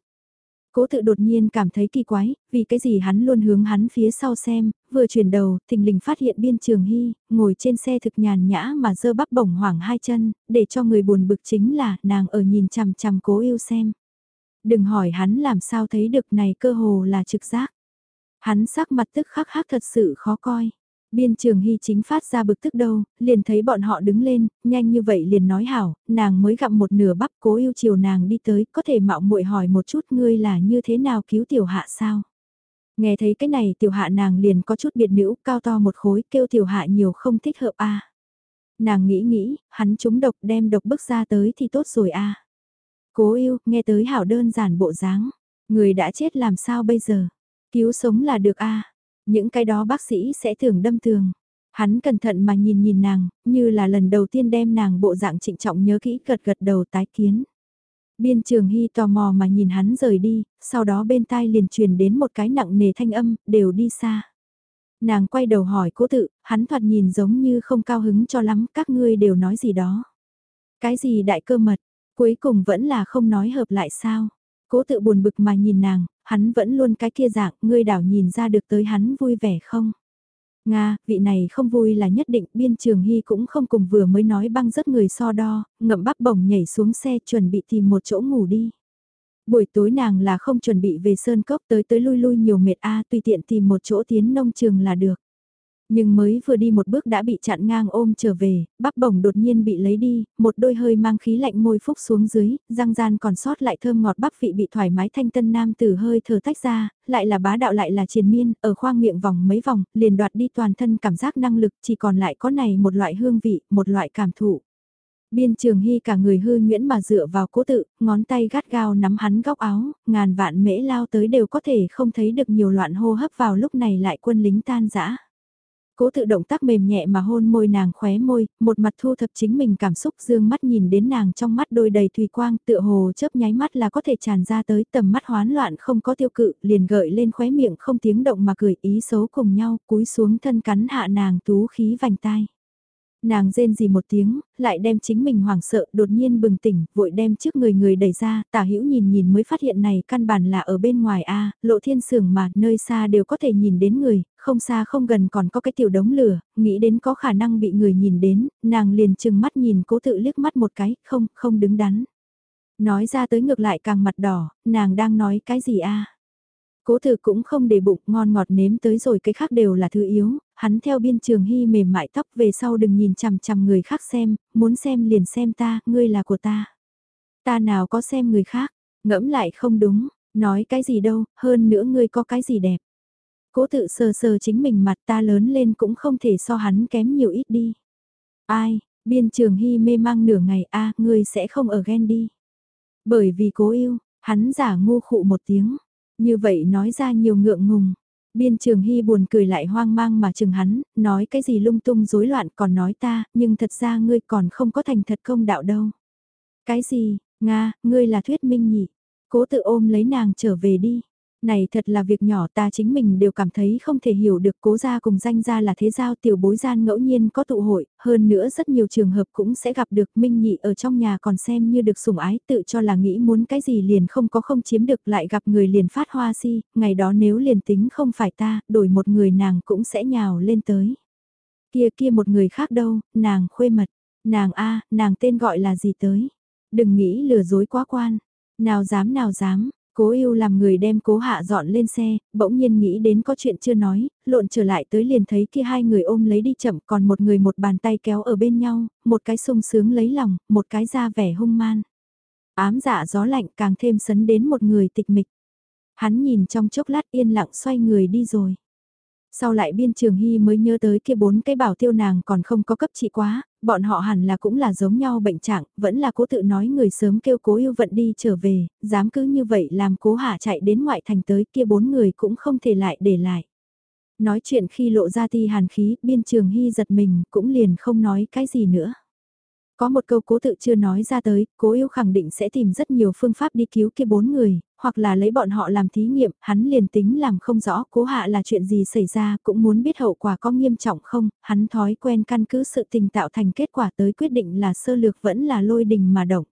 Cố tự đột nhiên cảm thấy kỳ quái, vì cái gì hắn luôn hướng hắn phía sau xem, vừa chuyển đầu, thình lình phát hiện biên trường hy, ngồi trên xe thực nhàn nhã mà dơ bắp bổng hoảng hai chân, để cho người buồn bực chính là nàng ở nhìn chằm chằm cố yêu xem. Đừng hỏi hắn làm sao thấy được này cơ hồ là trực giác. Hắn sắc mặt tức khắc khắc thật sự khó coi. Biên trường hy chính phát ra bực tức đâu, liền thấy bọn họ đứng lên, nhanh như vậy liền nói hảo, nàng mới gặm một nửa bắp cố yêu chiều nàng đi tới, có thể mạo muội hỏi một chút ngươi là như thế nào cứu tiểu hạ sao? Nghe thấy cái này tiểu hạ nàng liền có chút biệt nữ, cao to một khối, kêu tiểu hạ nhiều không thích hợp a Nàng nghĩ nghĩ, hắn trúng độc đem độc bức ra tới thì tốt rồi a Cố yêu, nghe tới hảo đơn giản bộ dáng. Người đã chết làm sao bây giờ? Cứu sống là được a những cái đó bác sĩ sẽ thường đâm tường. Hắn cẩn thận mà nhìn nhìn nàng, như là lần đầu tiên đem nàng bộ dạng trịnh trọng nhớ kỹ gật gật đầu tái kiến. Biên trường hy tò mò mà nhìn hắn rời đi, sau đó bên tai liền truyền đến một cái nặng nề thanh âm, đều đi xa. Nàng quay đầu hỏi cố tự, hắn thoạt nhìn giống như không cao hứng cho lắm, các ngươi đều nói gì đó. Cái gì đại cơ mật, Cuối cùng vẫn là không nói hợp lại sao. Cố tự buồn bực mà nhìn nàng, hắn vẫn luôn cái kia dạng, ngươi đảo nhìn ra được tới hắn vui vẻ không? Nga, vị này không vui là nhất định, biên trường hy cũng không cùng vừa mới nói băng rất người so đo, ngậm bắp bổng nhảy xuống xe chuẩn bị tìm một chỗ ngủ đi. Buổi tối nàng là không chuẩn bị về sơn cốc tới tới lui lui nhiều mệt a tùy tiện tìm một chỗ tiến nông trường là được. Nhưng mới vừa đi một bước đã bị chặn ngang ôm trở về, bắp bổng đột nhiên bị lấy đi, một đôi hơi mang khí lạnh môi phúc xuống dưới, răng gian còn sót lại thơm ngọt bắp vị bị thoải mái thanh tân nam tử hơi thở tách ra, lại là bá đạo lại là triền miên, ở khoang miệng vòng mấy vòng, liền đoạt đi toàn thân cảm giác năng lực chỉ còn lại có này một loại hương vị, một loại cảm thụ. Biên trường hy cả người hư nhuyễn mà dựa vào cố tự, ngón tay gắt gao nắm hắn góc áo, ngàn vạn mễ lao tới đều có thể không thấy được nhiều loạn hô hấp vào lúc này lại quân lính tan giã. Cố tự động tác mềm nhẹ mà hôn môi nàng khóe môi, một mặt thu thập chính mình cảm xúc dương mắt nhìn đến nàng trong mắt đôi đầy thùy quang tựa hồ chớp nháy mắt là có thể tràn ra tới tầm mắt hoán loạn không có tiêu cự, liền gợi lên khóe miệng không tiếng động mà cười ý xấu cùng nhau cúi xuống thân cắn hạ nàng tú khí vành tai. Nàng rên gì một tiếng, lại đem chính mình hoảng sợ, đột nhiên bừng tỉnh, vội đem trước người người đẩy ra, tả hữu nhìn nhìn mới phát hiện này căn bản là ở bên ngoài A, lộ thiên sưởng mà, nơi xa đều có thể nhìn đến người, không xa không gần còn có cái tiểu đống lửa, nghĩ đến có khả năng bị người nhìn đến, nàng liền chừng mắt nhìn cố tự liếc mắt một cái, không, không đứng đắn. Nói ra tới ngược lại càng mặt đỏ, nàng đang nói cái gì a Cố từ cũng không để bụng ngon ngọt nếm tới rồi cái khác đều là thứ yếu, hắn theo biên trường hy mềm mại tóc về sau đừng nhìn chằm chằm người khác xem, muốn xem liền xem ta, ngươi là của ta. Ta nào có xem người khác, ngẫm lại không đúng, nói cái gì đâu, hơn nữa ngươi có cái gì đẹp. Cố tự sờ sờ chính mình mặt ta lớn lên cũng không thể so hắn kém nhiều ít đi. Ai, biên trường hy mê mang nửa ngày a ngươi sẽ không ở ghen đi. Bởi vì cố yêu, hắn giả ngu khụ một tiếng. Như vậy nói ra nhiều ngượng ngùng. Biên trường hy buồn cười lại hoang mang mà chừng hắn, nói cái gì lung tung rối loạn còn nói ta, nhưng thật ra ngươi còn không có thành thật công đạo đâu. Cái gì, Nga, ngươi là thuyết minh nhỉ? Cố tự ôm lấy nàng trở về đi. Này thật là việc nhỏ ta chính mình đều cảm thấy không thể hiểu được cố gia cùng danh gia là thế giao tiểu bối gian ngẫu nhiên có tụ hội, hơn nữa rất nhiều trường hợp cũng sẽ gặp được minh nhị ở trong nhà còn xem như được sủng ái tự cho là nghĩ muốn cái gì liền không có không chiếm được lại gặp người liền phát hoa si, ngày đó nếu liền tính không phải ta, đổi một người nàng cũng sẽ nhào lên tới. Kia kia một người khác đâu, nàng khuê mật, nàng a nàng tên gọi là gì tới, đừng nghĩ lừa dối quá quan, nào dám nào dám Cố yêu làm người đem cố hạ dọn lên xe, bỗng nhiên nghĩ đến có chuyện chưa nói, lộn trở lại tới liền thấy kia hai người ôm lấy đi chậm còn một người một bàn tay kéo ở bên nhau, một cái sung sướng lấy lòng, một cái ra vẻ hung man. Ám dạ gió lạnh càng thêm sấn đến một người tịch mịch. Hắn nhìn trong chốc lát yên lặng xoay người đi rồi. Sau lại biên trường hy mới nhớ tới kia bốn cái bảo tiêu nàng còn không có cấp trị quá, bọn họ hẳn là cũng là giống nhau bệnh trạng, vẫn là cố tự nói người sớm kêu cố yêu vận đi trở về, dám cứ như vậy làm cố hạ chạy đến ngoại thành tới kia bốn người cũng không thể lại để lại. Nói chuyện khi lộ ra ti hàn khí, biên trường hy giật mình, cũng liền không nói cái gì nữa. Có một câu cố tự chưa nói ra tới, cố yêu khẳng định sẽ tìm rất nhiều phương pháp đi cứu kia bốn người, hoặc là lấy bọn họ làm thí nghiệm, hắn liền tính làm không rõ cố hạ là chuyện gì xảy ra cũng muốn biết hậu quả có nghiêm trọng không, hắn thói quen căn cứ sự tình tạo thành kết quả tới quyết định là sơ lược vẫn là lôi đình mà động.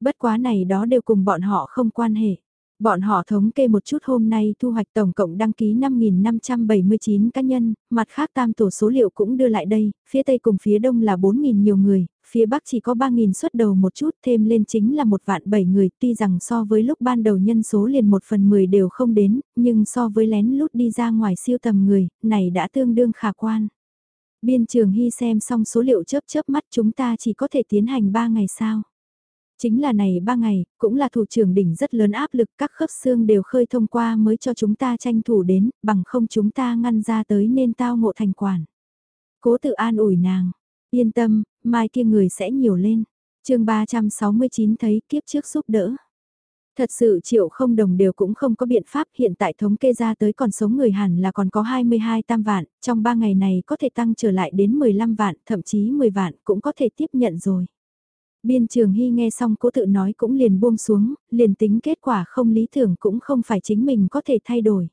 Bất quá này đó đều cùng bọn họ không quan hệ. Bọn họ thống kê một chút hôm nay thu hoạch tổng cộng đăng ký 5.579 cá nhân, mặt khác tam tổ số liệu cũng đưa lại đây, phía tây cùng phía đông là 4.000 nhiều người, phía bắc chỉ có 3.000 xuất đầu một chút thêm lên chính là một vạn 7 người, tuy rằng so với lúc ban đầu nhân số liền một phần 10 đều không đến, nhưng so với lén lút đi ra ngoài siêu tầm người, này đã tương đương khả quan. Biên trường hy xem xong số liệu chớp chớp mắt chúng ta chỉ có thể tiến hành 3 ngày sao. Chính là này ba ngày, cũng là thủ trưởng đỉnh rất lớn áp lực các khớp xương đều khơi thông qua mới cho chúng ta tranh thủ đến, bằng không chúng ta ngăn ra tới nên tao ngộ thành quản. Cố tự an ủi nàng, yên tâm, mai kia người sẽ nhiều lên. chương 369 thấy kiếp trước giúp đỡ. Thật sự triệu không đồng đều cũng không có biện pháp hiện tại thống kê ra tới còn sống người hẳn là còn có 22 tam vạn, trong 3 ngày này có thể tăng trở lại đến 15 vạn, thậm chí 10 vạn cũng có thể tiếp nhận rồi. Biên trường hy nghe xong cố tự nói cũng liền buông xuống, liền tính kết quả không lý tưởng cũng không phải chính mình có thể thay đổi.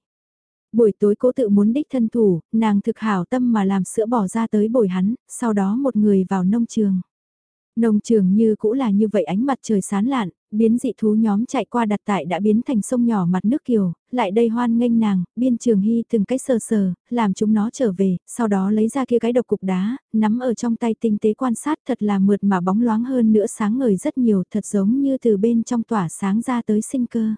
Buổi tối cố tự muốn đích thân thủ, nàng thực hảo tâm mà làm sữa bỏ ra tới bồi hắn, sau đó một người vào nông trường. Nông trường như cũ là như vậy ánh mặt trời sán lạn, biến dị thú nhóm chạy qua đặt tại đã biến thành sông nhỏ mặt nước kiều, lại đây hoan nghênh nàng, biên trường hy từng cái sờ sờ, làm chúng nó trở về, sau đó lấy ra kia cái độc cục đá, nắm ở trong tay tinh tế quan sát thật là mượt mà bóng loáng hơn nữa sáng ngời rất nhiều, thật giống như từ bên trong tỏa sáng ra tới sinh cơ.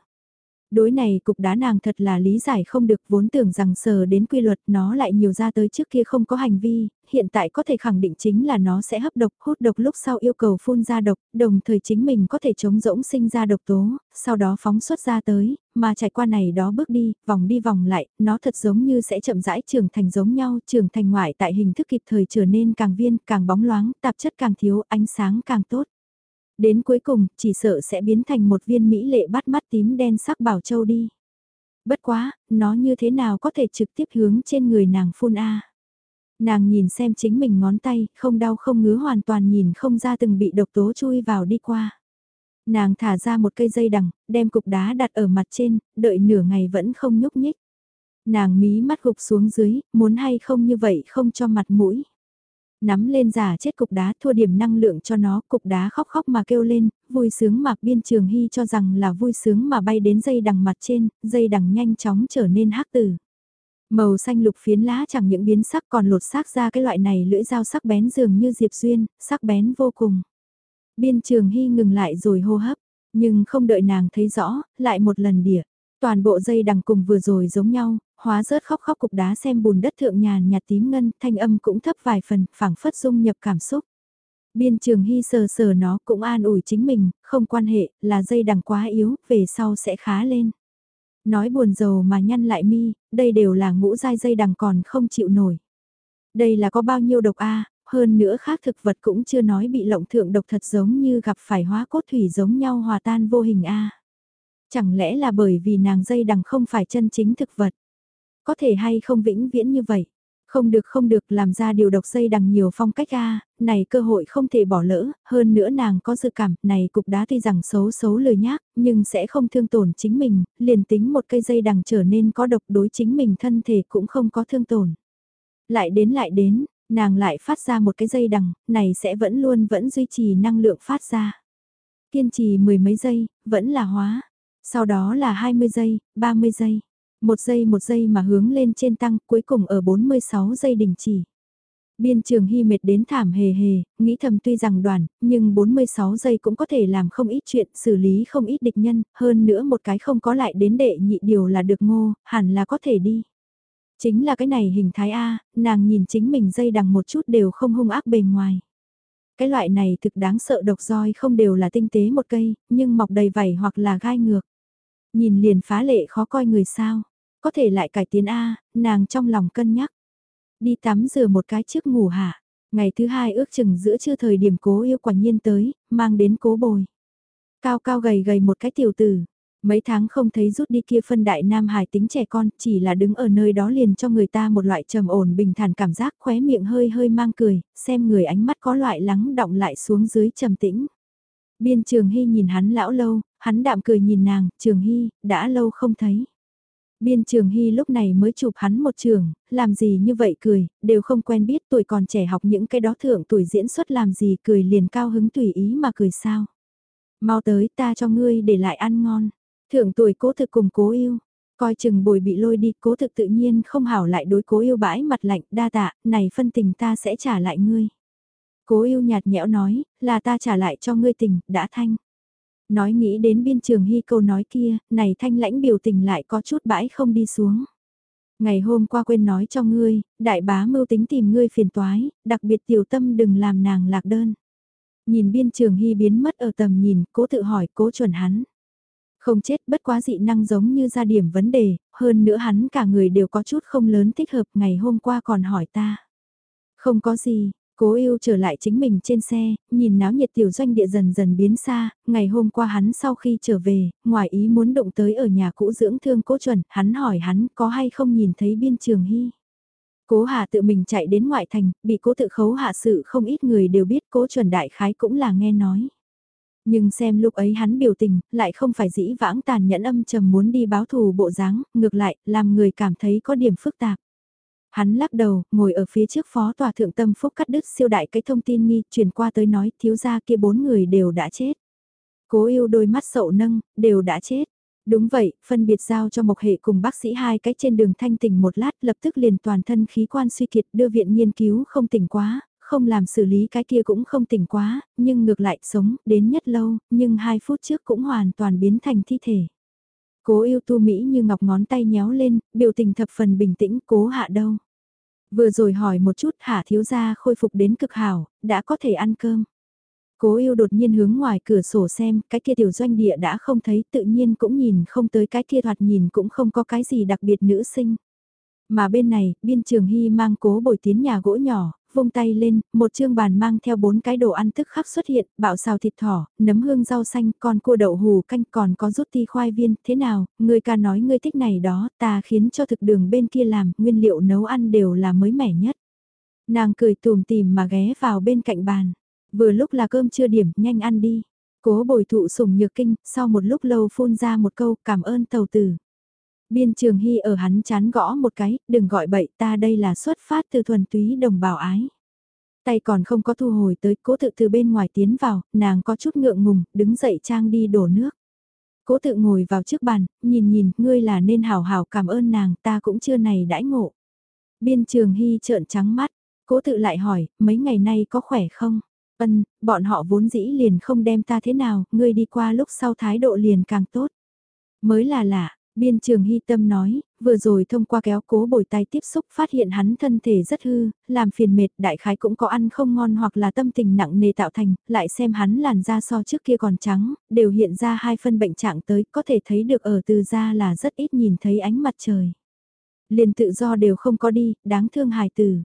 Đối này cục đá nàng thật là lý giải không được vốn tưởng rằng sờ đến quy luật nó lại nhiều ra tới trước kia không có hành vi, hiện tại có thể khẳng định chính là nó sẽ hấp độc hút độc lúc sau yêu cầu phun ra độc, đồng thời chính mình có thể chống rỗng sinh ra độc tố, sau đó phóng xuất ra tới, mà trải qua này đó bước đi, vòng đi vòng lại, nó thật giống như sẽ chậm rãi trưởng thành giống nhau, trưởng thành ngoại tại hình thức kịp thời trở nên càng viên, càng bóng loáng, tạp chất càng thiếu, ánh sáng càng tốt. Đến cuối cùng, chỉ sợ sẽ biến thành một viên mỹ lệ bắt mắt tím đen sắc bảo châu đi. Bất quá, nó như thế nào có thể trực tiếp hướng trên người nàng phun A. Nàng nhìn xem chính mình ngón tay, không đau không ngứa hoàn toàn nhìn không ra từng bị độc tố chui vào đi qua. Nàng thả ra một cây dây đằng, đem cục đá đặt ở mặt trên, đợi nửa ngày vẫn không nhúc nhích. Nàng mí mắt gục xuống dưới, muốn hay không như vậy không cho mặt mũi nắm lên giả chết cục đá thua điểm năng lượng cho nó, cục đá khóc khóc mà kêu lên, vui sướng mà biên trường hy cho rằng là vui sướng mà bay đến dây đằng mặt trên, dây đằng nhanh chóng trở nên hắc tử. Màu xanh lục phiến lá chẳng những biến sắc còn lột xác ra cái loại này lưỡi dao sắc bén dường như diệp duyên, sắc bén vô cùng. Biên trường hy ngừng lại rồi hô hấp, nhưng không đợi nàng thấy rõ, lại một lần đỉa. Toàn bộ dây đằng cùng vừa rồi giống nhau, hóa rớt khóc khóc cục đá xem bùn đất thượng nhàn nhạt tím ngân, thanh âm cũng thấp vài phần, phảng phất dung nhập cảm xúc. Biên trường hy sờ sờ nó cũng an ủi chính mình, không quan hệ, là dây đằng quá yếu, về sau sẽ khá lên. Nói buồn rầu mà nhăn lại mi, đây đều là ngũ dai dây đằng còn không chịu nổi. Đây là có bao nhiêu độc a hơn nữa khác thực vật cũng chưa nói bị lộng thượng độc thật giống như gặp phải hóa cốt thủy giống nhau hòa tan vô hình a Chẳng lẽ là bởi vì nàng dây đằng không phải chân chính thực vật? Có thể hay không vĩnh viễn như vậy? Không được không được làm ra điều độc dây đằng nhiều phong cách a này cơ hội không thể bỏ lỡ, hơn nữa nàng có dự cảm, này cục đá tuy rằng xấu xấu lời nhác, nhưng sẽ không thương tổn chính mình, liền tính một cây dây đằng trở nên có độc đối chính mình thân thể cũng không có thương tổn. Lại đến lại đến, nàng lại phát ra một cái dây đằng, này sẽ vẫn luôn vẫn duy trì năng lượng phát ra. Kiên trì mười mấy giây, vẫn là hóa, sau đó là 20 giây, 30 giây. Một giây một giây mà hướng lên trên tăng, cuối cùng ở 46 giây đình chỉ. Biên trường hy mệt đến thảm hề hề, nghĩ thầm tuy rằng đoàn, nhưng 46 giây cũng có thể làm không ít chuyện, xử lý không ít địch nhân, hơn nữa một cái không có lại đến đệ nhị điều là được ngô, hẳn là có thể đi. Chính là cái này hình thái A, nàng nhìn chính mình dây đằng một chút đều không hung ác bề ngoài. Cái loại này thực đáng sợ độc roi không đều là tinh tế một cây, nhưng mọc đầy vảy hoặc là gai ngược. Nhìn liền phá lệ khó coi người sao. có thể lại cải tiến A, nàng trong lòng cân nhắc. Đi tắm rửa một cái trước ngủ hả, Ngày thứ hai ước chừng giữa trưa thời điểm cố yêu quả nhiên tới, mang đến cố bồi. Cao cao gầy gầy một cái tiểu tử. Mấy tháng không thấy rút đi kia phân đại nam hài tính trẻ con, chỉ là đứng ở nơi đó liền cho người ta một loại trầm ổn bình thản cảm giác khóe miệng hơi hơi mang cười, xem người ánh mắt có loại lắng động lại xuống dưới trầm tĩnh. Biên Trường Hy nhìn hắn lão lâu, hắn đạm cười nhìn nàng, Trường Hy, đã lâu không thấy. Biên Trường Hy lúc này mới chụp hắn một trường, làm gì như vậy cười, đều không quen biết tuổi còn trẻ học những cái đó thượng tuổi diễn xuất làm gì cười liền cao hứng tùy ý mà cười sao. Mau tới ta cho ngươi để lại ăn ngon. Thượng tuổi cố thực cùng cố yêu, coi chừng bồi bị lôi đi cố thực tự nhiên không hảo lại đối cố yêu bãi mặt lạnh đa tạ, này phân tình ta sẽ trả lại ngươi. Cố yêu nhạt nhẽo nói, là ta trả lại cho ngươi tình, đã thanh. Nói nghĩ đến biên trường hy câu nói kia, này thanh lãnh biểu tình lại có chút bãi không đi xuống. Ngày hôm qua quên nói cho ngươi, đại bá mưu tính tìm ngươi phiền toái, đặc biệt tiểu tâm đừng làm nàng lạc đơn. Nhìn biên trường hy biến mất ở tầm nhìn, cố tự hỏi cố chuẩn hắn. Không chết bất quá dị năng giống như ra điểm vấn đề, hơn nữa hắn cả người đều có chút không lớn thích hợp ngày hôm qua còn hỏi ta. Không có gì, Cố yêu trở lại chính mình trên xe, nhìn náo nhiệt tiểu doanh địa dần dần biến xa, ngày hôm qua hắn sau khi trở về, ngoài ý muốn động tới ở nhà cũ dưỡng thương cố chuẩn, hắn hỏi hắn có hay không nhìn thấy biên trường hy. Cố hạ tự mình chạy đến ngoại thành, bị cố tự khấu hạ sự không ít người đều biết cố chuẩn đại khái cũng là nghe nói. Nhưng xem lúc ấy hắn biểu tình, lại không phải dĩ vãng tàn nhẫn âm trầm muốn đi báo thù bộ dáng, ngược lại, làm người cảm thấy có điểm phức tạp. Hắn lắc đầu, ngồi ở phía trước phó tòa thượng tâm phúc cắt đứt siêu đại cái thông tin nghi, truyền qua tới nói thiếu gia kia bốn người đều đã chết. Cố yêu đôi mắt sậu nâng, đều đã chết. Đúng vậy, phân biệt giao cho Mộc Hệ cùng bác sĩ hai cái trên đường thanh tỉnh một lát lập tức liền toàn thân khí quan suy kiệt đưa viện nghiên cứu không tỉnh quá, không làm xử lý cái kia cũng không tỉnh quá, nhưng ngược lại sống đến nhất lâu, nhưng hai phút trước cũng hoàn toàn biến thành thi thể. Cố yêu tu Mỹ như ngọc ngón tay nhéo lên, biểu tình thập phần bình tĩnh cố hạ đâu. Vừa rồi hỏi một chút hạ thiếu gia khôi phục đến cực hảo, đã có thể ăn cơm. Cố yêu đột nhiên hướng ngoài cửa sổ xem, cái kia tiểu doanh địa đã không thấy tự nhiên cũng nhìn không tới cái kia thoạt nhìn cũng không có cái gì đặc biệt nữ sinh. Mà bên này, biên trường hy mang cố bồi tiến nhà gỗ nhỏ, vung tay lên, một chương bàn mang theo bốn cái đồ ăn tức khắc xuất hiện, bạo xào thịt thỏ, nấm hương rau xanh, con cua đậu hù canh còn có rút ti khoai viên, thế nào, người ca nói ngươi thích này đó, ta khiến cho thực đường bên kia làm, nguyên liệu nấu ăn đều là mới mẻ nhất. Nàng cười tùm tìm mà ghé vào bên cạnh bàn, vừa lúc là cơm chưa điểm, nhanh ăn đi. Cố bồi thụ sủng nhược kinh, sau một lúc lâu phun ra một câu cảm ơn tàu tử. Biên trường hy ở hắn chán gõ một cái, đừng gọi bậy ta đây là xuất phát từ thuần túy đồng bào ái. Tay còn không có thu hồi tới, cố tự từ bên ngoài tiến vào, nàng có chút ngượng ngùng, đứng dậy trang đi đổ nước. Cố tự ngồi vào trước bàn, nhìn nhìn, ngươi là nên hào hào cảm ơn nàng, ta cũng chưa này đãi ngộ. Biên trường hy trợn trắng mắt, cố tự lại hỏi, mấy ngày nay có khỏe không? Ân, bọn họ vốn dĩ liền không đem ta thế nào, ngươi đi qua lúc sau thái độ liền càng tốt. Mới là lạ, Biên trường hy tâm nói, vừa rồi thông qua kéo cố bồi tay tiếp xúc phát hiện hắn thân thể rất hư, làm phiền mệt đại khái cũng có ăn không ngon hoặc là tâm tình nặng nề tạo thành, lại xem hắn làn da so trước kia còn trắng, đều hiện ra hai phân bệnh trạng tới, có thể thấy được ở từ da là rất ít nhìn thấy ánh mặt trời. Liền tự do đều không có đi, đáng thương hài tử.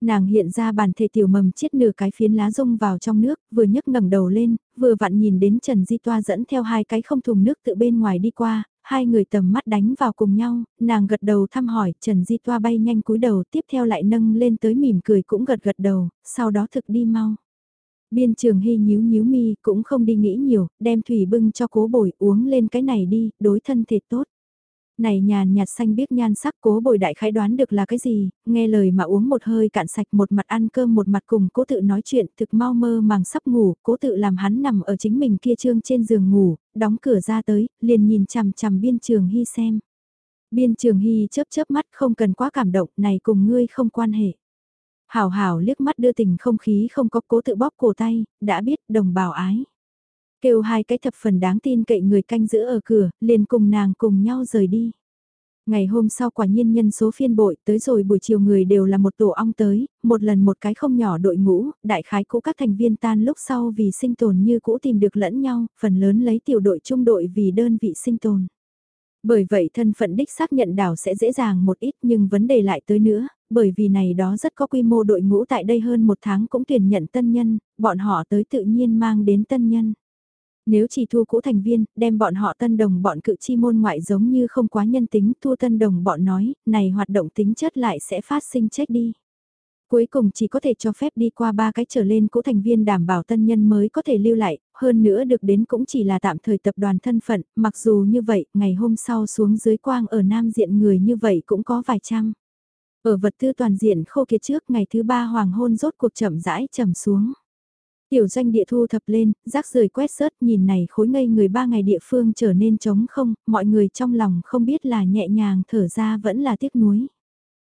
Nàng hiện ra bàn thể tiểu mầm chiết nửa cái phiến lá rung vào trong nước, vừa nhấc ngẩng đầu lên, vừa vặn nhìn đến Trần Di Toa dẫn theo hai cái không thùng nước tự bên ngoài đi qua, hai người tầm mắt đánh vào cùng nhau, nàng gật đầu thăm hỏi, Trần Di Toa bay nhanh cúi đầu, tiếp theo lại nâng lên tới mỉm cười cũng gật gật đầu, sau đó thực đi mau. Biên trường hy nhíu nhíu mi, cũng không đi nghĩ nhiều, đem thủy bưng cho cố bồi uống lên cái này đi, đối thân thể tốt. Này nhàn nhạt xanh biết nhan sắc cố bồi đại khái đoán được là cái gì, nghe lời mà uống một hơi cạn sạch một mặt ăn cơm một mặt cùng cố tự nói chuyện thực mau mơ màng sắp ngủ, cố tự làm hắn nằm ở chính mình kia trương trên giường ngủ, đóng cửa ra tới, liền nhìn chằm chằm biên trường hy xem. Biên trường hy chớp chớp mắt không cần quá cảm động, này cùng ngươi không quan hệ. Hảo hảo liếc mắt đưa tình không khí không có cố tự bóp cổ tay, đã biết đồng bào ái. Kêu hai cái thập phần đáng tin cậy người canh giữ ở cửa, liền cùng nàng cùng nhau rời đi. Ngày hôm sau quả nhiên nhân số phiên bội tới rồi buổi chiều người đều là một tổ ong tới, một lần một cái không nhỏ đội ngũ, đại khái cũ các thành viên tan lúc sau vì sinh tồn như cũ tìm được lẫn nhau, phần lớn lấy tiểu đội trung đội vì đơn vị sinh tồn. Bởi vậy thân phận đích xác nhận đảo sẽ dễ dàng một ít nhưng vấn đề lại tới nữa, bởi vì này đó rất có quy mô đội ngũ tại đây hơn một tháng cũng tuyển nhận tân nhân, bọn họ tới tự nhiên mang đến tân nhân. Nếu chỉ thu cũ thành viên, đem bọn họ tân đồng bọn cự chi môn ngoại giống như không quá nhân tính, thu tân đồng bọn nói, này hoạt động tính chất lại sẽ phát sinh chết đi. Cuối cùng chỉ có thể cho phép đi qua ba cái trở lên cũ thành viên đảm bảo tân nhân mới có thể lưu lại, hơn nữa được đến cũng chỉ là tạm thời tập đoàn thân phận, mặc dù như vậy, ngày hôm sau xuống dưới quang ở Nam diện người như vậy cũng có vài trăm. Ở vật tư toàn diện khô kiệt trước ngày thứ ba hoàng hôn rốt cuộc chậm rãi chậm xuống. Tiểu doanh địa thu thập lên, rác rời quét sớt nhìn này khối ngây người ba ngày địa phương trở nên trống không, mọi người trong lòng không biết là nhẹ nhàng thở ra vẫn là tiếc nuối.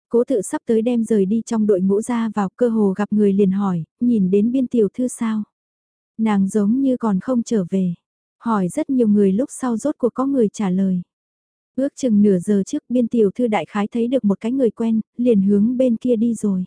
Cố tự sắp tới đem rời đi trong đội ngũ ra vào cơ hồ gặp người liền hỏi, nhìn đến biên tiểu thư sao. Nàng giống như còn không trở về. Hỏi rất nhiều người lúc sau rốt cuộc có người trả lời. Ước chừng nửa giờ trước biên tiểu thư đại khái thấy được một cái người quen, liền hướng bên kia đi rồi.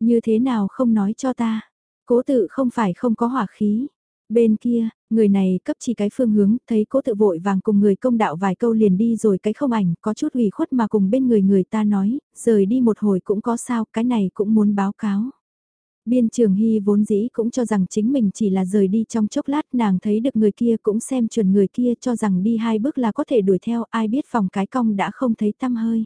Như thế nào không nói cho ta. Cố tự không phải không có hỏa khí. Bên kia, người này cấp chỉ cái phương hướng, thấy cố tự vội vàng cùng người công đạo vài câu liền đi rồi cái không ảnh, có chút ủy khuất mà cùng bên người người ta nói, rời đi một hồi cũng có sao, cái này cũng muốn báo cáo. Biên trường hy vốn dĩ cũng cho rằng chính mình chỉ là rời đi trong chốc lát nàng thấy được người kia cũng xem chuẩn người kia cho rằng đi hai bước là có thể đuổi theo ai biết phòng cái cong đã không thấy tăm hơi.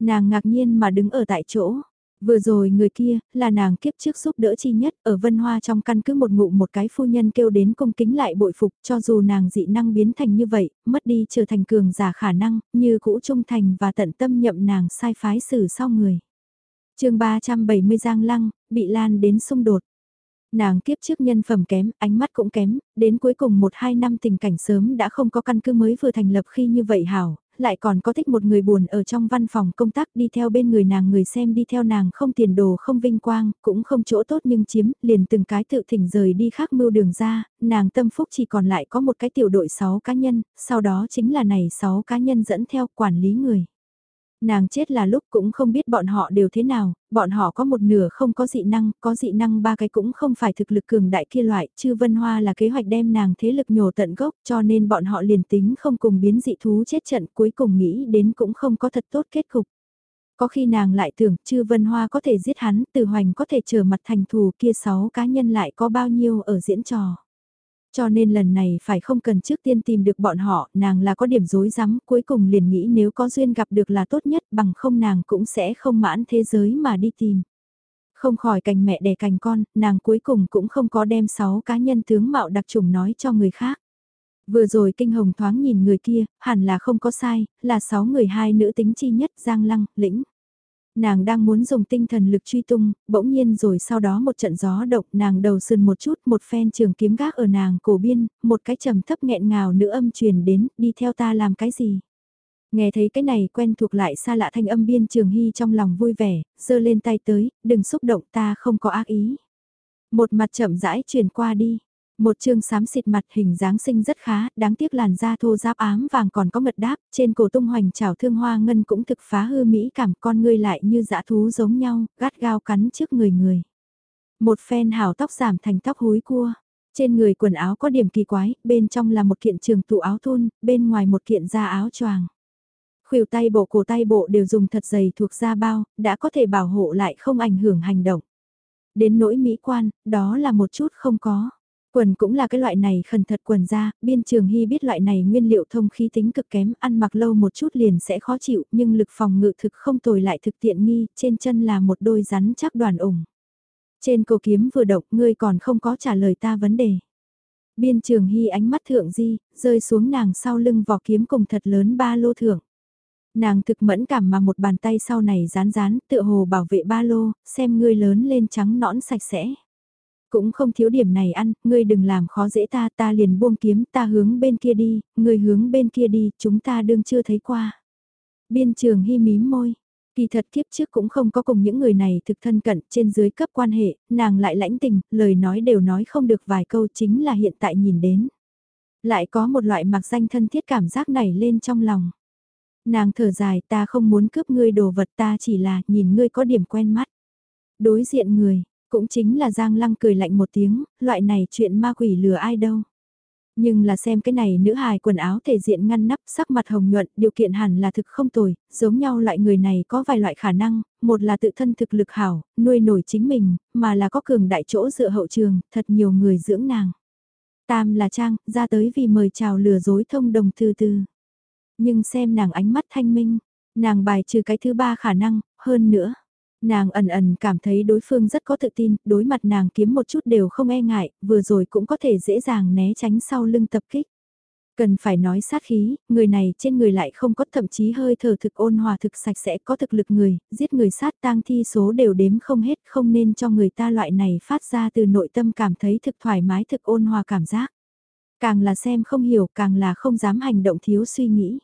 Nàng ngạc nhiên mà đứng ở tại chỗ, Vừa rồi người kia, là nàng kiếp trước giúp đỡ chi nhất, ở Vân Hoa trong căn cứ một ngụ một cái phu nhân kêu đến cung kính lại bội phục, cho dù nàng dị năng biến thành như vậy, mất đi trở thành cường giả khả năng, như cũ trung thành và tận tâm nhậm nàng sai phái xử sau người. chương 370 Giang Lăng, bị lan đến xung đột nàng kiếp trước nhân phẩm kém, ánh mắt cũng kém, đến cuối cùng một hai năm tình cảnh sớm đã không có căn cứ mới vừa thành lập khi như vậy hảo, lại còn có thích một người buồn ở trong văn phòng công tác đi theo bên người nàng người xem đi theo nàng không tiền đồ không vinh quang, cũng không chỗ tốt nhưng chiếm, liền từng cái tự thỉnh rời đi khác mưu đường ra, nàng tâm phúc chỉ còn lại có một cái tiểu đội 6 cá nhân, sau đó chính là này 6 cá nhân dẫn theo quản lý người. Nàng chết là lúc cũng không biết bọn họ đều thế nào, bọn họ có một nửa không có dị năng, có dị năng ba cái cũng không phải thực lực cường đại kia loại, chư vân hoa là kế hoạch đem nàng thế lực nhổ tận gốc cho nên bọn họ liền tính không cùng biến dị thú chết trận cuối cùng nghĩ đến cũng không có thật tốt kết cục. Có khi nàng lại tưởng chư vân hoa có thể giết hắn, từ hoành có thể trở mặt thành thù kia sáu cá nhân lại có bao nhiêu ở diễn trò. Cho nên lần này phải không cần trước tiên tìm được bọn họ, nàng là có điểm dối rắm cuối cùng liền nghĩ nếu có duyên gặp được là tốt nhất bằng không nàng cũng sẽ không mãn thế giới mà đi tìm. Không khỏi cành mẹ đẻ cành con, nàng cuối cùng cũng không có đem 6 cá nhân tướng mạo đặc trùng nói cho người khác. Vừa rồi kinh hồng thoáng nhìn người kia, hẳn là không có sai, là 6 người hai nữ tính chi nhất Giang Lăng, Lĩnh. Nàng đang muốn dùng tinh thần lực truy tung, bỗng nhiên rồi sau đó một trận gió độc nàng đầu sườn một chút một phen trường kiếm gác ở nàng cổ biên, một cái trầm thấp nghẹn ngào nữ âm truyền đến, đi theo ta làm cái gì. Nghe thấy cái này quen thuộc lại xa lạ thanh âm biên trường hy trong lòng vui vẻ, giơ lên tay tới, đừng xúc động ta không có ác ý. Một mặt chậm rãi truyền qua đi, một chương xám xịt mặt hình dáng sinh rất khá, đáng tiếc làn da thô giáp ám vàng còn có mật đáp, trên cổ tung hoành trào thương hoa ngân cũng thực phá hư mỹ cảm con ngươi lại như dã thú giống nhau, gắt gao cắn trước người người. Một phen hào tóc giảm thành tóc húi cua. Trên người quần áo có điểm kỳ quái, bên trong là một kiện trường tụ áo thun, bên ngoài một kiện da áo choàng. Khuỷu tay bộ cổ tay bộ đều dùng thật dày thuộc da bao, đã có thể bảo hộ lại không ảnh hưởng hành động. Đến nỗi mỹ quan, đó là một chút không có. Quần cũng là cái loại này khẩn thật quần ra, biên trường hy biết loại này nguyên liệu thông khí tính cực kém, ăn mặc lâu một chút liền sẽ khó chịu, nhưng lực phòng ngự thực không tồi lại thực tiện nghi, trên chân là một đôi rắn chắc đoàn ủng. Trên cổ kiếm vừa động, ngươi còn không có trả lời ta vấn đề. Biên trường hy ánh mắt thượng di, rơi xuống nàng sau lưng vỏ kiếm cùng thật lớn ba lô thượng. Nàng thực mẫn cảm mà một bàn tay sau này rán rán, tựa hồ bảo vệ ba lô, xem ngươi lớn lên trắng nõn sạch sẽ. Cũng không thiếu điểm này ăn, ngươi đừng làm khó dễ ta, ta liền buông kiếm, ta hướng bên kia đi, ngươi hướng bên kia đi, chúng ta đương chưa thấy qua. Biên trường hy mím môi. Kỳ thật kiếp trước cũng không có cùng những người này thực thân cận trên dưới cấp quan hệ, nàng lại lãnh tình, lời nói đều nói không được vài câu chính là hiện tại nhìn đến. Lại có một loại mặc danh thân thiết cảm giác này lên trong lòng. Nàng thở dài ta không muốn cướp ngươi đồ vật ta chỉ là nhìn ngươi có điểm quen mắt. Đối diện người, cũng chính là Giang Lăng cười lạnh một tiếng, loại này chuyện ma quỷ lừa ai đâu. Nhưng là xem cái này nữ hài quần áo thể diện ngăn nắp sắc mặt hồng nhuận, điều kiện hẳn là thực không tồi, giống nhau loại người này có vài loại khả năng, một là tự thân thực lực hảo, nuôi nổi chính mình, mà là có cường đại chỗ dựa hậu trường, thật nhiều người dưỡng nàng. Tam là Trang, ra tới vì mời chào lừa dối thông đồng từ từ. Nhưng xem nàng ánh mắt thanh minh, nàng bài trừ cái thứ ba khả năng, hơn nữa. Nàng ẩn ẩn cảm thấy đối phương rất có tự tin, đối mặt nàng kiếm một chút đều không e ngại, vừa rồi cũng có thể dễ dàng né tránh sau lưng tập kích. Cần phải nói sát khí, người này trên người lại không có thậm chí hơi thở thực ôn hòa thực sạch sẽ có thực lực người, giết người sát tang thi số đều đếm không hết không nên cho người ta loại này phát ra từ nội tâm cảm thấy thực thoải mái thực ôn hòa cảm giác. Càng là xem không hiểu càng là không dám hành động thiếu suy nghĩ.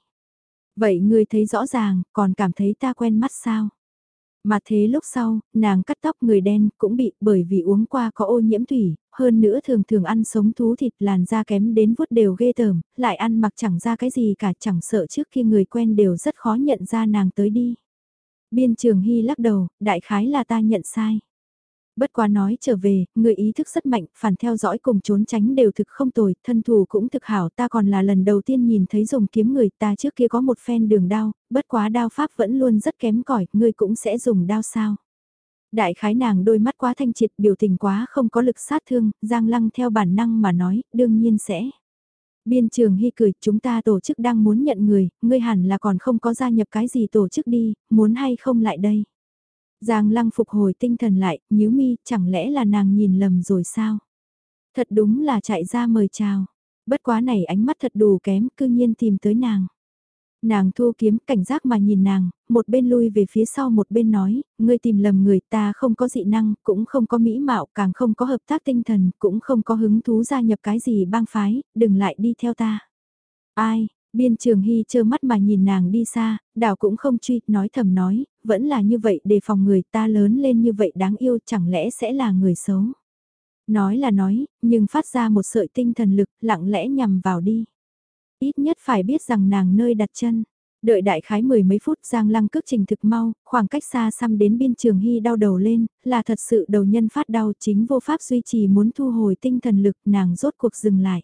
Vậy ngươi thấy rõ ràng, còn cảm thấy ta quen mắt sao? Mà thế lúc sau, nàng cắt tóc người đen cũng bị bởi vì uống qua có ô nhiễm thủy, hơn nữa thường thường ăn sống thú thịt làn da kém đến vuốt đều ghê tởm, lại ăn mặc chẳng ra cái gì cả chẳng sợ trước khi người quen đều rất khó nhận ra nàng tới đi. Biên trường Hy lắc đầu, đại khái là ta nhận sai. Bất quá nói trở về, người ý thức rất mạnh, phản theo dõi cùng trốn tránh đều thực không tồi, thân thủ cũng thực hảo ta còn là lần đầu tiên nhìn thấy dùng kiếm người ta trước kia có một phen đường đao, bất quá đao pháp vẫn luôn rất kém cỏi ngươi cũng sẽ dùng đao sao. Đại khái nàng đôi mắt quá thanh triệt biểu tình quá không có lực sát thương, Giang Lăng theo bản năng mà nói, đương nhiên sẽ. Biên trường hy cười, chúng ta tổ chức đang muốn nhận người, ngươi hẳn là còn không có gia nhập cái gì tổ chức đi, muốn hay không lại đây. Giang lăng phục hồi tinh thần lại, nhíu mi, chẳng lẽ là nàng nhìn lầm rồi sao? Thật đúng là chạy ra mời chào. Bất quá này ánh mắt thật đủ kém, cư nhiên tìm tới nàng. Nàng thu kiếm cảnh giác mà nhìn nàng, một bên lui về phía sau một bên nói, ngươi tìm lầm người ta không có dị năng, cũng không có mỹ mạo, càng không có hợp tác tinh thần, cũng không có hứng thú gia nhập cái gì bang phái, đừng lại đi theo ta. Ai, Biên trường hy trơ mắt mà nhìn nàng đi xa, đảo cũng không truy, nói thầm nói, vẫn là như vậy để phòng người ta lớn lên như vậy đáng yêu chẳng lẽ sẽ là người xấu. Nói là nói, nhưng phát ra một sợi tinh thần lực lặng lẽ nhằm vào đi. Ít nhất phải biết rằng nàng nơi đặt chân. Đợi đại khái mười mấy phút Giang Lăng cước trình thực mau, khoảng cách xa xăm đến biên trường hy đau đầu lên, là thật sự đầu nhân phát đau chính vô pháp duy trì muốn thu hồi tinh thần lực nàng rốt cuộc dừng lại.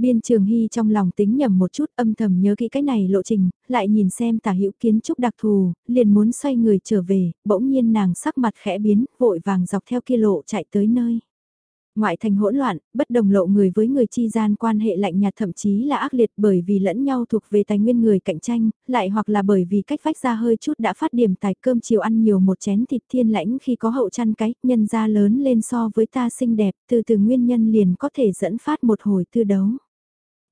Biên Trường Hy trong lòng tính nhầm một chút âm thầm nhớ kỹ cái này lộ trình, lại nhìn xem tả hữu kiến trúc đặc thù, liền muốn xoay người trở về, bỗng nhiên nàng sắc mặt khẽ biến, vội vàng dọc theo kia lộ chạy tới nơi. Ngoại thành hỗn loạn, bất đồng lộ người với người chi gian quan hệ lạnh nhạt thậm chí là ác liệt bởi vì lẫn nhau thuộc về tài nguyên người cạnh tranh, lại hoặc là bởi vì cách vách ra hơi chút đã phát điểm tài cơm chiều ăn nhiều một chén thịt thiên lãnh khi có hậu chăn cái, nhân ra lớn lên so với ta xinh đẹp, từ từ nguyên nhân liền có thể dẫn phát một hồi tư đấu.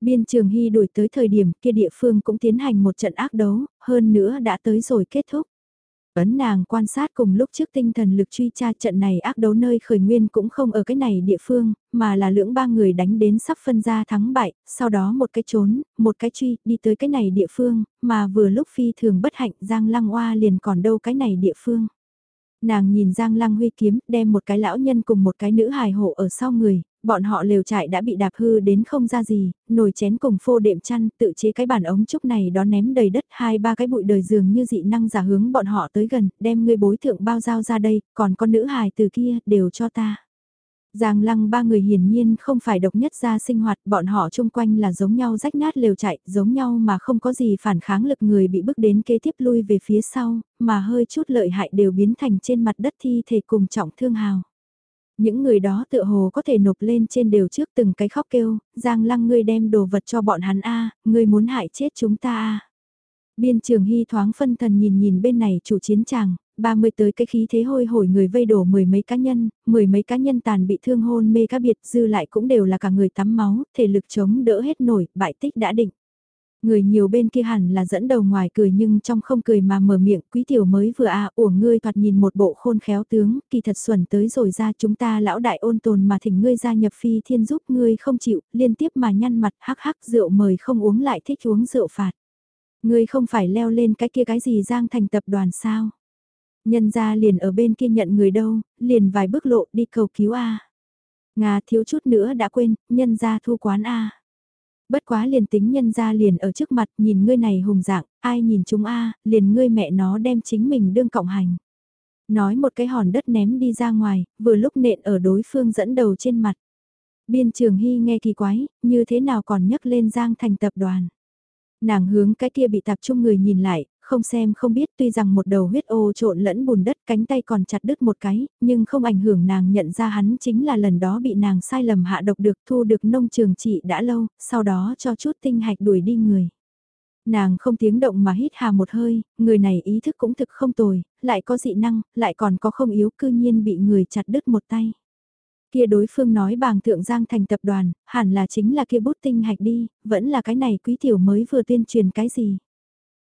Biên Trường Hy đuổi tới thời điểm kia địa phương cũng tiến hành một trận ác đấu, hơn nữa đã tới rồi kết thúc. Ấn nàng quan sát cùng lúc trước tinh thần lực truy tra trận này ác đấu nơi khởi nguyên cũng không ở cái này địa phương, mà là lưỡng ba người đánh đến sắp phân ra thắng bại, sau đó một cái trốn, một cái truy, đi tới cái này địa phương, mà vừa lúc phi thường bất hạnh Giang Lăng oa liền còn đâu cái này địa phương. Nàng nhìn Giang Lăng Huy kiếm, đem một cái lão nhân cùng một cái nữ hài hộ ở sau người, bọn họ lều trại đã bị đạp hư đến không ra gì, nồi chén cùng phô đệm chăn, tự chế cái bàn ống trúc này đó ném đầy đất, hai ba cái bụi đời giường như dị năng giả hướng bọn họ tới gần, đem người bối thượng bao giao ra đây, còn con nữ hài từ kia, đều cho ta. Giang lăng ba người hiển nhiên không phải độc nhất ra sinh hoạt, bọn họ chung quanh là giống nhau rách nát lều chạy, giống nhau mà không có gì phản kháng lực người bị bước đến kế tiếp lui về phía sau, mà hơi chút lợi hại đều biến thành trên mặt đất thi thể cùng trọng thương hào. Những người đó tựa hồ có thể nộp lên trên đều trước từng cái khóc kêu, Giang lăng ngươi đem đồ vật cho bọn hắn a ngươi muốn hại chết chúng ta a Biên trường hy thoáng phân thần nhìn nhìn bên này chủ chiến tràng, 30 tới cái khí thế hôi hổi người vây đổ mười mấy cá nhân, mười mấy cá nhân tàn bị thương hôn mê cá biệt dư lại cũng đều là cả người tắm máu, thể lực chống đỡ hết nổi, bại tích đã định. Người nhiều bên kia hẳn là dẫn đầu ngoài cười nhưng trong không cười mà mở miệng quý tiểu mới vừa à uổng ngươi thoạt nhìn một bộ khôn khéo tướng, kỳ thật xuẩn tới rồi ra chúng ta lão đại ôn tồn mà thỉnh ngươi gia nhập phi thiên giúp ngươi không chịu, liên tiếp mà nhăn mặt hắc hắc rượu mời không uống lại thích uống rượu phạt. Ngươi không phải leo lên cái kia cái gì giang thành tập đoàn sao? Nhân ra liền ở bên kia nhận người đâu, liền vài bước lộ đi cầu cứu A. Nga thiếu chút nữa đã quên, nhân ra thu quán A. Bất quá liền tính nhân ra liền ở trước mặt nhìn ngươi này hùng dạng, ai nhìn chúng A, liền ngươi mẹ nó đem chính mình đương cộng hành. Nói một cái hòn đất ném đi ra ngoài, vừa lúc nện ở đối phương dẫn đầu trên mặt. Biên trường hy nghe kỳ quái, như thế nào còn nhấc lên Giang Thành tập đoàn. Nàng hướng cái kia bị tập trung người nhìn lại, không xem không biết tuy rằng một đầu huyết ô trộn lẫn bùn đất cánh tay còn chặt đứt một cái, nhưng không ảnh hưởng nàng nhận ra hắn chính là lần đó bị nàng sai lầm hạ độc được thu được nông trường trị đã lâu, sau đó cho chút tinh hạch đuổi đi người. Nàng không tiếng động mà hít hà một hơi, người này ý thức cũng thực không tồi, lại có dị năng, lại còn có không yếu cư nhiên bị người chặt đứt một tay. Kia đối phương nói bàng thượng giang thành tập đoàn, hẳn là chính là kia bút tinh hạch đi, vẫn là cái này quý tiểu mới vừa tuyên truyền cái gì.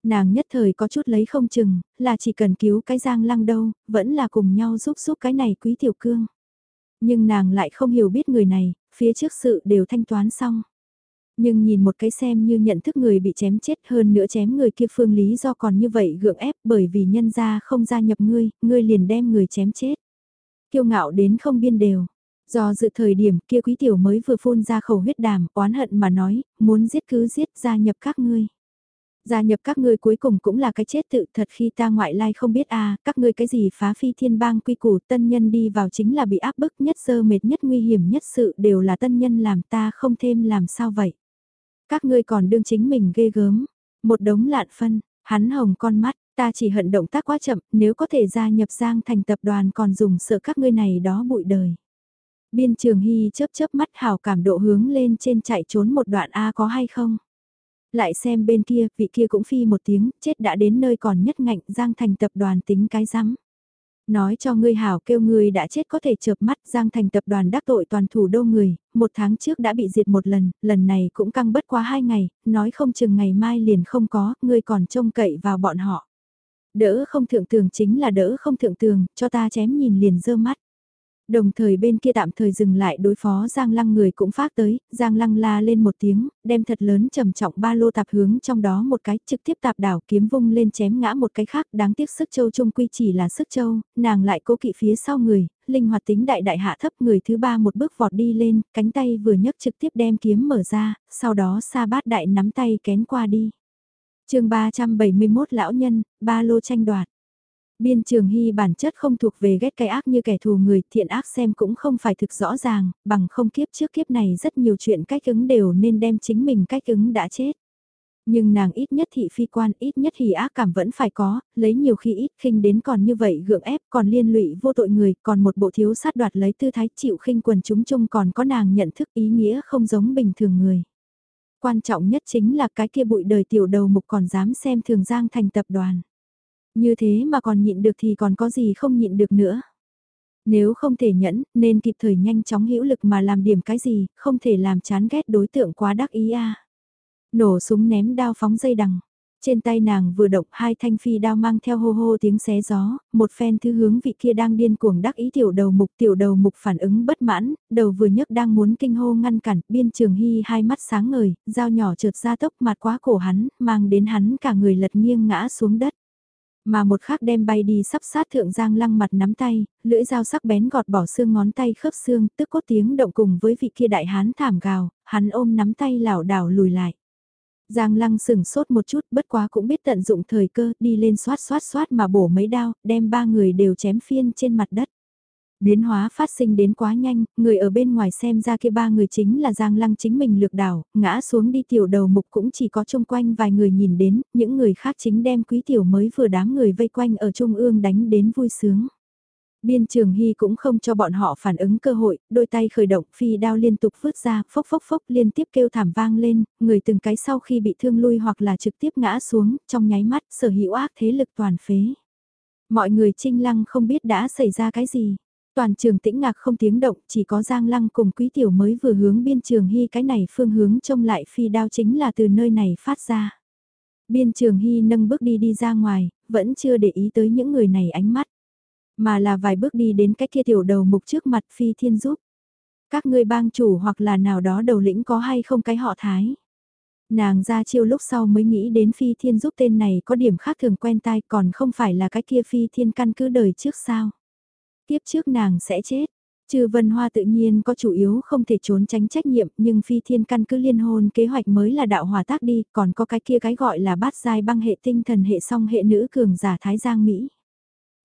Nàng nhất thời có chút lấy không chừng, là chỉ cần cứu cái giang lăng đâu, vẫn là cùng nhau giúp giúp cái này quý tiểu cương. Nhưng nàng lại không hiểu biết người này, phía trước sự đều thanh toán xong. Nhưng nhìn một cái xem như nhận thức người bị chém chết hơn nữa chém người kia phương lý do còn như vậy gượng ép bởi vì nhân gia không gia nhập ngươi, ngươi liền đem người chém chết. Kiêu ngạo đến không biên đều. Do dự thời điểm kia quý tiểu mới vừa phun ra khẩu huyết đàm, oán hận mà nói, muốn giết cứ giết gia nhập các ngươi. Gia nhập các ngươi cuối cùng cũng là cái chết tự thật khi ta ngoại lai không biết a các ngươi cái gì phá phi thiên bang quy củ tân nhân đi vào chính là bị áp bức nhất sơ mệt nhất nguy hiểm nhất sự đều là tân nhân làm ta không thêm làm sao vậy. Các ngươi còn đương chính mình ghê gớm. Một đống lạn phân, hắn hồng con mắt, ta chỉ hận động tác quá chậm, nếu có thể gia nhập giang thành tập đoàn còn dùng sợ các ngươi này đó bụi đời. Biên trường hy chớp chớp mắt hào cảm độ hướng lên trên chạy trốn một đoạn A có hay không? Lại xem bên kia, vị kia cũng phi một tiếng, chết đã đến nơi còn nhất ngạnh giang thành tập đoàn tính cái rắm Nói cho ngươi hảo kêu ngươi đã chết có thể chợp mắt Giang Thành tập đoàn đắc tội toàn thủ đô người, một tháng trước đã bị diệt một lần, lần này cũng căng bất quá hai ngày, nói không chừng ngày mai liền không có, ngươi còn trông cậy vào bọn họ. Đỡ không thượng tường chính là đỡ không thượng tường, cho ta chém nhìn liền dơ mắt. Đồng thời bên kia tạm thời dừng lại đối phó Giang Lăng người cũng phát tới, Giang Lăng la lên một tiếng, đem thật lớn trầm trọng ba lô tạp hướng trong đó một cái trực tiếp tạp đảo kiếm vung lên chém ngã một cái khác đáng tiếc sức châu trung quy chỉ là sức châu, nàng lại cố kỵ phía sau người, linh hoạt tính đại đại hạ thấp người thứ ba một bước vọt đi lên, cánh tay vừa nhấc trực tiếp đem kiếm mở ra, sau đó sa bát đại nắm tay kén qua đi. chương 371 lão nhân, ba lô tranh đoạt. Biên trường hy bản chất không thuộc về ghét cái ác như kẻ thù người, thiện ác xem cũng không phải thực rõ ràng, bằng không kiếp trước kiếp này rất nhiều chuyện cách ứng đều nên đem chính mình cách ứng đã chết. Nhưng nàng ít nhất thị phi quan, ít nhất hỉ ác cảm vẫn phải có, lấy nhiều khi ít khinh đến còn như vậy gượng ép, còn liên lụy vô tội người, còn một bộ thiếu sát đoạt lấy tư thái chịu khinh quần chúng chung còn có nàng nhận thức ý nghĩa không giống bình thường người. Quan trọng nhất chính là cái kia bụi đời tiểu đầu mục còn dám xem thường giang thành tập đoàn. Như thế mà còn nhịn được thì còn có gì không nhịn được nữa. Nếu không thể nhẫn, nên kịp thời nhanh chóng hữu lực mà làm điểm cái gì, không thể làm chán ghét đối tượng quá đắc ý a. Nổ súng ném đao phóng dây đằng. Trên tay nàng vừa động hai thanh phi đao mang theo hô hô tiếng xé gió, một phen thứ hướng vị kia đang điên cuồng đắc ý tiểu đầu mục tiểu đầu mục phản ứng bất mãn, đầu vừa nhấc đang muốn kinh hô ngăn cản, biên trường hy hai mắt sáng ngời, dao nhỏ trượt ra tốc mặt quá cổ hắn, mang đến hắn cả người lật nghiêng ngã xuống đất. Mà một khắc đem bay đi sắp sát thượng giang lăng mặt nắm tay, lưỡi dao sắc bén gọt bỏ xương ngón tay khớp xương, tức có tiếng động cùng với vị kia đại hán thảm gào, hắn ôm nắm tay lảo đảo lùi lại. Giang lăng sừng sốt một chút bất quá cũng biết tận dụng thời cơ đi lên xoát xoát xoát mà bổ mấy đao, đem ba người đều chém phiên trên mặt đất. Biến hóa phát sinh đến quá nhanh, người ở bên ngoài xem ra kia ba người chính là Giang Lăng chính mình lược đảo, ngã xuống đi tiểu đầu mục cũng chỉ có chung quanh vài người nhìn đến, những người khác chính đem quý tiểu mới vừa đám người vây quanh ở trung ương đánh đến vui sướng. Biên trường hy cũng không cho bọn họ phản ứng cơ hội, đôi tay khởi động phi đao liên tục vứt ra, phốc phốc phốc liên tiếp kêu thảm vang lên, người từng cái sau khi bị thương lui hoặc là trực tiếp ngã xuống, trong nháy mắt sở hữu ác thế lực toàn phế. Mọi người trinh lăng không biết đã xảy ra cái gì. Toàn trường tĩnh ngạc không tiếng động, chỉ có Giang Lăng cùng Quý Tiểu mới vừa hướng biên trường hy cái này phương hướng trông lại phi đao chính là từ nơi này phát ra. Biên trường hy nâng bước đi đi ra ngoài, vẫn chưa để ý tới những người này ánh mắt. Mà là vài bước đi đến cái kia tiểu đầu mục trước mặt phi thiên giúp. Các ngươi bang chủ hoặc là nào đó đầu lĩnh có hay không cái họ thái. Nàng ra chiêu lúc sau mới nghĩ đến phi thiên giúp tên này có điểm khác thường quen tai còn không phải là cái kia phi thiên căn cứ đời trước sao. Tiếp trước nàng sẽ chết. Trừ Vân Hoa tự nhiên có chủ yếu không thể trốn tránh trách nhiệm nhưng phi thiên căn cứ liên hôn kế hoạch mới là đạo hòa tác đi, còn có cái kia cái gọi là bát giai băng hệ tinh thần hệ song hệ nữ cường giả Thái Giang Mỹ.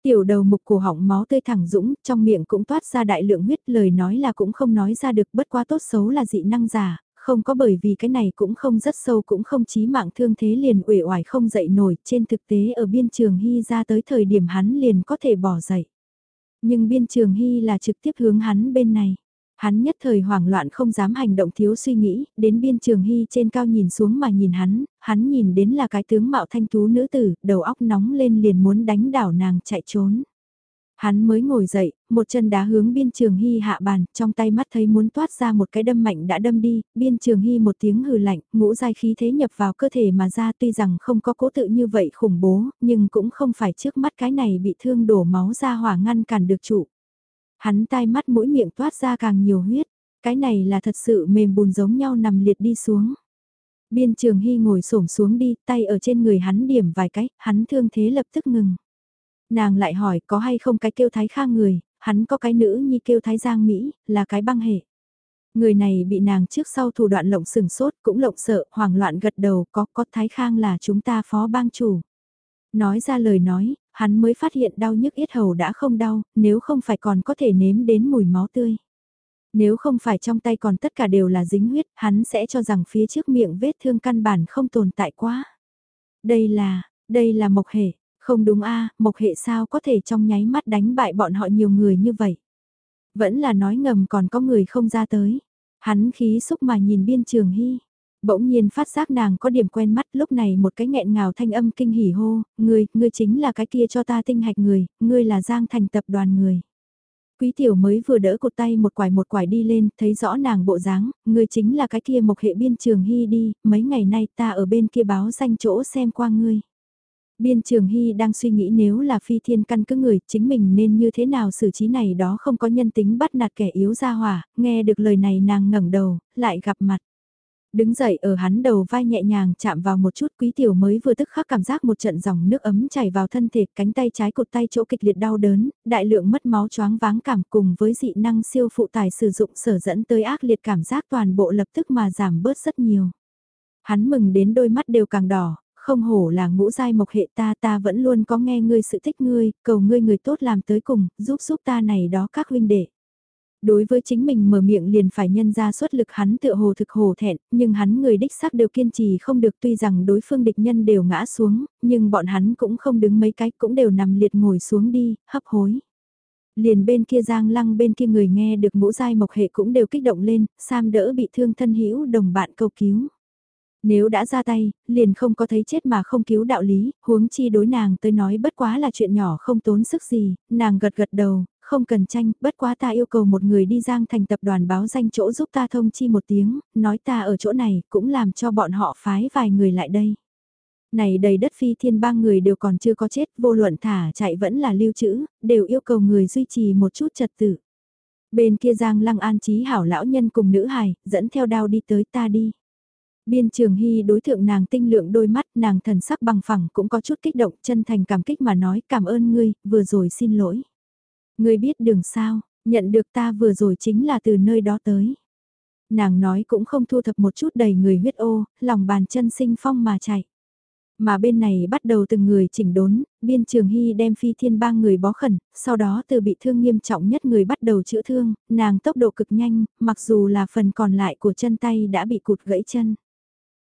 Tiểu đầu mục cổ họng máu tươi thẳng dũng, trong miệng cũng toát ra đại lượng huyết lời nói là cũng không nói ra được bất quá tốt xấu là dị năng giả, không có bởi vì cái này cũng không rất sâu cũng không chí mạng thương thế liền uể oải không dậy nổi, trên thực tế ở biên trường hy ra tới thời điểm hắn liền có thể bỏ dậy. Nhưng biên trường hy là trực tiếp hướng hắn bên này. Hắn nhất thời hoảng loạn không dám hành động thiếu suy nghĩ, đến biên trường hy trên cao nhìn xuống mà nhìn hắn, hắn nhìn đến là cái tướng mạo thanh tú nữ tử, đầu óc nóng lên liền muốn đánh đảo nàng chạy trốn. Hắn mới ngồi dậy, một chân đá hướng biên trường hy hạ bàn, trong tay mắt thấy muốn toát ra một cái đâm mạnh đã đâm đi, biên trường hy một tiếng hừ lạnh, ngũ dai khí thế nhập vào cơ thể mà ra tuy rằng không có cố tự như vậy khủng bố, nhưng cũng không phải trước mắt cái này bị thương đổ máu ra hỏa ngăn cản được trụ. Hắn tai mắt mũi miệng toát ra càng nhiều huyết, cái này là thật sự mềm bùn giống nhau nằm liệt đi xuống. Biên trường hy ngồi xổm xuống đi, tay ở trên người hắn điểm vài cái, hắn thương thế lập tức ngừng. Nàng lại hỏi có hay không cái kêu thái khang người, hắn có cái nữ nhi kêu thái giang Mỹ, là cái băng hệ. Người này bị nàng trước sau thủ đoạn lộng sừng sốt, cũng lộng sợ, hoảng loạn gật đầu, có, có thái khang là chúng ta phó bang chủ. Nói ra lời nói, hắn mới phát hiện đau nhức yết hầu đã không đau, nếu không phải còn có thể nếm đến mùi máu tươi. Nếu không phải trong tay còn tất cả đều là dính huyết, hắn sẽ cho rằng phía trước miệng vết thương căn bản không tồn tại quá. Đây là, đây là mộc hệ, không đúng a mộc hệ sao có thể trong nháy mắt đánh bại bọn họ nhiều người như vậy. Vẫn là nói ngầm còn có người không ra tới. Hắn khí xúc mà nhìn biên trường hy. Bỗng nhiên phát giác nàng có điểm quen mắt lúc này một cái nghẹn ngào thanh âm kinh hỉ hô, ngươi, ngươi chính là cái kia cho ta tinh hạch người, ngươi là Giang Thành tập đoàn người. Quý tiểu mới vừa đỡ cột tay một quải một quải đi lên, thấy rõ nàng bộ dáng, ngươi chính là cái kia mộc hệ biên trường hy đi, mấy ngày nay ta ở bên kia báo danh chỗ xem qua ngươi. Biên Trường Hy đang suy nghĩ nếu là phi thiên căn cứ người, chính mình nên như thế nào xử trí này đó không có nhân tính bắt nạt kẻ yếu ra hỏa, nghe được lời này nàng ngẩng đầu, lại gặp mặt. Đứng dậy ở hắn đầu vai nhẹ nhàng chạm vào một chút quý tiểu mới vừa tức khắc cảm giác một trận dòng nước ấm chảy vào thân thể cánh tay trái cột tay chỗ kịch liệt đau đớn, đại lượng mất máu choáng váng cảm cùng với dị năng siêu phụ tải sử dụng sở dẫn tới ác liệt cảm giác toàn bộ lập tức mà giảm bớt rất nhiều. Hắn mừng đến đôi mắt đều càng đỏ, không hổ là ngũ giai mộc hệ ta ta vẫn luôn có nghe ngươi sự thích ngươi, cầu ngươi người tốt làm tới cùng, giúp giúp ta này đó các huynh đệ. Đối với chính mình mở miệng liền phải nhân ra suất lực hắn tựa hồ thực hồ thẹn, nhưng hắn người đích xác đều kiên trì không được tuy rằng đối phương địch nhân đều ngã xuống, nhưng bọn hắn cũng không đứng mấy cái cũng đều nằm liệt ngồi xuống đi, hấp hối. Liền bên kia giang lăng bên kia người nghe được ngũ giai mộc hệ cũng đều kích động lên, Sam đỡ bị thương thân hữu đồng bạn cầu cứu. Nếu đã ra tay, liền không có thấy chết mà không cứu đạo lý, huống chi đối nàng tới nói bất quá là chuyện nhỏ không tốn sức gì, nàng gật gật đầu, không cần tranh, bất quá ta yêu cầu một người đi giang thành tập đoàn báo danh chỗ giúp ta thông chi một tiếng, nói ta ở chỗ này, cũng làm cho bọn họ phái vài người lại đây. Này đầy đất phi thiên ba người đều còn chưa có chết, vô luận thả chạy vẫn là lưu trữ, đều yêu cầu người duy trì một chút trật tự. Bên kia giang lăng an trí hảo lão nhân cùng nữ hài, dẫn theo đao đi tới ta đi. Biên trường hy đối thượng nàng tinh lượng đôi mắt nàng thần sắc bằng phẳng cũng có chút kích động chân thành cảm kích mà nói cảm ơn ngươi, vừa rồi xin lỗi. Ngươi biết đường sao, nhận được ta vừa rồi chính là từ nơi đó tới. Nàng nói cũng không thu thập một chút đầy người huyết ô, lòng bàn chân sinh phong mà chạy. Mà bên này bắt đầu từng người chỉnh đốn, biên trường hy đem phi thiên ba người bó khẩn, sau đó từ bị thương nghiêm trọng nhất người bắt đầu chữa thương, nàng tốc độ cực nhanh, mặc dù là phần còn lại của chân tay đã bị cụt gãy chân.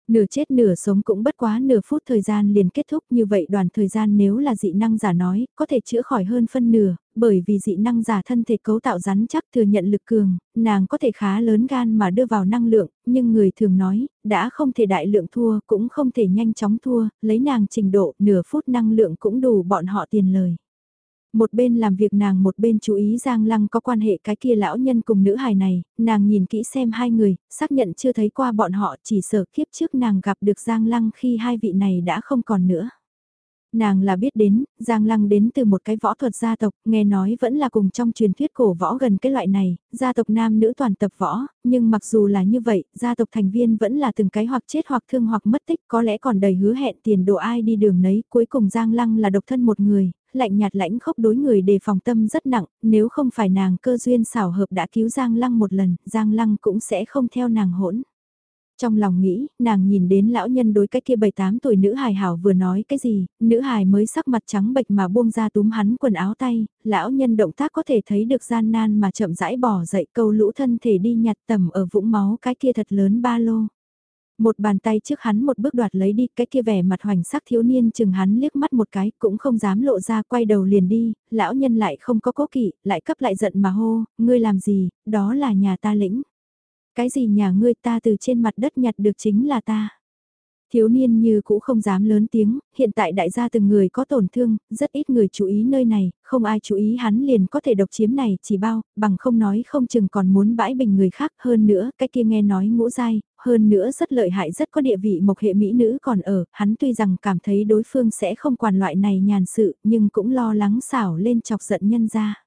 Nửa chết nửa sống cũng bất quá nửa phút thời gian liền kết thúc như vậy đoàn thời gian nếu là dị năng giả nói, có thể chữa khỏi hơn phân nửa, bởi vì dị năng giả thân thể cấu tạo rắn chắc thừa nhận lực cường, nàng có thể khá lớn gan mà đưa vào năng lượng, nhưng người thường nói, đã không thể đại lượng thua cũng không thể nhanh chóng thua, lấy nàng trình độ nửa phút năng lượng cũng đủ bọn họ tiền lời. Một bên làm việc nàng một bên chú ý Giang Lăng có quan hệ cái kia lão nhân cùng nữ hài này, nàng nhìn kỹ xem hai người, xác nhận chưa thấy qua bọn họ chỉ sợ kiếp trước nàng gặp được Giang Lăng khi hai vị này đã không còn nữa. Nàng là biết đến, Giang Lăng đến từ một cái võ thuật gia tộc, nghe nói vẫn là cùng trong truyền thuyết cổ võ gần cái loại này, gia tộc nam nữ toàn tập võ, nhưng mặc dù là như vậy, gia tộc thành viên vẫn là từng cái hoặc chết hoặc thương hoặc mất tích, có lẽ còn đầy hứa hẹn tiền đồ ai đi đường nấy, cuối cùng Giang Lăng là độc thân một người, lạnh nhạt lãnh khốc đối người đề phòng tâm rất nặng, nếu không phải nàng cơ duyên xảo hợp đã cứu Giang Lăng một lần, Giang Lăng cũng sẽ không theo nàng hỗn. Trong lòng nghĩ, nàng nhìn đến lão nhân đối cái kia 7-8 tuổi nữ hài hảo vừa nói cái gì, nữ hài mới sắc mặt trắng bệch mà buông ra túm hắn quần áo tay, lão nhân động tác có thể thấy được gian nan mà chậm rãi bỏ dậy câu lũ thân thể đi nhặt tầm ở vũng máu cái kia thật lớn ba lô. Một bàn tay trước hắn một bước đoạt lấy đi, cái kia vẻ mặt hoành sắc thiếu niên chừng hắn liếc mắt một cái, cũng không dám lộ ra quay đầu liền đi, lão nhân lại không có cố kỵ, lại cấp lại giận mà hô, ngươi làm gì, đó là nhà ta lĩnh. Cái gì nhà ngươi ta từ trên mặt đất nhặt được chính là ta. Thiếu niên như cũ không dám lớn tiếng, hiện tại đại gia từng người có tổn thương, rất ít người chú ý nơi này, không ai chú ý hắn liền có thể độc chiếm này chỉ bao, bằng không nói không chừng còn muốn bãi bình người khác hơn nữa, cái kia nghe nói ngũ dai, hơn nữa rất lợi hại rất có địa vị mộc hệ mỹ nữ còn ở, hắn tuy rằng cảm thấy đối phương sẽ không quản loại này nhàn sự, nhưng cũng lo lắng xảo lên chọc giận nhân ra.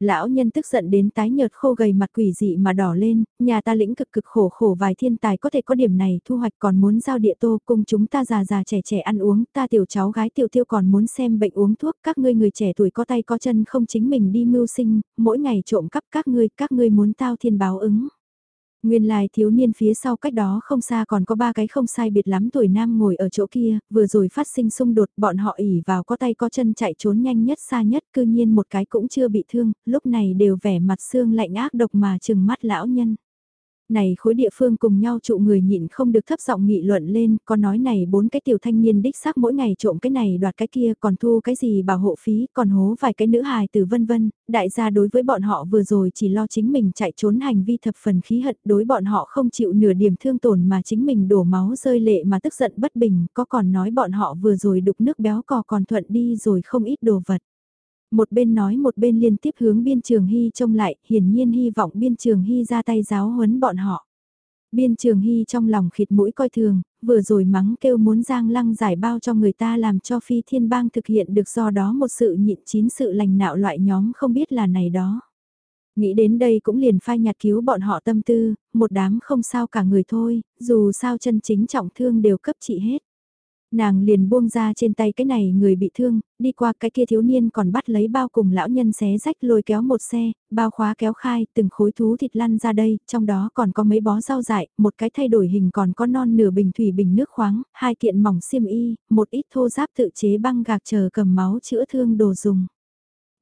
Lão nhân tức giận đến tái nhợt khô gầy mặt quỷ dị mà đỏ lên, nhà ta lĩnh cực cực khổ khổ vài thiên tài có thể có điểm này thu hoạch còn muốn giao địa tô cùng chúng ta già già trẻ trẻ ăn uống, ta tiểu cháu gái tiểu tiêu còn muốn xem bệnh uống thuốc, các ngươi người trẻ tuổi có tay có chân không chính mình đi mưu sinh, mỗi ngày trộm cắp các ngươi, các ngươi muốn tao thiên báo ứng. Nguyên lai thiếu niên phía sau cách đó không xa còn có ba cái không sai biệt lắm tuổi nam ngồi ở chỗ kia, vừa rồi phát sinh xung đột bọn họ ỉ vào có tay có chân chạy trốn nhanh nhất xa nhất cư nhiên một cái cũng chưa bị thương, lúc này đều vẻ mặt xương lạnh ác độc mà chừng mắt lão nhân. Này khối địa phương cùng nhau trụ người nhịn không được thấp giọng nghị luận lên, có nói này bốn cái tiểu thanh niên đích xác mỗi ngày trộm cái này đoạt cái kia còn thu cái gì bảo hộ phí, còn hố vài cái nữ hài từ vân vân, đại gia đối với bọn họ vừa rồi chỉ lo chính mình chạy trốn hành vi thập phần khí hận đối bọn họ không chịu nửa điểm thương tổn mà chính mình đổ máu rơi lệ mà tức giận bất bình, có còn nói bọn họ vừa rồi đục nước béo cò còn thuận đi rồi không ít đồ vật. Một bên nói một bên liên tiếp hướng biên trường hy trông lại, hiển nhiên hy vọng biên trường hy ra tay giáo huấn bọn họ. Biên trường hy trong lòng khịt mũi coi thường, vừa rồi mắng kêu muốn giang lăng giải bao cho người ta làm cho phi thiên bang thực hiện được do đó một sự nhịn chín sự lành nạo loại nhóm không biết là này đó. Nghĩ đến đây cũng liền phai nhạt cứu bọn họ tâm tư, một đám không sao cả người thôi, dù sao chân chính trọng thương đều cấp trị hết. Nàng liền buông ra trên tay cái này người bị thương, đi qua cái kia thiếu niên còn bắt lấy bao cùng lão nhân xé rách lôi kéo một xe, bao khóa kéo khai, từng khối thú thịt lăn ra đây, trong đó còn có mấy bó rau dại, một cái thay đổi hình còn có non nửa bình thủy bình nước khoáng, hai kiện mỏng xiêm y, một ít thô giáp tự chế băng gạc chờ cầm máu chữa thương đồ dùng.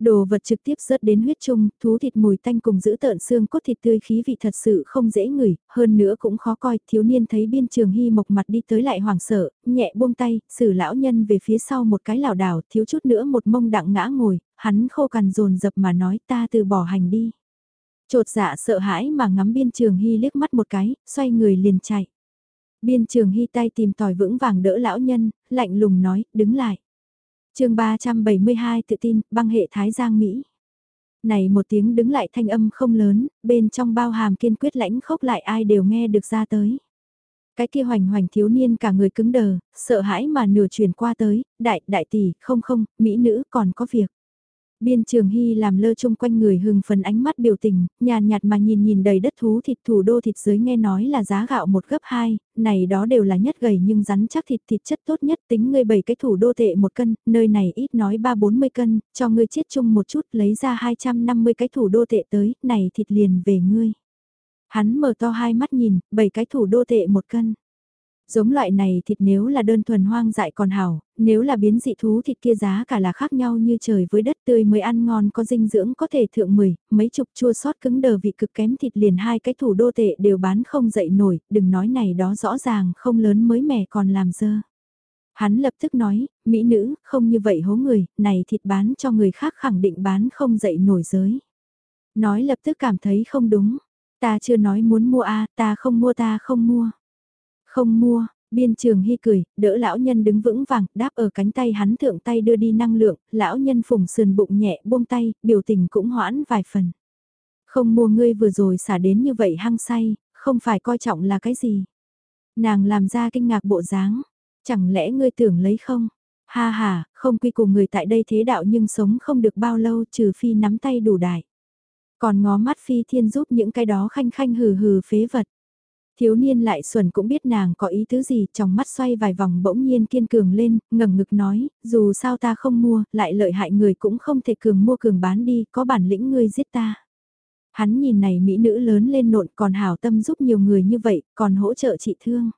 Đồ vật trực tiếp rớt đến huyết trung, thú thịt mùi tanh cùng giữ tợn xương cốt thịt tươi khí vị thật sự không dễ ngửi, hơn nữa cũng khó coi, thiếu niên thấy biên trường hy mộc mặt đi tới lại hoảng sợ, nhẹ buông tay, xử lão nhân về phía sau một cái lảo đảo, thiếu chút nữa một mông đặng ngã ngồi, hắn khô cằn dồn dập mà nói ta từ bỏ hành đi. Trột dạ sợ hãi mà ngắm biên trường hy liếc mắt một cái, xoay người liền chạy. Biên trường hy tay tìm tòi vững vàng đỡ lão nhân, lạnh lùng nói, đứng lại chương 372 tự tin, băng hệ Thái Giang Mỹ. Này một tiếng đứng lại thanh âm không lớn, bên trong bao hàm kiên quyết lãnh khốc lại ai đều nghe được ra tới. Cái kia hoành hoành thiếu niên cả người cứng đờ, sợ hãi mà nửa chuyển qua tới, đại, đại tỷ, không không, mỹ nữ còn có việc. Biên Trường Hy làm lơ chung quanh người hừng phần ánh mắt biểu tình, nhàn nhạt mà nhìn nhìn đầy đất thú thịt thủ đô thịt dưới nghe nói là giá gạo một gấp hai, này đó đều là nhất gầy nhưng rắn chắc thịt thịt chất tốt nhất tính ngươi bảy cái thủ đô tệ một cân, nơi này ít nói ba bốn mươi cân, cho ngươi chiết chung một chút lấy ra 250 cái thủ đô tệ tới, này thịt liền về ngươi. Hắn mở to hai mắt nhìn, bảy cái thủ đô tệ một cân. Giống loại này thịt nếu là đơn thuần hoang dại còn hảo, nếu là biến dị thú thịt kia giá cả là khác nhau như trời với đất tươi mới ăn ngon có dinh dưỡng có thể thượng mười, mấy chục chua sót cứng đờ vị cực kém thịt liền hai cái thủ đô tệ đều bán không dậy nổi, đừng nói này đó rõ ràng không lớn mới mẻ còn làm dơ. Hắn lập tức nói, mỹ nữ, không như vậy hố người, này thịt bán cho người khác khẳng định bán không dậy nổi giới. Nói lập tức cảm thấy không đúng, ta chưa nói muốn mua a ta không mua ta không mua. Không mua, biên trường hy cười, đỡ lão nhân đứng vững vàng, đáp ở cánh tay hắn thượng tay đưa đi năng lượng, lão nhân phùng sườn bụng nhẹ buông tay, biểu tình cũng hoãn vài phần. Không mua ngươi vừa rồi xả đến như vậy hăng say, không phải coi trọng là cái gì. Nàng làm ra kinh ngạc bộ dáng, chẳng lẽ ngươi tưởng lấy không? Ha ha, không quy cùng người tại đây thế đạo nhưng sống không được bao lâu trừ phi nắm tay đủ đại. Còn ngó mắt phi thiên giúp những cái đó khanh khanh hừ hừ phế vật. Thiếu niên lại xuẩn cũng biết nàng có ý tứ gì, trong mắt xoay vài vòng bỗng nhiên kiên cường lên, ngẩng ngực nói, dù sao ta không mua, lại lợi hại người cũng không thể cường mua cường bán đi, có bản lĩnh ngươi giết ta. Hắn nhìn này mỹ nữ lớn lên nộn còn hảo tâm giúp nhiều người như vậy, còn hỗ trợ trị thương.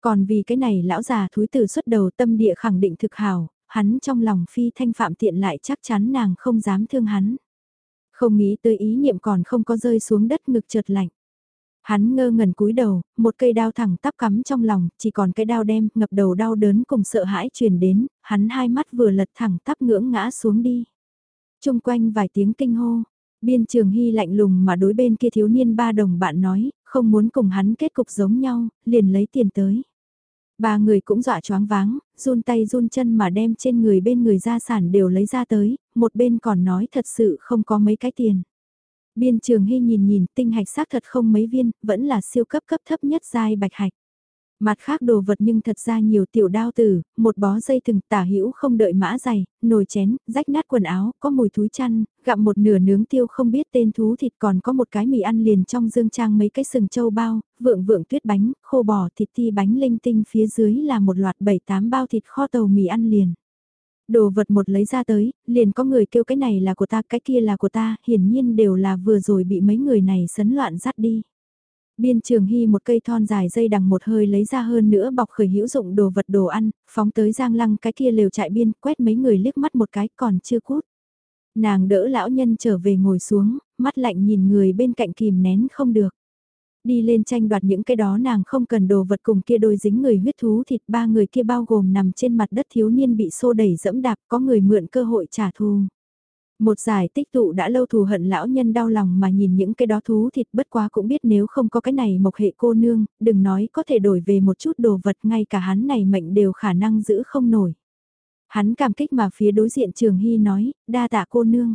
Còn vì cái này lão già thúi từ xuất đầu tâm địa khẳng định thực hảo, hắn trong lòng phi thanh phạm tiện lại chắc chắn nàng không dám thương hắn. Không nghĩ tới ý niệm còn không có rơi xuống đất ngực chợt lạnh. Hắn ngơ ngẩn cúi đầu, một cây đao thẳng tắp cắm trong lòng, chỉ còn cái đao đem, ngập đầu đau đớn cùng sợ hãi truyền đến, hắn hai mắt vừa lật thẳng tắp ngưỡng ngã xuống đi. Trung quanh vài tiếng kinh hô, biên trường hy lạnh lùng mà đối bên kia thiếu niên ba đồng bạn nói, không muốn cùng hắn kết cục giống nhau, liền lấy tiền tới. Ba người cũng dọa choáng váng, run tay run chân mà đem trên người bên người gia sản đều lấy ra tới, một bên còn nói thật sự không có mấy cái tiền. Biên trường hy nhìn nhìn tinh hạch xác thật không mấy viên, vẫn là siêu cấp cấp thấp nhất giai bạch hạch. Mặt khác đồ vật nhưng thật ra nhiều tiểu đao tử, một bó dây thừng tả hữu không đợi mã dày, nồi chén, rách nát quần áo, có mùi thúi chăn, gặm một nửa nướng tiêu không biết tên thú thịt còn có một cái mì ăn liền trong dương trang mấy cái sừng châu bao, vượng vượng tuyết bánh, khô bò thịt ti bánh linh tinh phía dưới là một loạt 7-8 bao thịt kho tàu mì ăn liền. Đồ vật một lấy ra tới, liền có người kêu cái này là của ta, cái kia là của ta, hiển nhiên đều là vừa rồi bị mấy người này sấn loạn dắt đi. Biên trường hy một cây thon dài dây đằng một hơi lấy ra hơn nữa bọc khởi hữu dụng đồ vật đồ ăn, phóng tới giang lăng cái kia lều trại biên, quét mấy người liếc mắt một cái còn chưa cút. Nàng đỡ lão nhân trở về ngồi xuống, mắt lạnh nhìn người bên cạnh kìm nén không được. Đi lên tranh đoạt những cái đó nàng không cần đồ vật cùng kia đôi dính người huyết thú thịt ba người kia bao gồm nằm trên mặt đất thiếu niên bị xô đẩy dẫm đạp có người mượn cơ hội trả thù. Một giải tích tụ đã lâu thù hận lão nhân đau lòng mà nhìn những cái đó thú thịt bất quá cũng biết nếu không có cái này mộc hệ cô nương, đừng nói có thể đổi về một chút đồ vật ngay cả hắn này mệnh đều khả năng giữ không nổi. Hắn cảm kích mà phía đối diện Trường Hy nói, đa tạ cô nương.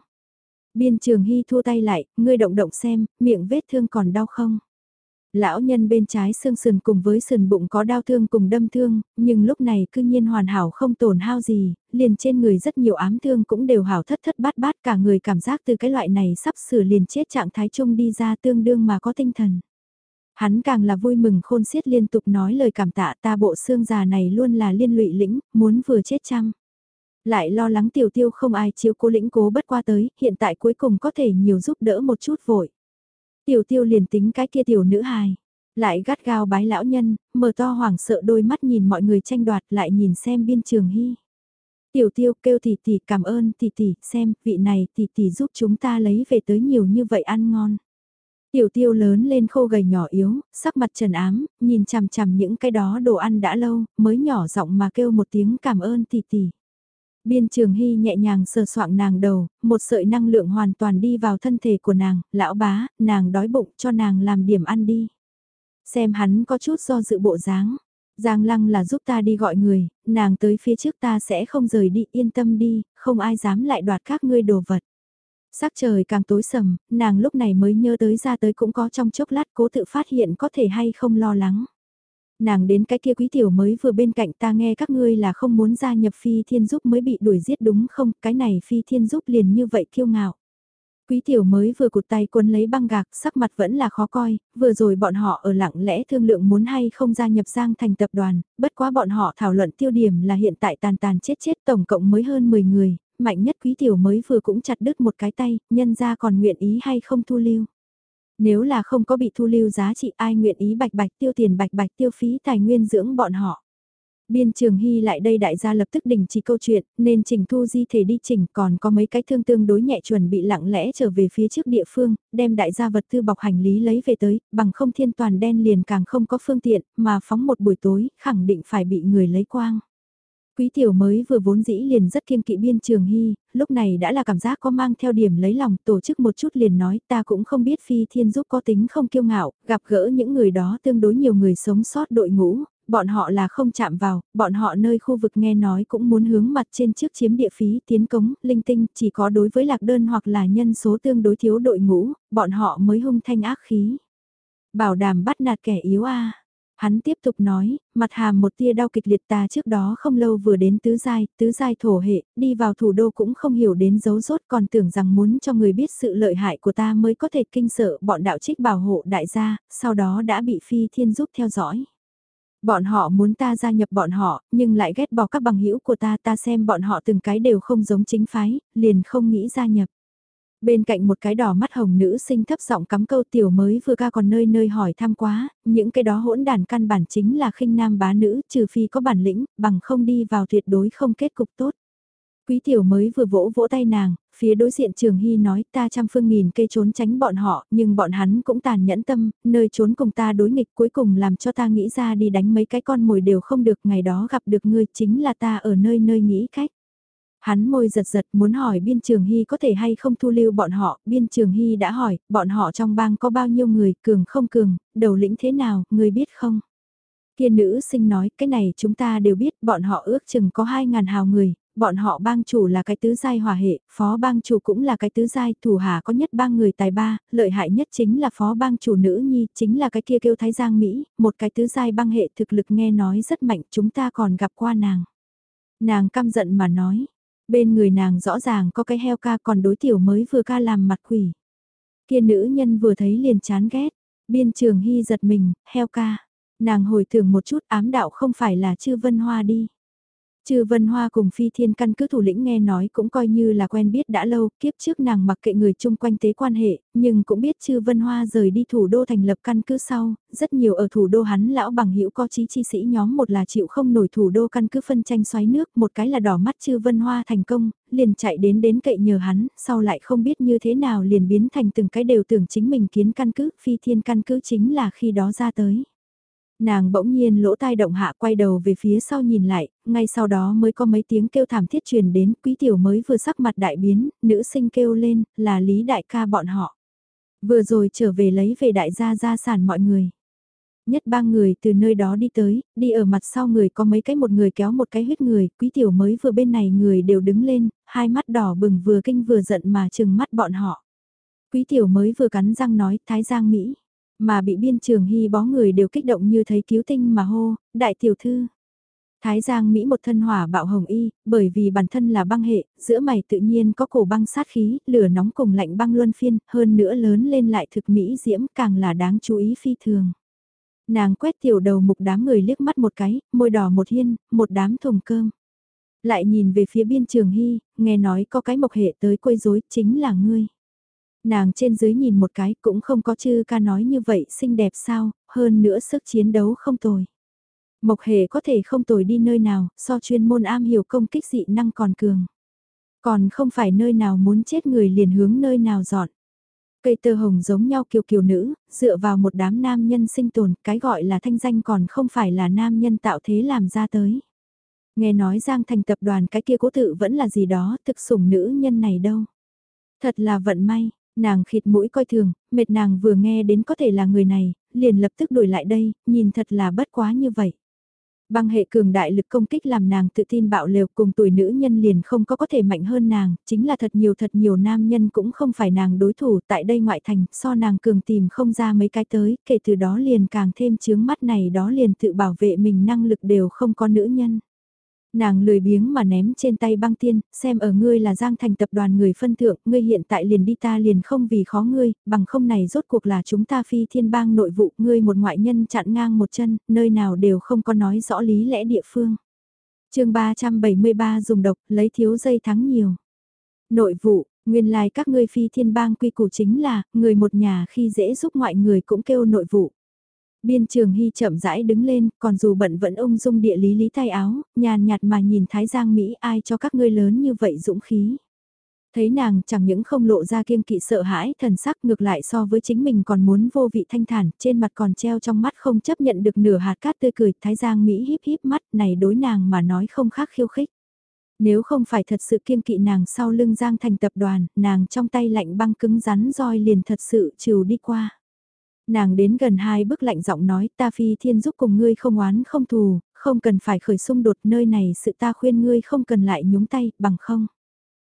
Biên Trường Hy thua tay lại, ngươi động động xem, miệng vết thương còn đau không? Lão nhân bên trái xương sườn cùng với sườn bụng có đau thương cùng đâm thương, nhưng lúc này cư nhiên hoàn hảo không tổn hao gì, liền trên người rất nhiều ám thương cũng đều hảo thất thất bát bát cả người cảm giác từ cái loại này sắp sửa liền chết trạng thái chung đi ra tương đương mà có tinh thần. Hắn càng là vui mừng khôn xiết liên tục nói lời cảm tạ ta bộ xương già này luôn là liên lụy lĩnh, muốn vừa chết chăng. Lại lo lắng tiểu tiêu không ai chiếu cố lĩnh cố bất qua tới, hiện tại cuối cùng có thể nhiều giúp đỡ một chút vội. Tiểu tiêu liền tính cái kia tiểu nữ hài. Lại gắt gao bái lão nhân, mở to hoảng sợ đôi mắt nhìn mọi người tranh đoạt lại nhìn xem biên trường hy. Tiểu tiêu kêu tỷ tỷ cảm ơn tỷ tỷ xem vị này tỷ tỷ giúp chúng ta lấy về tới nhiều như vậy ăn ngon. Tiểu tiêu lớn lên khô gầy nhỏ yếu, sắc mặt trần ám, nhìn chằm chằm những cái đó đồ ăn đã lâu, mới nhỏ giọng mà kêu một tiếng cảm ơn tỷ tỷ. Biên trường hy nhẹ nhàng sờ soạng nàng đầu, một sợi năng lượng hoàn toàn đi vào thân thể của nàng, lão bá, nàng đói bụng cho nàng làm điểm ăn đi. Xem hắn có chút do dự bộ dáng. Giang lăng là giúp ta đi gọi người, nàng tới phía trước ta sẽ không rời đi, yên tâm đi, không ai dám lại đoạt các ngươi đồ vật. Sắc trời càng tối sầm, nàng lúc này mới nhớ tới ra tới cũng có trong chốc lát cố tự phát hiện có thể hay không lo lắng nàng đến cái kia quý tiểu mới vừa bên cạnh ta nghe các ngươi là không muốn gia nhập phi thiên giúp mới bị đuổi giết đúng không, cái này phi thiên giúp liền như vậy kiêu ngạo. Quý tiểu mới vừa cụt tay quân lấy băng gạc, sắc mặt vẫn là khó coi, vừa rồi bọn họ ở lặng lẽ thương lượng muốn hay không gia nhập Giang thành tập đoàn, bất quá bọn họ thảo luận tiêu điểm là hiện tại tàn tàn chết chết tổng cộng mới hơn 10 người, mạnh nhất quý tiểu mới vừa cũng chặt đứt một cái tay, nhân ra còn nguyện ý hay không thu lưu. Nếu là không có bị thu lưu giá trị ai nguyện ý bạch bạch tiêu tiền bạch bạch tiêu phí tài nguyên dưỡng bọn họ. Biên trường hy lại đây đại gia lập tức đình chỉ câu chuyện, nên trình thu di thể đi trình còn có mấy cái thương tương đối nhẹ chuẩn bị lặng lẽ trở về phía trước địa phương, đem đại gia vật tư bọc hành lý lấy về tới, bằng không thiên toàn đen liền càng không có phương tiện, mà phóng một buổi tối, khẳng định phải bị người lấy quang. Quý tiểu mới vừa vốn dĩ liền rất kiên kỵ biên trường hy, lúc này đã là cảm giác có mang theo điểm lấy lòng tổ chức một chút liền nói ta cũng không biết phi thiên giúp có tính không kiêu ngạo, gặp gỡ những người đó tương đối nhiều người sống sót đội ngũ, bọn họ là không chạm vào, bọn họ nơi khu vực nghe nói cũng muốn hướng mặt trên trước chiếm địa phí tiến cống, linh tinh, chỉ có đối với lạc đơn hoặc là nhân số tương đối thiếu đội ngũ, bọn họ mới hung thanh ác khí. Bảo đảm bắt nạt kẻ yếu a Hắn tiếp tục nói, mặt hàm một tia đau kịch liệt ta trước đó không lâu vừa đến tứ giai, tứ giai thổ hệ, đi vào thủ đô cũng không hiểu đến dấu rốt còn tưởng rằng muốn cho người biết sự lợi hại của ta mới có thể kinh sợ bọn đạo trích bảo hộ đại gia, sau đó đã bị phi thiên giúp theo dõi. Bọn họ muốn ta gia nhập bọn họ, nhưng lại ghét bỏ các bằng hữu của ta ta xem bọn họ từng cái đều không giống chính phái, liền không nghĩ gia nhập. Bên cạnh một cái đỏ mắt hồng nữ sinh thấp giọng cắm câu tiểu mới vừa ca còn nơi nơi hỏi thăm quá, những cái đó hỗn đàn căn bản chính là khinh nam bá nữ trừ phi có bản lĩnh, bằng không đi vào tuyệt đối không kết cục tốt. Quý tiểu mới vừa vỗ vỗ tay nàng, phía đối diện trường hy nói ta trăm phương nghìn cây trốn tránh bọn họ, nhưng bọn hắn cũng tàn nhẫn tâm, nơi trốn cùng ta đối nghịch cuối cùng làm cho ta nghĩ ra đi đánh mấy cái con mồi đều không được, ngày đó gặp được ngươi chính là ta ở nơi nơi nghĩ cách. Hắn môi giật giật muốn hỏi biên trường hy có thể hay không thu lưu bọn họ, biên trường hy đã hỏi, bọn họ trong bang có bao nhiêu người, cường không cường, đầu lĩnh thế nào, người biết không? Kia nữ sinh nói, cái này chúng ta đều biết, bọn họ ước chừng có 2.000 hào người, bọn họ bang chủ là cái tứ giai hòa hệ, phó bang chủ cũng là cái tứ giai, thủ hà có nhất ba người tài ba, lợi hại nhất chính là phó bang chủ nữ nhi, chính là cái kia kêu Thái Giang Mỹ, một cái tứ giai bang hệ thực lực nghe nói rất mạnh, chúng ta còn gặp qua nàng. Nàng căm giận mà nói, bên người nàng rõ ràng có cái heo ca còn đối tiểu mới vừa ca làm mặt quỷ. Kia nữ nhân vừa thấy liền chán ghét, biên trường hy giật mình, heo ca. Nàng hồi tưởng một chút ám đạo không phải là chư vân hoa đi. Trừ Vân Hoa cùng Phi Thiên căn cứ thủ lĩnh nghe nói cũng coi như là quen biết đã lâu, kiếp trước nàng mặc kệ người chung quanh tế quan hệ, nhưng cũng biết Trừ Vân Hoa rời đi thủ đô thành lập căn cứ sau, rất nhiều ở thủ đô hắn lão bằng hữu có chí chi sĩ nhóm một là chịu không nổi thủ đô căn cứ phân tranh xoáy nước, một cái là đỏ mắt Trừ Vân Hoa thành công, liền chạy đến đến cậy nhờ hắn, sau lại không biết như thế nào liền biến thành từng cái đều tưởng chính mình kiến căn cứ, Phi Thiên căn cứ chính là khi đó ra tới. Nàng bỗng nhiên lỗ tai động hạ quay đầu về phía sau nhìn lại, ngay sau đó mới có mấy tiếng kêu thảm thiết truyền đến, quý tiểu mới vừa sắc mặt đại biến, nữ sinh kêu lên, là Lý Đại ca bọn họ. Vừa rồi trở về lấy về đại gia gia sản mọi người. Nhất ba người từ nơi đó đi tới, đi ở mặt sau người có mấy cái một người kéo một cái huyết người, quý tiểu mới vừa bên này người đều đứng lên, hai mắt đỏ bừng vừa kinh vừa giận mà chừng mắt bọn họ. Quý tiểu mới vừa cắn răng nói, Thái Giang Mỹ. Mà bị biên trường hy bó người đều kích động như thấy cứu tinh mà hô, đại tiểu thư. Thái Giang Mỹ một thân hỏa bạo hồng y, bởi vì bản thân là băng hệ, giữa mày tự nhiên có cổ băng sát khí, lửa nóng cùng lạnh băng luân phiên, hơn nữa lớn lên lại thực Mỹ diễm càng là đáng chú ý phi thường. Nàng quét tiểu đầu mục đám người liếc mắt một cái, môi đỏ một hiên, một đám thùng cơm. Lại nhìn về phía biên trường hy, nghe nói có cái mộc hệ tới quấy rối chính là ngươi. Nàng trên dưới nhìn một cái cũng không có chư ca nói như vậy xinh đẹp sao, hơn nữa sức chiến đấu không tồi. Mộc hề có thể không tồi đi nơi nào, so chuyên môn am hiểu công kích dị năng còn cường. Còn không phải nơi nào muốn chết người liền hướng nơi nào dọn. Cây tơ hồng giống nhau kiều kiều nữ, dựa vào một đám nam nhân sinh tồn, cái gọi là thanh danh còn không phải là nam nhân tạo thế làm ra tới. Nghe nói Giang thành tập đoàn cái kia cố tự vẫn là gì đó, thực sủng nữ nhân này đâu. Thật là vận may, Nàng khịt mũi coi thường, mệt nàng vừa nghe đến có thể là người này, liền lập tức đổi lại đây, nhìn thật là bất quá như vậy. Băng hệ cường đại lực công kích làm nàng tự tin bạo lều cùng tuổi nữ nhân liền không có có thể mạnh hơn nàng, chính là thật nhiều thật nhiều nam nhân cũng không phải nàng đối thủ tại đây ngoại thành, so nàng cường tìm không ra mấy cái tới, kể từ đó liền càng thêm chướng mắt này đó liền tự bảo vệ mình năng lực đều không có nữ nhân. Nàng lười biếng mà ném trên tay băng tiên, xem ở ngươi là giang thành tập đoàn người phân thượng, ngươi hiện tại liền đi ta liền không vì khó ngươi, bằng không này rốt cuộc là chúng ta phi thiên bang nội vụ, ngươi một ngoại nhân chặn ngang một chân, nơi nào đều không có nói rõ lý lẽ địa phương. chương 373 dùng độc, lấy thiếu dây thắng nhiều. Nội vụ, nguyên lai like các ngươi phi thiên bang quy củ chính là, người một nhà khi dễ giúp ngoại người cũng kêu nội vụ. Biên trường hy chậm rãi đứng lên, còn dù bận vẫn ung dung địa lý lý tay áo, nhàn nhạt mà nhìn Thái Giang Mỹ ai cho các ngươi lớn như vậy dũng khí. Thấy nàng chẳng những không lộ ra kiêng kỵ sợ hãi thần sắc ngược lại so với chính mình còn muốn vô vị thanh thản, trên mặt còn treo trong mắt không chấp nhận được nửa hạt cát tươi cười, Thái Giang Mỹ híp híp mắt này đối nàng mà nói không khác khiêu khích. Nếu không phải thật sự kiêng kỵ nàng sau lưng giang thành tập đoàn, nàng trong tay lạnh băng cứng rắn roi liền thật sự trừ đi qua. Nàng đến gần hai bước lạnh giọng nói ta phi thiên giúp cùng ngươi không oán không thù, không cần phải khởi xung đột nơi này sự ta khuyên ngươi không cần lại nhúng tay, bằng không.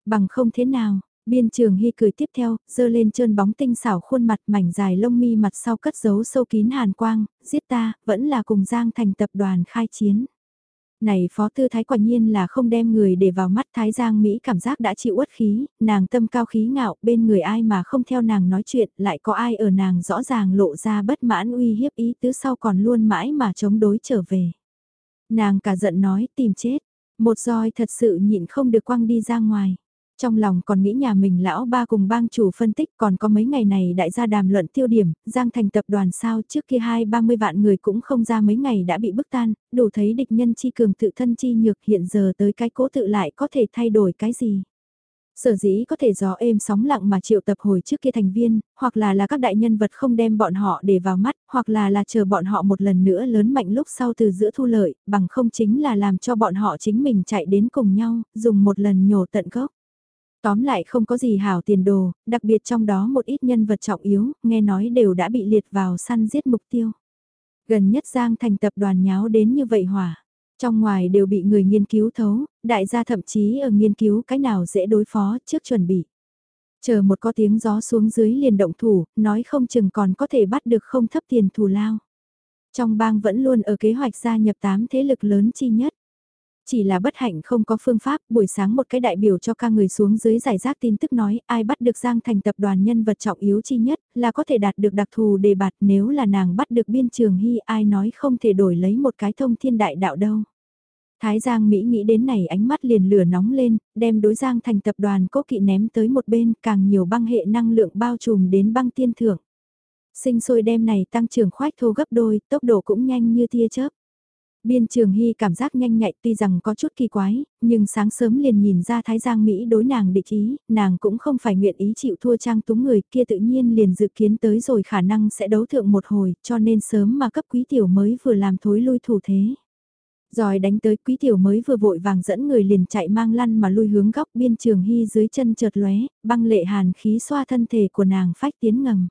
Bằng không thế nào, biên trường hy cười tiếp theo, dơ lên trơn bóng tinh xảo khuôn mặt mảnh dài lông mi mặt sau cất giấu sâu kín hàn quang, giết ta, vẫn là cùng Giang thành tập đoàn khai chiến. Này phó tư thái quả nhiên là không đem người để vào mắt thái giang Mỹ cảm giác đã chịu uất khí, nàng tâm cao khí ngạo, bên người ai mà không theo nàng nói chuyện, lại có ai ở nàng rõ ràng lộ ra bất mãn uy hiếp ý tứ sau còn luôn mãi mà chống đối trở về. Nàng cả giận nói tìm chết, một roi thật sự nhịn không được quăng đi ra ngoài. Trong lòng còn nghĩ nhà mình lão ba cùng bang chủ phân tích còn có mấy ngày này đại gia đàm luận tiêu điểm, Giang thành tập đoàn sao trước kia hai ba mươi vạn người cũng không ra mấy ngày đã bị bức tan, đủ thấy địch nhân chi cường tự thân chi nhược hiện giờ tới cái cố tự lại có thể thay đổi cái gì. Sở dĩ có thể gió êm sóng lặng mà triệu tập hồi trước kia thành viên, hoặc là là các đại nhân vật không đem bọn họ để vào mắt, hoặc là là chờ bọn họ một lần nữa lớn mạnh lúc sau từ giữa thu lợi, bằng không chính là làm cho bọn họ chính mình chạy đến cùng nhau, dùng một lần nhổ tận gốc. Tóm lại không có gì hảo tiền đồ, đặc biệt trong đó một ít nhân vật trọng yếu, nghe nói đều đã bị liệt vào săn giết mục tiêu. Gần nhất Giang thành tập đoàn nháo đến như vậy hỏa. Trong ngoài đều bị người nghiên cứu thấu, đại gia thậm chí ở nghiên cứu cái nào dễ đối phó trước chuẩn bị. Chờ một có tiếng gió xuống dưới liền động thủ, nói không chừng còn có thể bắt được không thấp tiền thù lao. Trong bang vẫn luôn ở kế hoạch gia nhập 8 thế lực lớn chi nhất. Chỉ là bất hạnh không có phương pháp, buổi sáng một cái đại biểu cho ca người xuống dưới giải rác tin tức nói ai bắt được Giang thành tập đoàn nhân vật trọng yếu chi nhất là có thể đạt được đặc thù đề bạt nếu là nàng bắt được biên trường hy ai nói không thể đổi lấy một cái thông thiên đại đạo đâu. Thái Giang Mỹ nghĩ đến này ánh mắt liền lửa nóng lên, đem đối Giang thành tập đoàn cố kỵ ném tới một bên càng nhiều băng hệ năng lượng bao trùm đến băng tiên thưởng. Sinh sôi đem này tăng trưởng khoách thô gấp đôi, tốc độ cũng nhanh như tia chớp. Biên Trường Hy cảm giác nhanh nhạy tuy rằng có chút kỳ quái, nhưng sáng sớm liền nhìn ra Thái Giang Mỹ đối nàng địch ý, nàng cũng không phải nguyện ý chịu thua trang túng người kia tự nhiên liền dự kiến tới rồi khả năng sẽ đấu thượng một hồi cho nên sớm mà cấp quý tiểu mới vừa làm thối lui thủ thế. Rồi đánh tới quý tiểu mới vừa vội vàng dẫn người liền chạy mang lăn mà lui hướng góc biên trường hy dưới chân chợt lóe, băng lệ hàn khí xoa thân thể của nàng phách tiến ngầm.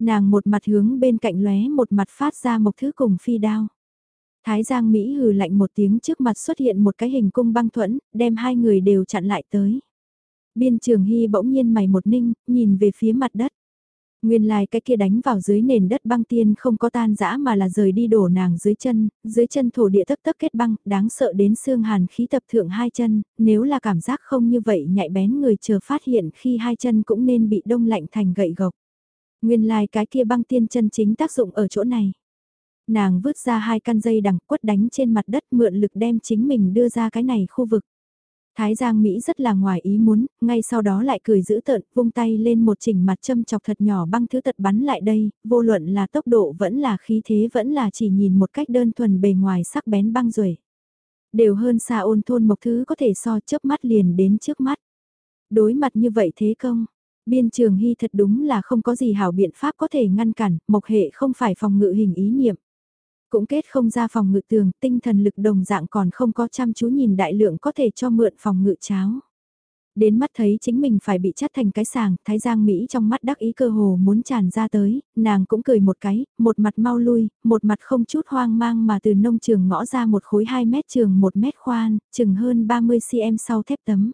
Nàng một mặt hướng bên cạnh lóe một mặt phát ra một thứ cùng phi đao. Thái Giang Mỹ hừ lạnh một tiếng trước mặt xuất hiện một cái hình cung băng thuẫn, đem hai người đều chặn lại tới. Biên trường hy bỗng nhiên mày một ninh, nhìn về phía mặt đất. Nguyên lai cái kia đánh vào dưới nền đất băng tiên không có tan dã mà là rời đi đổ nàng dưới chân, dưới chân thổ địa tấp tấp kết băng, đáng sợ đến xương hàn khí tập thượng hai chân, nếu là cảm giác không như vậy nhạy bén người chờ phát hiện khi hai chân cũng nên bị đông lạnh thành gậy gộc. Nguyên lai cái kia băng tiên chân chính tác dụng ở chỗ này. Nàng vứt ra hai căn dây đằng quất đánh trên mặt đất mượn lực đem chính mình đưa ra cái này khu vực. Thái Giang Mỹ rất là ngoài ý muốn, ngay sau đó lại cười giữ tợn, vung tay lên một chỉnh mặt châm chọc thật nhỏ băng thứ tật bắn lại đây, vô luận là tốc độ vẫn là khí thế vẫn là chỉ nhìn một cách đơn thuần bề ngoài sắc bén băng rồi. Đều hơn xa ôn thôn một thứ có thể so chớp mắt liền đến trước mắt. Đối mặt như vậy thế công, biên trường hy thật đúng là không có gì hảo biện pháp có thể ngăn cản, mộc hệ không phải phòng ngự hình ý niệm. Cũng kết không ra phòng ngự tường, tinh thần lực đồng dạng còn không có chăm chú nhìn đại lượng có thể cho mượn phòng ngự cháo. Đến mắt thấy chính mình phải bị chắt thành cái sàng, Thái Giang Mỹ trong mắt đắc ý cơ hồ muốn tràn ra tới, nàng cũng cười một cái, một mặt mau lui, một mặt không chút hoang mang mà từ nông trường ngõ ra một khối 2 mét trường 1 mét khoan, chừng hơn 30 cm sau thép tấm.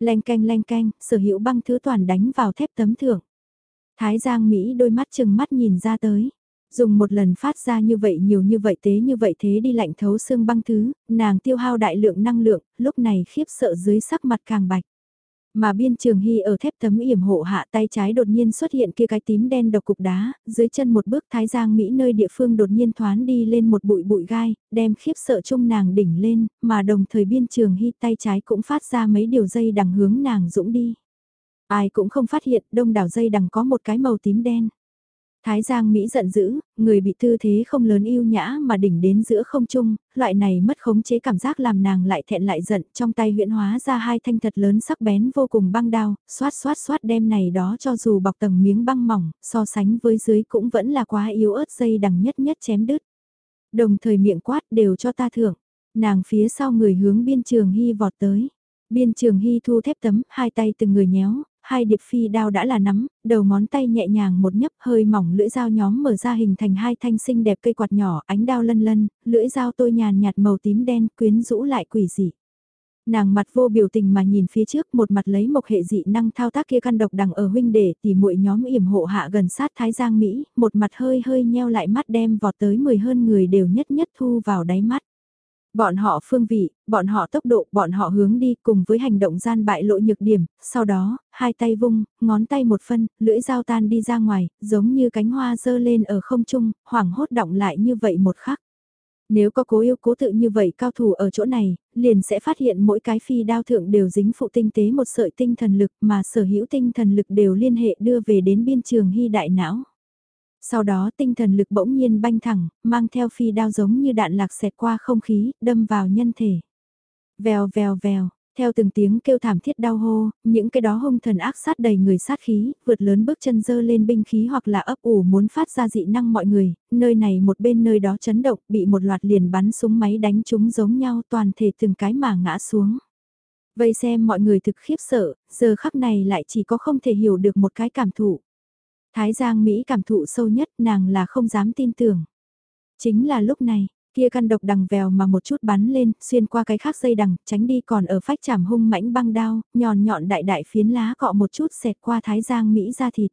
Lanh canh lanh canh, sở hữu băng thứ toàn đánh vào thép tấm thượng. Thái Giang Mỹ đôi mắt chừng mắt nhìn ra tới. Dùng một lần phát ra như vậy nhiều như vậy tế như vậy thế đi lạnh thấu xương băng thứ, nàng tiêu hao đại lượng năng lượng, lúc này khiếp sợ dưới sắc mặt càng bạch. Mà biên trường hy ở thép tấm yểm hộ hạ tay trái đột nhiên xuất hiện kia cái tím đen độc cục đá, dưới chân một bước thái giang Mỹ nơi địa phương đột nhiên thoán đi lên một bụi bụi gai, đem khiếp sợ chung nàng đỉnh lên, mà đồng thời biên trường hy tay trái cũng phát ra mấy điều dây đằng hướng nàng dũng đi. Ai cũng không phát hiện đông đảo dây đằng có một cái màu tím đen. Thái Giang Mỹ giận dữ, người bị tư thế không lớn yêu nhã mà đỉnh đến giữa không trung, loại này mất khống chế cảm giác làm nàng lại thẹn lại giận, trong tay huyễn hóa ra hai thanh thật lớn sắc bén vô cùng băng đao, xoát xoát xoát đem này đó cho dù bọc tầng miếng băng mỏng, so sánh với dưới cũng vẫn là quá yếu ớt dây đằng nhất nhất chém đứt. Đồng thời miệng quát đều cho ta thưởng, nàng phía sau người hướng biên trường hy vọt tới. Biên trường hy thu thép tấm, hai tay từng người nhéo, hai điệp phi đao đã là nắm, đầu ngón tay nhẹ nhàng một nhấp hơi mỏng lưỡi dao nhóm mở ra hình thành hai thanh xinh đẹp cây quạt nhỏ, ánh đao lân lân, lưỡi dao tôi nhàn nhạt màu tím đen quyến rũ lại quỷ dị. Nàng mặt vô biểu tình mà nhìn phía trước một mặt lấy một hệ dị năng thao tác kia căn độc đằng ở huynh để tỉ muội nhóm yểm hộ hạ gần sát Thái Giang Mỹ, một mặt hơi hơi nheo lại mắt đem vọt tới mười hơn người đều nhất nhất thu vào đáy mắt. Bọn họ phương vị, bọn họ tốc độ, bọn họ hướng đi cùng với hành động gian bại lộ nhược điểm, sau đó, hai tay vung, ngón tay một phân, lưỡi dao tan đi ra ngoài, giống như cánh hoa dơ lên ở không trung, hoảng hốt động lại như vậy một khắc. Nếu có cố yêu cố tự như vậy cao thủ ở chỗ này, liền sẽ phát hiện mỗi cái phi đao thượng đều dính phụ tinh tế một sợi tinh thần lực mà sở hữu tinh thần lực đều liên hệ đưa về đến biên trường hy đại não. Sau đó tinh thần lực bỗng nhiên banh thẳng, mang theo phi đao giống như đạn lạc xẹt qua không khí, đâm vào nhân thể. Vèo vèo vèo, theo từng tiếng kêu thảm thiết đau hô, những cái đó hung thần ác sát đầy người sát khí, vượt lớn bước chân dơ lên binh khí hoặc là ấp ủ muốn phát ra dị năng mọi người, nơi này một bên nơi đó chấn động, bị một loạt liền bắn súng máy đánh chúng giống nhau toàn thể từng cái mà ngã xuống. Vây xem mọi người thực khiếp sợ, giờ khắc này lại chỉ có không thể hiểu được một cái cảm thụ. Thái Giang Mỹ cảm thụ sâu nhất nàng là không dám tin tưởng. Chính là lúc này, kia căn độc đằng vèo mà một chút bắn lên, xuyên qua cái khác dây đằng, tránh đi còn ở phách chảm hung mãnh băng đao, nhọn nhọn đại đại phiến lá cọ một chút xẹt qua Thái Giang Mỹ ra thịt.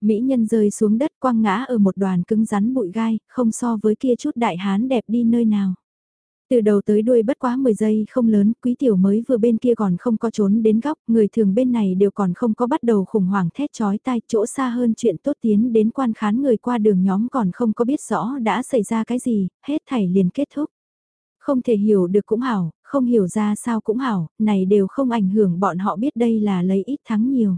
Mỹ nhân rơi xuống đất quăng ngã ở một đoàn cứng rắn bụi gai, không so với kia chút đại hán đẹp đi nơi nào. Từ đầu tới đuôi bất quá 10 giây không lớn, quý tiểu mới vừa bên kia còn không có trốn đến góc, người thường bên này đều còn không có bắt đầu khủng hoảng thét chói tai, chỗ xa hơn chuyện tốt tiến đến quan khán người qua đường nhóm còn không có biết rõ đã xảy ra cái gì, hết thảy liền kết thúc. Không thể hiểu được cũng hảo, không hiểu ra sao cũng hảo, này đều không ảnh hưởng bọn họ biết đây là lấy ít thắng nhiều.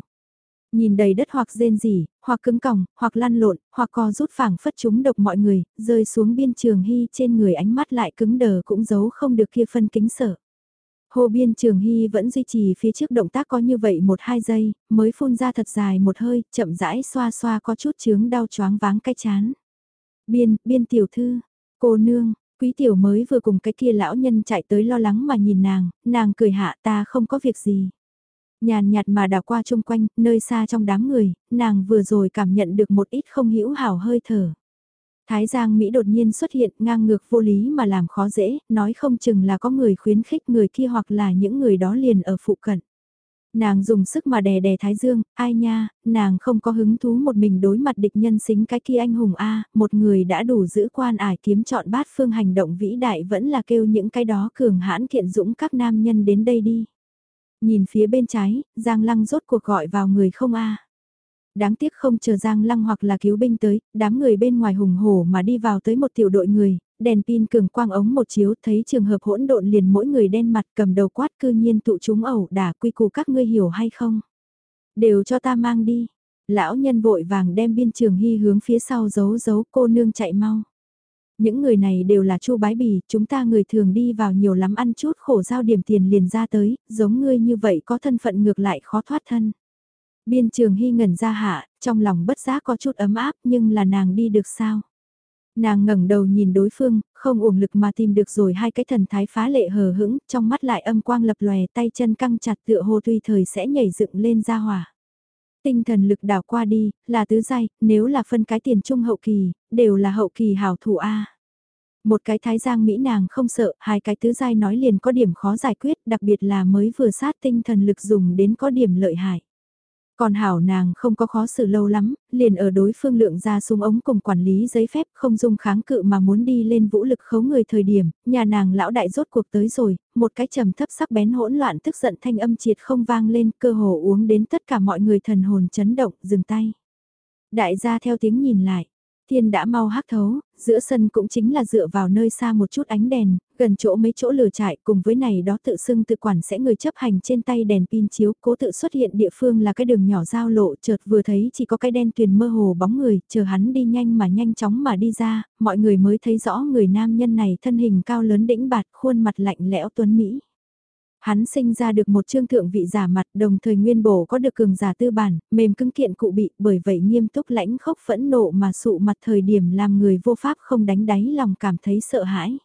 Nhìn đầy đất hoặc rên rỉ, hoặc cứng còng, hoặc lăn lộn, hoặc co rút phảng phất chúng độc mọi người, rơi xuống biên trường hy trên người ánh mắt lại cứng đờ cũng giấu không được kia phân kính sợ. Hồ biên trường hy vẫn duy trì phía trước động tác có như vậy một hai giây, mới phun ra thật dài một hơi, chậm rãi xoa xoa có chút chướng đau choáng váng cái chán. Biên, biên tiểu thư, cô nương, quý tiểu mới vừa cùng cái kia lão nhân chạy tới lo lắng mà nhìn nàng, nàng cười hạ ta không có việc gì. Nhàn nhạt mà đảo qua chung quanh, nơi xa trong đám người, nàng vừa rồi cảm nhận được một ít không hữu hảo hơi thở. Thái Giang Mỹ đột nhiên xuất hiện ngang ngược vô lý mà làm khó dễ, nói không chừng là có người khuyến khích người kia hoặc là những người đó liền ở phụ cận. Nàng dùng sức mà đè đè Thái Dương, ai nha, nàng không có hứng thú một mình đối mặt địch nhân xính cái kia anh hùng A, một người đã đủ giữ quan ải kiếm chọn bát phương hành động vĩ đại vẫn là kêu những cái đó cường hãn kiện dũng các nam nhân đến đây đi. Nhìn phía bên trái, Giang Lăng rốt cuộc gọi vào người không a Đáng tiếc không chờ Giang Lăng hoặc là cứu binh tới, đám người bên ngoài hùng hổ mà đi vào tới một tiểu đội người, đèn pin cường quang ống một chiếu thấy trường hợp hỗn độn liền mỗi người đen mặt cầm đầu quát cư nhiên tụ chúng ẩu đả quy củ các ngươi hiểu hay không. Đều cho ta mang đi. Lão nhân vội vàng đem biên trường hy hướng phía sau giấu giấu cô nương chạy mau. Những người này đều là chu bái bì, chúng ta người thường đi vào nhiều lắm ăn chút khổ giao điểm tiền liền ra tới, giống ngươi như vậy có thân phận ngược lại khó thoát thân. Biên trường hy ngẩn ra hạ, trong lòng bất giác có chút ấm áp nhưng là nàng đi được sao? Nàng ngẩng đầu nhìn đối phương, không uổng lực mà tìm được rồi hai cái thần thái phá lệ hờ hững, trong mắt lại âm quang lập lòe tay chân căng chặt tựa hồ tùy thời sẽ nhảy dựng lên ra hỏa. Tinh thần lực đảo qua đi, là tứ giai, nếu là phân cái tiền trung hậu kỳ, đều là hậu kỳ hảo thủ A. Một cái thái giang Mỹ nàng không sợ, hai cái tứ giai nói liền có điểm khó giải quyết, đặc biệt là mới vừa sát tinh thần lực dùng đến có điểm lợi hại. Còn hảo nàng không có khó xử lâu lắm, liền ở đối phương lượng ra súng ống cùng quản lý giấy phép không dùng kháng cự mà muốn đi lên vũ lực khấu người thời điểm, nhà nàng lão đại rốt cuộc tới rồi, một cái trầm thấp sắc bén hỗn loạn tức giận thanh âm triệt không vang lên cơ hồ uống đến tất cả mọi người thần hồn chấn động, dừng tay. Đại gia theo tiếng nhìn lại, Thiên đã mau hắc thấu, giữa sân cũng chính là dựa vào nơi xa một chút ánh đèn, gần chỗ mấy chỗ lửa trại cùng với này đó tự xưng tự quản sẽ người chấp hành trên tay đèn pin chiếu cố tự xuất hiện địa phương là cái đường nhỏ giao lộ chợt vừa thấy chỉ có cái đen tuyền mơ hồ bóng người, chờ hắn đi nhanh mà nhanh chóng mà đi ra, mọi người mới thấy rõ người nam nhân này thân hình cao lớn đĩnh bạt khuôn mặt lạnh lẽo tuấn Mỹ. Hắn sinh ra được một trương thượng vị giả mặt đồng thời nguyên bổ có được cường giả tư bản, mềm cứng kiện cụ bị bởi vậy nghiêm túc lãnh khốc phẫn nộ mà sụ mặt thời điểm làm người vô pháp không đánh đáy lòng cảm thấy sợ hãi.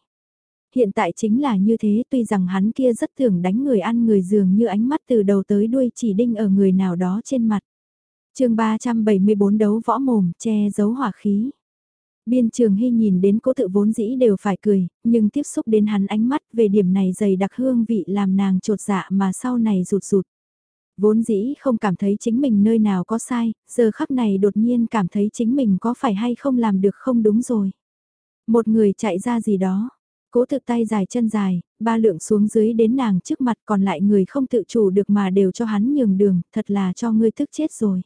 Hiện tại chính là như thế tuy rằng hắn kia rất thường đánh người ăn người dường như ánh mắt từ đầu tới đuôi chỉ đinh ở người nào đó trên mặt. chương 374 đấu võ mồm che giấu hỏa khí. Biên trường hy nhìn đến cố tự vốn dĩ đều phải cười, nhưng tiếp xúc đến hắn ánh mắt về điểm này dày đặc hương vị làm nàng trột dạ mà sau này rụt rụt. Vốn dĩ không cảm thấy chính mình nơi nào có sai, giờ khắc này đột nhiên cảm thấy chính mình có phải hay không làm được không đúng rồi. Một người chạy ra gì đó, cố thực tay dài chân dài, ba lượng xuống dưới đến nàng trước mặt còn lại người không tự chủ được mà đều cho hắn nhường đường, thật là cho ngươi thức chết rồi.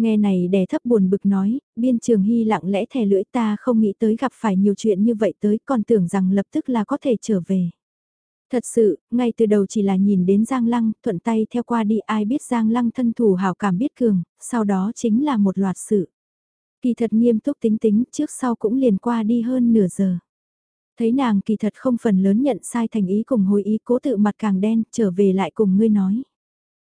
Nghe này đè thấp buồn bực nói, biên trường hy lặng lẽ thè lưỡi ta không nghĩ tới gặp phải nhiều chuyện như vậy tới còn tưởng rằng lập tức là có thể trở về. Thật sự, ngay từ đầu chỉ là nhìn đến Giang Lăng, thuận tay theo qua đi ai biết Giang Lăng thân thủ hảo cảm biết cường, sau đó chính là một loạt sự. Kỳ thật nghiêm túc tính tính, trước sau cũng liền qua đi hơn nửa giờ. Thấy nàng kỳ thật không phần lớn nhận sai thành ý cùng hối ý cố tự mặt càng đen, trở về lại cùng ngươi nói.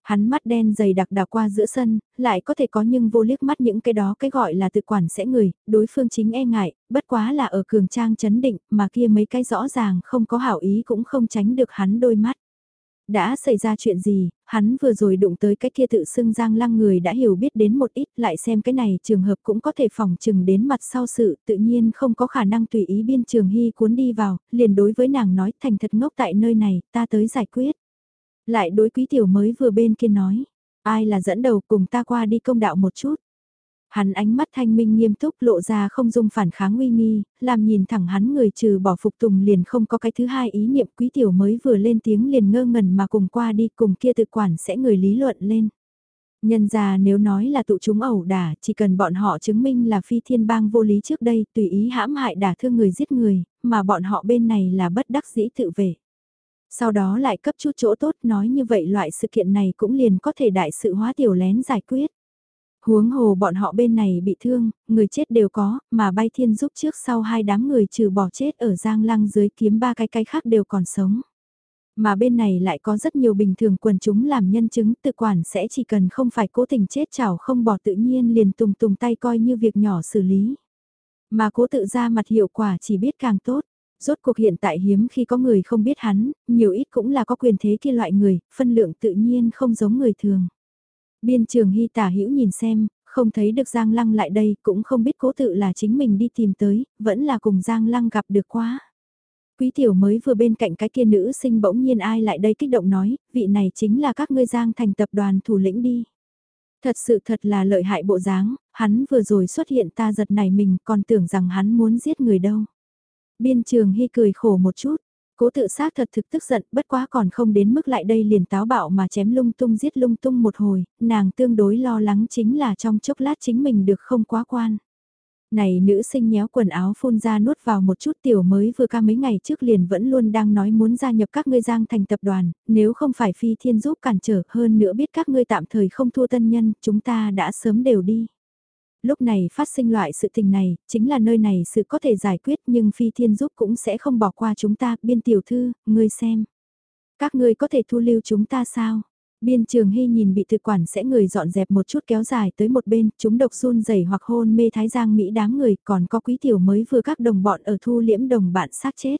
Hắn mắt đen dày đặc đào qua giữa sân, lại có thể có nhưng vô liếc mắt những cái đó cái gọi là tự quản sẽ người, đối phương chính e ngại, bất quá là ở cường trang chấn định, mà kia mấy cái rõ ràng không có hảo ý cũng không tránh được hắn đôi mắt. Đã xảy ra chuyện gì, hắn vừa rồi đụng tới cái kia tự xưng giang lăng người đã hiểu biết đến một ít lại xem cái này trường hợp cũng có thể phòng chừng đến mặt sau sự tự nhiên không có khả năng tùy ý biên trường hy cuốn đi vào, liền đối với nàng nói thành thật ngốc tại nơi này, ta tới giải quyết. Lại đối quý tiểu mới vừa bên kia nói, ai là dẫn đầu cùng ta qua đi công đạo một chút. Hắn ánh mắt thanh minh nghiêm túc lộ ra không dung phản kháng uy nghi, làm nhìn thẳng hắn người trừ bỏ phục tùng liền không có cái thứ hai ý niệm quý tiểu mới vừa lên tiếng liền ngơ ngẩn mà cùng qua đi cùng kia tự quản sẽ người lý luận lên. Nhân ra nếu nói là tụ chúng ẩu đả, chỉ cần bọn họ chứng minh là phi thiên bang vô lý trước đây, tùy ý hãm hại đả thương người giết người, mà bọn họ bên này là bất đắc dĩ tự vệ. Sau đó lại cấp chút chỗ tốt nói như vậy loại sự kiện này cũng liền có thể đại sự hóa tiểu lén giải quyết. Huống hồ bọn họ bên này bị thương, người chết đều có, mà bay thiên giúp trước sau hai đám người trừ bỏ chết ở giang lăng dưới kiếm ba cái cái khác đều còn sống. Mà bên này lại có rất nhiều bình thường quần chúng làm nhân chứng tự quản sẽ chỉ cần không phải cố tình chết chảo không bỏ tự nhiên liền tùng tùng tay coi như việc nhỏ xử lý. Mà cố tự ra mặt hiệu quả chỉ biết càng tốt. Rốt cuộc hiện tại hiếm khi có người không biết hắn, nhiều ít cũng là có quyền thế kia loại người, phân lượng tự nhiên không giống người thường. Biên trường hy tả hữu nhìn xem, không thấy được Giang Lăng lại đây, cũng không biết cố tự là chính mình đi tìm tới, vẫn là cùng Giang Lăng gặp được quá. Quý tiểu mới vừa bên cạnh cái kia nữ sinh bỗng nhiên ai lại đây kích động nói, vị này chính là các ngươi Giang thành tập đoàn thủ lĩnh đi. Thật sự thật là lợi hại bộ dáng, hắn vừa rồi xuất hiện ta giật này mình còn tưởng rằng hắn muốn giết người đâu. Biên trường hy cười khổ một chút, cố tự xác thật thực tức giận bất quá còn không đến mức lại đây liền táo bạo mà chém lung tung giết lung tung một hồi, nàng tương đối lo lắng chính là trong chốc lát chính mình được không quá quan. Này nữ sinh nhéo quần áo phun ra nuốt vào một chút tiểu mới vừa ca mấy ngày trước liền vẫn luôn đang nói muốn gia nhập các ngươi giang thành tập đoàn, nếu không phải phi thiên giúp cản trở hơn nữa biết các ngươi tạm thời không thua tân nhân, chúng ta đã sớm đều đi lúc này phát sinh loại sự tình này, chính là nơi này sự có thể giải quyết nhưng phi thiên giúp cũng sẽ không bỏ qua chúng ta, biên tiểu thư, ngươi xem. Các ngươi có thể thu lưu chúng ta sao? Biên trường hy nhìn bị thực quản sẽ người dọn dẹp một chút kéo dài tới một bên, chúng độc run dày hoặc hôn mê thái giang Mỹ đám người, còn có quý tiểu mới vừa các đồng bọn ở thu liễm đồng bạn xác chết.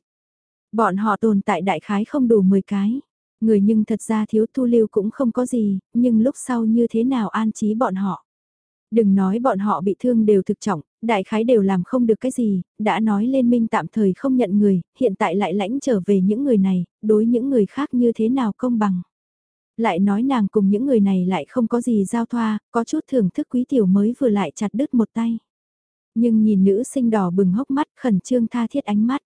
Bọn họ tồn tại đại khái không đủ 10 cái. Người nhưng thật ra thiếu thu lưu cũng không có gì, nhưng lúc sau như thế nào an trí bọn họ. Đừng nói bọn họ bị thương đều thực trọng, đại khái đều làm không được cái gì, đã nói lên minh tạm thời không nhận người, hiện tại lại lãnh trở về những người này, đối những người khác như thế nào công bằng. Lại nói nàng cùng những người này lại không có gì giao thoa, có chút thưởng thức quý tiểu mới vừa lại chặt đứt một tay. Nhưng nhìn nữ sinh đỏ bừng hốc mắt khẩn trương tha thiết ánh mắt.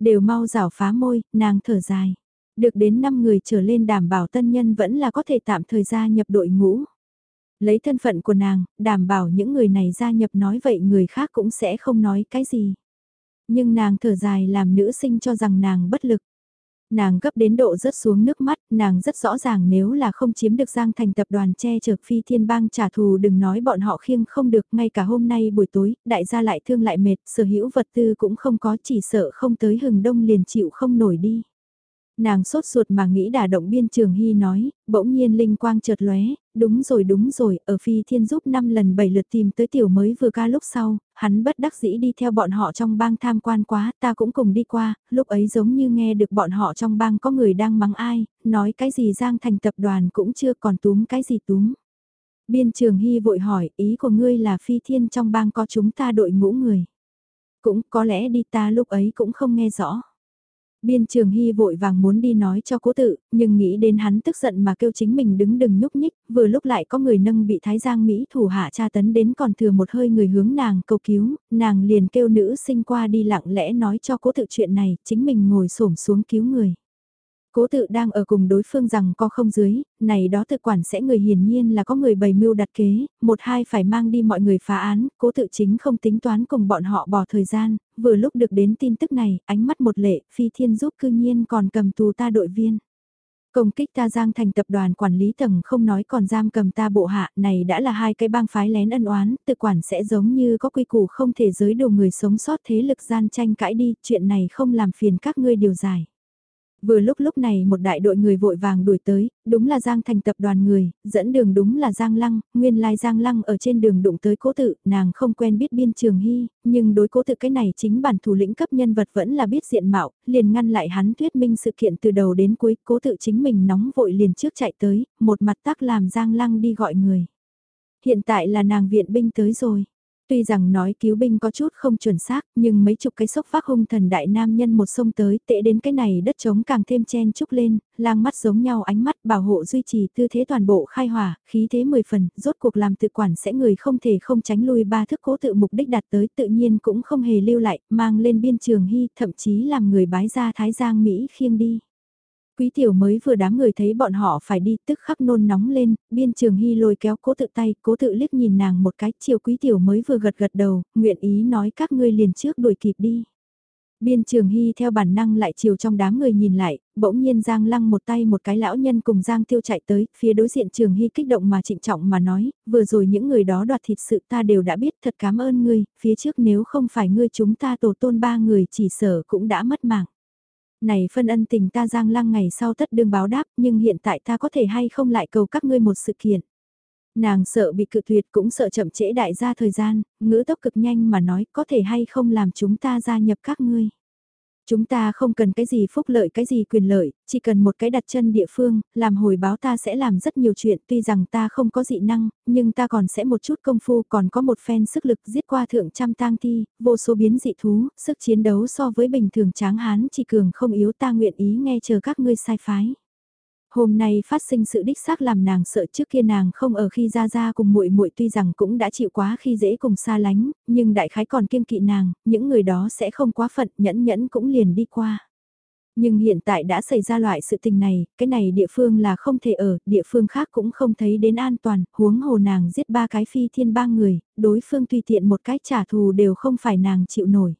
Đều mau rảo phá môi, nàng thở dài. Được đến 5 người trở lên đảm bảo tân nhân vẫn là có thể tạm thời gia nhập đội ngũ. Lấy thân phận của nàng, đảm bảo những người này gia nhập nói vậy người khác cũng sẽ không nói cái gì. Nhưng nàng thở dài làm nữ sinh cho rằng nàng bất lực. Nàng gấp đến độ rớt xuống nước mắt, nàng rất rõ ràng nếu là không chiếm được Giang Thành tập đoàn che chở phi thiên bang trả thù đừng nói bọn họ khiêng không được ngay cả hôm nay buổi tối, đại gia lại thương lại mệt, sở hữu vật tư cũng không có chỉ sợ không tới hừng đông liền chịu không nổi đi. Nàng sốt ruột mà nghĩ đả động biên trường hy nói, bỗng nhiên linh quang chợt lóe, đúng rồi đúng rồi, ở phi thiên giúp 5 lần 7 lượt tìm tới tiểu mới vừa ca lúc sau, hắn bất đắc dĩ đi theo bọn họ trong bang tham quan quá, ta cũng cùng đi qua, lúc ấy giống như nghe được bọn họ trong bang có người đang mắng ai, nói cái gì giang thành tập đoàn cũng chưa còn túm cái gì túm. Biên trường hy vội hỏi, ý của ngươi là phi thiên trong bang có chúng ta đội ngũ người. Cũng có lẽ đi ta lúc ấy cũng không nghe rõ. Biên trường hy vội vàng muốn đi nói cho cố tự, nhưng nghĩ đến hắn tức giận mà kêu chính mình đứng đừng nhúc nhích, vừa lúc lại có người nâng bị Thái Giang Mỹ thủ hạ tra tấn đến còn thừa một hơi người hướng nàng cầu cứu, nàng liền kêu nữ sinh qua đi lặng lẽ nói cho cố tự chuyện này, chính mình ngồi xổm xuống cứu người. Cố tự đang ở cùng đối phương rằng có không dưới, này đó tự quản sẽ người hiển nhiên là có người bày mưu đặt kế, một hai phải mang đi mọi người phá án, cố tự chính không tính toán cùng bọn họ bỏ thời gian, vừa lúc được đến tin tức này, ánh mắt một lệ, phi thiên giúp cư nhiên còn cầm tù ta đội viên. Công kích ta giang thành tập đoàn quản lý tầng không nói còn giam cầm ta bộ hạ, này đã là hai cái bang phái lén ân oán, tự quản sẽ giống như có quy củ không thể giới đồ người sống sót thế lực gian tranh cãi đi, chuyện này không làm phiền các ngươi điều giải. Vừa lúc lúc này một đại đội người vội vàng đuổi tới, đúng là Giang Thành tập đoàn người, dẫn đường đúng là Giang Lăng, nguyên lai Giang Lăng ở trên đường đụng tới cố tự, nàng không quen biết biên trường hy, nhưng đối cố tự cái này chính bản thủ lĩnh cấp nhân vật vẫn là biết diện mạo, liền ngăn lại hắn thuyết minh sự kiện từ đầu đến cuối, cố tự chính mình nóng vội liền trước chạy tới, một mặt tắc làm Giang Lăng đi gọi người. Hiện tại là nàng viện binh tới rồi. Tuy rằng nói cứu binh có chút không chuẩn xác, nhưng mấy chục cái sốc phát hung thần đại nam nhân một sông tới tệ đến cái này đất trống càng thêm chen chúc lên, lang mắt giống nhau ánh mắt bảo hộ duy trì tư thế toàn bộ khai hỏa, khí thế mười phần, rốt cuộc làm tự quản sẽ người không thể không tránh lui ba thức cố tự mục đích đạt tới tự nhiên cũng không hề lưu lại, mang lên biên trường hy, thậm chí làm người bái ra Thái Giang Mỹ khiêng đi. Quý tiểu mới vừa đám người thấy bọn họ phải đi tức khắc nôn nóng lên, biên trường hy lôi kéo cố tự tay, cố tự liếc nhìn nàng một cái, chiều quý tiểu mới vừa gật gật đầu, nguyện ý nói các ngươi liền trước đuổi kịp đi. Biên trường hy theo bản năng lại chiều trong đám người nhìn lại, bỗng nhiên Giang lăng một tay một cái lão nhân cùng Giang tiêu chạy tới, phía đối diện trường hy kích động mà trịnh trọng mà nói, vừa rồi những người đó đoạt thịt sự ta đều đã biết thật cảm ơn ngươi, phía trước nếu không phải ngươi chúng ta tổ tôn ba người chỉ sở cũng đã mất mạng này phân ân tình ta giang lăng ngày sau tất đương báo đáp nhưng hiện tại ta có thể hay không lại cầu các ngươi một sự kiện. Nàng sợ bị cự tuyệt cũng sợ chậm trễ đại gia thời gian, ngữ tốc cực nhanh mà nói có thể hay không làm chúng ta gia nhập các ngươi. Chúng ta không cần cái gì phúc lợi cái gì quyền lợi, chỉ cần một cái đặt chân địa phương, làm hồi báo ta sẽ làm rất nhiều chuyện tuy rằng ta không có dị năng, nhưng ta còn sẽ một chút công phu còn có một phen sức lực giết qua thượng trăm tang thi, vô số biến dị thú, sức chiến đấu so với bình thường tráng hán chỉ cường không yếu ta nguyện ý nghe chờ các ngươi sai phái. Hôm nay phát sinh sự đích xác làm nàng sợ trước kia nàng không ở khi ra ra cùng muội muội tuy rằng cũng đã chịu quá khi dễ cùng xa lánh, nhưng đại khái còn kiêng kỵ nàng, những người đó sẽ không quá phận nhẫn nhẫn cũng liền đi qua. Nhưng hiện tại đã xảy ra loại sự tình này, cái này địa phương là không thể ở, địa phương khác cũng không thấy đến an toàn, huống hồ nàng giết ba cái phi thiên ba người, đối phương tùy tiện một cái trả thù đều không phải nàng chịu nổi.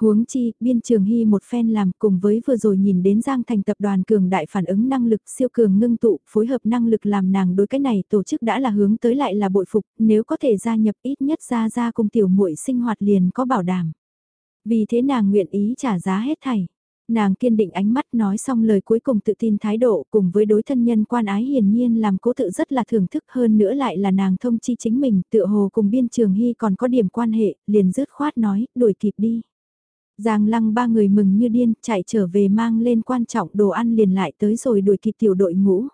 Huống chi, biên trường hy một phen làm cùng với vừa rồi nhìn đến Giang thành tập đoàn cường đại phản ứng năng lực siêu cường ngưng tụ, phối hợp năng lực làm nàng đối cái này tổ chức đã là hướng tới lại là bội phục, nếu có thể gia nhập ít nhất ra ra cùng tiểu muội sinh hoạt liền có bảo đảm. Vì thế nàng nguyện ý trả giá hết thảy. Nàng kiên định ánh mắt nói xong lời cuối cùng tự tin thái độ cùng với đối thân nhân quan ái hiển nhiên làm cố tự rất là thưởng thức hơn nữa lại là nàng thông chi chính mình tựa hồ cùng biên trường hy còn có điểm quan hệ liền dứt khoát nói đuổi kịp đi. Giang lăng ba người mừng như điên, chạy trở về mang lên quan trọng đồ ăn liền lại tới rồi đuổi kịp tiểu đội ngũ.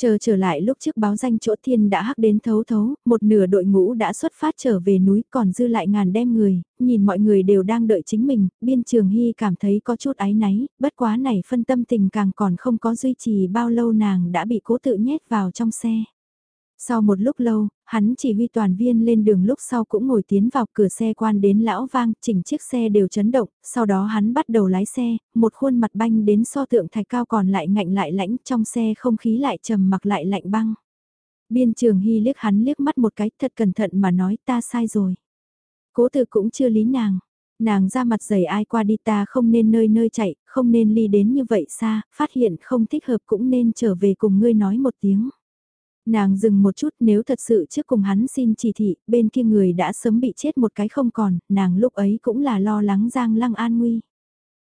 Chờ trở lại lúc trước báo danh chỗ thiên đã hắc đến thấu thấu, một nửa đội ngũ đã xuất phát trở về núi còn dư lại ngàn đem người, nhìn mọi người đều đang đợi chính mình, biên trường hy cảm thấy có chút áy náy, bất quá này phân tâm tình càng còn không có duy trì bao lâu nàng đã bị cố tự nhét vào trong xe. Sau một lúc lâu, hắn chỉ huy toàn viên lên đường lúc sau cũng ngồi tiến vào cửa xe quan đến lão vang, chỉnh chiếc xe đều chấn động, sau đó hắn bắt đầu lái xe, một khuôn mặt banh đến so tượng thạch cao còn lại ngạnh lại lãnh trong xe không khí lại trầm mặc lại lạnh băng. Biên trường hy liếc hắn liếc mắt một cái thật cẩn thận mà nói ta sai rồi. Cố từ cũng chưa lý nàng. Nàng ra mặt dày ai qua đi ta không nên nơi nơi chạy, không nên ly đến như vậy xa, phát hiện không thích hợp cũng nên trở về cùng ngươi nói một tiếng. Nàng dừng một chút nếu thật sự trước cùng hắn xin chỉ thị, bên kia người đã sớm bị chết một cái không còn, nàng lúc ấy cũng là lo lắng Giang Lăng an nguy.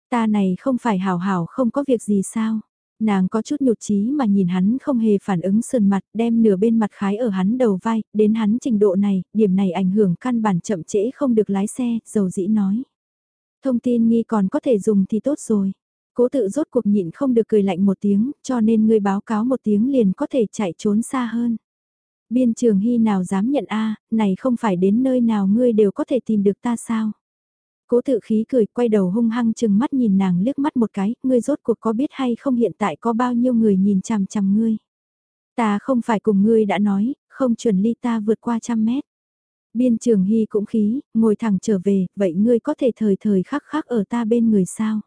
Ta này không phải hảo hảo không có việc gì sao? Nàng có chút nhụt chí mà nhìn hắn không hề phản ứng sườn mặt, đem nửa bên mặt khái ở hắn đầu vai, đến hắn trình độ này, điểm này ảnh hưởng căn bản chậm trễ không được lái xe, dầu dĩ nói. Thông tin nghi còn có thể dùng thì tốt rồi. Cố tự rốt cuộc nhịn không được cười lạnh một tiếng, cho nên ngươi báo cáo một tiếng liền có thể chạy trốn xa hơn. Biên trường hy nào dám nhận a này không phải đến nơi nào ngươi đều có thể tìm được ta sao? Cố tự khí cười quay đầu hung hăng chừng mắt nhìn nàng liếc mắt một cái, ngươi rốt cuộc có biết hay không hiện tại có bao nhiêu người nhìn chằm chằm ngươi. Ta không phải cùng ngươi đã nói, không chuẩn ly ta vượt qua trăm mét. Biên trường hy cũng khí, ngồi thẳng trở về, vậy ngươi có thể thời thời khắc khắc ở ta bên người sao?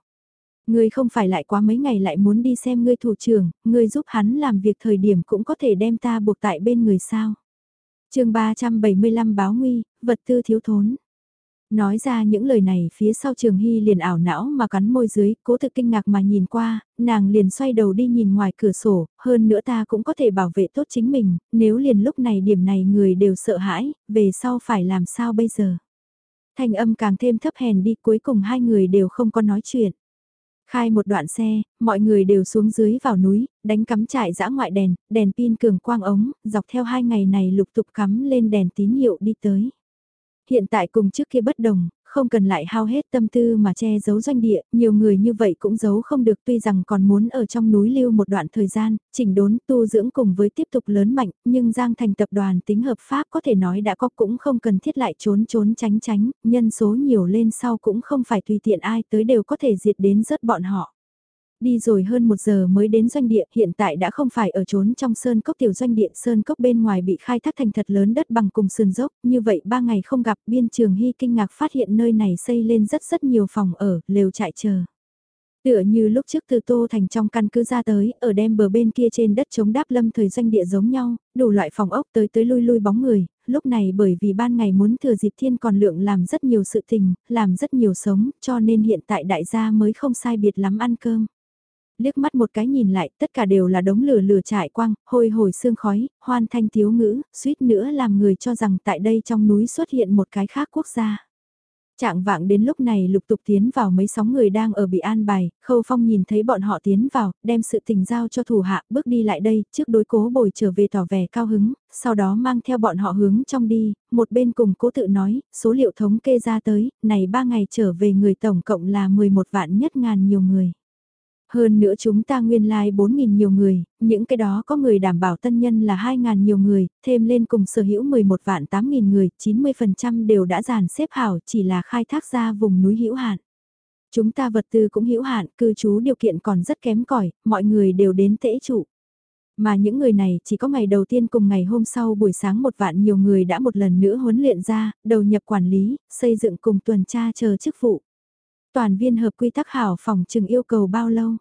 Ngươi không phải lại quá mấy ngày lại muốn đi xem ngươi thủ trưởng, ngươi giúp hắn làm việc thời điểm cũng có thể đem ta buộc tại bên người sao. chương 375 báo nguy, vật tư thiếu thốn. Nói ra những lời này phía sau Trường Hy liền ảo não mà cắn môi dưới, cố thực kinh ngạc mà nhìn qua, nàng liền xoay đầu đi nhìn ngoài cửa sổ, hơn nữa ta cũng có thể bảo vệ tốt chính mình, nếu liền lúc này điểm này người đều sợ hãi, về sau phải làm sao bây giờ. Thanh âm càng thêm thấp hèn đi cuối cùng hai người đều không có nói chuyện. Khai một đoạn xe, mọi người đều xuống dưới vào núi, đánh cắm trại dã ngoại đèn, đèn pin cường quang ống, dọc theo hai ngày này lục tục cắm lên đèn tín hiệu đi tới. Hiện tại cùng trước kia bất đồng, không cần lại hao hết tâm tư mà che giấu doanh địa, nhiều người như vậy cũng giấu không được tuy rằng còn muốn ở trong núi lưu một đoạn thời gian, chỉnh đốn tu dưỡng cùng với tiếp tục lớn mạnh, nhưng Giang thành tập đoàn tính hợp pháp có thể nói đã có cũng không cần thiết lại trốn trốn tránh tránh, nhân số nhiều lên sau cũng không phải tùy tiện ai tới đều có thể diệt đến rớt bọn họ. Đi rồi hơn một giờ mới đến doanh địa, hiện tại đã không phải ở trốn trong sơn cốc tiểu doanh địa, sơn cốc bên ngoài bị khai thác thành thật lớn đất bằng cùng sườn dốc, như vậy ba ngày không gặp biên trường hy kinh ngạc phát hiện nơi này xây lên rất rất nhiều phòng ở, lều trại chờ. Tựa như lúc trước từ Tô Thành trong căn cứ ra tới, ở đem bờ bên kia trên đất chống đáp lâm thời doanh địa giống nhau, đủ loại phòng ốc tới tới lui lui bóng người, lúc này bởi vì ban ngày muốn thừa dịp thiên còn lượng làm rất nhiều sự tình, làm rất nhiều sống, cho nên hiện tại đại gia mới không sai biệt lắm ăn cơm liếc mắt một cái nhìn lại, tất cả đều là đống lửa lửa trải quang, hôi hồi sương khói, hoan thanh thiếu ngữ, suýt nữa làm người cho rằng tại đây trong núi xuất hiện một cái khác quốc gia. Trạng vạng đến lúc này lục tục tiến vào mấy sóng người đang ở bị an bài, khâu phong nhìn thấy bọn họ tiến vào, đem sự tình giao cho thủ hạ bước đi lại đây, trước đối cố bồi trở về tỏ vẻ cao hứng, sau đó mang theo bọn họ hướng trong đi, một bên cùng cố tự nói, số liệu thống kê ra tới, này ba ngày trở về người tổng cộng là 11 vạn nhất ngàn nhiều người. Hơn nữa chúng ta nguyên lai like 4.000 nhiều người, những cái đó có người đảm bảo tân nhân là 2.000 nhiều người, thêm lên cùng sở hữu 11 vạn 8.000 người, 90% đều đã dàn xếp hảo chỉ là khai thác ra vùng núi hữu hạn. Chúng ta vật tư cũng hữu hạn, cư trú điều kiện còn rất kém cỏi mọi người đều đến tễ trụ. Mà những người này chỉ có ngày đầu tiên cùng ngày hôm sau buổi sáng một vạn nhiều người đã một lần nữa huấn luyện ra, đầu nhập quản lý, xây dựng cùng tuần tra chờ chức vụ. Toàn viên hợp quy tắc hảo phòng chừng yêu cầu bao lâu?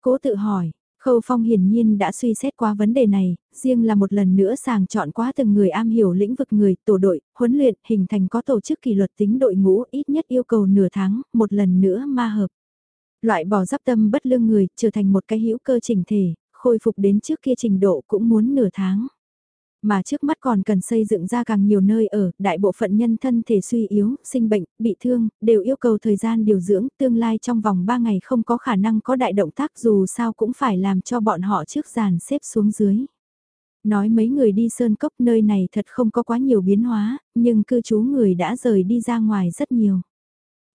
Cố tự hỏi, Khâu Phong hiển nhiên đã suy xét qua vấn đề này, riêng là một lần nữa sàng chọn quá từng người am hiểu lĩnh vực người, tổ đội, huấn luyện, hình thành có tổ chức kỷ luật tính đội ngũ ít nhất yêu cầu nửa tháng, một lần nữa ma hợp. Loại bỏ giáp tâm bất lương người, trở thành một cái hữu cơ chỉnh thể, khôi phục đến trước kia trình độ cũng muốn nửa tháng mà trước mắt còn cần xây dựng ra càng nhiều nơi ở, đại bộ phận nhân thân thể suy yếu, sinh bệnh, bị thương, đều yêu cầu thời gian điều dưỡng, tương lai trong vòng 3 ngày không có khả năng có đại động tác dù sao cũng phải làm cho bọn họ trước giàn xếp xuống dưới. Nói mấy người đi sơn cốc nơi này thật không có quá nhiều biến hóa, nhưng cư trú người đã rời đi ra ngoài rất nhiều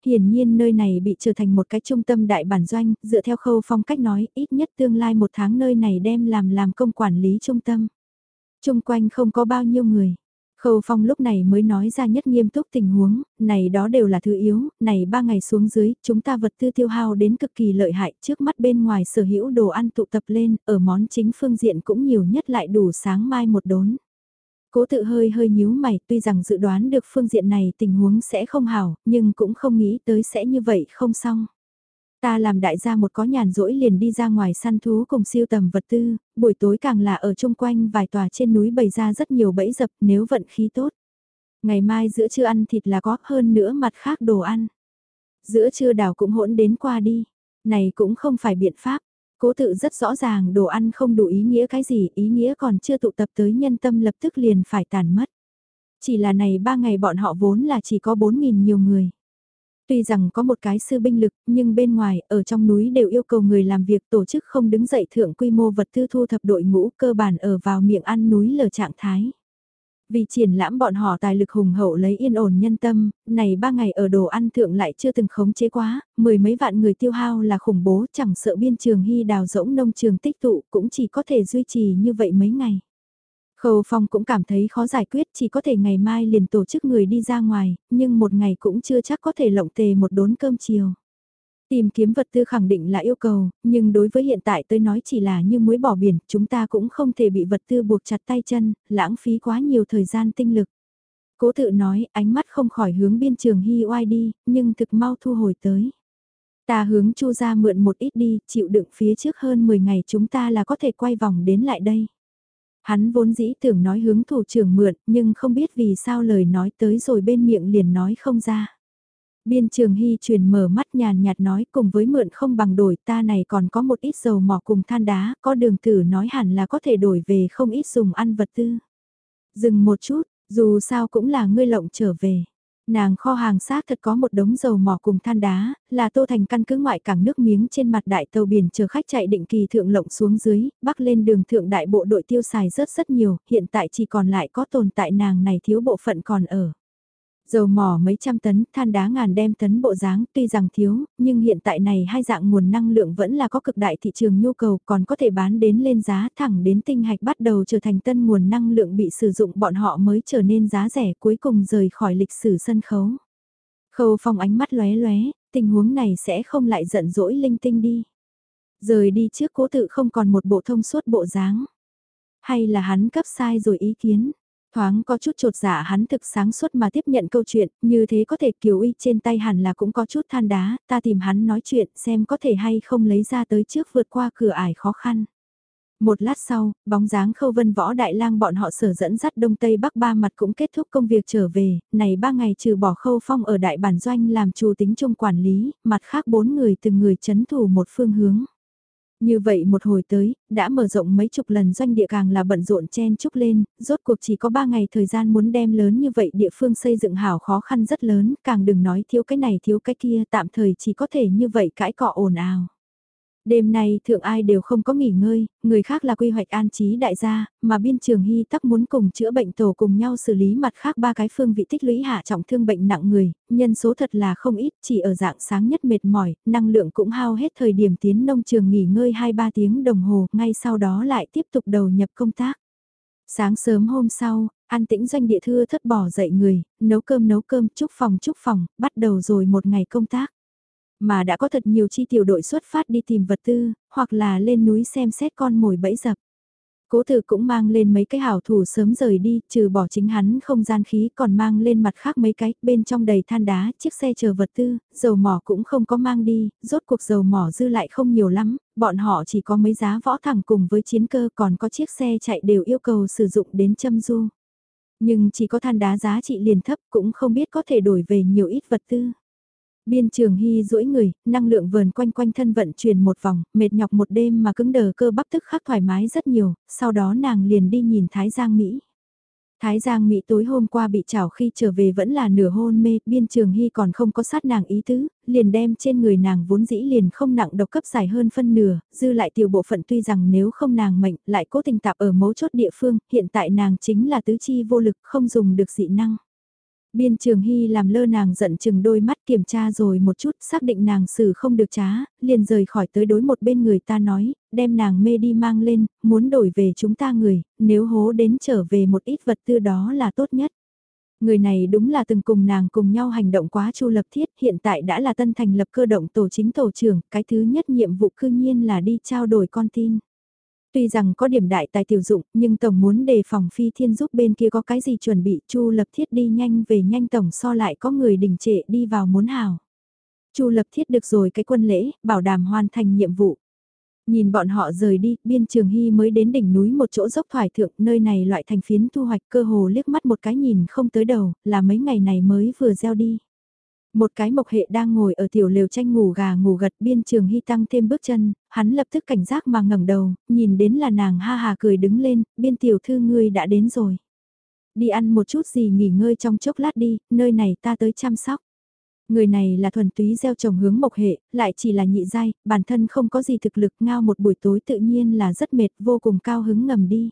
hiển nhiên nơi này bị trở thành một cái trung tâm đại bản doanh, dựa theo khâu phong cách nói, ít nhất tương lai một tháng nơi này đem làm làm công quản lý trung tâm. Trung quanh không có bao nhiêu người. Khâu Phong lúc này mới nói ra nhất nghiêm túc tình huống, này đó đều là thứ yếu, này ba ngày xuống dưới, chúng ta vật tư tiêu hao đến cực kỳ lợi hại, trước mắt bên ngoài sở hữu đồ ăn tụ tập lên, ở món chính phương diện cũng nhiều nhất lại đủ sáng mai một đốn. Cố tự hơi hơi nhíu mày, tuy rằng dự đoán được phương diện này tình huống sẽ không hảo, nhưng cũng không nghĩ tới sẽ như vậy không xong. Ta làm đại gia một có nhàn rỗi liền đi ra ngoài săn thú cùng siêu tầm vật tư, buổi tối càng là ở chung quanh vài tòa trên núi bày ra rất nhiều bẫy dập nếu vận khí tốt. Ngày mai giữa trưa ăn thịt là có hơn nữa mặt khác đồ ăn. Giữa trưa đảo cũng hỗn đến qua đi. Này cũng không phải biện pháp. Cố tự rất rõ ràng đồ ăn không đủ ý nghĩa cái gì, ý nghĩa còn chưa tụ tập tới nhân tâm lập tức liền phải tàn mất. Chỉ là này ba ngày bọn họ vốn là chỉ có 4.000 nhiều người. Tuy rằng có một cái sư binh lực, nhưng bên ngoài, ở trong núi đều yêu cầu người làm việc tổ chức không đứng dậy thượng quy mô vật tư thu thập đội ngũ cơ bản ở vào miệng ăn núi lờ trạng thái. Vì triển lãm bọn họ tài lực hùng hậu lấy yên ổn nhân tâm, này ba ngày ở đồ ăn thượng lại chưa từng khống chế quá, mười mấy vạn người tiêu hao là khủng bố chẳng sợ biên trường hy đào rỗng nông trường tích tụ cũng chỉ có thể duy trì như vậy mấy ngày. Khâu Phong cũng cảm thấy khó giải quyết chỉ có thể ngày mai liền tổ chức người đi ra ngoài, nhưng một ngày cũng chưa chắc có thể lộng tề một đốn cơm chiều. Tìm kiếm vật tư khẳng định là yêu cầu, nhưng đối với hiện tại tôi nói chỉ là như muối bỏ biển, chúng ta cũng không thể bị vật tư buộc chặt tay chân, lãng phí quá nhiều thời gian tinh lực. Cố tự nói, ánh mắt không khỏi hướng biên trường Hi oai đi, nhưng thực mau thu hồi tới. Ta hướng Chu ra mượn một ít đi, chịu đựng phía trước hơn 10 ngày chúng ta là có thể quay vòng đến lại đây. Hắn vốn dĩ tưởng nói hướng thủ trưởng mượn, nhưng không biết vì sao lời nói tới rồi bên miệng liền nói không ra. Biên trường hy truyền mở mắt nhàn nhạt nói cùng với mượn không bằng đổi ta này còn có một ít dầu mỏ cùng than đá, có đường tử nói hẳn là có thể đổi về không ít dùng ăn vật tư. Dừng một chút, dù sao cũng là ngươi lộng trở về. Nàng kho hàng xác thật có một đống dầu mỏ cùng than đá, là tô thành căn cứ ngoại cảng nước miếng trên mặt đại tàu biển chờ khách chạy định kỳ thượng lộng xuống dưới, bắc lên đường thượng đại bộ đội tiêu xài rất rất nhiều, hiện tại chỉ còn lại có tồn tại nàng này thiếu bộ phận còn ở. Dầu mỏ mấy trăm tấn, than đá ngàn đem tấn bộ dáng, tuy rằng thiếu, nhưng hiện tại này hai dạng nguồn năng lượng vẫn là có cực đại thị trường nhu cầu, còn có thể bán đến lên giá thẳng đến tinh hạch bắt đầu trở thành tân nguồn năng lượng bị sử dụng bọn họ mới trở nên giá rẻ cuối cùng rời khỏi lịch sử sân khấu. Khâu phong ánh mắt lóe lóe, tình huống này sẽ không lại giận dỗi linh tinh đi. Rời đi trước cố tự không còn một bộ thông suốt bộ dáng. Hay là hắn cấp sai rồi ý kiến Thoáng có chút trột dạ hắn thực sáng suốt mà tiếp nhận câu chuyện, như thế có thể kiều uy trên tay hẳn là cũng có chút than đá, ta tìm hắn nói chuyện xem có thể hay không lấy ra tới trước vượt qua cửa ải khó khăn. Một lát sau, bóng dáng khâu vân võ đại lang bọn họ sở dẫn dắt đông tây bắc ba mặt cũng kết thúc công việc trở về, này ba ngày trừ bỏ khâu phong ở đại bản doanh làm chủ tính chung quản lý, mặt khác bốn người từng người chấn thủ một phương hướng. Như vậy một hồi tới, đã mở rộng mấy chục lần doanh địa càng là bận rộn chen chúc lên, rốt cuộc chỉ có 3 ngày thời gian muốn đem lớn như vậy địa phương xây dựng hảo khó khăn rất lớn, càng đừng nói thiếu cái này thiếu cái kia tạm thời chỉ có thể như vậy cãi cọ ồn ào. Đêm nay thượng ai đều không có nghỉ ngơi, người khác là quy hoạch an trí đại gia, mà biên trường hy tắc muốn cùng chữa bệnh tổ cùng nhau xử lý mặt khác ba cái phương vị tích lũy hạ trọng thương bệnh nặng người, nhân số thật là không ít, chỉ ở dạng sáng nhất mệt mỏi, năng lượng cũng hao hết thời điểm tiến nông trường nghỉ ngơi 2-3 tiếng đồng hồ, ngay sau đó lại tiếp tục đầu nhập công tác. Sáng sớm hôm sau, an tĩnh doanh địa thưa thất bỏ dậy người, nấu cơm nấu cơm, chúc phòng chúc phòng, bắt đầu rồi một ngày công tác. Mà đã có thật nhiều chi tiểu đội xuất phát đi tìm vật tư, hoặc là lên núi xem xét con mồi bẫy dập. Cố tử cũng mang lên mấy cái hảo thủ sớm rời đi, trừ bỏ chính hắn không gian khí còn mang lên mặt khác mấy cái, bên trong đầy than đá, chiếc xe chờ vật tư, dầu mỏ cũng không có mang đi, rốt cuộc dầu mỏ dư lại không nhiều lắm, bọn họ chỉ có mấy giá võ thẳng cùng với chiến cơ còn có chiếc xe chạy đều yêu cầu sử dụng đến châm du. Nhưng chỉ có than đá giá trị liền thấp cũng không biết có thể đổi về nhiều ít vật tư. Biên trường hy duỗi người, năng lượng vờn quanh quanh thân vận chuyển một vòng, mệt nhọc một đêm mà cứng đờ cơ bắp tức khắc thoải mái rất nhiều, sau đó nàng liền đi nhìn Thái Giang Mỹ. Thái Giang Mỹ tối hôm qua bị chảo khi trở về vẫn là nửa hôn mê, biên trường hy còn không có sát nàng ý tứ, liền đem trên người nàng vốn dĩ liền không nặng độc cấp dài hơn phân nửa, dư lại tiểu bộ phận tuy rằng nếu không nàng mệnh lại cố tình tạp ở mấu chốt địa phương, hiện tại nàng chính là tứ chi vô lực không dùng được dị năng. Biên trường hy làm lơ nàng giận chừng đôi mắt kiểm tra rồi một chút, xác định nàng xử không được trá, liền rời khỏi tới đối một bên người ta nói, đem nàng mê đi mang lên, muốn đổi về chúng ta người, nếu hố đến trở về một ít vật tư đó là tốt nhất. Người này đúng là từng cùng nàng cùng nhau hành động quá chu lập thiết, hiện tại đã là tân thành lập cơ động tổ chính tổ trưởng, cái thứ nhất nhiệm vụ cư nhiên là đi trao đổi con tin. Tuy rằng có điểm đại tài tiểu dụng, nhưng Tổng muốn đề phòng phi thiên giúp bên kia có cái gì chuẩn bị Chu lập thiết đi nhanh về nhanh Tổng so lại có người đình trệ đi vào muốn hào. Chu lập thiết được rồi cái quân lễ, bảo đảm hoàn thành nhiệm vụ. Nhìn bọn họ rời đi, biên trường hy mới đến đỉnh núi một chỗ dốc thoải thượng, nơi này loại thành phiến thu hoạch cơ hồ liếc mắt một cái nhìn không tới đầu, là mấy ngày này mới vừa gieo đi. Một cái mộc hệ đang ngồi ở tiểu lều tranh ngủ gà ngủ gật biên trường hy tăng thêm bước chân, hắn lập tức cảnh giác mà ngẩng đầu, nhìn đến là nàng ha hà cười đứng lên, biên tiểu thư ngươi đã đến rồi. Đi ăn một chút gì nghỉ ngơi trong chốc lát đi, nơi này ta tới chăm sóc. Người này là thuần túy gieo trồng hướng mộc hệ, lại chỉ là nhị giai, bản thân không có gì thực lực ngao một buổi tối tự nhiên là rất mệt vô cùng cao hứng ngầm đi.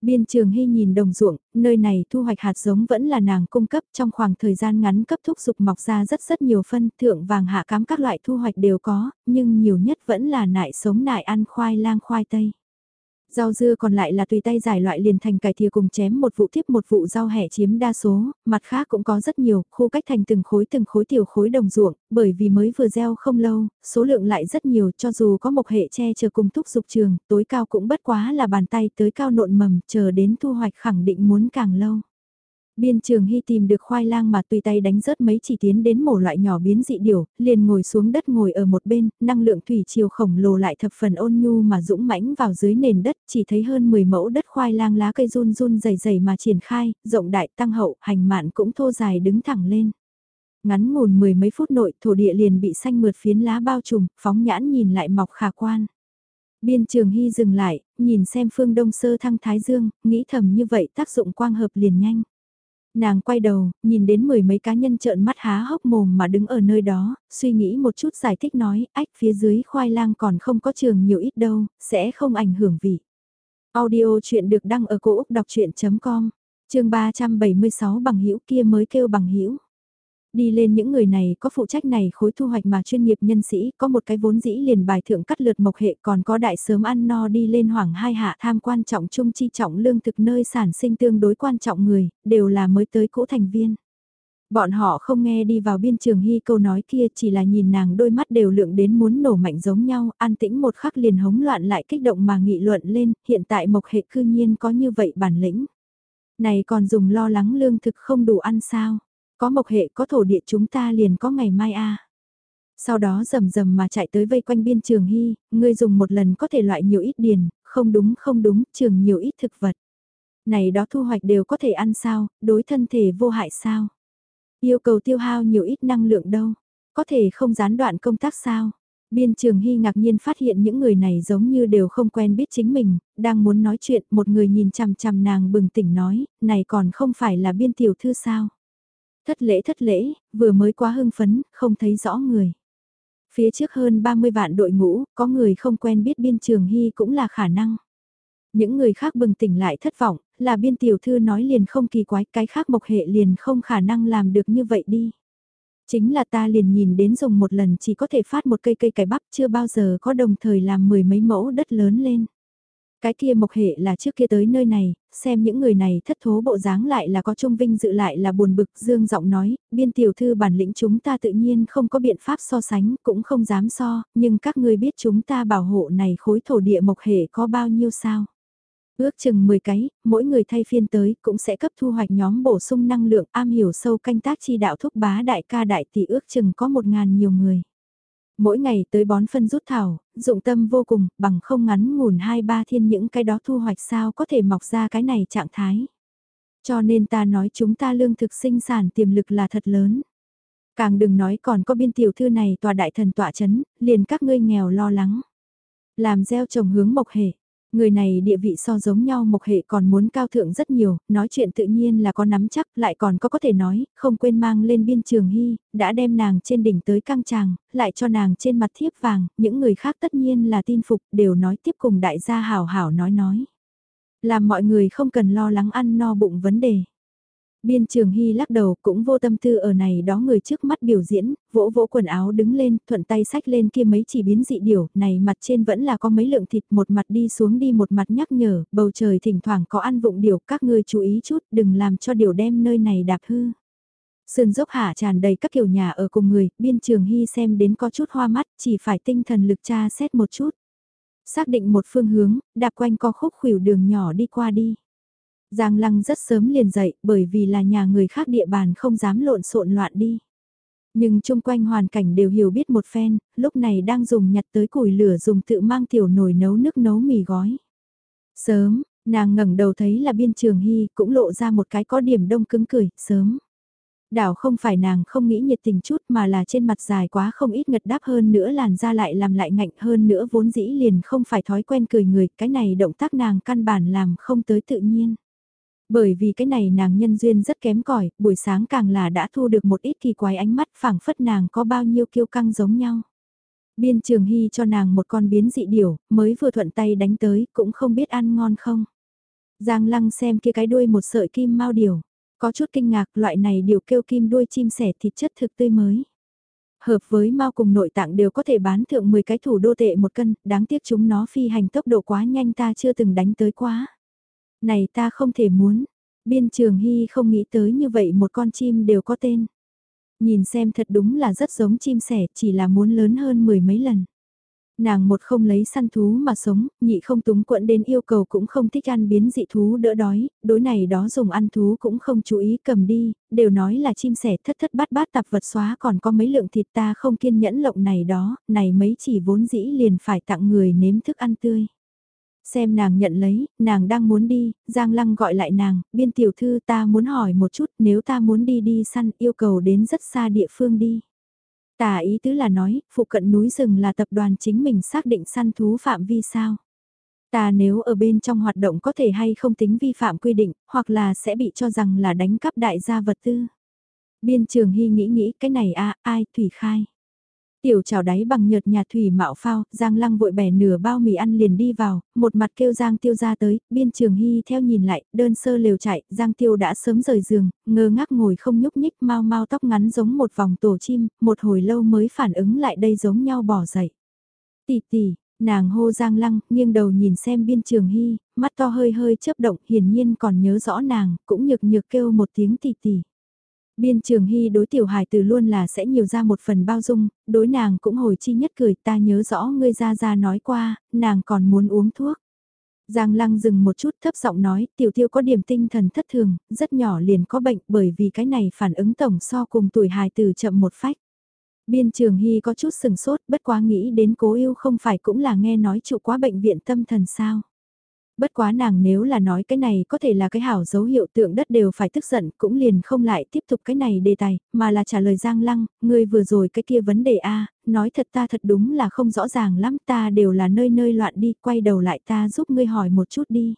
Biên trường hy nhìn đồng ruộng, nơi này thu hoạch hạt giống vẫn là nàng cung cấp trong khoảng thời gian ngắn cấp thúc dục mọc ra rất rất nhiều phân, thượng vàng hạ cám các loại thu hoạch đều có, nhưng nhiều nhất vẫn là nại sống nại ăn khoai lang khoai tây. Rau dưa còn lại là tùy tay giải loại liền thành cải thìa cùng chém một vụ tiếp một vụ rau hẻ chiếm đa số, mặt khác cũng có rất nhiều, khu cách thành từng khối từng khối tiểu khối đồng ruộng, bởi vì mới vừa gieo không lâu, số lượng lại rất nhiều cho dù có một hệ che chờ cùng thúc dục trường, tối cao cũng bất quá là bàn tay tới cao nộn mầm, chờ đến thu hoạch khẳng định muốn càng lâu. Biên trường hy tìm được khoai lang mà tùy tay đánh rớt mấy chỉ tiến đến mổ loại nhỏ biến dị điểu, liền ngồi xuống đất ngồi ở một bên, năng lượng thủy chiều khổng lồ lại thập phần ôn nhu mà dũng mãnh vào dưới nền đất, chỉ thấy hơn 10 mẫu đất khoai lang lá cây run run dày dày mà triển khai, rộng đại tăng hậu, hành mạn cũng thô dài đứng thẳng lên. Ngắn ngủn mười mấy phút nội thổ địa liền bị xanh mượt phiến lá bao trùm, phóng nhãn nhìn lại mọc khả quan. Biên trường hy dừng lại, nhìn xem phương đông sơ thăng thái dương, nghĩ thầm như vậy tác dụng quang hợp liền nhanh. Nàng quay đầu, nhìn đến mười mấy cá nhân trợn mắt há hốc mồm mà đứng ở nơi đó, suy nghĩ một chút giải thích nói, ách phía dưới khoai lang còn không có trường nhiều ít đâu, sẽ không ảnh hưởng vị. Audio chuyện được đăng ở cổ Úc đọc chuyện.com, trường 376 bằng hữu kia mới kêu bằng hữu Đi lên những người này có phụ trách này khối thu hoạch mà chuyên nghiệp nhân sĩ, có một cái vốn dĩ liền bài thượng cắt lượt mộc hệ còn có đại sớm ăn no đi lên hoảng hai hạ tham quan trọng trung chi trọng lương thực nơi sản sinh tương đối quan trọng người, đều là mới tới cũ thành viên. Bọn họ không nghe đi vào biên trường hy câu nói kia chỉ là nhìn nàng đôi mắt đều lượng đến muốn nổ mạnh giống nhau, an tĩnh một khắc liền hống loạn lại kích động mà nghị luận lên, hiện tại mộc hệ cư nhiên có như vậy bản lĩnh. Này còn dùng lo lắng lương thực không đủ ăn sao? Có mộc hệ có thổ địa chúng ta liền có ngày mai a. Sau đó rầm rầm mà chạy tới vây quanh biên trường hy, ngươi dùng một lần có thể loại nhiều ít điền, không đúng không đúng, trường nhiều ít thực vật. Này đó thu hoạch đều có thể ăn sao, đối thân thể vô hại sao. Yêu cầu tiêu hao nhiều ít năng lượng đâu, có thể không gián đoạn công tác sao. Biên trường hy ngạc nhiên phát hiện những người này giống như đều không quen biết chính mình, đang muốn nói chuyện, một người nhìn chằm chằm nàng bừng tỉnh nói, này còn không phải là biên tiểu thư sao. Thất lễ thất lễ, vừa mới quá hưng phấn, không thấy rõ người. Phía trước hơn 30 vạn đội ngũ, có người không quen biết biên trường hy cũng là khả năng. Những người khác bừng tỉnh lại thất vọng, là biên tiểu thư nói liền không kỳ quái, cái khác mộc hệ liền không khả năng làm được như vậy đi. Chính là ta liền nhìn đến dùng một lần chỉ có thể phát một cây cây cải bắp chưa bao giờ có đồng thời làm mười mấy mẫu đất lớn lên. Cái kia mộc hệ là trước kia tới nơi này, xem những người này thất thố bộ dáng lại là có trung vinh dự lại là buồn bực dương giọng nói, biên tiểu thư bản lĩnh chúng ta tự nhiên không có biện pháp so sánh, cũng không dám so, nhưng các ngươi biết chúng ta bảo hộ này khối thổ địa mộc hệ có bao nhiêu sao? Ước chừng 10 cái, mỗi người thay phiên tới cũng sẽ cấp thu hoạch nhóm bổ sung năng lượng am hiểu sâu canh tác chi đạo thúc bá đại ca đại tỷ ước chừng có một ngàn nhiều người. Mỗi ngày tới bón phân rút thảo, dụng tâm vô cùng, bằng không ngắn ngủn hai ba thiên những cái đó thu hoạch sao có thể mọc ra cái này trạng thái. Cho nên ta nói chúng ta lương thực sinh sản tiềm lực là thật lớn. Càng đừng nói còn có biên tiểu thư này tòa đại thần tọa chấn, liền các ngươi nghèo lo lắng. Làm gieo trồng hướng mộc hệ, Người này địa vị so giống nhau mộc hệ còn muốn cao thượng rất nhiều, nói chuyện tự nhiên là có nắm chắc, lại còn có có thể nói, không quên mang lên biên trường hy, đã đem nàng trên đỉnh tới căng tràng, lại cho nàng trên mặt thiếp vàng, những người khác tất nhiên là tin phục, đều nói tiếp cùng đại gia hảo hảo nói nói. Làm mọi người không cần lo lắng ăn no bụng vấn đề. Biên trường hy lắc đầu cũng vô tâm tư ở này đó người trước mắt biểu diễn, vỗ vỗ quần áo đứng lên, thuận tay sách lên kia mấy chỉ biến dị điểu, này mặt trên vẫn là có mấy lượng thịt một mặt đi xuống đi một mặt nhắc nhở, bầu trời thỉnh thoảng có ăn vụng điểu, các ngươi chú ý chút, đừng làm cho điểu đem nơi này đạp hư. Sườn dốc hạ tràn đầy các kiểu nhà ở cùng người, biên trường hy xem đến có chút hoa mắt, chỉ phải tinh thần lực tra xét một chút. Xác định một phương hướng, đạp quanh co khúc khuỷu đường nhỏ đi qua đi. Giang Lăng rất sớm liền dậy bởi vì là nhà người khác địa bàn không dám lộn xộn loạn đi. Nhưng chung quanh hoàn cảnh đều hiểu biết một phen, lúc này đang dùng nhặt tới củi lửa dùng tự mang tiểu nồi nấu nước nấu mì gói. Sớm, nàng ngẩng đầu thấy là biên trường hy cũng lộ ra một cái có điểm đông cứng cười, sớm. Đảo không phải nàng không nghĩ nhiệt tình chút mà là trên mặt dài quá không ít ngật đáp hơn nữa làn da lại làm lại ngạnh hơn nữa vốn dĩ liền không phải thói quen cười người, cái này động tác nàng căn bản làm không tới tự nhiên. Bởi vì cái này nàng nhân duyên rất kém cỏi buổi sáng càng là đã thu được một ít kỳ quái ánh mắt phảng phất nàng có bao nhiêu kiêu căng giống nhau. Biên trường hy cho nàng một con biến dị điểu, mới vừa thuận tay đánh tới, cũng không biết ăn ngon không. Giang lăng xem kia cái đuôi một sợi kim mau điểu, có chút kinh ngạc loại này điều kêu kim đuôi chim sẻ thịt chất thực tươi mới. Hợp với mau cùng nội tạng đều có thể bán thượng 10 cái thủ đô tệ một cân, đáng tiếc chúng nó phi hành tốc độ quá nhanh ta chưa từng đánh tới quá. Này ta không thể muốn. Biên trường hy không nghĩ tới như vậy một con chim đều có tên. Nhìn xem thật đúng là rất giống chim sẻ chỉ là muốn lớn hơn mười mấy lần. Nàng một không lấy săn thú mà sống, nhị không túng quẫn đến yêu cầu cũng không thích ăn biến dị thú đỡ đói, đối này đó dùng ăn thú cũng không chú ý cầm đi, đều nói là chim sẻ thất thất bát bát tạp vật xóa còn có mấy lượng thịt ta không kiên nhẫn lộng này đó, này mấy chỉ vốn dĩ liền phải tặng người nếm thức ăn tươi. Xem nàng nhận lấy, nàng đang muốn đi, Giang Lăng gọi lại nàng, biên tiểu thư ta muốn hỏi một chút nếu ta muốn đi đi săn yêu cầu đến rất xa địa phương đi. Tà ý tứ là nói, phụ cận núi rừng là tập đoàn chính mình xác định săn thú phạm vi sao. Ta nếu ở bên trong hoạt động có thể hay không tính vi phạm quy định, hoặc là sẽ bị cho rằng là đánh cắp đại gia vật tư. Biên trường hy nghĩ nghĩ cái này a ai thủy khai. Tiểu chảo đáy bằng nhợt nhà thủy mạo phao, Giang Lăng vội bẻ nửa bao mì ăn liền đi vào, một mặt kêu Giang Tiêu ra tới, biên trường hy theo nhìn lại, đơn sơ lều chạy, Giang Tiêu đã sớm rời giường, ngơ ngác ngồi không nhúc nhích mau mau tóc ngắn giống một vòng tổ chim, một hồi lâu mới phản ứng lại đây giống nhau bỏ dậy. tì tì nàng hô Giang Lăng, nghiêng đầu nhìn xem biên trường hy, mắt to hơi hơi chớp động, hiển nhiên còn nhớ rõ nàng, cũng nhược nhược kêu một tiếng tì tì Biên trường hy đối tiểu hài từ luôn là sẽ nhiều ra một phần bao dung, đối nàng cũng hồi chi nhất cười ta nhớ rõ ngươi ra ra nói qua, nàng còn muốn uống thuốc. Giang lăng dừng một chút thấp giọng nói, tiểu tiêu có điểm tinh thần thất thường, rất nhỏ liền có bệnh bởi vì cái này phản ứng tổng so cùng tuổi hài từ chậm một phách. Biên trường hy có chút sừng sốt, bất quá nghĩ đến cố yêu không phải cũng là nghe nói trụ quá bệnh viện tâm thần sao bất quá nàng nếu là nói cái này có thể là cái hảo dấu hiệu tượng đất đều phải tức giận cũng liền không lại tiếp tục cái này đề tài, mà là trả lời Giang Lăng, ngươi vừa rồi cái kia vấn đề a nói thật ta thật đúng là không rõ ràng lắm ta đều là nơi nơi loạn đi, quay đầu lại ta giúp ngươi hỏi một chút đi.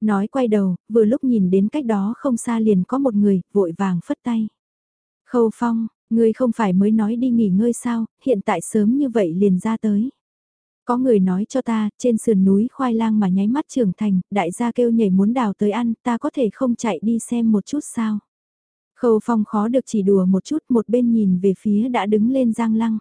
Nói quay đầu, vừa lúc nhìn đến cách đó không xa liền có một người, vội vàng phất tay. Khâu Phong, ngươi không phải mới nói đi nghỉ ngơi sao, hiện tại sớm như vậy liền ra tới. Có người nói cho ta, trên sườn núi khoai lang mà nháy mắt trưởng thành, đại gia kêu nhảy muốn đào tới ăn, ta có thể không chạy đi xem một chút sao. Khâu phong khó được chỉ đùa một chút, một bên nhìn về phía đã đứng lên Giang Lăng.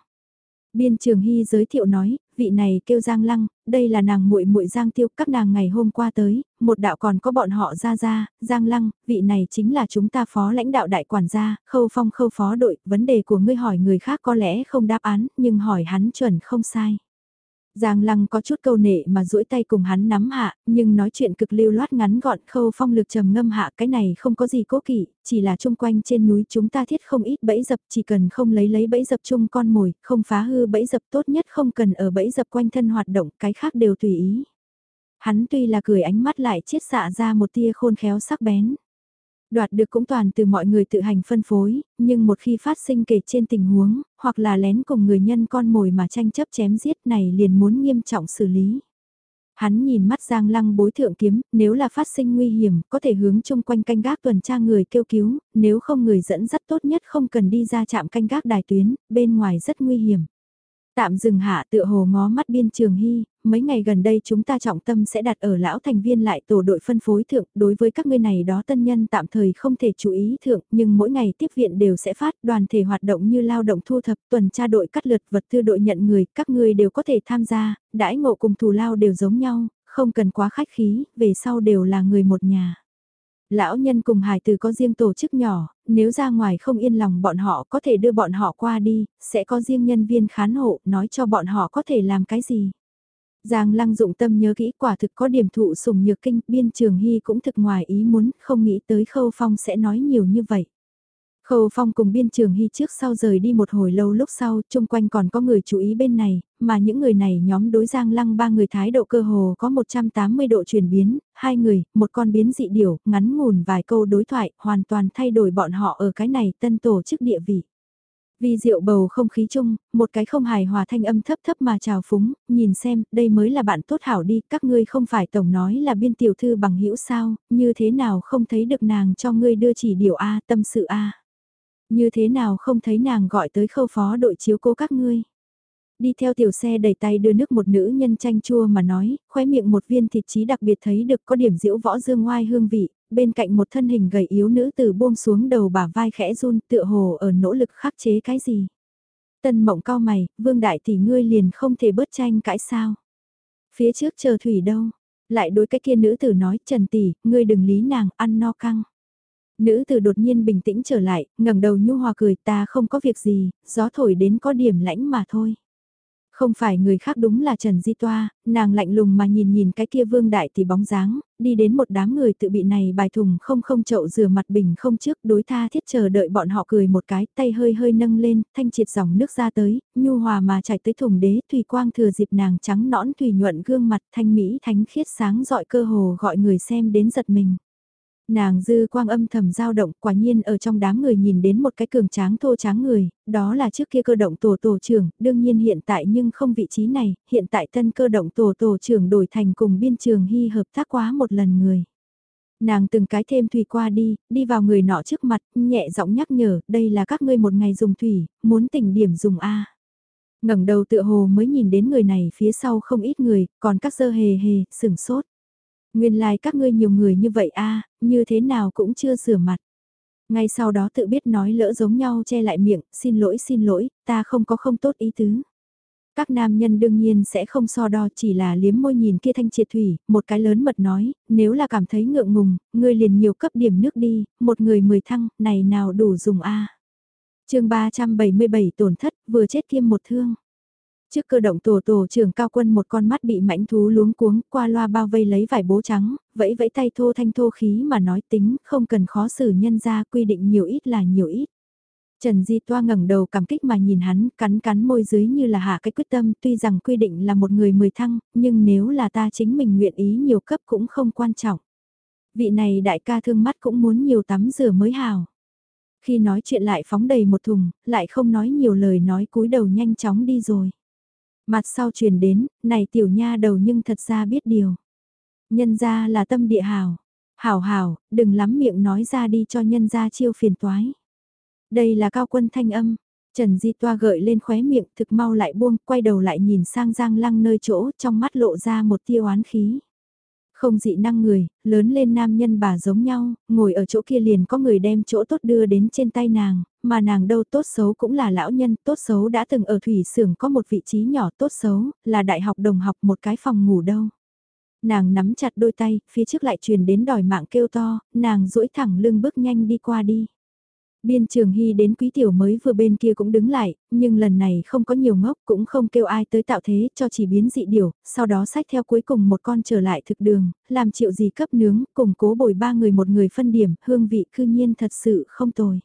Biên Trường Hy giới thiệu nói, vị này kêu Giang Lăng, đây là nàng muội muội Giang Tiêu, các nàng ngày hôm qua tới, một đạo còn có bọn họ ra ra, Giang Lăng, vị này chính là chúng ta phó lãnh đạo đại quản gia, khâu phong khâu phó đội, vấn đề của ngươi hỏi người khác có lẽ không đáp án, nhưng hỏi hắn chuẩn không sai. Giang Lăng có chút câu nệ mà duỗi tay cùng hắn nắm hạ, nhưng nói chuyện cực lưu loát ngắn gọn khâu phong lực trầm ngâm hạ cái này không có gì cố kỵ, chỉ là chung quanh trên núi chúng ta thiết không ít bẫy dập chỉ cần không lấy lấy bẫy dập chung con mồi, không phá hư bẫy dập tốt nhất không cần ở bẫy dập quanh thân hoạt động, cái khác đều tùy ý. Hắn tuy là cười ánh mắt lại chiết xạ ra một tia khôn khéo sắc bén. Đoạt được cũng toàn từ mọi người tự hành phân phối, nhưng một khi phát sinh kể trên tình huống, hoặc là lén cùng người nhân con mồi mà tranh chấp chém giết này liền muốn nghiêm trọng xử lý. Hắn nhìn mắt Giang Lăng bối thượng kiếm, nếu là phát sinh nguy hiểm, có thể hướng chung quanh canh gác tuần tra người kêu cứu, nếu không người dẫn dắt tốt nhất không cần đi ra chạm canh gác đài tuyến, bên ngoài rất nguy hiểm. Tạm dừng hạ tựa hồ ngó mắt biên trường hy, mấy ngày gần đây chúng ta trọng tâm sẽ đặt ở lão thành viên lại tổ đội phân phối thượng, đối với các ngươi này đó tân nhân tạm thời không thể chú ý thượng, nhưng mỗi ngày tiếp viện đều sẽ phát đoàn thể hoạt động như lao động thu thập, tuần tra đội cắt lượt vật tư đội nhận người, các ngươi đều có thể tham gia, đãi ngộ cùng thù lao đều giống nhau, không cần quá khách khí, về sau đều là người một nhà. Lão nhân cùng hài tử có riêng tổ chức nhỏ, nếu ra ngoài không yên lòng bọn họ có thể đưa bọn họ qua đi, sẽ có riêng nhân viên khán hộ nói cho bọn họ có thể làm cái gì. Giang lăng dụng tâm nhớ kỹ quả thực có điểm thụ sùng nhược kinh, biên trường hy cũng thực ngoài ý muốn, không nghĩ tới khâu phong sẽ nói nhiều như vậy. Khâu Phong cùng biên trường hy trước sau rời đi một hồi lâu lúc sau, chung quanh còn có người chú ý bên này, mà những người này nhóm đối Giang Lăng ba người thái độ cơ hồ có 180 độ chuyển biến, hai người, một con biến dị điểu, ngắn ngủn vài câu đối thoại, hoàn toàn thay đổi bọn họ ở cái này tân tổ chức địa vị. Vì rượu bầu không khí chung, một cái không hài hòa thanh âm thấp thấp mà chào phúng, nhìn xem, đây mới là bạn tốt hảo đi, các ngươi không phải tổng nói là biên tiểu thư bằng hữu sao, như thế nào không thấy được nàng cho ngươi đưa chỉ điều A, tâm sự A. Như thế nào không thấy nàng gọi tới khâu phó đội chiếu cố các ngươi. Đi theo tiểu xe đẩy tay đưa nước một nữ nhân chanh chua mà nói, khóe miệng một viên thịt chí đặc biệt thấy được có điểm diễu võ dương ngoai hương vị, bên cạnh một thân hình gầy yếu nữ từ buông xuống đầu bả vai khẽ run tựa hồ ở nỗ lực khắc chế cái gì. Tân mộng cao mày, vương đại tỷ ngươi liền không thể bớt tranh cãi sao. Phía trước chờ thủy đâu, lại đối cái kia nữ tử nói trần tỷ, ngươi đừng lý nàng ăn no căng. Nữ tử đột nhiên bình tĩnh trở lại, ngẩng đầu nhu hòa cười ta không có việc gì, gió thổi đến có điểm lãnh mà thôi. Không phải người khác đúng là Trần Di Toa, nàng lạnh lùng mà nhìn nhìn cái kia vương đại thì bóng dáng, đi đến một đám người tự bị này bài thùng không không chậu rửa mặt bình không trước đối tha thiết chờ đợi bọn họ cười một cái tay hơi hơi nâng lên, thanh triệt dòng nước ra tới, nhu hòa mà chảy tới thùng đế thủy quang thừa dịp nàng trắng nõn thủy nhuận gương mặt thanh mỹ thánh khiết sáng dọi cơ hồ gọi người xem đến giật mình. Nàng dư quang âm thầm dao động quả nhiên ở trong đám người nhìn đến một cái cường tráng thô tráng người, đó là trước kia cơ động tổ tổ trưởng, đương nhiên hiện tại nhưng không vị trí này, hiện tại tân cơ động tổ tổ trưởng đổi thành cùng biên trường hy hợp tác quá một lần người. Nàng từng cái thêm thủy qua đi, đi vào người nọ trước mặt, nhẹ giọng nhắc nhở, đây là các ngươi một ngày dùng thủy, muốn tỉnh điểm dùng A. ngẩng đầu tựa hồ mới nhìn đến người này phía sau không ít người, còn các dơ hề hề, sửng sốt. Nguyên lai like các ngươi nhiều người như vậy a à, như thế nào cũng chưa rửa mặt. Ngay sau đó tự biết nói lỡ giống nhau che lại miệng, xin lỗi xin lỗi, ta không có không tốt ý tứ. Các nam nhân đương nhiên sẽ không so đo chỉ là liếm môi nhìn kia thanh triệt thủy, một cái lớn mật nói, nếu là cảm thấy ngượng ngùng, ngươi liền nhiều cấp điểm nước đi, một người mười thăng, này nào đủ dùng a à. chương 377 tổn thất, vừa chết kiêm một thương. Trước cơ động tổ tổ trưởng cao quân một con mắt bị mãnh thú luống cuống qua loa bao vây lấy vải bố trắng, vẫy vẫy tay thô thanh thô khí mà nói tính không cần khó xử nhân ra quy định nhiều ít là nhiều ít. Trần Di Toa ngẩng đầu cảm kích mà nhìn hắn, cắn cắn môi dưới như là hạ cái quyết tâm, tuy rằng quy định là một người mười thăng, nhưng nếu là ta chính mình nguyện ý nhiều cấp cũng không quan trọng. Vị này đại ca thương mắt cũng muốn nhiều tắm rửa mới hào. Khi nói chuyện lại phóng đầy một thùng, lại không nói nhiều lời nói cúi đầu nhanh chóng đi rồi. Mặt sau truyền đến, này tiểu nha đầu nhưng thật ra biết điều. Nhân ra là tâm địa hảo, Hảo hảo, đừng lắm miệng nói ra đi cho nhân ra chiêu phiền toái. Đây là cao quân thanh âm. Trần Di Toa gợi lên khóe miệng thực mau lại buông, quay đầu lại nhìn sang Giang Lăng nơi chỗ, trong mắt lộ ra một tia oán khí. Không dị năng người, lớn lên nam nhân bà giống nhau, ngồi ở chỗ kia liền có người đem chỗ tốt đưa đến trên tay nàng, mà nàng đâu tốt xấu cũng là lão nhân, tốt xấu đã từng ở thủy xưởng có một vị trí nhỏ tốt xấu, là đại học đồng học một cái phòng ngủ đâu. Nàng nắm chặt đôi tay, phía trước lại truyền đến đòi mạng kêu to, nàng duỗi thẳng lưng bước nhanh đi qua đi. Biên trường hy đến quý tiểu mới vừa bên kia cũng đứng lại, nhưng lần này không có nhiều ngốc cũng không kêu ai tới tạo thế cho chỉ biến dị điều, sau đó sách theo cuối cùng một con trở lại thực đường, làm triệu gì cấp nướng, cùng cố bồi ba người một người phân điểm, hương vị cư nhiên thật sự không tồi.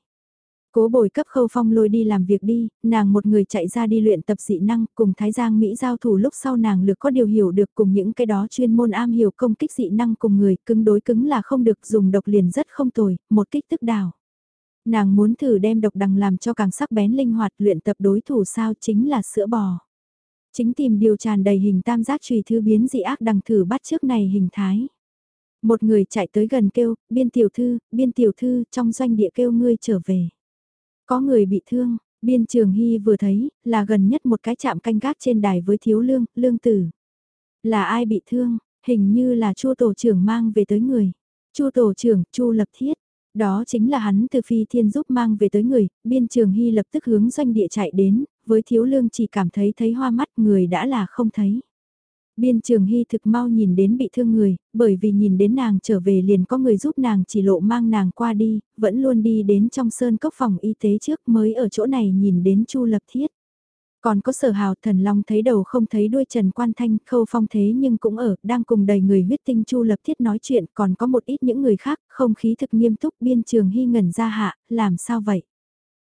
Cố bồi cấp khâu phong lôi đi làm việc đi, nàng một người chạy ra đi luyện tập dị năng, cùng Thái Giang Mỹ giao thủ lúc sau nàng lược có điều hiểu được cùng những cái đó chuyên môn am hiểu công kích dị năng cùng người, cứng đối cứng là không được dùng độc liền rất không tồi, một kích tức đào. Nàng muốn thử đem độc đằng làm cho càng sắc bén linh hoạt luyện tập đối thủ sao chính là sữa bò. Chính tìm điều tràn đầy hình tam giác trùy thư biến dị ác đằng thử bắt trước này hình thái. Một người chạy tới gần kêu, biên tiểu thư, biên tiểu thư, trong doanh địa kêu ngươi trở về. Có người bị thương, biên trường hy vừa thấy, là gần nhất một cái chạm canh gác trên đài với thiếu lương, lương tử. Là ai bị thương, hình như là chua tổ trưởng mang về tới người. Chu tổ trưởng, Chu Lập Thiết, đó chính là hắn từ phi thiên giúp mang về tới người, biên trường hy lập tức hướng doanh địa chạy đến, với thiếu lương chỉ cảm thấy thấy hoa mắt người đã là không thấy. Biên trường hy thực mau nhìn đến bị thương người, bởi vì nhìn đến nàng trở về liền có người giúp nàng chỉ lộ mang nàng qua đi, vẫn luôn đi đến trong sơn cốc phòng y tế trước mới ở chỗ này nhìn đến Chu Lập Thiết. Còn có sở hào thần long thấy đầu không thấy đuôi Trần Quan Thanh khâu phong thế nhưng cũng ở, đang cùng đầy người huyết tinh chu lập thiết nói chuyện, còn có một ít những người khác, không khí thực nghiêm túc biên trường hy ngẩn ra hạ, làm sao vậy?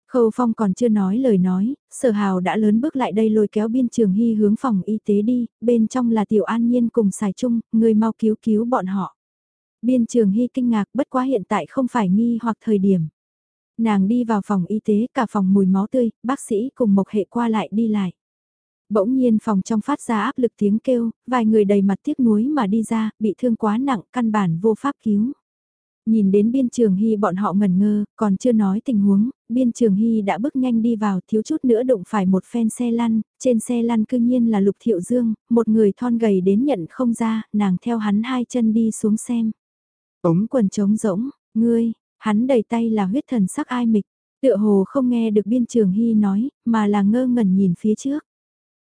Khâu phong còn chưa nói lời nói, sở hào đã lớn bước lại đây lôi kéo biên trường hy hướng phòng y tế đi, bên trong là tiểu an nhiên cùng xài chung, người mau cứu cứu bọn họ. Biên trường hy kinh ngạc bất quá hiện tại không phải nghi hoặc thời điểm. Nàng đi vào phòng y tế cả phòng mùi máu tươi, bác sĩ cùng mộc hệ qua lại đi lại. Bỗng nhiên phòng trong phát ra áp lực tiếng kêu, vài người đầy mặt tiếc nuối mà đi ra, bị thương quá nặng, căn bản vô pháp cứu. Nhìn đến biên trường hy bọn họ ngẩn ngơ, còn chưa nói tình huống, biên trường hy đã bước nhanh đi vào thiếu chút nữa đụng phải một phen xe lăn, trên xe lăn cư nhiên là lục thiệu dương, một người thon gầy đến nhận không ra, nàng theo hắn hai chân đi xuống xem. Ống quần trống rỗng, ngươi, Hắn đầy tay là huyết thần sắc ai mịch, tựa hồ không nghe được biên trường hy nói, mà là ngơ ngẩn nhìn phía trước.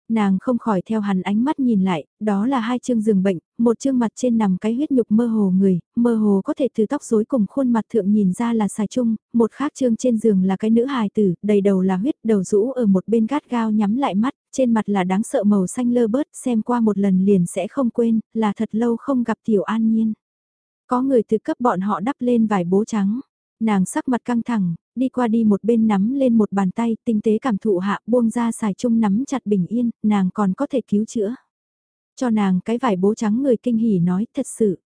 Nàng không khỏi theo hắn ánh mắt nhìn lại, đó là hai chương giường bệnh, một chương mặt trên nằm cái huyết nhục mơ hồ người, mơ hồ có thể từ tóc rối cùng khuôn mặt thượng nhìn ra là xài chung, một khác chương trên giường là cái nữ hài tử, đầy đầu là huyết, đầu rũ ở một bên gắt gao nhắm lại mắt, trên mặt là đáng sợ màu xanh lơ bớt, xem qua một lần liền sẽ không quên, là thật lâu không gặp tiểu an nhiên. Có người từ cấp bọn họ đắp lên vải bố trắng. Nàng sắc mặt căng thẳng, đi qua đi một bên nắm lên một bàn tay, tinh tế cảm thụ hạ buông ra xài chung nắm chặt bình yên, nàng còn có thể cứu chữa. Cho nàng cái vải bố trắng người kinh hỉ nói thật sự.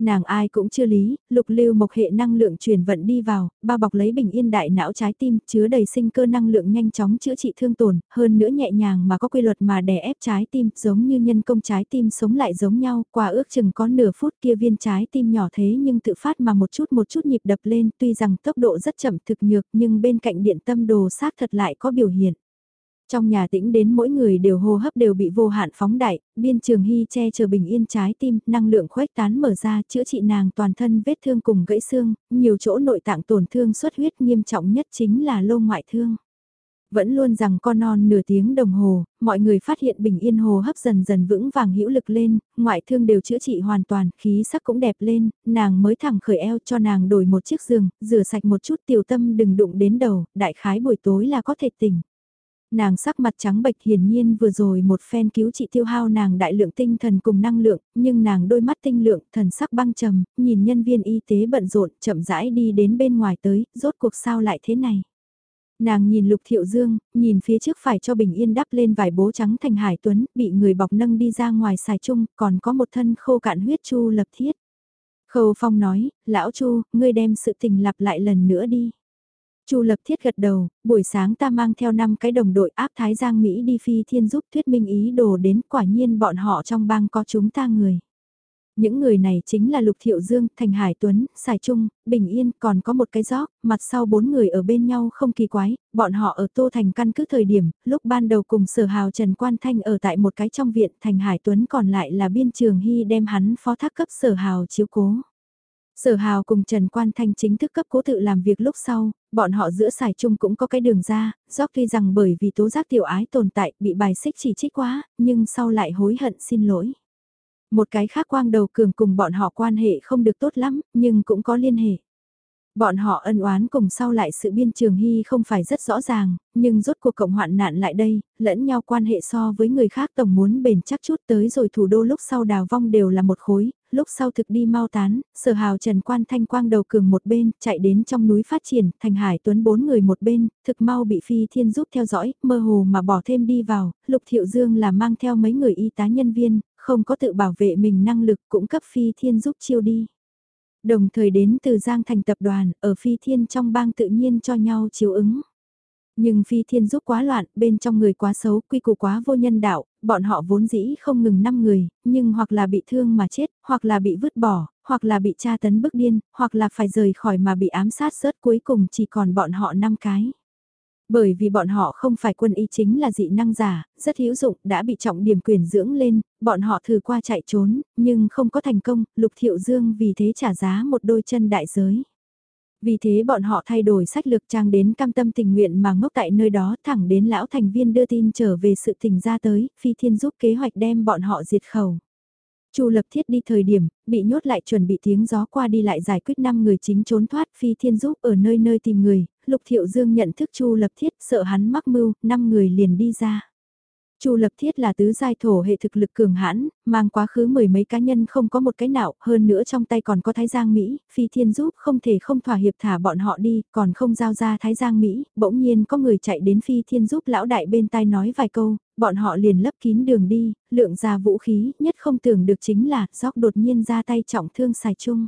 Nàng ai cũng chưa lý, lục lưu mộc hệ năng lượng truyền vận đi vào, bao bọc lấy bình yên đại não trái tim, chứa đầy sinh cơ năng lượng nhanh chóng chữa trị thương tổn, hơn nữa nhẹ nhàng mà có quy luật mà đè ép trái tim, giống như nhân công trái tim sống lại giống nhau, qua ước chừng có nửa phút kia viên trái tim nhỏ thế nhưng tự phát mà một chút một chút nhịp đập lên, tuy rằng tốc độ rất chậm thực nhược nhưng bên cạnh điện tâm đồ xác thật lại có biểu hiện. Trong nhà tĩnh đến mỗi người đều hô hấp đều bị vô hạn phóng đại, biên trường hy che chờ bình yên trái tim, năng lượng khuếch tán mở ra chữa trị nàng toàn thân vết thương cùng gãy xương, nhiều chỗ nội tạng tổn thương xuất huyết nghiêm trọng nhất chính là lô ngoại thương. Vẫn luôn rằng con non nửa tiếng đồng hồ, mọi người phát hiện bình yên hồ hấp dần dần vững vàng hữu lực lên, ngoại thương đều chữa trị hoàn toàn, khí sắc cũng đẹp lên, nàng mới thẳng khởi eo cho nàng đổi một chiếc giường, rửa sạch một chút tiểu tâm đừng đụng đến đầu, đại khái buổi tối là có thể tỉnh. Nàng sắc mặt trắng bệch hiển nhiên vừa rồi một phen cứu trị tiêu hao nàng đại lượng tinh thần cùng năng lượng, nhưng nàng đôi mắt tinh lượng, thần sắc băng trầm, nhìn nhân viên y tế bận rộn, chậm rãi đi đến bên ngoài tới, rốt cuộc sao lại thế này. Nàng nhìn Lục Thiệu Dương, nhìn phía trước phải cho Bình Yên đắp lên vải bố trắng thành Hải Tuấn, bị người bọc nâng đi ra ngoài xài chung, còn có một thân khô cạn huyết chu lập thiết. Khâu Phong nói, lão Chu, ngươi đem sự tình lặp lại lần nữa đi. Chu Lập Thiết gật đầu, buổi sáng ta mang theo năm cái đồng đội áp Thái Giang Mỹ đi phi thiên giúp thuyết minh ý đồ đến quả nhiên bọn họ trong bang có chúng ta người. Những người này chính là Lục Thiệu Dương, Thành Hải Tuấn, Sài Trung, Bình Yên, còn có một cái gió, mặt sau bốn người ở bên nhau không kỳ quái, bọn họ ở Tô Thành căn cứ thời điểm, lúc ban đầu cùng sở hào Trần Quan Thanh ở tại một cái trong viện, Thành Hải Tuấn còn lại là biên trường hy đem hắn phó thác cấp sở hào chiếu cố. Sở Hào cùng Trần Quan Thanh chính thức cấp cố tự làm việc lúc sau, bọn họ giữa xài chung cũng có cái đường ra, Dốc tuy rằng bởi vì tố giác tiểu ái tồn tại bị bài xích chỉ trích quá, nhưng sau lại hối hận xin lỗi. Một cái khác quang đầu cường cùng bọn họ quan hệ không được tốt lắm, nhưng cũng có liên hệ. Bọn họ ân oán cùng sau lại sự biên trường hy không phải rất rõ ràng, nhưng rốt cuộc cộng hoạn nạn lại đây, lẫn nhau quan hệ so với người khác tổng muốn bền chắc chút tới rồi thủ đô lúc sau đào vong đều là một khối, lúc sau thực đi mau tán, sở hào trần quan thanh quang đầu cường một bên, chạy đến trong núi phát triển, thành hải tuấn bốn người một bên, thực mau bị phi thiên giúp theo dõi, mơ hồ mà bỏ thêm đi vào, lục thiệu dương là mang theo mấy người y tá nhân viên, không có tự bảo vệ mình năng lực cũng cấp phi thiên giúp chiêu đi. Đồng thời đến từ Giang Thành tập đoàn, ở Phi Thiên trong bang tự nhiên cho nhau chiếu ứng. Nhưng Phi Thiên giúp quá loạn, bên trong người quá xấu, quy củ quá vô nhân đạo, bọn họ vốn dĩ không ngừng 5 người, nhưng hoặc là bị thương mà chết, hoặc là bị vứt bỏ, hoặc là bị tra tấn bức điên, hoặc là phải rời khỏi mà bị ám sát rớt cuối cùng chỉ còn bọn họ 5 cái. Bởi vì bọn họ không phải quân y chính là dị năng giả, rất hữu dụng, đã bị trọng điểm quyền dưỡng lên, bọn họ thử qua chạy trốn, nhưng không có thành công, Lục Thiệu Dương vì thế trả giá một đôi chân đại giới. Vì thế bọn họ thay đổi sách lược trang đến cam tâm tình nguyện mà ngốc tại nơi đó thẳng đến lão thành viên đưa tin trở về sự tình ra tới, phi thiên giúp kế hoạch đem bọn họ diệt khẩu. Chu Lập Thiết đi thời điểm, bị nhốt lại chuẩn bị tiếng gió qua đi lại giải quyết 5 người chính trốn thoát phi thiên giúp ở nơi nơi tìm người, Lục Thiệu Dương nhận thức Chu Lập Thiết sợ hắn mắc mưu, năm người liền đi ra. Chu Lập Thiết là tứ giai thổ hệ thực lực cường hãn, mang quá khứ mười mấy cá nhân không có một cái nào, hơn nữa trong tay còn có Thái Giang Mỹ, Phi Thiên giúp không thể không thỏa hiệp thả bọn họ đi, còn không giao ra Thái Giang Mỹ, bỗng nhiên có người chạy đến Phi Thiên giúp lão đại bên tai nói vài câu, bọn họ liền lấp kín đường đi, lượng ra vũ khí, nhất không tưởng được chính là, gióc đột nhiên ra tay trọng thương xài chung.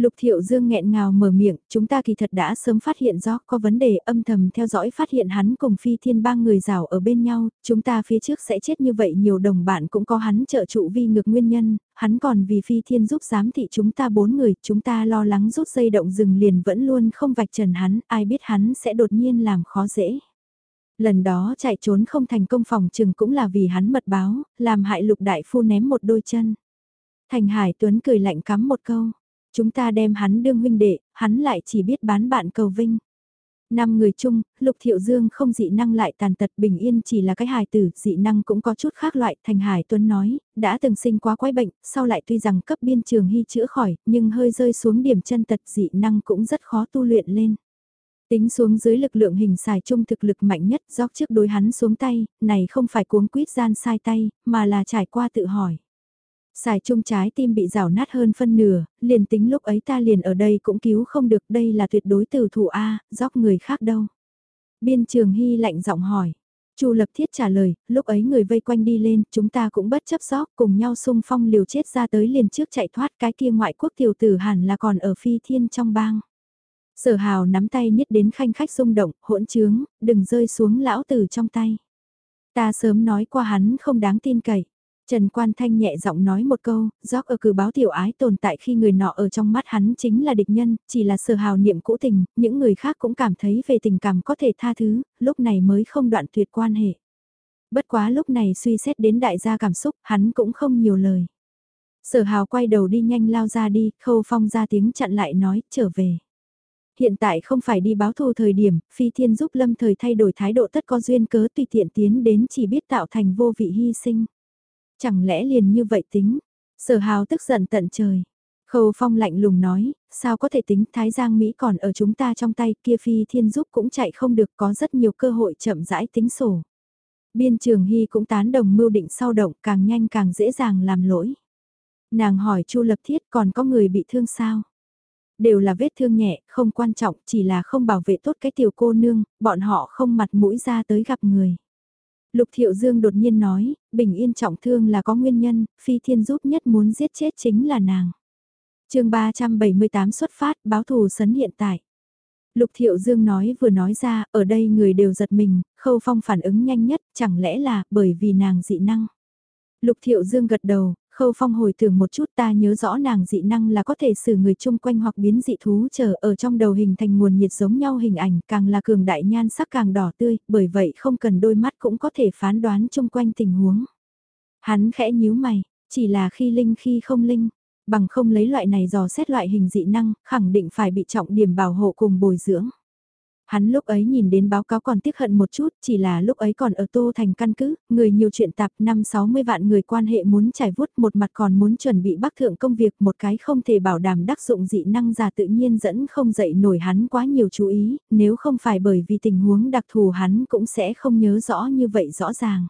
Lục Thiệu Dương nghẹn ngào mở miệng, chúng ta kỳ thật đã sớm phát hiện rõ có vấn đề âm thầm theo dõi phát hiện hắn cùng phi thiên ba người rào ở bên nhau, chúng ta phía trước sẽ chết như vậy nhiều đồng bạn cũng có hắn trợ trụ vi ngược nguyên nhân, hắn còn vì phi thiên giúp giám thị chúng ta bốn người, chúng ta lo lắng rút dây động rừng liền vẫn luôn không vạch trần hắn, ai biết hắn sẽ đột nhiên làm khó dễ. Lần đó chạy trốn không thành công phòng trừng cũng là vì hắn mật báo, làm hại lục đại phu ném một đôi chân. Thành Hải Tuấn cười lạnh cắm một câu Chúng ta đem hắn đương huynh đệ, hắn lại chỉ biết bán bạn cầu vinh. Năm người chung, Lục Thiệu Dương không dị năng lại tàn tật bình yên chỉ là cái hài tử, dị năng cũng có chút khác loại, Thành Hải Tuấn nói, đã từng sinh quá quái bệnh, sau lại tuy rằng cấp biên trường hy chữa khỏi, nhưng hơi rơi xuống điểm chân tật dị năng cũng rất khó tu luyện lên. Tính xuống dưới lực lượng hình xài chung thực lực mạnh nhất dốc trước đối hắn xuống tay, này không phải cuống quýt gian sai tay, mà là trải qua tự hỏi. Xài chung trái tim bị rào nát hơn phân nửa, liền tính lúc ấy ta liền ở đây cũng cứu không được đây là tuyệt đối từ thủ A, dốc người khác đâu. Biên trường hy lạnh giọng hỏi. Chu lập thiết trả lời, lúc ấy người vây quanh đi lên, chúng ta cũng bất chấp gióc cùng nhau xung phong liều chết ra tới liền trước chạy thoát cái kia ngoại quốc tiểu tử hẳn là còn ở phi thiên trong bang. Sở hào nắm tay niết đến khanh khách rung động, hỗn trướng, đừng rơi xuống lão tử trong tay. Ta sớm nói qua hắn không đáng tin cậy. Trần Quan Thanh nhẹ giọng nói một câu, gióc ở cử báo tiểu ái tồn tại khi người nọ ở trong mắt hắn chính là địch nhân, chỉ là sở hào niệm cũ tình, những người khác cũng cảm thấy về tình cảm có thể tha thứ, lúc này mới không đoạn tuyệt quan hệ. Bất quá lúc này suy xét đến đại gia cảm xúc, hắn cũng không nhiều lời. Sở hào quay đầu đi nhanh lao ra đi, khâu phong ra tiếng chặn lại nói, trở về. Hiện tại không phải đi báo thù thời điểm, phi thiên giúp lâm thời thay đổi thái độ tất có duyên cớ tùy tiện tiến đến chỉ biết tạo thành vô vị hy sinh. Chẳng lẽ liền như vậy tính? Sở hào tức giận tận trời. Khâu phong lạnh lùng nói, sao có thể tính Thái Giang Mỹ còn ở chúng ta trong tay kia phi thiên giúp cũng chạy không được có rất nhiều cơ hội chậm rãi tính sổ. Biên trường Hy cũng tán đồng mưu định sau động càng nhanh càng dễ dàng làm lỗi. Nàng hỏi Chu Lập Thiết còn có người bị thương sao? Đều là vết thương nhẹ, không quan trọng, chỉ là không bảo vệ tốt cái tiểu cô nương, bọn họ không mặt mũi ra tới gặp người. Lục Thiệu Dương đột nhiên nói, bình yên trọng thương là có nguyên nhân, phi thiên giúp nhất muốn giết chết chính là nàng. chương 378 xuất phát, báo thù sấn hiện tại. Lục Thiệu Dương nói vừa nói ra, ở đây người đều giật mình, khâu phong phản ứng nhanh nhất, chẳng lẽ là bởi vì nàng dị năng. Lục Thiệu Dương gật đầu, Khâu Phong hồi tưởng một chút ta nhớ rõ nàng dị năng là có thể xử người chung quanh hoặc biến dị thú chờ ở trong đầu hình thành nguồn nhiệt giống nhau hình ảnh càng là cường đại nhan sắc càng đỏ tươi, bởi vậy không cần đôi mắt cũng có thể phán đoán chung quanh tình huống. Hắn khẽ nhíu mày, chỉ là khi linh khi không linh, bằng không lấy loại này dò xét loại hình dị năng, khẳng định phải bị trọng điểm bảo hộ cùng bồi dưỡng. Hắn lúc ấy nhìn đến báo cáo còn tiếc hận một chút, chỉ là lúc ấy còn ở Tô Thành căn cứ, người nhiều chuyện tạp năm 60 vạn người quan hệ muốn trải vuốt một mặt còn muốn chuẩn bị bắc thượng công việc một cái không thể bảo đảm đắc dụng dị năng giả tự nhiên dẫn không dậy nổi hắn quá nhiều chú ý, nếu không phải bởi vì tình huống đặc thù hắn cũng sẽ không nhớ rõ như vậy rõ ràng.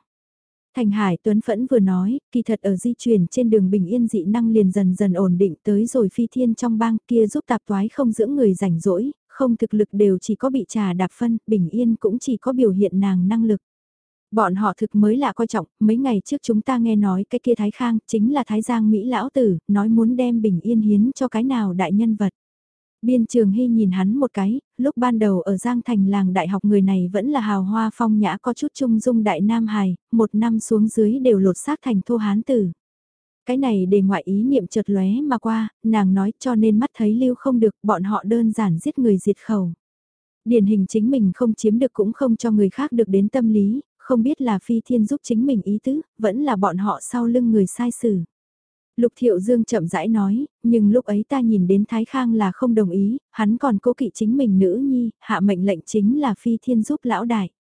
Thành Hải Tuấn Phẫn vừa nói, kỳ thật ở di chuyển trên đường bình yên dị năng liền dần dần ổn định tới rồi phi thiên trong bang kia giúp tạp toái không dưỡng người rảnh rỗi, không thực lực đều chỉ có bị trà đạp phân, bình yên cũng chỉ có biểu hiện nàng năng lực. Bọn họ thực mới lạ coi trọng, mấy ngày trước chúng ta nghe nói cái kia Thái Khang chính là Thái Giang Mỹ Lão Tử, nói muốn đem bình yên hiến cho cái nào đại nhân vật. Biên trường hy nhìn hắn một cái, lúc ban đầu ở Giang Thành làng đại học người này vẫn là hào hoa phong nhã có chút trung dung đại nam hài, một năm xuống dưới đều lột xác thành thô hán tử. Cái này để ngoại ý niệm chợt lóe mà qua, nàng nói cho nên mắt thấy lưu không được, bọn họ đơn giản giết người diệt khẩu. Điển hình chính mình không chiếm được cũng không cho người khác được đến tâm lý, không biết là phi thiên giúp chính mình ý tứ, vẫn là bọn họ sau lưng người sai xử. Lục Thiệu Dương chậm rãi nói, nhưng lúc ấy ta nhìn đến Thái Khang là không đồng ý, hắn còn cố kỵ chính mình nữ nhi, hạ mệnh lệnh chính là phi thiên giúp lão đại.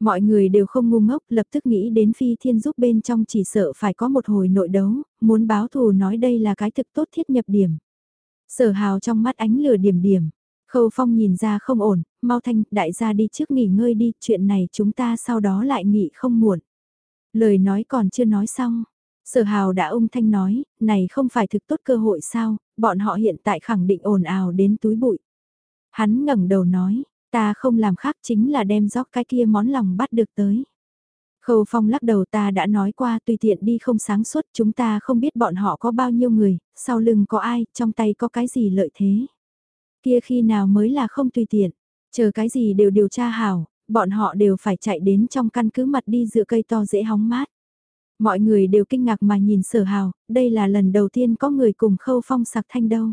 Mọi người đều không ngu ngốc, lập tức nghĩ đến phi thiên giúp bên trong chỉ sợ phải có một hồi nội đấu, muốn báo thù nói đây là cái thực tốt thiết nhập điểm. Sở hào trong mắt ánh lửa điểm điểm. Khâu phong nhìn ra không ổn, mau thanh, đại gia đi trước nghỉ ngơi đi, chuyện này chúng ta sau đó lại nghỉ không muộn. Lời nói còn chưa nói xong. Sở hào đã ung thanh nói, này không phải thực tốt cơ hội sao, bọn họ hiện tại khẳng định ồn ào đến túi bụi. Hắn ngẩng đầu nói, Ta không làm khác chính là đem gióc cái kia món lòng bắt được tới. Khâu Phong lắc đầu ta đã nói qua tùy tiện đi không sáng suốt chúng ta không biết bọn họ có bao nhiêu người, sau lưng có ai, trong tay có cái gì lợi thế. Kia khi nào mới là không tùy tiện, chờ cái gì đều điều tra hảo, bọn họ đều phải chạy đến trong căn cứ mặt đi dựa cây to dễ hóng mát. Mọi người đều kinh ngạc mà nhìn sở hào, đây là lần đầu tiên có người cùng khâu phong sạc thanh đâu.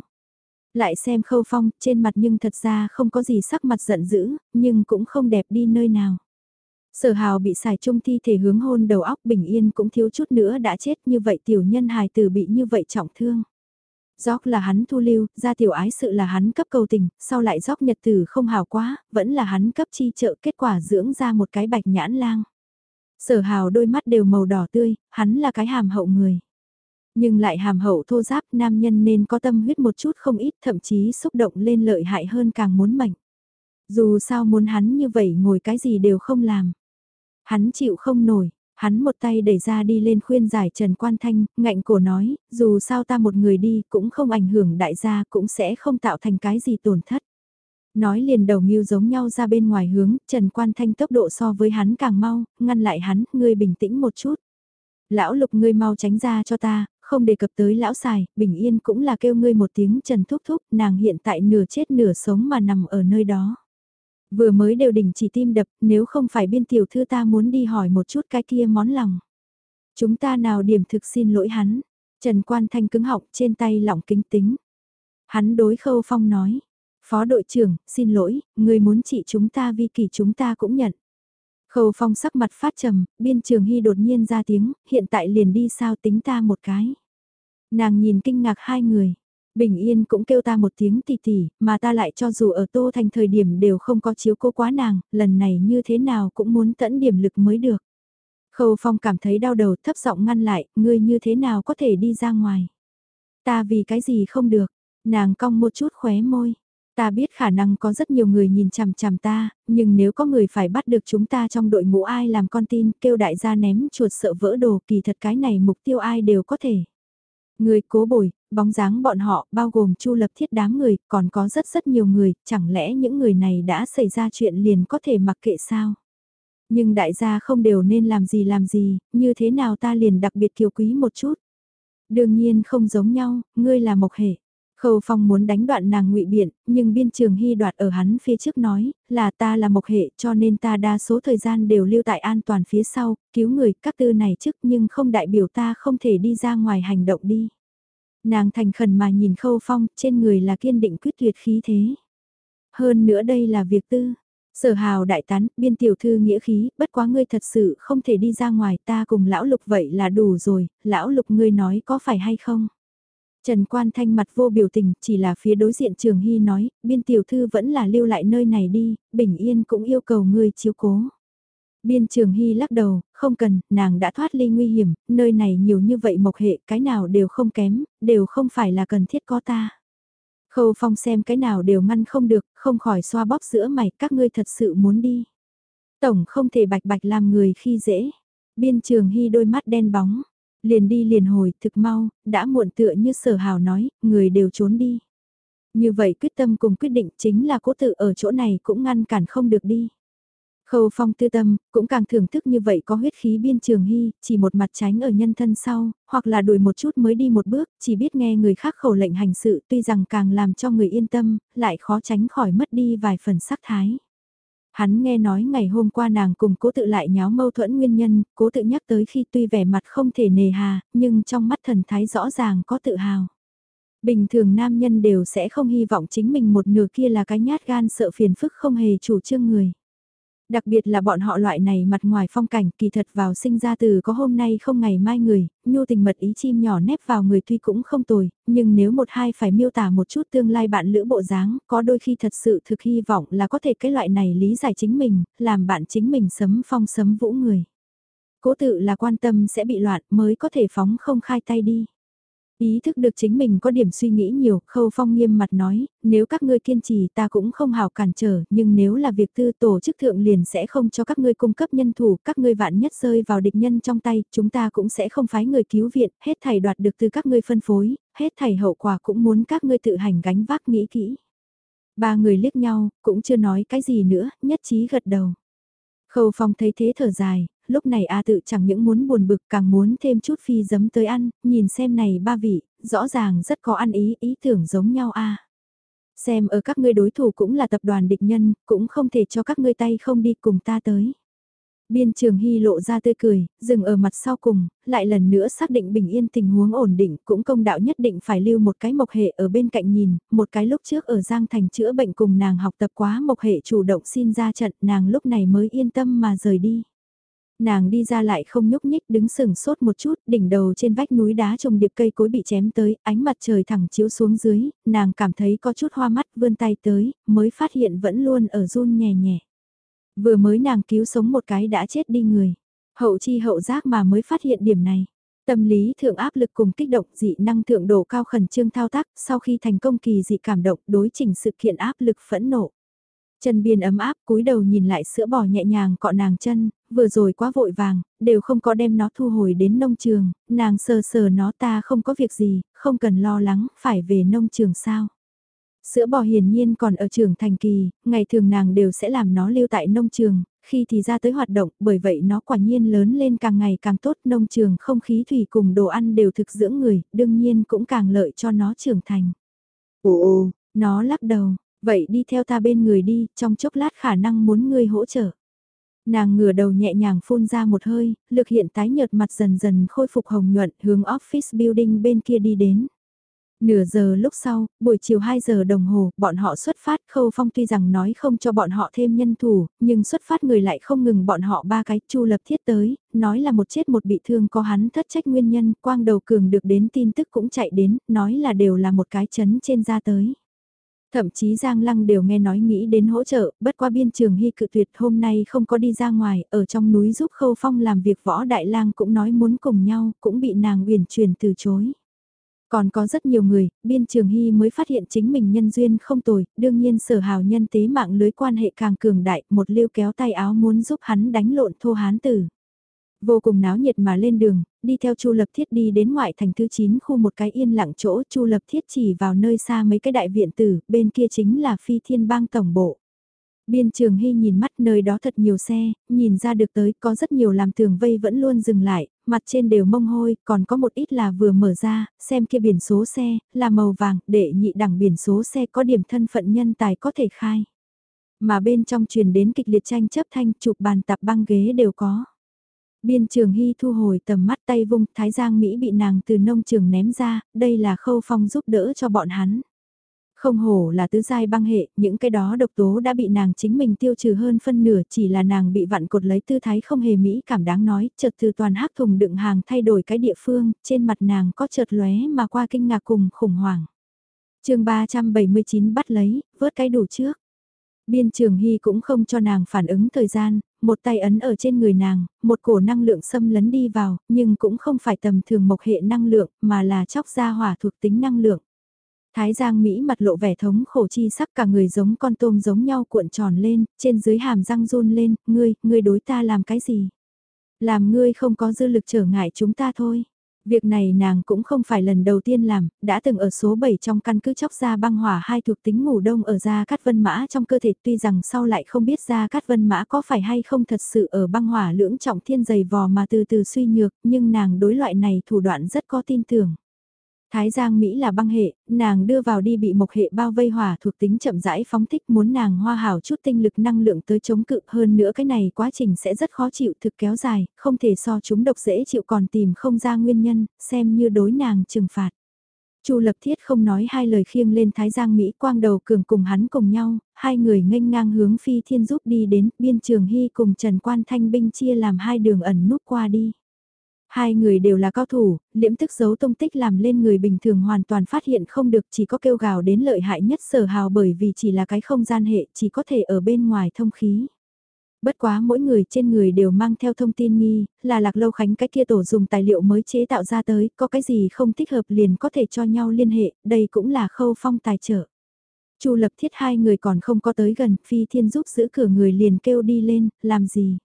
Lại xem khâu phong, trên mặt nhưng thật ra không có gì sắc mặt giận dữ, nhưng cũng không đẹp đi nơi nào. Sở hào bị xài trung thi thể hướng hôn đầu óc bình yên cũng thiếu chút nữa đã chết như vậy tiểu nhân hài tử bị như vậy trọng thương. Gióc là hắn thu lưu, ra tiểu ái sự là hắn cấp cầu tình, sau lại gióc nhật tử không hào quá, vẫn là hắn cấp chi trợ kết quả dưỡng ra một cái bạch nhãn lang. Sở hào đôi mắt đều màu đỏ tươi, hắn là cái hàm hậu người. Nhưng lại hàm hậu thô giáp nam nhân nên có tâm huyết một chút không ít thậm chí xúc động lên lợi hại hơn càng muốn mạnh. Dù sao muốn hắn như vậy ngồi cái gì đều không làm. Hắn chịu không nổi, hắn một tay đẩy ra đi lên khuyên giải Trần Quan Thanh, ngạnh cổ nói, dù sao ta một người đi cũng không ảnh hưởng đại gia cũng sẽ không tạo thành cái gì tổn thất. Nói liền đầu nghiêu giống nhau ra bên ngoài hướng, Trần Quan Thanh tốc độ so với hắn càng mau, ngăn lại hắn, ngươi bình tĩnh một chút. Lão lục ngươi mau tránh ra cho ta, không đề cập tới lão xài, bình yên cũng là kêu ngươi một tiếng Trần Thúc Thúc, nàng hiện tại nửa chết nửa sống mà nằm ở nơi đó. Vừa mới đều đỉnh chỉ tim đập, nếu không phải biên tiểu thư ta muốn đi hỏi một chút cái kia món lòng. Chúng ta nào điểm thực xin lỗi hắn. Trần Quan Thanh cứng họng trên tay lỏng kính tính. Hắn đối khâu phong nói. Phó đội trưởng, xin lỗi, người muốn trị chúng ta vi kỷ chúng ta cũng nhận. Khâu phong sắc mặt phát trầm, biên trường hy đột nhiên ra tiếng, hiện tại liền đi sao tính ta một cái. Nàng nhìn kinh ngạc hai người. Bình Yên cũng kêu ta một tiếng tỷ tỷ, mà ta lại cho dù ở Tô Thành thời điểm đều không có chiếu cố quá nàng, lần này như thế nào cũng muốn tẫn điểm lực mới được. Khâu Phong cảm thấy đau đầu thấp giọng ngăn lại, ngươi như thế nào có thể đi ra ngoài. Ta vì cái gì không được, nàng cong một chút khóe môi. Ta biết khả năng có rất nhiều người nhìn chằm chằm ta, nhưng nếu có người phải bắt được chúng ta trong đội ngũ ai làm con tin, kêu đại gia ném chuột sợ vỡ đồ, kỳ thật cái này mục tiêu ai đều có thể. Người cố bồi, bóng dáng bọn họ, bao gồm chu lập thiết đám người, còn có rất rất nhiều người, chẳng lẽ những người này đã xảy ra chuyện liền có thể mặc kệ sao? Nhưng đại gia không đều nên làm gì làm gì, như thế nào ta liền đặc biệt kiều quý một chút? Đương nhiên không giống nhau, ngươi là mộc hệ. Khâu Phong muốn đánh đoạn nàng ngụy biện, nhưng biên trường hy đoạt ở hắn phía trước nói, là ta là mộc hệ cho nên ta đa số thời gian đều lưu tại an toàn phía sau, cứu người các tư này trước nhưng không đại biểu ta không thể đi ra ngoài hành động đi. Nàng thành khẩn mà nhìn Khâu Phong, trên người là kiên định quyết tuyệt khí thế. Hơn nữa đây là việc tư. Sở hào đại tán, biên tiểu thư nghĩa khí, bất quá ngươi thật sự không thể đi ra ngoài ta cùng lão lục vậy là đủ rồi, lão lục ngươi nói có phải hay không? Trần Quan Thanh mặt vô biểu tình, chỉ là phía đối diện Trường Hy nói, biên tiểu thư vẫn là lưu lại nơi này đi, bình yên cũng yêu cầu ngươi chiếu cố. Biên Trường Hy lắc đầu, không cần, nàng đã thoát ly nguy hiểm, nơi này nhiều như vậy mộc hệ, cái nào đều không kém, đều không phải là cần thiết có ta. Khâu Phong xem cái nào đều ngăn không được, không khỏi xoa bóp giữa mày, các ngươi thật sự muốn đi. Tổng không thể bạch bạch làm người khi dễ. Biên Trường Hy đôi mắt đen bóng, liền đi liền hồi, thực mau, đã muộn tựa như sở hào nói, người đều trốn đi. Như vậy quyết tâm cùng quyết định chính là cố tự ở chỗ này cũng ngăn cản không được đi. Khâu phong tư tâm, cũng càng thưởng thức như vậy có huyết khí biên trường hy, chỉ một mặt tránh ở nhân thân sau, hoặc là đuổi một chút mới đi một bước, chỉ biết nghe người khác khẩu lệnh hành sự tuy rằng càng làm cho người yên tâm, lại khó tránh khỏi mất đi vài phần sắc thái. Hắn nghe nói ngày hôm qua nàng cùng cố tự lại nháo mâu thuẫn nguyên nhân, cố tự nhắc tới khi tuy vẻ mặt không thể nề hà, nhưng trong mắt thần thái rõ ràng có tự hào. Bình thường nam nhân đều sẽ không hy vọng chính mình một nửa kia là cái nhát gan sợ phiền phức không hề chủ trương người. Đặc biệt là bọn họ loại này mặt ngoài phong cảnh kỳ thật vào sinh ra từ có hôm nay không ngày mai người, nhu tình mật ý chim nhỏ nép vào người tuy cũng không tồi, nhưng nếu một hai phải miêu tả một chút tương lai bạn lữ bộ dáng, có đôi khi thật sự thực hy vọng là có thể cái loại này lý giải chính mình, làm bạn chính mình sấm phong sấm vũ người. Cố tự là quan tâm sẽ bị loạn mới có thể phóng không khai tay đi. Ý thức được chính mình có điểm suy nghĩ nhiều, khâu phong nghiêm mặt nói, nếu các ngươi kiên trì ta cũng không hào cản trở, nhưng nếu là việc tư tổ chức thượng liền sẽ không cho các ngươi cung cấp nhân thủ, các ngươi vạn nhất rơi vào địch nhân trong tay, chúng ta cũng sẽ không phái người cứu viện, hết thảy đoạt được từ các ngươi phân phối, hết thảy hậu quả cũng muốn các ngươi tự hành gánh vác nghĩ kỹ. Ba người liếc nhau, cũng chưa nói cái gì nữa, nhất trí gật đầu. Khâu phong thấy thế thở dài, lúc này A tự chẳng những muốn buồn bực càng muốn thêm chút phi giấm tới ăn, nhìn xem này ba vị, rõ ràng rất có ăn ý, ý tưởng giống nhau A. Xem ở các ngươi đối thủ cũng là tập đoàn địch nhân, cũng không thể cho các ngươi tay không đi cùng ta tới. Biên trường hy lộ ra tươi cười, dừng ở mặt sau cùng, lại lần nữa xác định bình yên tình huống ổn định, cũng công đạo nhất định phải lưu một cái mộc hệ ở bên cạnh nhìn, một cái lúc trước ở Giang Thành chữa bệnh cùng nàng học tập quá mộc hệ chủ động xin ra trận, nàng lúc này mới yên tâm mà rời đi. Nàng đi ra lại không nhúc nhích đứng sừng sốt một chút, đỉnh đầu trên vách núi đá trồng điệp cây cối bị chém tới, ánh mặt trời thẳng chiếu xuống dưới, nàng cảm thấy có chút hoa mắt vươn tay tới, mới phát hiện vẫn luôn ở run nhẹ nhẹ. Vừa mới nàng cứu sống một cái đã chết đi người. Hậu chi hậu giác mà mới phát hiện điểm này. Tâm lý thượng áp lực cùng kích động dị năng thượng độ cao khẩn trương thao tác, sau khi thành công kỳ dị cảm động đối chỉnh sự kiện áp lực phẫn nộ. Chân biên ấm áp cúi đầu nhìn lại sữa bò nhẹ nhàng cọ nàng chân, vừa rồi quá vội vàng, đều không có đem nó thu hồi đến nông trường, nàng sờ sờ nó ta không có việc gì, không cần lo lắng, phải về nông trường sao. Sữa bò hiển nhiên còn ở trường thành kỳ, ngày thường nàng đều sẽ làm nó lưu tại nông trường, khi thì ra tới hoạt động, bởi vậy nó quả nhiên lớn lên càng ngày càng tốt, nông trường không khí thủy cùng đồ ăn đều thực dưỡng người, đương nhiên cũng càng lợi cho nó trưởng thành. Ồ, nó lắc đầu, vậy đi theo ta bên người đi, trong chốc lát khả năng muốn ngươi hỗ trợ. Nàng ngửa đầu nhẹ nhàng phun ra một hơi, lực hiện tái nhợt mặt dần dần khôi phục hồng nhuận hướng office building bên kia đi đến. Nửa giờ lúc sau, buổi chiều 2 giờ đồng hồ, bọn họ xuất phát, Khâu Phong tuy rằng nói không cho bọn họ thêm nhân thủ, nhưng xuất phát người lại không ngừng bọn họ ba cái, Chu Lập Thiết tới, nói là một chết một bị thương có hắn thất trách nguyên nhân, Quang Đầu Cường được đến tin tức cũng chạy đến, nói là đều là một cái chấn trên ra tới. Thậm chí Giang Lăng đều nghe nói nghĩ đến hỗ trợ, bất qua biên trường hy cự tuyệt hôm nay không có đi ra ngoài, ở trong núi giúp Khâu Phong làm việc võ đại lang cũng nói muốn cùng nhau, cũng bị nàng uyển truyền từ chối. Còn có rất nhiều người, biên trường hy mới phát hiện chính mình nhân duyên không tồi, đương nhiên sở hào nhân tế mạng lưới quan hệ càng cường đại, một lưu kéo tay áo muốn giúp hắn đánh lộn thô hán tử. Vô cùng náo nhiệt mà lên đường, đi theo Chu Lập Thiết đi đến ngoại thành thứ 9 khu một cái yên lặng chỗ Chu Lập Thiết chỉ vào nơi xa mấy cái đại viện tử, bên kia chính là phi thiên bang tổng bộ. Biên trường hy nhìn mắt nơi đó thật nhiều xe, nhìn ra được tới có rất nhiều làm tường vây vẫn luôn dừng lại, mặt trên đều mông hôi, còn có một ít là vừa mở ra, xem kia biển số xe, là màu vàng, để nhị đẳng biển số xe có điểm thân phận nhân tài có thể khai. Mà bên trong truyền đến kịch liệt tranh chấp thanh chụp bàn tạp băng ghế đều có. Biên trường hy thu hồi tầm mắt tay vung, Thái Giang Mỹ bị nàng từ nông trường ném ra, đây là khâu phong giúp đỡ cho bọn hắn. Không hổ là tứ giai băng hệ, những cái đó độc tố đã bị nàng chính mình tiêu trừ hơn phân nửa chỉ là nàng bị vặn cột lấy tư thái không hề mỹ cảm đáng nói, chợt từ toàn hắc thùng đựng hàng thay đổi cái địa phương, trên mặt nàng có chợt lóe mà qua kinh ngạc cùng khủng hoảng. chương 379 bắt lấy, vớt cái đủ trước. Biên trường hy cũng không cho nàng phản ứng thời gian, một tay ấn ở trên người nàng, một cổ năng lượng xâm lấn đi vào, nhưng cũng không phải tầm thường mộc hệ năng lượng, mà là chóc ra hỏa thuộc tính năng lượng. Thái Giang Mỹ mặt lộ vẻ thống khổ chi sắc cả người giống con tôm giống nhau cuộn tròn lên, trên dưới hàm răng run lên, ngươi, ngươi đối ta làm cái gì? Làm ngươi không có dư lực trở ngại chúng ta thôi. Việc này nàng cũng không phải lần đầu tiên làm, đã từng ở số 7 trong căn cứ chóc ra băng hỏa hai thuộc tính ngủ đông ở da Cát Vân Mã trong cơ thể tuy rằng sau lại không biết da Cát Vân Mã có phải hay không thật sự ở băng hỏa lưỡng trọng thiên dày vò mà từ từ suy nhược, nhưng nàng đối loại này thủ đoạn rất có tin tưởng. Thái Giang Mỹ là băng hệ, nàng đưa vào đi bị mộc hệ bao vây hỏa thuộc tính chậm rãi phóng thích muốn nàng hoa hảo chút tinh lực năng lượng tới chống cự hơn nữa cái này quá trình sẽ rất khó chịu thực kéo dài, không thể so chúng độc dễ chịu còn tìm không ra nguyên nhân, xem như đối nàng trừng phạt. Chu Lập Thiết không nói hai lời khiêng lên Thái Giang Mỹ quang đầu cường cùng hắn cùng nhau, hai người nghênh ngang hướng phi thiên giúp đi đến biên trường hy cùng Trần Quan Thanh binh chia làm hai đường ẩn núp qua đi. Hai người đều là cao thủ, liễm tức giấu tung tích làm lên người bình thường hoàn toàn phát hiện không được chỉ có kêu gào đến lợi hại nhất sở hào bởi vì chỉ là cái không gian hệ chỉ có thể ở bên ngoài thông khí. Bất quá mỗi người trên người đều mang theo thông tin nghi, là lạc lâu khánh cái kia tổ dùng tài liệu mới chế tạo ra tới, có cái gì không thích hợp liền có thể cho nhau liên hệ, đây cũng là khâu phong tài trợ. Chu lập thiết hai người còn không có tới gần, phi thiên giúp giữ cửa người liền kêu đi lên, làm gì?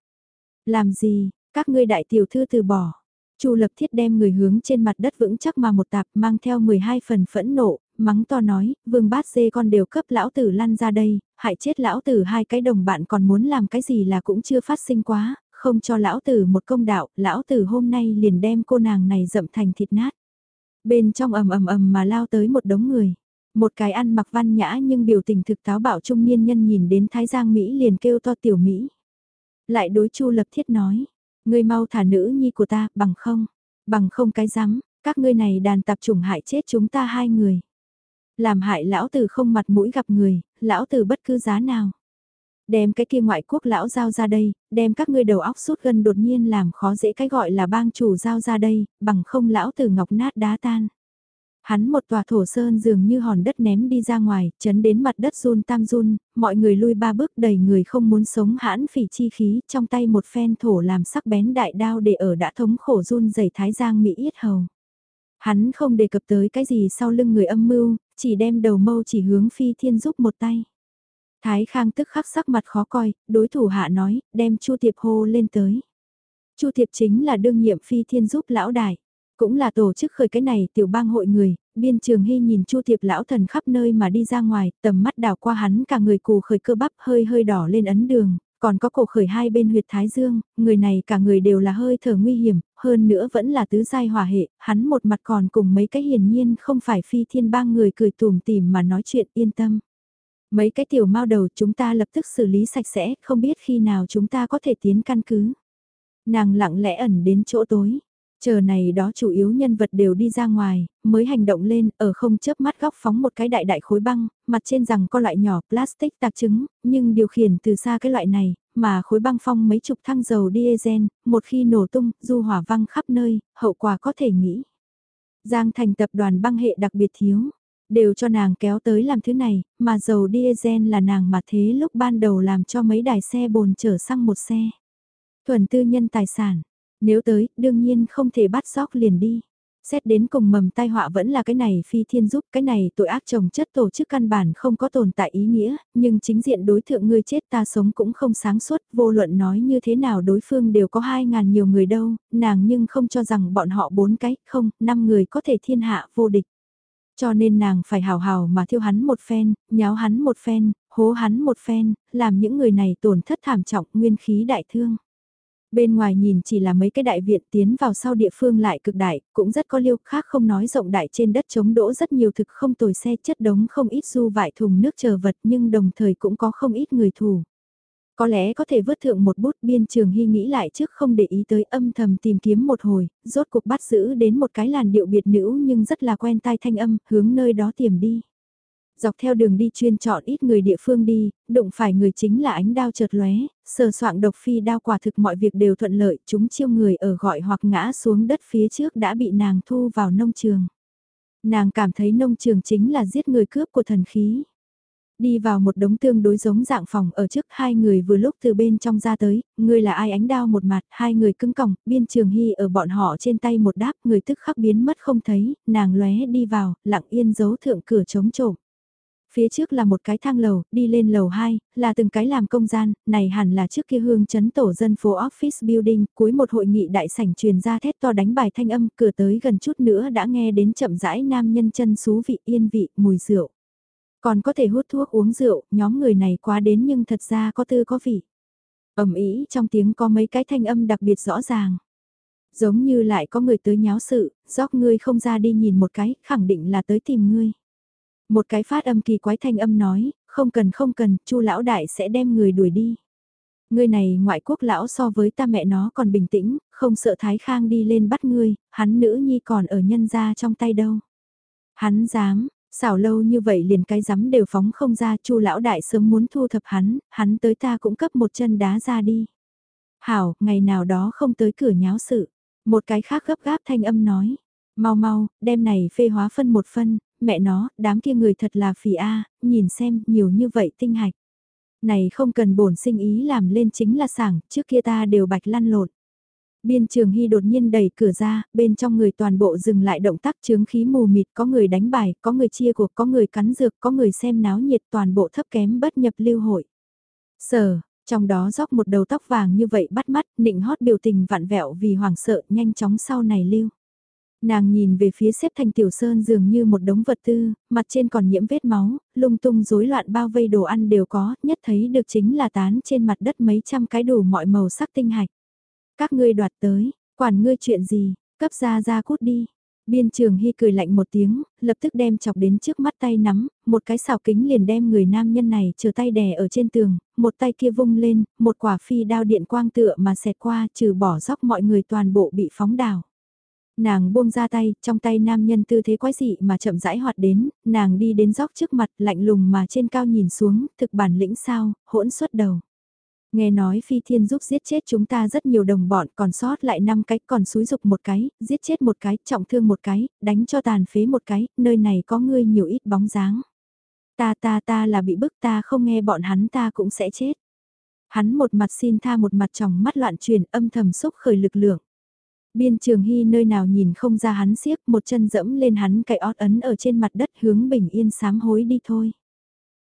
Làm gì, các ngươi đại tiểu thư từ bỏ. Chu lập thiết đem người hướng trên mặt đất vững chắc mà một tạp mang theo 12 phần phẫn nộ, mắng to nói, vương bát dê con đều cấp lão tử lăn ra đây, hại chết lão tử hai cái đồng bạn còn muốn làm cái gì là cũng chưa phát sinh quá, không cho lão tử một công đạo, lão tử hôm nay liền đem cô nàng này dậm thành thịt nát. Bên trong ầm ầm ầm mà lao tới một đống người. Một cái ăn mặc văn nhã nhưng biểu tình thực táo bạo trung niên nhân nhìn đến Thái Giang Mỹ liền kêu to tiểu Mỹ. Lại đối Chu Lập Thiết nói, Ngươi mau thả nữ nhi của ta, bằng không, bằng không cái rắm các ngươi này đàn tạp chủng hại chết chúng ta hai người. Làm hại lão tử không mặt mũi gặp người, lão tử bất cứ giá nào. Đem cái kia ngoại quốc lão giao ra đây, đem các ngươi đầu óc sút gần đột nhiên làm khó dễ cái gọi là bang chủ giao ra đây, bằng không lão tử ngọc nát đá tan. Hắn một tòa thổ sơn dường như hòn đất ném đi ra ngoài, chấn đến mặt đất run tam run, mọi người lui ba bước đầy người không muốn sống hãn phỉ chi khí, trong tay một phen thổ làm sắc bén đại đao để ở đã thống khổ run dày thái giang mỹ yết hầu. Hắn không đề cập tới cái gì sau lưng người âm mưu, chỉ đem đầu mâu chỉ hướng phi thiên giúp một tay. Thái Khang tức khắc sắc mặt khó coi, đối thủ hạ nói, đem Chu Tiệp hô lên tới. Chu Tiệp chính là đương nhiệm phi thiên giúp lão đại. Cũng là tổ chức khởi cái này tiểu bang hội người, biên trường hy nhìn chu tiệp lão thần khắp nơi mà đi ra ngoài, tầm mắt đảo qua hắn cả người cù khởi cơ bắp hơi hơi đỏ lên ấn đường, còn có cổ khởi hai bên huyệt thái dương, người này cả người đều là hơi thở nguy hiểm, hơn nữa vẫn là tứ giai hỏa hệ, hắn một mặt còn cùng mấy cái hiển nhiên không phải phi thiên bang người cười tùm tìm mà nói chuyện yên tâm. Mấy cái tiểu mao đầu chúng ta lập tức xử lý sạch sẽ, không biết khi nào chúng ta có thể tiến căn cứ. Nàng lặng lẽ ẩn đến chỗ tối, Chờ này đó chủ yếu nhân vật đều đi ra ngoài, mới hành động lên, ở không chớp mắt góc phóng một cái đại đại khối băng, mặt trên rằng có loại nhỏ plastic tạc trứng, nhưng điều khiển từ xa cái loại này, mà khối băng phong mấy chục thăng dầu diesel, một khi nổ tung, du hỏa văng khắp nơi, hậu quả có thể nghĩ. Giang thành tập đoàn băng hệ đặc biệt thiếu, đều cho nàng kéo tới làm thứ này, mà dầu diesel là nàng mà thế lúc ban đầu làm cho mấy đài xe bồn chở sang một xe. Thuần tư nhân tài sản, nếu tới, đương nhiên không thể bắt sóc liền đi. Xét đến cùng mầm tai họa vẫn là cái này phi thiên giúp, cái này tội ác chồng chất tổ chức căn bản không có tồn tại ý nghĩa, nhưng chính diện đối thượng ngươi chết ta sống cũng không sáng suốt, vô luận nói như thế nào đối phương đều có hai ngàn nhiều người đâu, nàng nhưng không cho rằng bọn họ bốn cái, không, năm người có thể thiên hạ vô địch. Cho nên nàng phải hào hào mà thiêu hắn một phen, nháo hắn một phen, hố hắn một phen, làm những người này tổn thất thảm trọng nguyên khí đại thương. Bên ngoài nhìn chỉ là mấy cái đại viện tiến vào sau địa phương lại cực đại, cũng rất có liêu khác không nói rộng đại trên đất chống đỗ rất nhiều thực không tồi xe chất đống không ít du vải thùng nước chờ vật nhưng đồng thời cũng có không ít người thủ. Có lẽ có thể vớt thượng một bút biên trường hy nghĩ lại trước không để ý tới âm thầm tìm kiếm một hồi, rốt cuộc bắt giữ đến một cái làn điệu biệt nữ nhưng rất là quen tai thanh âm, hướng nơi đó tìm đi dọc theo đường đi chuyên chọn ít người địa phương đi, đụng phải người chính là ánh đao chợt lóe, sờ soạng độc phi đao quả thực mọi việc đều thuận lợi, chúng chiêu người ở gọi hoặc ngã xuống đất phía trước đã bị nàng thu vào nông trường. Nàng cảm thấy nông trường chính là giết người cướp của thần khí. Đi vào một đống tương đối giống dạng phòng ở trước hai người vừa lúc từ bên trong ra tới, người là ai ánh đao một mặt, hai người cứng còng, biên trường hy ở bọn họ trên tay một đáp, người tức khắc biến mất không thấy, nàng lóe đi vào, lặng yên giấu thượng cửa chống trộm. Phía trước là một cái thang lầu, đi lên lầu 2, là từng cái làm công gian, này hẳn là trước kia hương chấn tổ dân phố office building, cuối một hội nghị đại sảnh truyền ra thét to đánh bài thanh âm, cửa tới gần chút nữa đã nghe đến chậm rãi nam nhân chân xú vị yên vị, mùi rượu. Còn có thể hút thuốc uống rượu, nhóm người này quá đến nhưng thật ra có tư có vị. ầm ý trong tiếng có mấy cái thanh âm đặc biệt rõ ràng. Giống như lại có người tới nháo sự, dóc ngươi không ra đi nhìn một cái, khẳng định là tới tìm ngươi. Một cái phát âm kỳ quái thanh âm nói, không cần không cần, chu lão đại sẽ đem người đuổi đi. Ngươi này ngoại quốc lão so với ta mẹ nó còn bình tĩnh, không sợ Thái Khang đi lên bắt ngươi, hắn nữ nhi còn ở nhân gia trong tay đâu. Hắn dám, xảo lâu như vậy liền cái dám đều phóng không ra chu lão đại sớm muốn thu thập hắn, hắn tới ta cũng cấp một chân đá ra đi. Hảo, ngày nào đó không tới cửa nháo sự. Một cái khác gấp gáp thanh âm nói. Mau mau, đem này phê hóa phân một phân, mẹ nó, đám kia người thật là phì a, nhìn xem, nhiều như vậy tinh hạch. Này không cần bổn sinh ý làm lên chính là sảng, trước kia ta đều bạch lăn lộn. Biên trường hy đột nhiên đẩy cửa ra, bên trong người toàn bộ dừng lại động tác chướng khí mù mịt, có người đánh bài, có người chia cuộc, có người cắn dược, có người xem náo nhiệt toàn bộ thấp kém bất nhập lưu hội. Sở, trong đó róc một đầu tóc vàng như vậy bắt mắt, nịnh hót biểu tình vặn vẹo vì hoảng sợ nhanh chóng sau này lưu. Nàng nhìn về phía xếp thành tiểu sơn dường như một đống vật tư, mặt trên còn nhiễm vết máu, lung tung rối loạn bao vây đồ ăn đều có, nhất thấy được chính là tán trên mặt đất mấy trăm cái đủ mọi màu sắc tinh hạch. Các ngươi đoạt tới, quản ngươi chuyện gì, cấp ra ra cút đi. Biên trường hy cười lạnh một tiếng, lập tức đem chọc đến trước mắt tay nắm, một cái xào kính liền đem người nam nhân này chờ tay đè ở trên tường, một tay kia vung lên, một quả phi đao điện quang tựa mà xẹt qua trừ bỏ dốc mọi người toàn bộ bị phóng đảo. Nàng buông ra tay, trong tay nam nhân tư thế quái dị mà chậm rãi hoạt đến, nàng đi đến dốc trước mặt lạnh lùng mà trên cao nhìn xuống, thực bản lĩnh sao, hỗn suất đầu. Nghe nói phi thiên giúp giết chết chúng ta rất nhiều đồng bọn còn sót lại 5 cái còn xúi dục một cái, giết chết một cái, trọng thương một cái, đánh cho tàn phế một cái, nơi này có ngươi nhiều ít bóng dáng. Ta ta ta là bị bức ta không nghe bọn hắn ta cũng sẽ chết. Hắn một mặt xin tha một mặt tròng mắt loạn truyền âm thầm xúc khởi lực lượng. Biên trường hy nơi nào nhìn không ra hắn siếc một chân dẫm lên hắn cậy ót ấn ở trên mặt đất hướng bình yên sám hối đi thôi.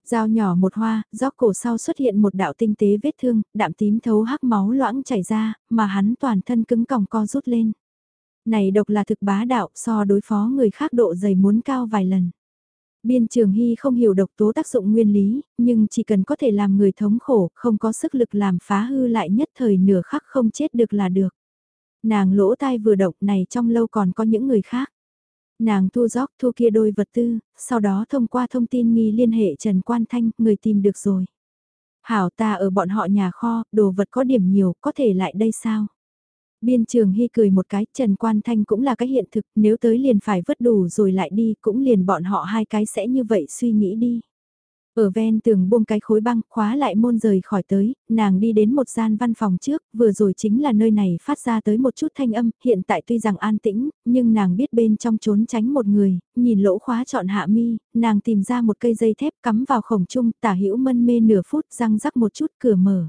Dao nhỏ một hoa, gió cổ sau xuất hiện một đạo tinh tế vết thương, đạm tím thấu hắc máu loãng chảy ra, mà hắn toàn thân cứng còng co rút lên. Này độc là thực bá đạo so đối phó người khác độ dày muốn cao vài lần. Biên trường hy không hiểu độc tố tác dụng nguyên lý, nhưng chỉ cần có thể làm người thống khổ, không có sức lực làm phá hư lại nhất thời nửa khắc không chết được là được. Nàng lỗ tai vừa động này trong lâu còn có những người khác. Nàng thu gióc thu kia đôi vật tư, sau đó thông qua thông tin nghi liên hệ Trần Quan Thanh, người tìm được rồi. Hảo ta ở bọn họ nhà kho, đồ vật có điểm nhiều, có thể lại đây sao? Biên trường hy cười một cái, Trần Quan Thanh cũng là cái hiện thực, nếu tới liền phải vứt đủ rồi lại đi, cũng liền bọn họ hai cái sẽ như vậy suy nghĩ đi. Ở ven tường buông cái khối băng, khóa lại môn rời khỏi tới, nàng đi đến một gian văn phòng trước, vừa rồi chính là nơi này phát ra tới một chút thanh âm, hiện tại tuy rằng an tĩnh, nhưng nàng biết bên trong trốn tránh một người, nhìn lỗ khóa chọn hạ mi, nàng tìm ra một cây dây thép cắm vào khổng trung, tả hữu mân mê nửa phút răng rắc một chút cửa mở.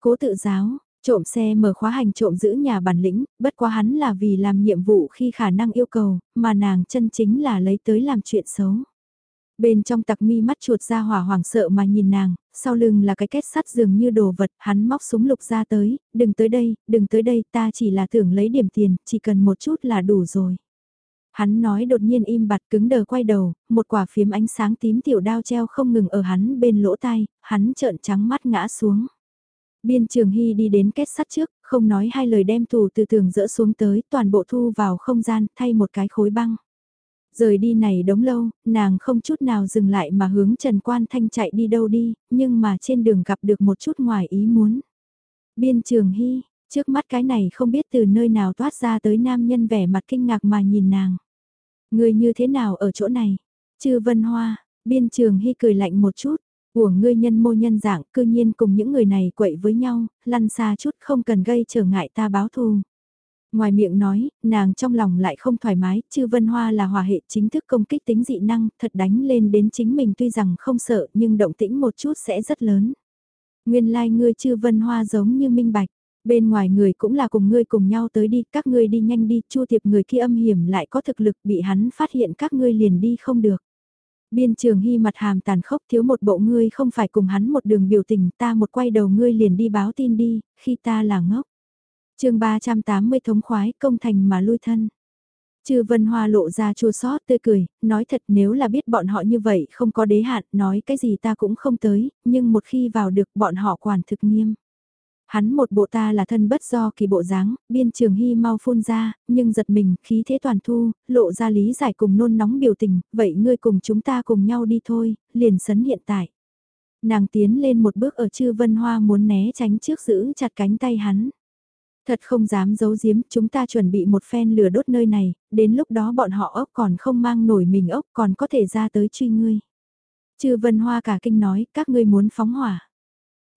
Cố tự giáo, Trộm xe mở khóa hành trộm giữ nhà bản lĩnh, bất quá hắn là vì làm nhiệm vụ khi khả năng yêu cầu, mà nàng chân chính là lấy tới làm chuyện xấu. Bên trong tặc mi mắt chuột ra hỏa hoảng sợ mà nhìn nàng, sau lưng là cái kết sắt dường như đồ vật, hắn móc súng lục ra tới, đừng tới đây, đừng tới đây, ta chỉ là tưởng lấy điểm tiền, chỉ cần một chút là đủ rồi. Hắn nói đột nhiên im bặt cứng đờ quay đầu, một quả phiếm ánh sáng tím tiểu đao treo không ngừng ở hắn bên lỗ tai, hắn trợn trắng mắt ngã xuống. Biên trường hy đi đến kết sắt trước, không nói hai lời đem tù từ tường dỡ xuống tới, toàn bộ thu vào không gian, thay một cái khối băng. Rời đi này đống lâu, nàng không chút nào dừng lại mà hướng Trần Quan Thanh chạy đi đâu đi, nhưng mà trên đường gặp được một chút ngoài ý muốn. Biên trường hy, trước mắt cái này không biết từ nơi nào toát ra tới nam nhân vẻ mặt kinh ngạc mà nhìn nàng. Người như thế nào ở chỗ này? Chư Vân Hoa, biên trường hy cười lạnh một chút, của ngươi nhân mô nhân dạng cư nhiên cùng những người này quậy với nhau, lăn xa chút không cần gây trở ngại ta báo thù. Ngoài miệng nói, nàng trong lòng lại không thoải mái, chư vân hoa là hòa hệ chính thức công kích tính dị năng, thật đánh lên đến chính mình tuy rằng không sợ nhưng động tĩnh một chút sẽ rất lớn. Nguyên lai like ngươi chư vân hoa giống như minh bạch, bên ngoài người cũng là cùng ngươi cùng nhau tới đi, các ngươi đi nhanh đi, chu tiệp người kia âm hiểm lại có thực lực bị hắn phát hiện các ngươi liền đi không được. Biên trường hy mặt hàm tàn khốc thiếu một bộ ngươi không phải cùng hắn một đường biểu tình ta một quay đầu ngươi liền đi báo tin đi, khi ta là ngốc chương 380 thống khoái công thành mà lui thân. Chư Vân Hoa lộ ra chua xót tươi cười, nói thật nếu là biết bọn họ như vậy không có đế hạn, nói cái gì ta cũng không tới, nhưng một khi vào được bọn họ quản thực nghiêm. Hắn một bộ ta là thân bất do kỳ bộ dáng, biên trường hy mau phun ra, nhưng giật mình, khí thế toàn thu, lộ ra lý giải cùng nôn nóng biểu tình, vậy ngươi cùng chúng ta cùng nhau đi thôi, liền sấn hiện tại. Nàng tiến lên một bước ở chư vân hoa muốn né tránh trước giữ chặt cánh tay hắn. Thật không dám giấu giếm, chúng ta chuẩn bị một phen lửa đốt nơi này, đến lúc đó bọn họ ốc còn không mang nổi mình ốc còn có thể ra tới truy ngươi. Chư vân hoa cả kinh nói, các ngươi muốn phóng hỏa.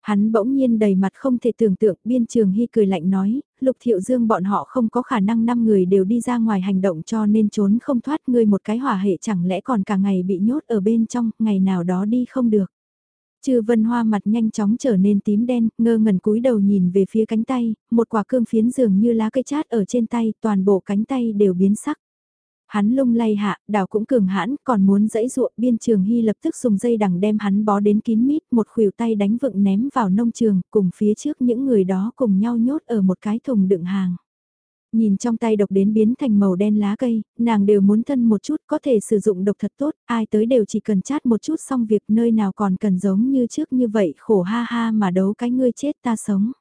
Hắn bỗng nhiên đầy mặt không thể tưởng tượng, biên trường hy cười lạnh nói, lục thiệu dương bọn họ không có khả năng năm người đều đi ra ngoài hành động cho nên trốn không thoát ngươi một cái hỏa hệ chẳng lẽ còn cả ngày bị nhốt ở bên trong, ngày nào đó đi không được. Trừ vân hoa mặt nhanh chóng trở nên tím đen, ngơ ngẩn cúi đầu nhìn về phía cánh tay, một quả cương phiến dường như lá cây chát ở trên tay, toàn bộ cánh tay đều biến sắc. Hắn lung lay hạ, đảo cũng cường hãn, còn muốn dẫy ruộng biên trường hy lập tức dùng dây đằng đem hắn bó đến kín mít, một khuỷu tay đánh vựng ném vào nông trường, cùng phía trước những người đó cùng nhau nhốt ở một cái thùng đựng hàng. Nhìn trong tay độc đến biến thành màu đen lá cây, nàng đều muốn thân một chút có thể sử dụng độc thật tốt, ai tới đều chỉ cần chát một chút xong việc nơi nào còn cần giống như trước như vậy khổ ha ha mà đấu cái ngươi chết ta sống.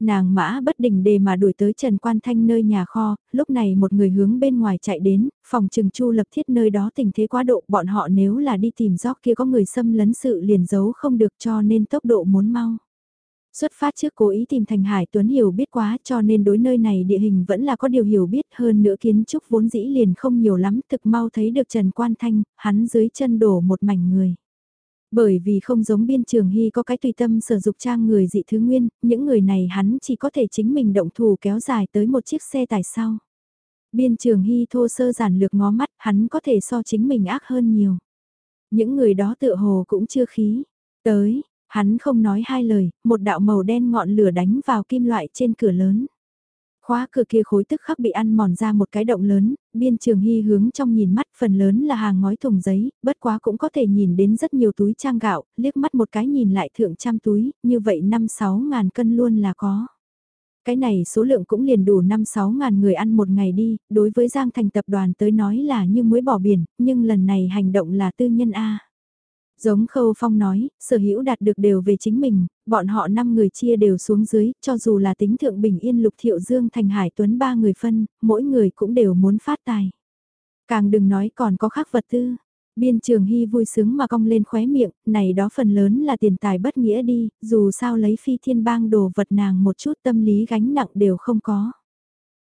Nàng mã bất định đề mà đuổi tới Trần Quan Thanh nơi nhà kho, lúc này một người hướng bên ngoài chạy đến, phòng trừng chu lập thiết nơi đó tình thế quá độ, bọn họ nếu là đi tìm gióc kia có người xâm lấn sự liền giấu không được cho nên tốc độ muốn mau. Xuất phát trước cố ý tìm Thành Hải Tuấn hiểu biết quá cho nên đối nơi này địa hình vẫn là có điều hiểu biết hơn nữa kiến trúc vốn dĩ liền không nhiều lắm thực mau thấy được Trần Quan Thanh, hắn dưới chân đổ một mảnh người. Bởi vì không giống biên trường hy có cái tùy tâm sử dụng trang người dị thứ nguyên, những người này hắn chỉ có thể chính mình động thủ kéo dài tới một chiếc xe tải sau. Biên trường hy thô sơ giản lược ngó mắt, hắn có thể so chính mình ác hơn nhiều. Những người đó tựa hồ cũng chưa khí. Tới, hắn không nói hai lời, một đạo màu đen ngọn lửa đánh vào kim loại trên cửa lớn. Khóa cửa kia khối tức khắc bị ăn mòn ra một cái động lớn, biên trường hy hướng trong nhìn mắt phần lớn là hàng ngói thùng giấy, bất quá cũng có thể nhìn đến rất nhiều túi trang gạo, liếc mắt một cái nhìn lại thượng trăm túi, như vậy 5-6 ngàn cân luôn là có. Cái này số lượng cũng liền đủ 5-6 ngàn người ăn một ngày đi, đối với Giang Thành tập đoàn tới nói là như muối bỏ biển, nhưng lần này hành động là tư nhân A. Giống Khâu Phong nói, sở hữu đạt được đều về chính mình, bọn họ 5 người chia đều xuống dưới, cho dù là tính thượng bình yên lục thiệu dương thành hải tuấn ba người phân, mỗi người cũng đều muốn phát tài. Càng đừng nói còn có khác vật tư. Biên trường hy vui sướng mà cong lên khóe miệng, này đó phần lớn là tiền tài bất nghĩa đi, dù sao lấy phi thiên bang đồ vật nàng một chút tâm lý gánh nặng đều không có.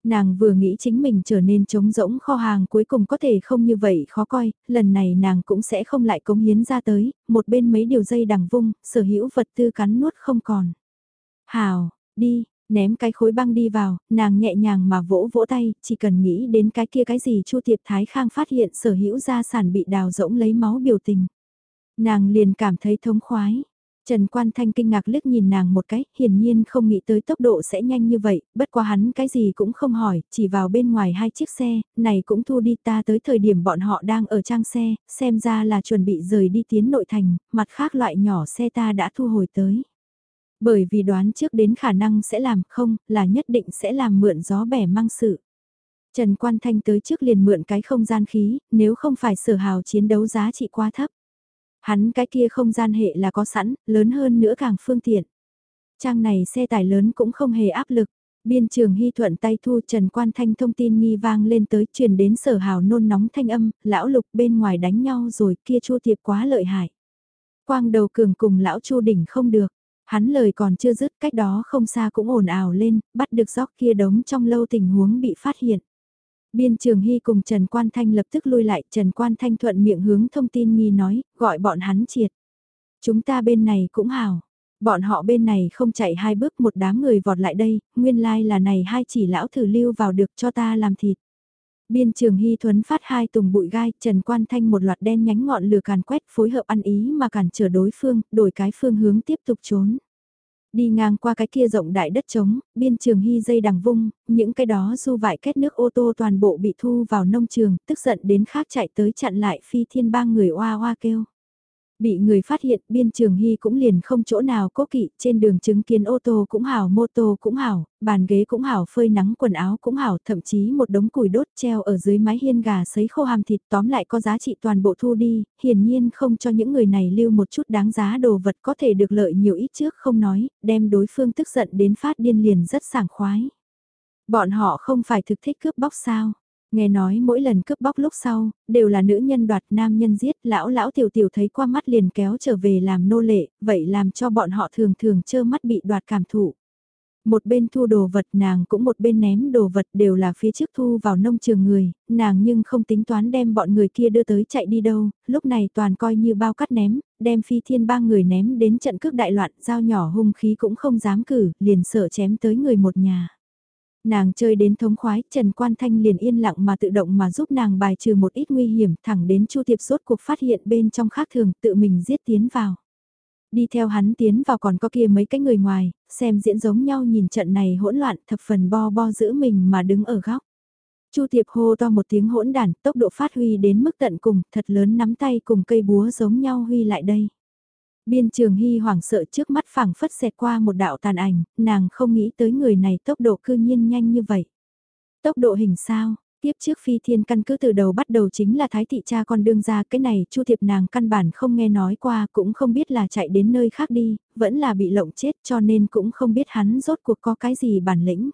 Nàng vừa nghĩ chính mình trở nên trống rỗng kho hàng cuối cùng có thể không như vậy khó coi, lần này nàng cũng sẽ không lại cống hiến ra tới, một bên mấy điều dây đằng vung, sở hữu vật tư cắn nuốt không còn. Hào, đi, ném cái khối băng đi vào, nàng nhẹ nhàng mà vỗ vỗ tay, chỉ cần nghĩ đến cái kia cái gì Chu Tiệp Thái Khang phát hiện sở hữu gia sản bị đào rỗng lấy máu biểu tình. Nàng liền cảm thấy thống khoái. Trần Quan Thanh kinh ngạc liếc nhìn nàng một cái, hiển nhiên không nghĩ tới tốc độ sẽ nhanh như vậy, bất quá hắn cái gì cũng không hỏi, chỉ vào bên ngoài hai chiếc xe, này cũng thu đi ta tới thời điểm bọn họ đang ở trang xe, xem ra là chuẩn bị rời đi tiến nội thành, mặt khác loại nhỏ xe ta đã thu hồi tới. Bởi vì đoán trước đến khả năng sẽ làm không, là nhất định sẽ làm mượn gió bẻ mang sự. Trần Quan Thanh tới trước liền mượn cái không gian khí, nếu không phải sở hào chiến đấu giá trị quá thấp. Hắn cái kia không gian hệ là có sẵn, lớn hơn nữa càng phương tiện. Trang này xe tải lớn cũng không hề áp lực. Biên trường hy thuận tay thu Trần Quan Thanh thông tin nghi vang lên tới truyền đến sở hào nôn nóng thanh âm, lão lục bên ngoài đánh nhau rồi kia chua tiệp quá lợi hại. Quang đầu cường cùng lão chu đỉnh không được, hắn lời còn chưa dứt cách đó không xa cũng ồn ào lên, bắt được gióc kia đống trong lâu tình huống bị phát hiện. Biên Trường Hy cùng Trần Quan Thanh lập tức lui lại, Trần Quan Thanh thuận miệng hướng thông tin nghi nói, gọi bọn hắn triệt. Chúng ta bên này cũng hào. Bọn họ bên này không chạy hai bước một đám người vọt lại đây, nguyên lai like là này hai chỉ lão thử lưu vào được cho ta làm thịt. Biên trường Hy Thuấn phát hai tùng bụi gai, Trần Quan Thanh một loạt đen nhánh ngọn lửa càn quét phối hợp ăn ý mà cản trở đối phương, đổi cái phương hướng tiếp tục trốn. Đi ngang qua cái kia rộng đại đất trống, biên trường hy dây đằng vung, những cái đó du vải kết nước ô tô toàn bộ bị thu vào nông trường, tức giận đến khác chạy tới chặn lại phi thiên bang người oa oa kêu. Bị người phát hiện biên trường hy cũng liền không chỗ nào cố kỵ, trên đường chứng kiến ô tô cũng hảo, mô tô cũng hảo, bàn ghế cũng hảo, phơi nắng quần áo cũng hảo, thậm chí một đống củi đốt treo ở dưới mái hiên gà sấy khô hàm thịt tóm lại có giá trị toàn bộ thu đi, hiển nhiên không cho những người này lưu một chút đáng giá đồ vật có thể được lợi nhiều ít trước không nói, đem đối phương tức giận đến phát điên liền rất sảng khoái. Bọn họ không phải thực thích cướp bóc sao? Nghe nói mỗi lần cướp bóc lúc sau, đều là nữ nhân đoạt nam nhân giết, lão lão tiểu tiểu thấy qua mắt liền kéo trở về làm nô lệ, vậy làm cho bọn họ thường thường trơ mắt bị đoạt cảm thụ. Một bên thu đồ vật nàng cũng một bên ném đồ vật đều là phía trước thu vào nông trường người, nàng nhưng không tính toán đem bọn người kia đưa tới chạy đi đâu, lúc này toàn coi như bao cắt ném, đem phi thiên ba người ném đến trận cước đại loạn, dao nhỏ hung khí cũng không dám cử, liền sợ chém tới người một nhà. Nàng chơi đến thống khoái, Trần Quan Thanh liền yên lặng mà tự động mà giúp nàng bài trừ một ít nguy hiểm thẳng đến Chu thiệp rốt cuộc phát hiện bên trong khác thường tự mình giết tiến vào. Đi theo hắn tiến vào còn có kia mấy cái người ngoài, xem diễn giống nhau nhìn trận này hỗn loạn thập phần bo bo giữ mình mà đứng ở góc. Chu thiệp hô to một tiếng hỗn đản, tốc độ phát huy đến mức tận cùng, thật lớn nắm tay cùng cây búa giống nhau huy lại đây. Biên trường hy hoảng sợ trước mắt phẳng phất xẹt qua một đạo tàn ảnh, nàng không nghĩ tới người này tốc độ cư nhiên nhanh như vậy. Tốc độ hình sao, tiếp trước phi thiên căn cứ từ đầu bắt đầu chính là thái thị cha con đương ra cái này chu thiệp nàng căn bản không nghe nói qua cũng không biết là chạy đến nơi khác đi, vẫn là bị lộng chết cho nên cũng không biết hắn rốt cuộc có cái gì bản lĩnh.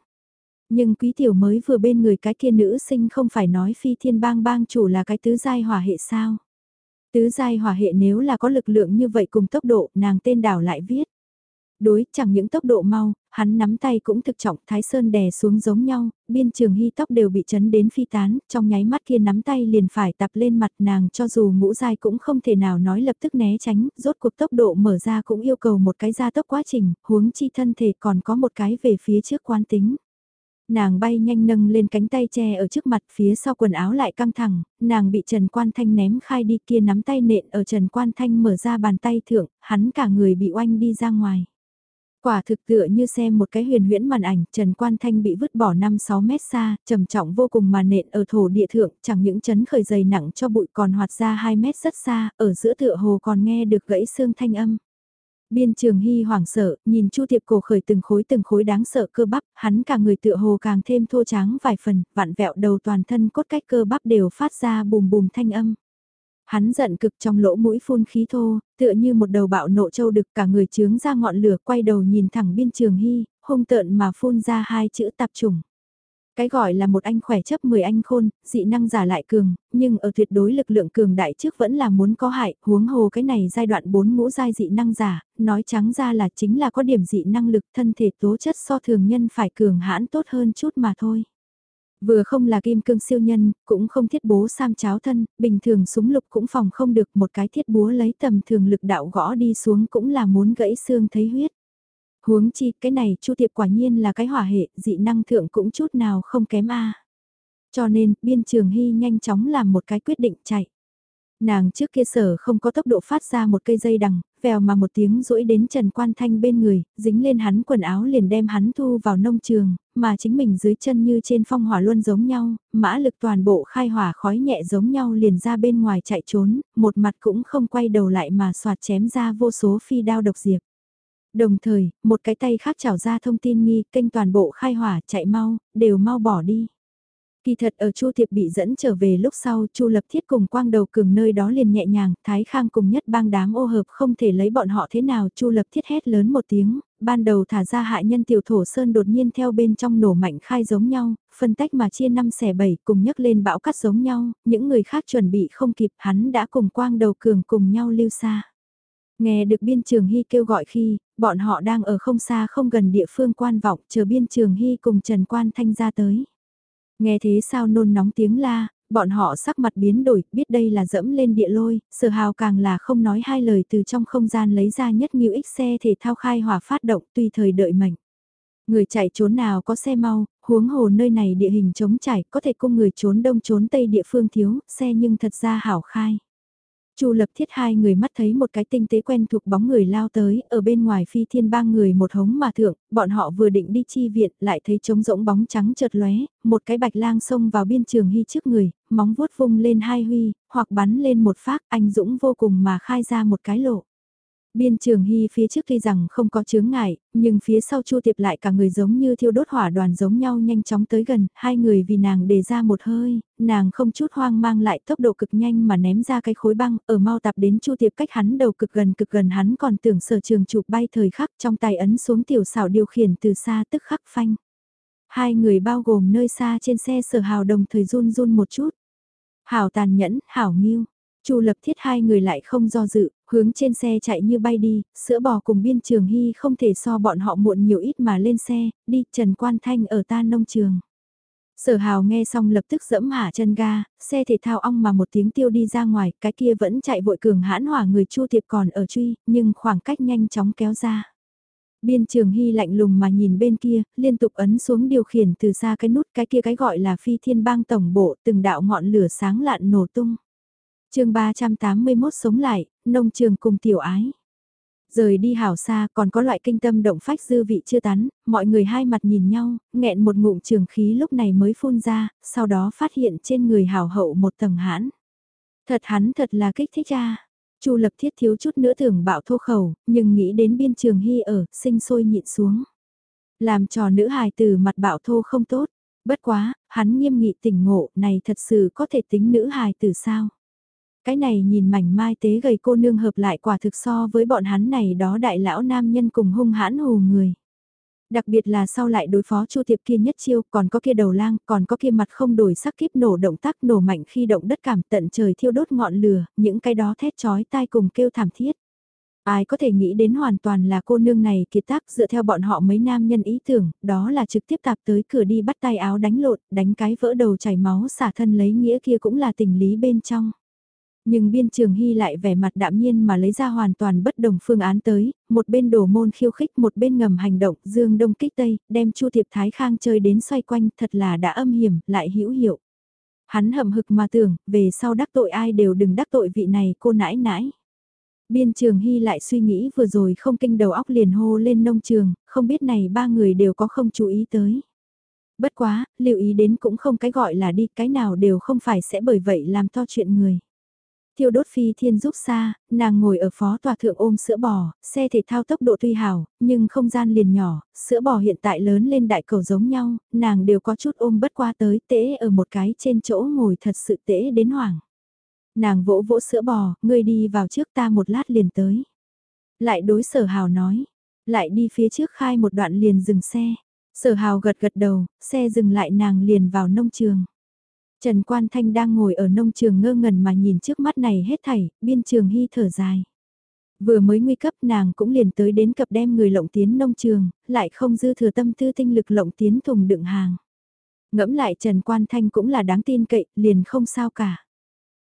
Nhưng quý tiểu mới vừa bên người cái kia nữ sinh không phải nói phi thiên bang bang chủ là cái tứ giai hỏa hệ sao. Tứ giai hỏa hệ nếu là có lực lượng như vậy cùng tốc độ, nàng tên đảo lại viết. Đối, chẳng những tốc độ mau, hắn nắm tay cũng thực trọng, Thái Sơn đè xuống giống nhau, biên trường hy tóc đều bị chấn đến phi tán, trong nháy mắt kia nắm tay liền phải tập lên mặt nàng cho dù ngũ dai cũng không thể nào nói lập tức né tránh, rốt cuộc tốc độ mở ra cũng yêu cầu một cái gia tốc quá trình, huống chi thân thể còn có một cái về phía trước quán tính. Nàng bay nhanh nâng lên cánh tay che ở trước mặt phía sau quần áo lại căng thẳng, nàng bị Trần Quan Thanh ném khai đi kia nắm tay nện ở Trần Quan Thanh mở ra bàn tay thượng, hắn cả người bị oanh đi ra ngoài. Quả thực tựa như xem một cái huyền huyễn màn ảnh, Trần Quan Thanh bị vứt bỏ 5-6 mét xa, trầm trọng vô cùng mà nện ở thổ địa thượng, chẳng những chấn khởi dày nặng cho bụi còn hoạt ra 2 mét rất xa, ở giữa tựa hồ còn nghe được gãy xương thanh âm. Biên trường hy hoảng sợ, nhìn chu tiệp cổ khởi từng khối từng khối đáng sợ cơ bắp, hắn cả người tựa hồ càng thêm thô tráng vài phần, vạn vẹo đầu toàn thân cốt cách cơ bắp đều phát ra bùm bùm thanh âm. Hắn giận cực trong lỗ mũi phun khí thô, tựa như một đầu bạo nộ châu đực cả người chướng ra ngọn lửa quay đầu nhìn thẳng biên trường hy, hung tợn mà phun ra hai chữ tạp trùng. Cái gọi là một anh khỏe chấp 10 anh khôn, dị năng giả lại cường, nhưng ở tuyệt đối lực lượng cường đại trước vẫn là muốn có hại, huống hồ cái này giai đoạn 4 ngũ giai dị năng giả, nói trắng ra là chính là có điểm dị năng lực thân thể tố chất so thường nhân phải cường hãn tốt hơn chút mà thôi. Vừa không là kim cương siêu nhân, cũng không thiết bố sam cháo thân, bình thường súng lục cũng phòng không được một cái thiết búa lấy tầm thường lực đạo gõ đi xuống cũng là muốn gãy xương thấy huyết. Huống chi, cái này chu tiệp quả nhiên là cái hỏa hệ, dị năng thượng cũng chút nào không kém a. Cho nên, biên trường hy nhanh chóng làm một cái quyết định chạy. Nàng trước kia sở không có tốc độ phát ra một cây dây đằng, vèo mà một tiếng rũi đến Trần Quan Thanh bên người, dính lên hắn quần áo liền đem hắn thu vào nông trường, mà chính mình dưới chân như trên phong hỏa luôn giống nhau, mã lực toàn bộ khai hỏa khói nhẹ giống nhau liền ra bên ngoài chạy trốn, một mặt cũng không quay đầu lại mà soạt chém ra vô số phi đao độc diệp. Đồng thời, một cái tay khác chảo ra thông tin nghi, kênh toàn bộ khai hỏa, chạy mau, đều mau bỏ đi. Kỳ thật ở Chu Thiệp bị dẫn trở về lúc sau, Chu Lập Thiết cùng Quang Đầu Cường nơi đó liền nhẹ nhàng, Thái Khang cùng nhất bang đám ô hợp không thể lấy bọn họ thế nào, Chu Lập Thiết hét lớn một tiếng, ban đầu thả ra hại nhân tiểu thổ sơn đột nhiên theo bên trong nổ mạnh khai giống nhau, phân tách mà chia năm xẻ bảy cùng nhấc lên bão cắt giống nhau, những người khác chuẩn bị không kịp, hắn đã cùng Quang Đầu Cường cùng nhau lưu xa. Nghe được biên trường hy kêu gọi khi, bọn họ đang ở không xa không gần địa phương quan vọng chờ biên trường hy cùng Trần Quan Thanh ra tới. Nghe thế sao nôn nóng tiếng la, bọn họ sắc mặt biến đổi, biết đây là dẫm lên địa lôi, sở hào càng là không nói hai lời từ trong không gian lấy ra nhất nhiều ích xe thể thao khai hỏa phát động tùy thời đợi mệnh. Người chạy trốn nào có xe mau, huống hồ nơi này địa hình chống chảy, có thể cung người trốn đông trốn tây địa phương thiếu, xe nhưng thật ra hảo khai. Chu lập thiết hai người mắt thấy một cái tinh tế quen thuộc bóng người lao tới, ở bên ngoài phi thiên ba người một hống mà thượng, bọn họ vừa định đi chi viện, lại thấy trống rỗng bóng trắng chợt lóe, một cái bạch lang xông vào biên trường hy trước người, móng vuốt vung lên hai huy, hoặc bắn lên một phát, anh dũng vô cùng mà khai ra một cái lộ. Biên trường hy phía trước tuy rằng không có chướng ngại, nhưng phía sau Chu Tiệp lại cả người giống như thiêu đốt hỏa đoàn giống nhau nhanh chóng tới gần, hai người vì nàng đề ra một hơi, nàng không chút hoang mang lại tốc độ cực nhanh mà ném ra cái khối băng, ở mau tạp đến Chu Tiệp cách hắn đầu cực gần cực gần hắn còn tưởng sở trường chụp bay thời khắc trong tay ấn xuống tiểu xảo điều khiển từ xa tức khắc phanh. Hai người bao gồm nơi xa trên xe sở hào đồng thời run run một chút. Hảo tàn nhẫn, hảo nghiêu. Chu lập thiết hai người lại không do dự, hướng trên xe chạy như bay đi, sữa bò cùng biên trường hy không thể so bọn họ muộn nhiều ít mà lên xe, đi Trần Quan Thanh ở ta nông trường. Sở hào nghe xong lập tức dẫm hạ chân ga, xe thể thao ong mà một tiếng tiêu đi ra ngoài, cái kia vẫn chạy vội cường hãn hỏa người chu tiệp còn ở truy, nhưng khoảng cách nhanh chóng kéo ra. Biên trường hy lạnh lùng mà nhìn bên kia, liên tục ấn xuống điều khiển từ xa cái nút cái kia cái gọi là phi thiên bang tổng bộ từng đạo ngọn lửa sáng lạn nổ tung chương 381 sống lại, nông trường cùng tiểu ái. Rời đi hảo xa còn có loại kinh tâm động phách dư vị chưa tán, mọi người hai mặt nhìn nhau, nghẹn một ngụm trường khí lúc này mới phun ra, sau đó phát hiện trên người hảo hậu một tầng hãn. Thật hắn thật là kích thích ra. Chu lập thiết thiếu chút nữa tưởng bạo thô khẩu, nhưng nghĩ đến biên trường hy ở, sinh sôi nhịn xuống. Làm trò nữ hài từ mặt bạo thô không tốt, bất quá, hắn nghiêm nghị tỉnh ngộ, này thật sự có thể tính nữ hài từ sao. Cái này nhìn mảnh mai tế gầy cô nương hợp lại quả thực so với bọn hắn này đó đại lão nam nhân cùng hung hãn hù người. Đặc biệt là sau lại đối phó Chu Tiệp kia nhất chiêu, còn có kia đầu lang, còn có kia mặt không đổi sắc kiếp nổ động tác nổ mạnh khi động đất cảm tận trời thiêu đốt ngọn lửa, những cái đó thét chói tai cùng kêu thảm thiết. Ai có thể nghĩ đến hoàn toàn là cô nương này kiệt tác dựa theo bọn họ mấy nam nhân ý tưởng, đó là trực tiếp tạp tới cửa đi bắt tay áo đánh lộn, đánh cái vỡ đầu chảy máu xả thân lấy nghĩa kia cũng là tình lý bên trong. Nhưng biên trường hy lại vẻ mặt đạm nhiên mà lấy ra hoàn toàn bất đồng phương án tới, một bên đổ môn khiêu khích một bên ngầm hành động, dương đông kích tây, đem chu thiệp thái khang chơi đến xoay quanh thật là đã âm hiểm, lại hữu hiệu. Hắn hậm hực mà tưởng, về sau đắc tội ai đều đừng đắc tội vị này cô nãi nãi. Biên trường hy lại suy nghĩ vừa rồi không kinh đầu óc liền hô lên nông trường, không biết này ba người đều có không chú ý tới. Bất quá, lưu ý đến cũng không cái gọi là đi, cái nào đều không phải sẽ bởi vậy làm to chuyện người. Thiêu đốt phi thiên giúp xa, nàng ngồi ở phó tòa thượng ôm sữa bò, xe thể thao tốc độ tuy hảo, nhưng không gian liền nhỏ, sữa bò hiện tại lớn lên đại cầu giống nhau, nàng đều có chút ôm bất qua tới tễ ở một cái trên chỗ ngồi thật sự tễ đến hoảng. Nàng vỗ vỗ sữa bò, ngươi đi vào trước ta một lát liền tới. Lại đối sở hào nói, lại đi phía trước khai một đoạn liền dừng xe. Sở hào gật gật đầu, xe dừng lại nàng liền vào nông trường. Trần Quan Thanh đang ngồi ở nông trường ngơ ngẩn mà nhìn trước mắt này hết thảy, biên trường hy thở dài. Vừa mới nguy cấp nàng cũng liền tới đến cập đem người lộng tiến nông trường, lại không dư thừa tâm tư tinh lực lộng tiến thùng đựng hàng. Ngẫm lại Trần Quan Thanh cũng là đáng tin cậy, liền không sao cả.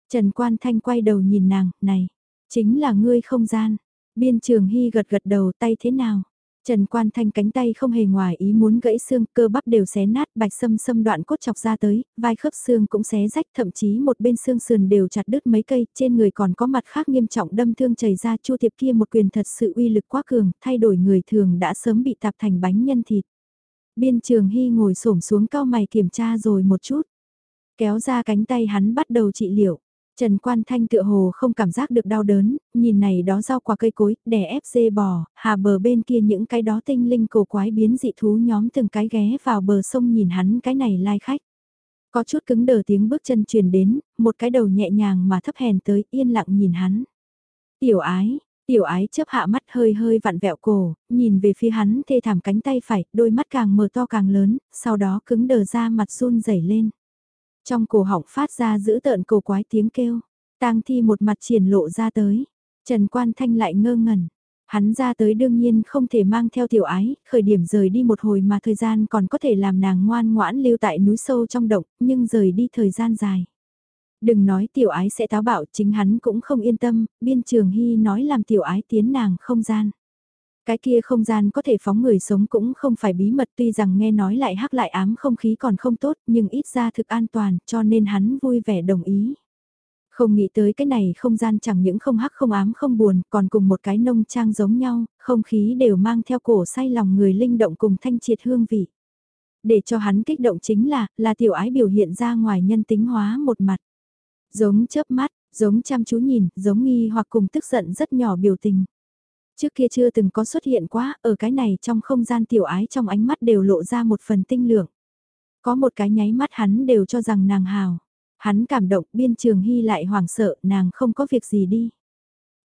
Trần Quan Thanh quay đầu nhìn nàng, này, chính là ngươi không gian. Biên trường hy gật gật đầu tay thế nào? Trần Quan Thanh cánh tay không hề ngoài ý muốn gãy xương, cơ bắp đều xé nát, bạch sâm sâm đoạn cốt chọc ra tới, vai khớp xương cũng xé rách, thậm chí một bên xương sườn đều chặt đứt mấy cây, trên người còn có mặt khác nghiêm trọng đâm thương chảy ra chu tiệp kia một quyền thật sự uy lực quá cường, thay đổi người thường đã sớm bị tạp thành bánh nhân thịt. Biên trường hy ngồi xổm xuống cao mày kiểm tra rồi một chút, kéo ra cánh tay hắn bắt đầu trị liệu. Trần Quan Thanh tựa hồ không cảm giác được đau đớn, nhìn này đó rau quả cây cối, đè ép dê bò, hà bờ bên kia những cái đó tinh linh cổ quái biến dị thú nhóm từng cái ghé vào bờ sông nhìn hắn cái này lai khách. Có chút cứng đờ tiếng bước chân truyền đến, một cái đầu nhẹ nhàng mà thấp hèn tới yên lặng nhìn hắn. Tiểu ái, tiểu ái chớp hạ mắt hơi hơi vặn vẹo cổ, nhìn về phía hắn thê thảm cánh tay phải, đôi mắt càng mở to càng lớn, sau đó cứng đờ ra mặt run rẩy lên. Trong cổ họng phát ra giữ tợn cổ quái tiếng kêu. tang thi một mặt triển lộ ra tới. Trần Quan Thanh lại ngơ ngẩn. Hắn ra tới đương nhiên không thể mang theo tiểu ái, khởi điểm rời đi một hồi mà thời gian còn có thể làm nàng ngoan ngoãn lưu tại núi sâu trong động, nhưng rời đi thời gian dài. Đừng nói tiểu ái sẽ táo bạo, chính hắn cũng không yên tâm, biên trường hy nói làm tiểu ái tiến nàng không gian. Cái kia không gian có thể phóng người sống cũng không phải bí mật tuy rằng nghe nói lại hắc lại ám không khí còn không tốt nhưng ít ra thực an toàn cho nên hắn vui vẻ đồng ý. Không nghĩ tới cái này không gian chẳng những không hắc không ám không buồn còn cùng một cái nông trang giống nhau, không khí đều mang theo cổ say lòng người linh động cùng thanh triệt hương vị. Để cho hắn kích động chính là, là tiểu ái biểu hiện ra ngoài nhân tính hóa một mặt. Giống chớp mắt, giống chăm chú nhìn, giống nghi hoặc cùng tức giận rất nhỏ biểu tình. Trước kia chưa từng có xuất hiện quá, ở cái này trong không gian tiểu ái trong ánh mắt đều lộ ra một phần tinh lượng. Có một cái nháy mắt hắn đều cho rằng nàng hào. Hắn cảm động biên trường hy lại hoảng sợ nàng không có việc gì đi.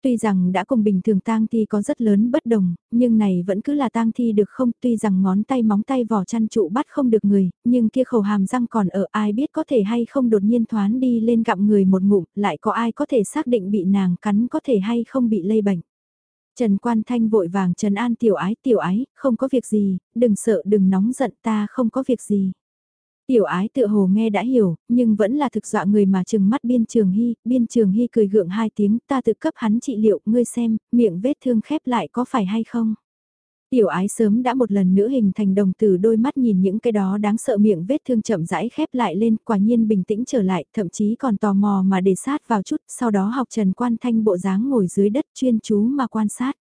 Tuy rằng đã cùng bình thường tang thi có rất lớn bất đồng, nhưng này vẫn cứ là tang thi được không, tuy rằng ngón tay móng tay vỏ chăn trụ bắt không được người, nhưng kia khẩu hàm răng còn ở ai biết có thể hay không đột nhiên thoán đi lên gặm người một ngụm, lại có ai có thể xác định bị nàng cắn có thể hay không bị lây bệnh. Trần Quan Thanh vội vàng trần an tiểu ái tiểu ái, không có việc gì, đừng sợ đừng nóng giận ta không có việc gì. Tiểu ái tự hồ nghe đã hiểu, nhưng vẫn là thực dọa người mà trừng mắt biên trường hy, biên trường hy cười gượng hai tiếng ta tự cấp hắn trị liệu, ngươi xem, miệng vết thương khép lại có phải hay không. Tiểu ái sớm đã một lần nữa hình thành đồng tử đôi mắt nhìn những cái đó đáng sợ miệng vết thương chậm rãi khép lại lên, quả nhiên bình tĩnh trở lại, thậm chí còn tò mò mà để sát vào chút, sau đó học Trần Quan Thanh bộ dáng ngồi dưới đất chuyên chú mà quan sát.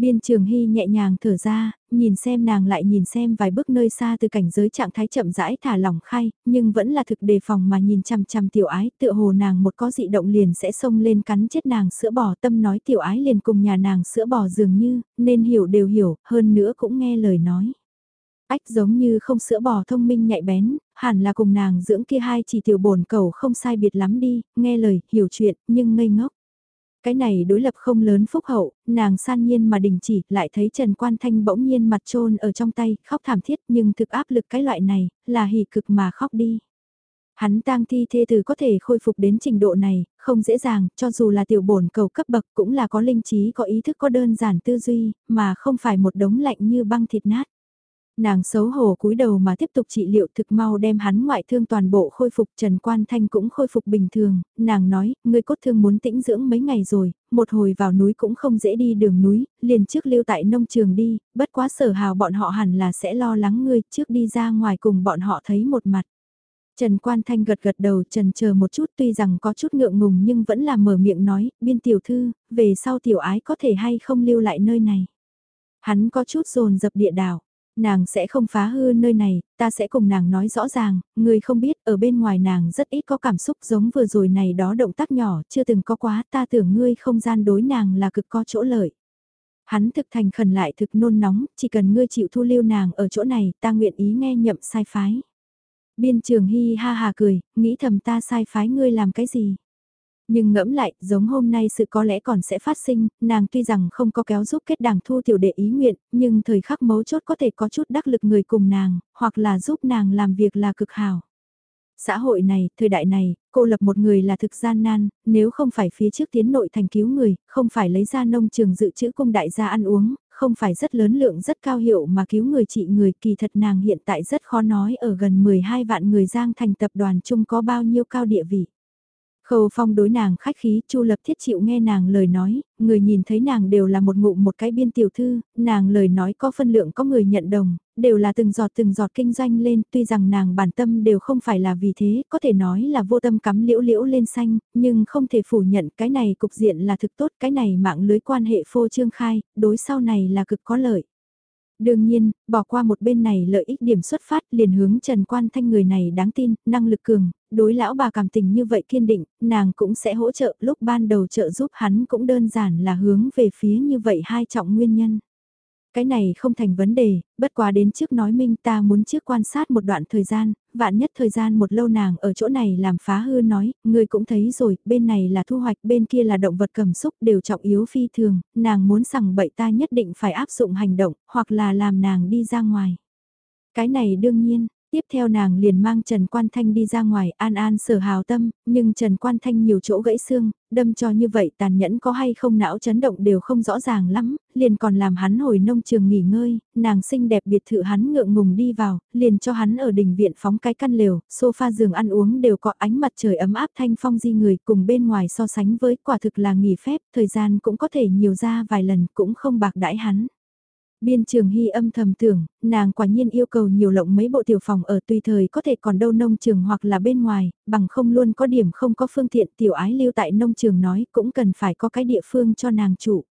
Biên trường hy nhẹ nhàng thở ra, nhìn xem nàng lại nhìn xem vài bước nơi xa từ cảnh giới trạng thái chậm rãi thả lỏng khai, nhưng vẫn là thực đề phòng mà nhìn chằm chằm tiểu ái, tựa hồ nàng một có dị động liền sẽ xông lên cắn chết nàng sữa bò tâm nói tiểu ái liền cùng nhà nàng sữa bò dường như, nên hiểu đều hiểu, hơn nữa cũng nghe lời nói. Ách giống như không sữa bò thông minh nhạy bén, hẳn là cùng nàng dưỡng kia hai chỉ tiểu bổn cầu không sai biệt lắm đi, nghe lời, hiểu chuyện, nhưng ngây ngốc. Cái này đối lập không lớn phúc hậu, nàng san nhiên mà đình chỉ, lại thấy Trần Quan Thanh bỗng nhiên mặt trôn ở trong tay, khóc thảm thiết nhưng thực áp lực cái loại này, là hỉ cực mà khóc đi. Hắn tang thi thê từ có thể khôi phục đến trình độ này, không dễ dàng, cho dù là tiểu bổn cầu cấp bậc cũng là có linh trí có ý thức có đơn giản tư duy, mà không phải một đống lạnh như băng thịt nát. Nàng xấu hổ cúi đầu mà tiếp tục trị liệu thực mau đem hắn ngoại thương toàn bộ khôi phục Trần Quan Thanh cũng khôi phục bình thường, nàng nói, ngươi cốt thương muốn tĩnh dưỡng mấy ngày rồi, một hồi vào núi cũng không dễ đi đường núi, liền trước lưu tại nông trường đi, bất quá sở hào bọn họ hẳn là sẽ lo lắng ngươi trước đi ra ngoài cùng bọn họ thấy một mặt. Trần Quan Thanh gật gật đầu trần chờ một chút tuy rằng có chút ngượng ngùng nhưng vẫn là mở miệng nói, biên tiểu thư, về sau tiểu ái có thể hay không lưu lại nơi này. Hắn có chút dồn dập địa đảo nàng sẽ không phá hư nơi này, ta sẽ cùng nàng nói rõ ràng, người không biết ở bên ngoài nàng rất ít có cảm xúc giống vừa rồi này đó động tác nhỏ, chưa từng có quá, ta tưởng ngươi không gian đối nàng là cực có chỗ lợi. Hắn thực thành khẩn lại thực nôn nóng, chỉ cần ngươi chịu thu lưu nàng ở chỗ này, ta nguyện ý nghe nhậm sai phái. Biên trường hi ha hà cười, nghĩ thầm ta sai phái ngươi làm cái gì. Nhưng ngẫm lại, giống hôm nay sự có lẽ còn sẽ phát sinh, nàng tuy rằng không có kéo giúp kết đảng thu tiểu đệ ý nguyện, nhưng thời khắc mấu chốt có thể có chút đắc lực người cùng nàng, hoặc là giúp nàng làm việc là cực hảo. Xã hội này, thời đại này, cô lập một người là thực gian nan, nếu không phải phía trước tiến nội thành cứu người, không phải lấy ra nông trường dự trữ cung đại gia ăn uống, không phải rất lớn lượng rất cao hiệu mà cứu người trị người kỳ thật nàng hiện tại rất khó nói ở gần 12 vạn người giang thành tập đoàn chung có bao nhiêu cao địa vị. Khâu Phong đối nàng khách khí, Chu Lập Thiết chịu nghe nàng lời nói, người nhìn thấy nàng đều là một ngụm một cái biên tiểu thư, nàng lời nói có phân lượng có người nhận đồng, đều là từng giọt từng giọt kinh doanh lên, tuy rằng nàng bản tâm đều không phải là vì thế, có thể nói là vô tâm cắm liễu liễu lên xanh, nhưng không thể phủ nhận cái này cục diện là thực tốt, cái này mạng lưới quan hệ phô trương khai, đối sau này là cực có lợi. Đương nhiên, bỏ qua một bên này lợi ích điểm xuất phát liền hướng Trần Quan Thanh người này đáng tin, năng lực cường, đối lão bà cảm tình như vậy kiên định, nàng cũng sẽ hỗ trợ lúc ban đầu trợ giúp hắn cũng đơn giản là hướng về phía như vậy hai trọng nguyên nhân. Cái này không thành vấn đề, bất quá đến trước nói minh ta muốn trước quan sát một đoạn thời gian, vạn nhất thời gian một lâu nàng ở chỗ này làm phá hư nói, người cũng thấy rồi, bên này là thu hoạch, bên kia là động vật cầm xúc đều trọng yếu phi thường, nàng muốn rằng bậy ta nhất định phải áp dụng hành động, hoặc là làm nàng đi ra ngoài. Cái này đương nhiên, Tiếp theo nàng liền mang Trần Quan Thanh đi ra ngoài an an sở hào tâm, nhưng Trần Quan Thanh nhiều chỗ gãy xương, đâm cho như vậy tàn nhẫn có hay không não chấn động đều không rõ ràng lắm, liền còn làm hắn hồi nông trường nghỉ ngơi, nàng xinh đẹp biệt thự hắn ngượng ngùng đi vào, liền cho hắn ở đình viện phóng cái căn lều, sofa giường ăn uống đều có ánh mặt trời ấm áp thanh phong di người cùng bên ngoài so sánh với quả thực là nghỉ phép, thời gian cũng có thể nhiều ra vài lần cũng không bạc đãi hắn. Biên trường hy âm thầm tưởng, nàng quả nhiên yêu cầu nhiều lộng mấy bộ tiểu phòng ở tùy thời có thể còn đâu nông trường hoặc là bên ngoài, bằng không luôn có điểm không có phương tiện tiểu ái lưu tại nông trường nói cũng cần phải có cái địa phương cho nàng chủ.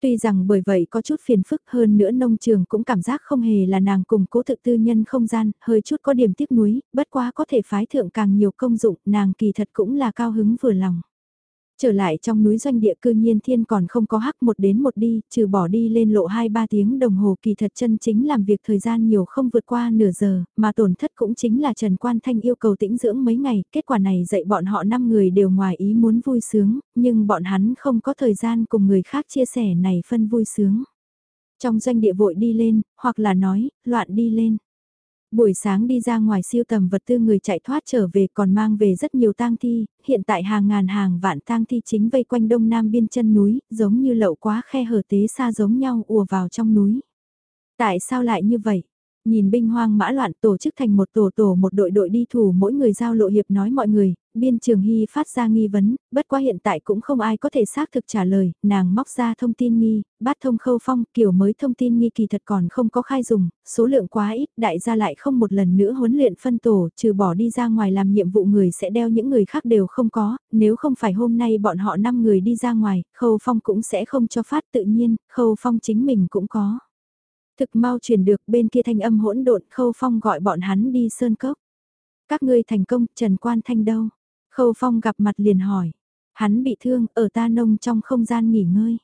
Tuy rằng bởi vậy có chút phiền phức hơn nữa nông trường cũng cảm giác không hề là nàng cùng cố thực tư nhân không gian, hơi chút có điểm tiếc nuối, bất quá có thể phái thượng càng nhiều công dụng, nàng kỳ thật cũng là cao hứng vừa lòng. Trở lại trong núi doanh địa cư nhiên thiên còn không có hắc một đến một đi, trừ bỏ đi lên lộ 2-3 tiếng đồng hồ kỳ thật chân chính làm việc thời gian nhiều không vượt qua nửa giờ, mà tổn thất cũng chính là Trần Quan Thanh yêu cầu tĩnh dưỡng mấy ngày, kết quả này dạy bọn họ 5 người đều ngoài ý muốn vui sướng, nhưng bọn hắn không có thời gian cùng người khác chia sẻ này phân vui sướng. Trong doanh địa vội đi lên, hoặc là nói, loạn đi lên. Buổi sáng đi ra ngoài siêu tầm vật tư người chạy thoát trở về còn mang về rất nhiều tang thi, hiện tại hàng ngàn hàng vạn tang thi chính vây quanh đông nam biên chân núi, giống như lậu quá khe hở tế xa giống nhau ùa vào trong núi. Tại sao lại như vậy? Nhìn binh hoang mã loạn tổ chức thành một tổ tổ một đội đội đi thủ mỗi người giao lộ hiệp nói mọi người, biên trường hy phát ra nghi vấn, bất quá hiện tại cũng không ai có thể xác thực trả lời, nàng móc ra thông tin nghi, bát thông khâu phong, kiểu mới thông tin nghi kỳ thật còn không có khai dùng, số lượng quá ít, đại gia lại không một lần nữa huấn luyện phân tổ, trừ bỏ đi ra ngoài làm nhiệm vụ người sẽ đeo những người khác đều không có, nếu không phải hôm nay bọn họ 5 người đi ra ngoài, khâu phong cũng sẽ không cho phát tự nhiên, khâu phong chính mình cũng có. Thực mau truyền được bên kia thanh âm hỗn độn khâu phong gọi bọn hắn đi sơn cốc. Các ngươi thành công, Trần Quan Thanh đâu? Khâu phong gặp mặt liền hỏi. Hắn bị thương, ở ta nông trong không gian nghỉ ngơi.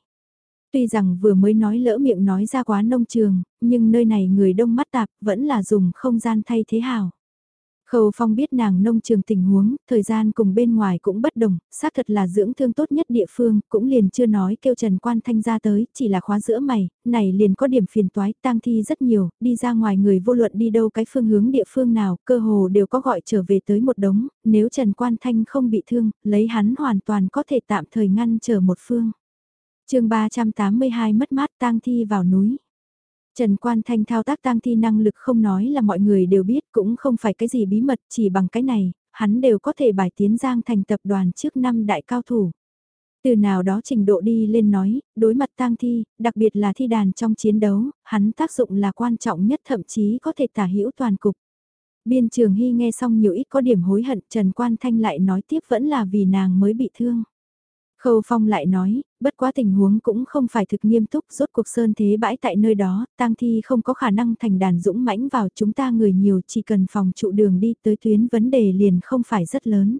Tuy rằng vừa mới nói lỡ miệng nói ra quá nông trường, nhưng nơi này người đông mắt tạp vẫn là dùng không gian thay thế hào. Khâu Phong biết nàng nông trường tình huống, thời gian cùng bên ngoài cũng bất đồng, xác thật là dưỡng thương tốt nhất địa phương, cũng liền chưa nói kêu Trần Quan Thanh ra tới, chỉ là khóa giữa mày, này liền có điểm phiền toái, tang thi rất nhiều, đi ra ngoài người vô luận đi đâu cái phương hướng địa phương nào, cơ hồ đều có gọi trở về tới một đống, nếu Trần Quan Thanh không bị thương, lấy hắn hoàn toàn có thể tạm thời ngăn trở một phương. chương 382 mất mát tang thi vào núi. Trần Quan Thanh thao tác tang thi năng lực không nói là mọi người đều biết cũng không phải cái gì bí mật chỉ bằng cái này, hắn đều có thể bài tiến giang thành tập đoàn trước năm đại cao thủ. Từ nào đó trình độ đi lên nói, đối mặt tang thi, đặc biệt là thi đàn trong chiến đấu, hắn tác dụng là quan trọng nhất thậm chí có thể tả hữu toàn cục. Biên trường Hy nghe xong nhiều ít có điểm hối hận Trần Quan Thanh lại nói tiếp vẫn là vì nàng mới bị thương. Khâu Phong lại nói, bất quá tình huống cũng không phải thực nghiêm túc, rốt cuộc sơn thế bãi tại nơi đó, tang thi không có khả năng thành đàn dũng mãnh vào chúng ta người nhiều chỉ cần phòng trụ đường đi tới tuyến vấn đề liền không phải rất lớn.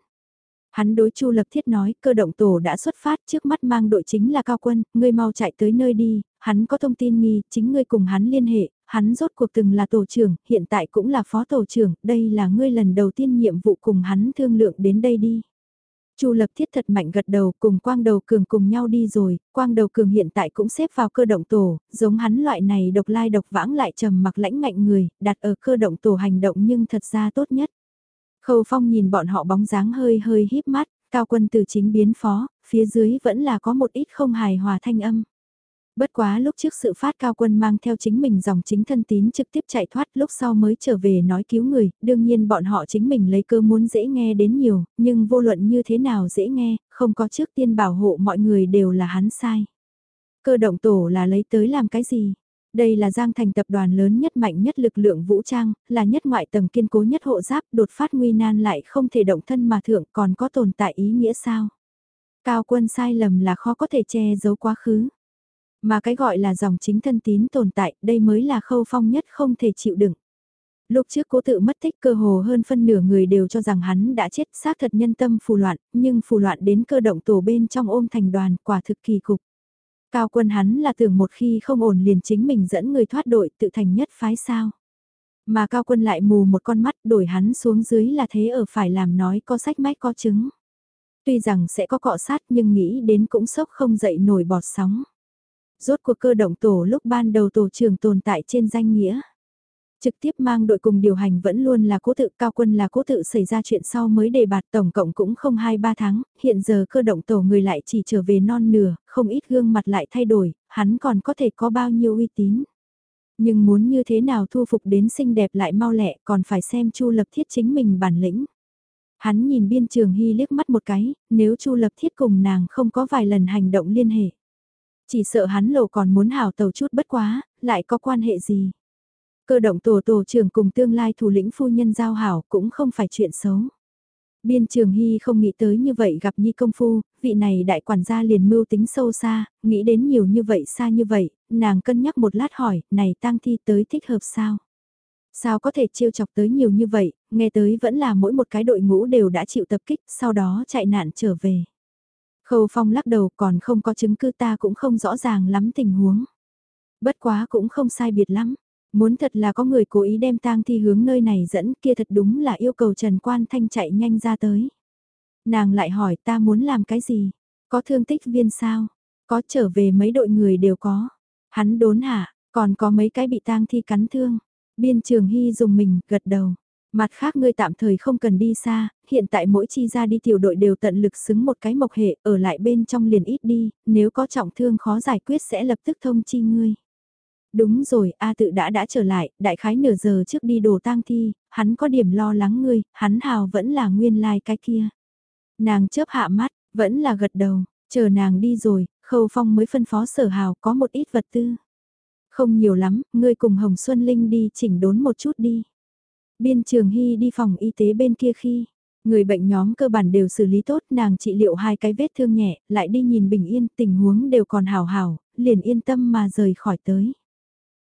Hắn đối Chu Lập Thiết nói, cơ động tổ đã xuất phát trước mắt mang đội chính là Cao Quân, ngươi mau chạy tới nơi đi, hắn có thông tin nghi, chính ngươi cùng hắn liên hệ, hắn rốt cuộc từng là tổ trưởng, hiện tại cũng là phó tổ trưởng, đây là ngươi lần đầu tiên nhiệm vụ cùng hắn thương lượng đến đây đi. Chu Lập Thiết thật mạnh gật đầu cùng Quang Đầu Cường cùng nhau đi rồi, Quang Đầu Cường hiện tại cũng xếp vào cơ động tổ, giống hắn loại này độc lai độc vãng lại trầm mặc lãnh ngạnh người, đặt ở cơ động tổ hành động nhưng thật ra tốt nhất. Khâu Phong nhìn bọn họ bóng dáng hơi hơi híp mắt, cao quân từ chính biến phó, phía dưới vẫn là có một ít không hài hòa thanh âm. Bất quá lúc trước sự phát cao quân mang theo chính mình dòng chính thân tín trực tiếp chạy thoát lúc sau mới trở về nói cứu người, đương nhiên bọn họ chính mình lấy cơ muốn dễ nghe đến nhiều, nhưng vô luận như thế nào dễ nghe, không có trước tiên bảo hộ mọi người đều là hắn sai. Cơ động tổ là lấy tới làm cái gì? Đây là Giang Thành tập đoàn lớn nhất mạnh nhất lực lượng vũ trang, là nhất ngoại tầng kiên cố nhất hộ giáp, đột phát nguy nan lại không thể động thân mà thượng còn có tồn tại ý nghĩa sao? Cao quân sai lầm là khó có thể che giấu quá khứ. Mà cái gọi là dòng chính thân tín tồn tại, đây mới là khâu phong nhất không thể chịu đựng. Lúc trước cố tự mất tích cơ hồ hơn phân nửa người đều cho rằng hắn đã chết xác thật nhân tâm phù loạn, nhưng phù loạn đến cơ động tổ bên trong ôm thành đoàn quả thực kỳ cục. Cao quân hắn là tưởng một khi không ổn liền chính mình dẫn người thoát đội tự thành nhất phái sao. Mà cao quân lại mù một con mắt đổi hắn xuống dưới là thế ở phải làm nói có sách mách có chứng. Tuy rằng sẽ có cọ sát nhưng nghĩ đến cũng sốc không dậy nổi bọt sóng rốt cuộc cơ động tổ lúc ban đầu tổ trưởng tồn tại trên danh nghĩa. Trực tiếp mang đội cùng điều hành vẫn luôn là cố tự cao quân là cố tự xảy ra chuyện sau mới đề bạt tổng cộng cũng không 2-3 tháng, hiện giờ cơ động tổ người lại chỉ trở về non nửa, không ít gương mặt lại thay đổi, hắn còn có thể có bao nhiêu uy tín. Nhưng muốn như thế nào thu phục đến xinh đẹp lại mau lẹ còn phải xem Chu Lập Thiết chính mình bản lĩnh. Hắn nhìn biên trường hy liếc mắt một cái, nếu Chu Lập Thiết cùng nàng không có vài lần hành động liên hệ. Chỉ sợ hắn lộ còn muốn hảo tàu chút bất quá, lại có quan hệ gì. Cơ động tổ tổ trưởng cùng tương lai thủ lĩnh phu nhân giao hảo cũng không phải chuyện xấu. Biên trường Hy không nghĩ tới như vậy gặp Nhi công phu, vị này đại quản gia liền mưu tính sâu xa, nghĩ đến nhiều như vậy xa như vậy, nàng cân nhắc một lát hỏi, này tang thi tới thích hợp sao? Sao có thể trêu chọc tới nhiều như vậy, nghe tới vẫn là mỗi một cái đội ngũ đều đã chịu tập kích, sau đó chạy nạn trở về. Khâu Phong lắc đầu còn không có chứng cứ ta cũng không rõ ràng lắm tình huống. Bất quá cũng không sai biệt lắm. Muốn thật là có người cố ý đem tang thi hướng nơi này dẫn kia thật đúng là yêu cầu Trần Quan Thanh chạy nhanh ra tới. Nàng lại hỏi ta muốn làm cái gì? Có thương tích viên sao? Có trở về mấy đội người đều có. Hắn đốn hả? Còn có mấy cái bị tang thi cắn thương. Biên trường Hy dùng mình, gật đầu. Mặt khác ngươi tạm thời không cần đi xa, hiện tại mỗi chi ra đi tiểu đội đều tận lực xứng một cái mộc hệ, ở lại bên trong liền ít đi, nếu có trọng thương khó giải quyết sẽ lập tức thông chi ngươi. Đúng rồi, A tự đã đã trở lại, đại khái nửa giờ trước đi đồ tang thi, hắn có điểm lo lắng ngươi, hắn hào vẫn là nguyên lai like cái kia. Nàng chớp hạ mắt, vẫn là gật đầu, chờ nàng đi rồi, khâu phong mới phân phó sở hào có một ít vật tư. Không nhiều lắm, ngươi cùng Hồng Xuân Linh đi chỉnh đốn một chút đi. Biên Trường Hy đi phòng y tế bên kia khi, người bệnh nhóm cơ bản đều xử lý tốt nàng trị liệu hai cái vết thương nhẹ, lại đi nhìn bình yên, tình huống đều còn hào hào, liền yên tâm mà rời khỏi tới.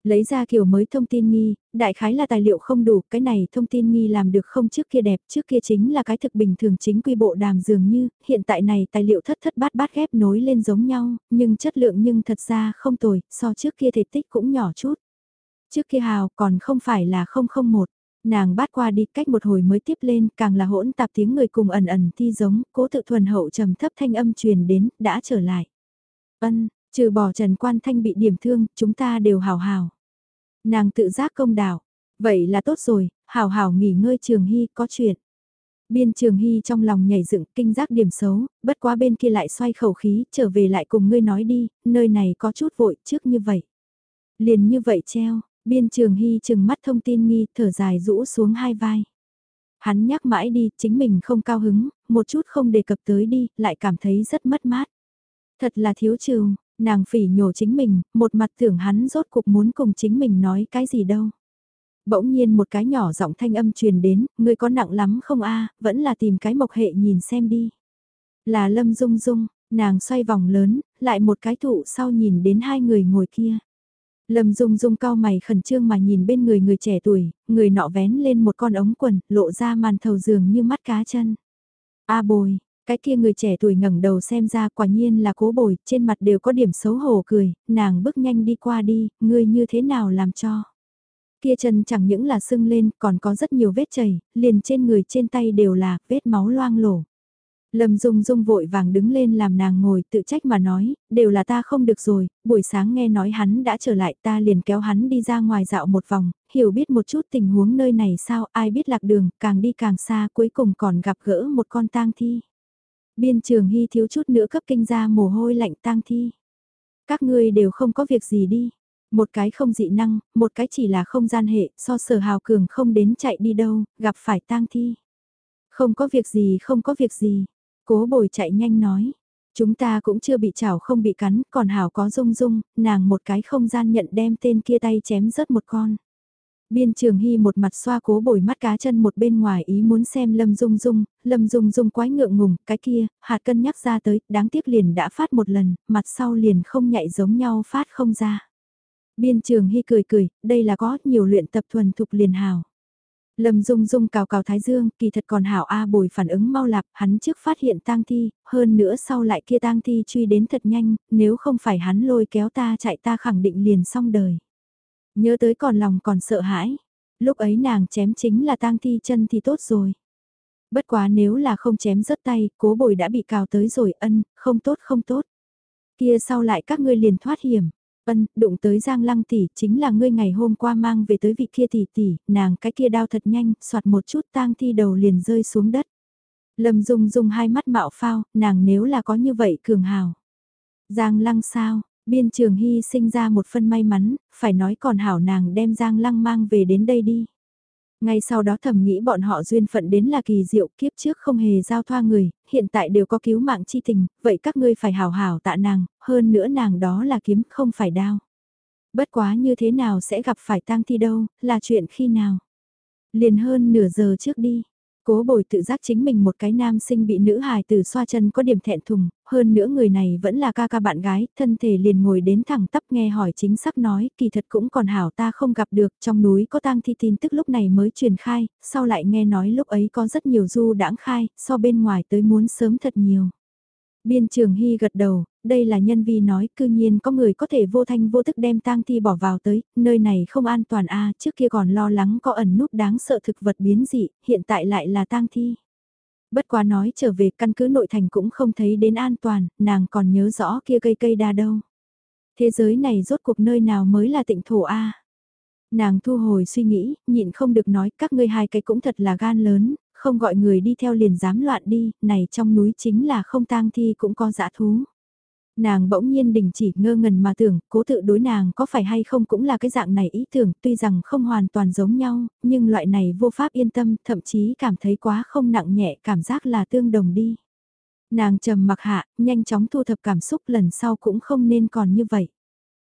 Lấy ra kiểu mới thông tin nghi, đại khái là tài liệu không đủ, cái này thông tin nghi làm được không trước kia đẹp, trước kia chính là cái thực bình thường chính quy bộ đàm dường như, hiện tại này tài liệu thất thất bát bát ghép nối lên giống nhau, nhưng chất lượng nhưng thật ra không tồi, so trước kia thể tích cũng nhỏ chút. Trước kia hào còn không phải là 001, Nàng bát qua đi cách một hồi mới tiếp lên, càng là hỗn tạp tiếng người cùng ẩn ẩn thi giống, cố tự thuần hậu trầm thấp thanh âm truyền đến, đã trở lại. Ân, trừ bỏ Trần Quan Thanh bị điểm thương, chúng ta đều hào hào. Nàng tự giác công đạo, vậy là tốt rồi, hào hào nghỉ ngơi trường hy, có chuyện. Biên trường hy trong lòng nhảy dựng kinh giác điểm xấu, bất quá bên kia lại xoay khẩu khí, trở về lại cùng ngươi nói đi, nơi này có chút vội trước như vậy. Liền như vậy treo, biên trường hy chừng mắt thông tin nghi, thở dài rũ xuống hai vai. Hắn nhắc mãi đi, chính mình không cao hứng, một chút không đề cập tới đi, lại cảm thấy rất mất mát. Thật là thiếu trừ, nàng phỉ nhổ chính mình, một mặt tưởng hắn rốt cuộc muốn cùng chính mình nói cái gì đâu. Bỗng nhiên một cái nhỏ giọng thanh âm truyền đến, người có nặng lắm không a vẫn là tìm cái mộc hệ nhìn xem đi. Là lâm dung dung, nàng xoay vòng lớn, lại một cái thụ sau nhìn đến hai người ngồi kia. Lâm Dung Dung cao mày khẩn trương mà nhìn bên người người trẻ tuổi, người nọ vén lên một con ống quần, lộ ra màn thầu giường như mắt cá chân. A bồi, cái kia người trẻ tuổi ngẩng đầu xem ra quả nhiên là cố bồi, trên mặt đều có điểm xấu hổ cười, nàng bước nhanh đi qua đi, ngươi như thế nào làm cho. Kia chân chẳng những là sưng lên, còn có rất nhiều vết chảy, liền trên người trên tay đều là vết máu loang lổ. Lâm Dung Dung vội vàng đứng lên làm nàng ngồi tự trách mà nói, đều là ta không được rồi, buổi sáng nghe nói hắn đã trở lại ta liền kéo hắn đi ra ngoài dạo một vòng, hiểu biết một chút tình huống nơi này sao ai biết lạc đường, càng đi càng xa cuối cùng còn gặp gỡ một con tang thi. Biên trường hy thiếu chút nữa cấp kinh ra mồ hôi lạnh tang thi. Các ngươi đều không có việc gì đi. Một cái không dị năng, một cái chỉ là không gian hệ, so sở hào cường không đến chạy đi đâu, gặp phải tang thi. Không có việc gì không có việc gì. Cố bồi chạy nhanh nói. Chúng ta cũng chưa bị chảo không bị cắn, còn hảo có rung rung, nàng một cái không gian nhận đem tên kia tay chém rớt một con. Biên trường hy một mặt xoa cố bồi mắt cá chân một bên ngoài ý muốn xem Lâm Dung Dung, Lâm Dung Dung quái ngượng ngùng, cái kia, hạt cân nhắc ra tới, đáng tiếc liền đã phát một lần, mặt sau liền không nhạy giống nhau phát không ra. Biên trường hy cười cười, đây là có nhiều luyện tập thuần thục liền hào. Lâm Dung Dung cào cào Thái Dương, kỳ thật còn hảo A bồi phản ứng mau lạc, hắn trước phát hiện tang thi, hơn nữa sau lại kia tang thi truy đến thật nhanh, nếu không phải hắn lôi kéo ta chạy ta khẳng định liền xong đời. Nhớ tới còn lòng còn sợ hãi, lúc ấy nàng chém chính là tang thi chân thì tốt rồi. Bất quá nếu là không chém rớt tay, cố bồi đã bị cào tới rồi ân, không tốt không tốt. Kia sau lại các ngươi liền thoát hiểm. Ân, đụng tới Giang Lăng tỷ, chính là ngươi ngày hôm qua mang về tới vị kia tỷ tỷ, nàng cái kia đao thật nhanh, soạt một chút tang thi đầu liền rơi xuống đất. Lâm Dung Dung hai mắt mạo phao, nàng nếu là có như vậy cường hào. Giang Lăng sao, biên trường hy sinh ra một phân may mắn, phải nói còn hảo nàng đem Giang Lăng mang về đến đây đi. Ngay sau đó thầm nghĩ bọn họ duyên phận đến là kỳ diệu kiếp trước không hề giao thoa người, hiện tại đều có cứu mạng chi tình, vậy các ngươi phải hào hào tạ nàng, hơn nữa nàng đó là kiếm không phải đao. Bất quá như thế nào sẽ gặp phải tang thi đâu, là chuyện khi nào. Liền hơn nửa giờ trước đi, Cố bồi tự giác chính mình một cái nam sinh bị nữ hài từ xoa chân có điểm thẹn thùng, hơn nữa người này vẫn là ca ca bạn gái, thân thể liền ngồi đến thẳng tắp nghe hỏi chính xác nói, kỳ thật cũng còn hảo ta không gặp được, trong núi có tang thi tin tức lúc này mới truyền khai, sau lại nghe nói lúc ấy có rất nhiều du đãng khai, so bên ngoài tới muốn sớm thật nhiều. Biên trường Hy gật đầu, đây là nhân vi nói cư nhiên có người có thể vô thanh vô tức đem tang thi bỏ vào tới, nơi này không an toàn a trước kia còn lo lắng có ẩn núp đáng sợ thực vật biến dị, hiện tại lại là tang thi. Bất quá nói trở về căn cứ nội thành cũng không thấy đến an toàn, nàng còn nhớ rõ kia cây cây đa đâu. Thế giới này rốt cuộc nơi nào mới là tịnh thổ a Nàng thu hồi suy nghĩ, nhịn không được nói các ngươi hai cái cũng thật là gan lớn, không gọi người đi theo liền dám loạn đi, này trong núi chính là không tang thi cũng có dã thú. Nàng bỗng nhiên đình chỉ ngơ ngần mà tưởng, cố tự đối nàng có phải hay không cũng là cái dạng này ý tưởng, tuy rằng không hoàn toàn giống nhau, nhưng loại này vô pháp yên tâm, thậm chí cảm thấy quá không nặng nhẹ, cảm giác là tương đồng đi. Nàng trầm mặc hạ, nhanh chóng thu thập cảm xúc lần sau cũng không nên còn như vậy.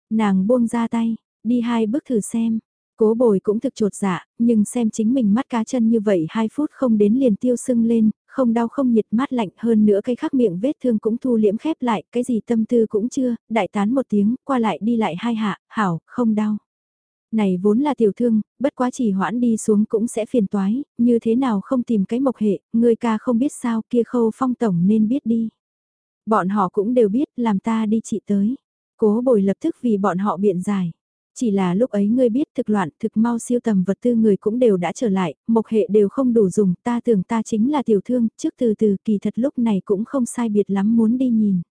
Nàng buông ra tay, đi hai bước thử xem, Cố bồi cũng thực trột dạ, nhưng xem chính mình mắt cá chân như vậy 2 phút không đến liền tiêu sưng lên, không đau không nhiệt mát lạnh hơn nữa cái khắc miệng vết thương cũng thu liễm khép lại, cái gì tâm tư cũng chưa, đại tán một tiếng, qua lại đi lại hai hạ, hảo, không đau. Này vốn là tiểu thương, bất quá chỉ hoãn đi xuống cũng sẽ phiền toái, như thế nào không tìm cái mộc hệ, người ca không biết sao kia khâu phong tổng nên biết đi. Bọn họ cũng đều biết làm ta đi trị tới. Cố bồi lập tức vì bọn họ biện giải. Chỉ là lúc ấy ngươi biết thực loạn thực mau siêu tầm vật tư người cũng đều đã trở lại, mộc hệ đều không đủ dùng, ta tưởng ta chính là tiểu thương, trước từ từ kỳ thật lúc này cũng không sai biệt lắm muốn đi nhìn.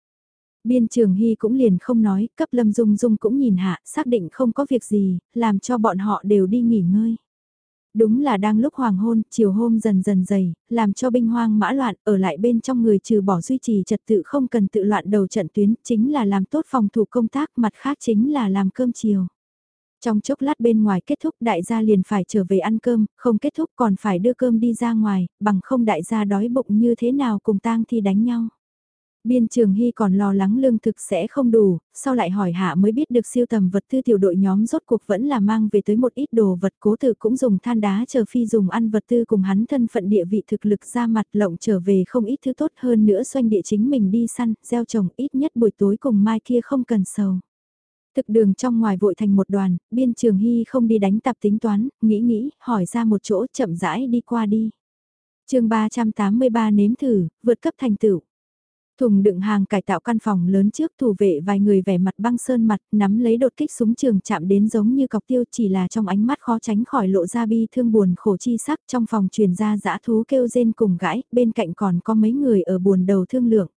Biên trường hy cũng liền không nói, cấp lâm dung dung cũng nhìn hạ, xác định không có việc gì, làm cho bọn họ đều đi nghỉ ngơi. Đúng là đang lúc hoàng hôn, chiều hôm dần dần dày, làm cho binh hoang mã loạn, ở lại bên trong người trừ bỏ duy trì trật tự không cần tự loạn đầu trận tuyến, chính là làm tốt phòng thủ công tác, mặt khác chính là làm cơm chiều. Trong chốc lát bên ngoài kết thúc đại gia liền phải trở về ăn cơm, không kết thúc còn phải đưa cơm đi ra ngoài, bằng không đại gia đói bụng như thế nào cùng tang thi đánh nhau. Biên Trường Hy còn lo lắng lương thực sẽ không đủ, sau lại hỏi hạ mới biết được siêu tầm vật tư tiểu đội nhóm rốt cuộc vẫn là mang về tới một ít đồ vật cố tự cũng dùng than đá chờ phi dùng ăn vật tư cùng hắn thân phận địa vị thực lực ra mặt lộng trở về không ít thứ tốt hơn nữa xoanh địa chính mình đi săn, gieo trồng ít nhất buổi tối cùng mai kia không cần sầu. Thực đường trong ngoài vội thành một đoàn, biên trường hy không đi đánh tập tính toán, nghĩ nghĩ, hỏi ra một chỗ chậm rãi đi qua đi. chương 383 nếm thử, vượt cấp thành tựu. Thùng đựng hàng cải tạo căn phòng lớn trước thủ vệ vài người vẻ mặt băng sơn mặt nắm lấy đột kích súng trường chạm đến giống như cọc tiêu chỉ là trong ánh mắt khó tránh khỏi lộ ra bi thương buồn khổ chi sắc trong phòng truyền ra dã thú kêu rên cùng gãi, bên cạnh còn có mấy người ở buồn đầu thương lượng.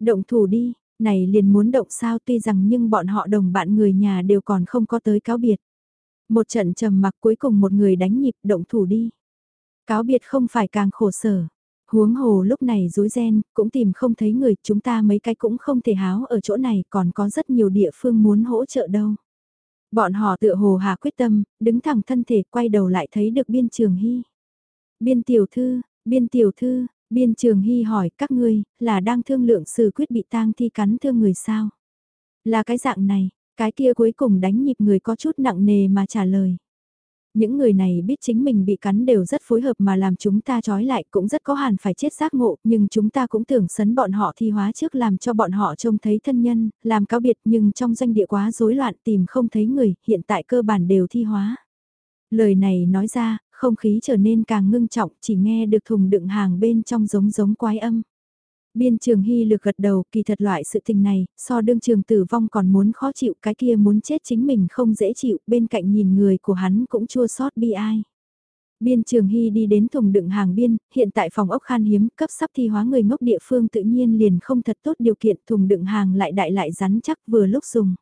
Động thủ đi, này liền muốn động sao tuy rằng nhưng bọn họ đồng bạn người nhà đều còn không có tới cáo biệt. Một trận trầm mặc cuối cùng một người đánh nhịp động thủ đi. Cáo biệt không phải càng khổ sở. Huống hồ lúc này rối ren, cũng tìm không thấy người, chúng ta mấy cái cũng không thể háo ở chỗ này, còn có rất nhiều địa phương muốn hỗ trợ đâu. Bọn họ tựa hồ hà quyết tâm, đứng thẳng thân thể quay đầu lại thấy được biên trường hy. Biên tiểu thư, biên tiểu thư, biên trường hy hỏi các ngươi, là đang thương lượng sự quyết bị tang thi cắn thương người sao? Là cái dạng này, cái kia cuối cùng đánh nhịp người có chút nặng nề mà trả lời. Những người này biết chính mình bị cắn đều rất phối hợp mà làm chúng ta trói lại cũng rất có hẳn phải chết giác ngộ, nhưng chúng ta cũng tưởng sấn bọn họ thi hóa trước làm cho bọn họ trông thấy thân nhân, làm cáo biệt nhưng trong danh địa quá rối loạn tìm không thấy người, hiện tại cơ bản đều thi hóa. Lời này nói ra, không khí trở nên càng ngưng trọng, chỉ nghe được thùng đựng hàng bên trong giống giống quái âm. Biên trường hy lực gật đầu, kỳ thật loại sự tình này, so đương trường tử vong còn muốn khó chịu, cái kia muốn chết chính mình không dễ chịu, bên cạnh nhìn người của hắn cũng chua xót bi ai. Biên trường hy đi đến thùng đựng hàng biên, hiện tại phòng ốc khan hiếm, cấp sắp thi hóa người ngốc địa phương tự nhiên liền không thật tốt điều kiện thùng đựng hàng lại đại lại rắn chắc vừa lúc dùng.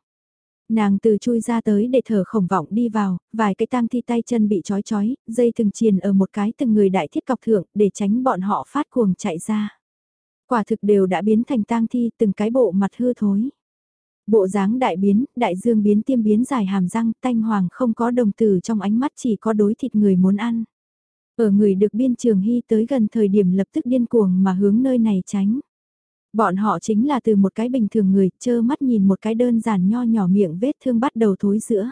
Nàng từ chui ra tới để thở khổng vọng đi vào, vài cái tang thi tay chân bị trói trói, dây từng chiền ở một cái từng người đại thiết cọc thượng để tránh bọn họ phát cuồng chạy ra. Quả thực đều đã biến thành tang thi từng cái bộ mặt hư thối. Bộ dáng đại biến, đại dương biến tiêm biến dài hàm răng, tanh hoàng không có đồng tử trong ánh mắt chỉ có đối thịt người muốn ăn. Ở người được biên trường hy tới gần thời điểm lập tức điên cuồng mà hướng nơi này tránh. Bọn họ chính là từ một cái bình thường người, chơ mắt nhìn một cái đơn giản nho nhỏ miệng vết thương bắt đầu thối giữa.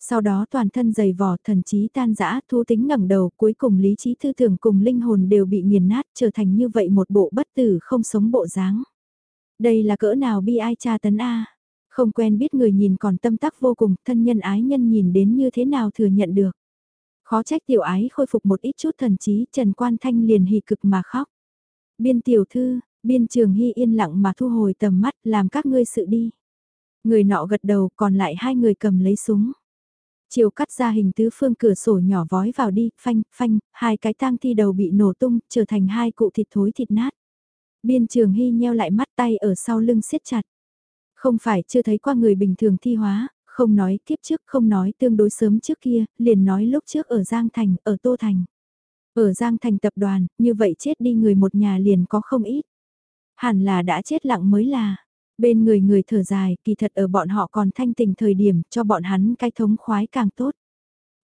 Sau đó toàn thân dày vò thần trí tan rã thu tính ngẩng đầu cuối cùng lý trí tư tưởng cùng linh hồn đều bị nghiền nát trở thành như vậy một bộ bất tử không sống bộ dáng. Đây là cỡ nào bi ai cha tấn A. Không quen biết người nhìn còn tâm tắc vô cùng thân nhân ái nhân nhìn đến như thế nào thừa nhận được. Khó trách tiểu ái khôi phục một ít chút thần trí Trần Quan Thanh liền hì cực mà khóc. Biên tiểu thư, biên trường hy yên lặng mà thu hồi tầm mắt làm các ngươi sự đi. Người nọ gật đầu còn lại hai người cầm lấy súng. Chiều cắt ra hình tứ phương cửa sổ nhỏ vói vào đi, phanh, phanh, hai cái tang thi đầu bị nổ tung, trở thành hai cụ thịt thối thịt nát. Biên trường hy nheo lại mắt tay ở sau lưng siết chặt. Không phải chưa thấy qua người bình thường thi hóa, không nói kiếp trước, không nói tương đối sớm trước kia, liền nói lúc trước ở Giang Thành, ở Tô Thành. Ở Giang Thành tập đoàn, như vậy chết đi người một nhà liền có không ít. Hẳn là đã chết lặng mới là, Bên người người thở dài, kỳ thật ở bọn họ còn thanh tình thời điểm cho bọn hắn cái thống khoái càng tốt.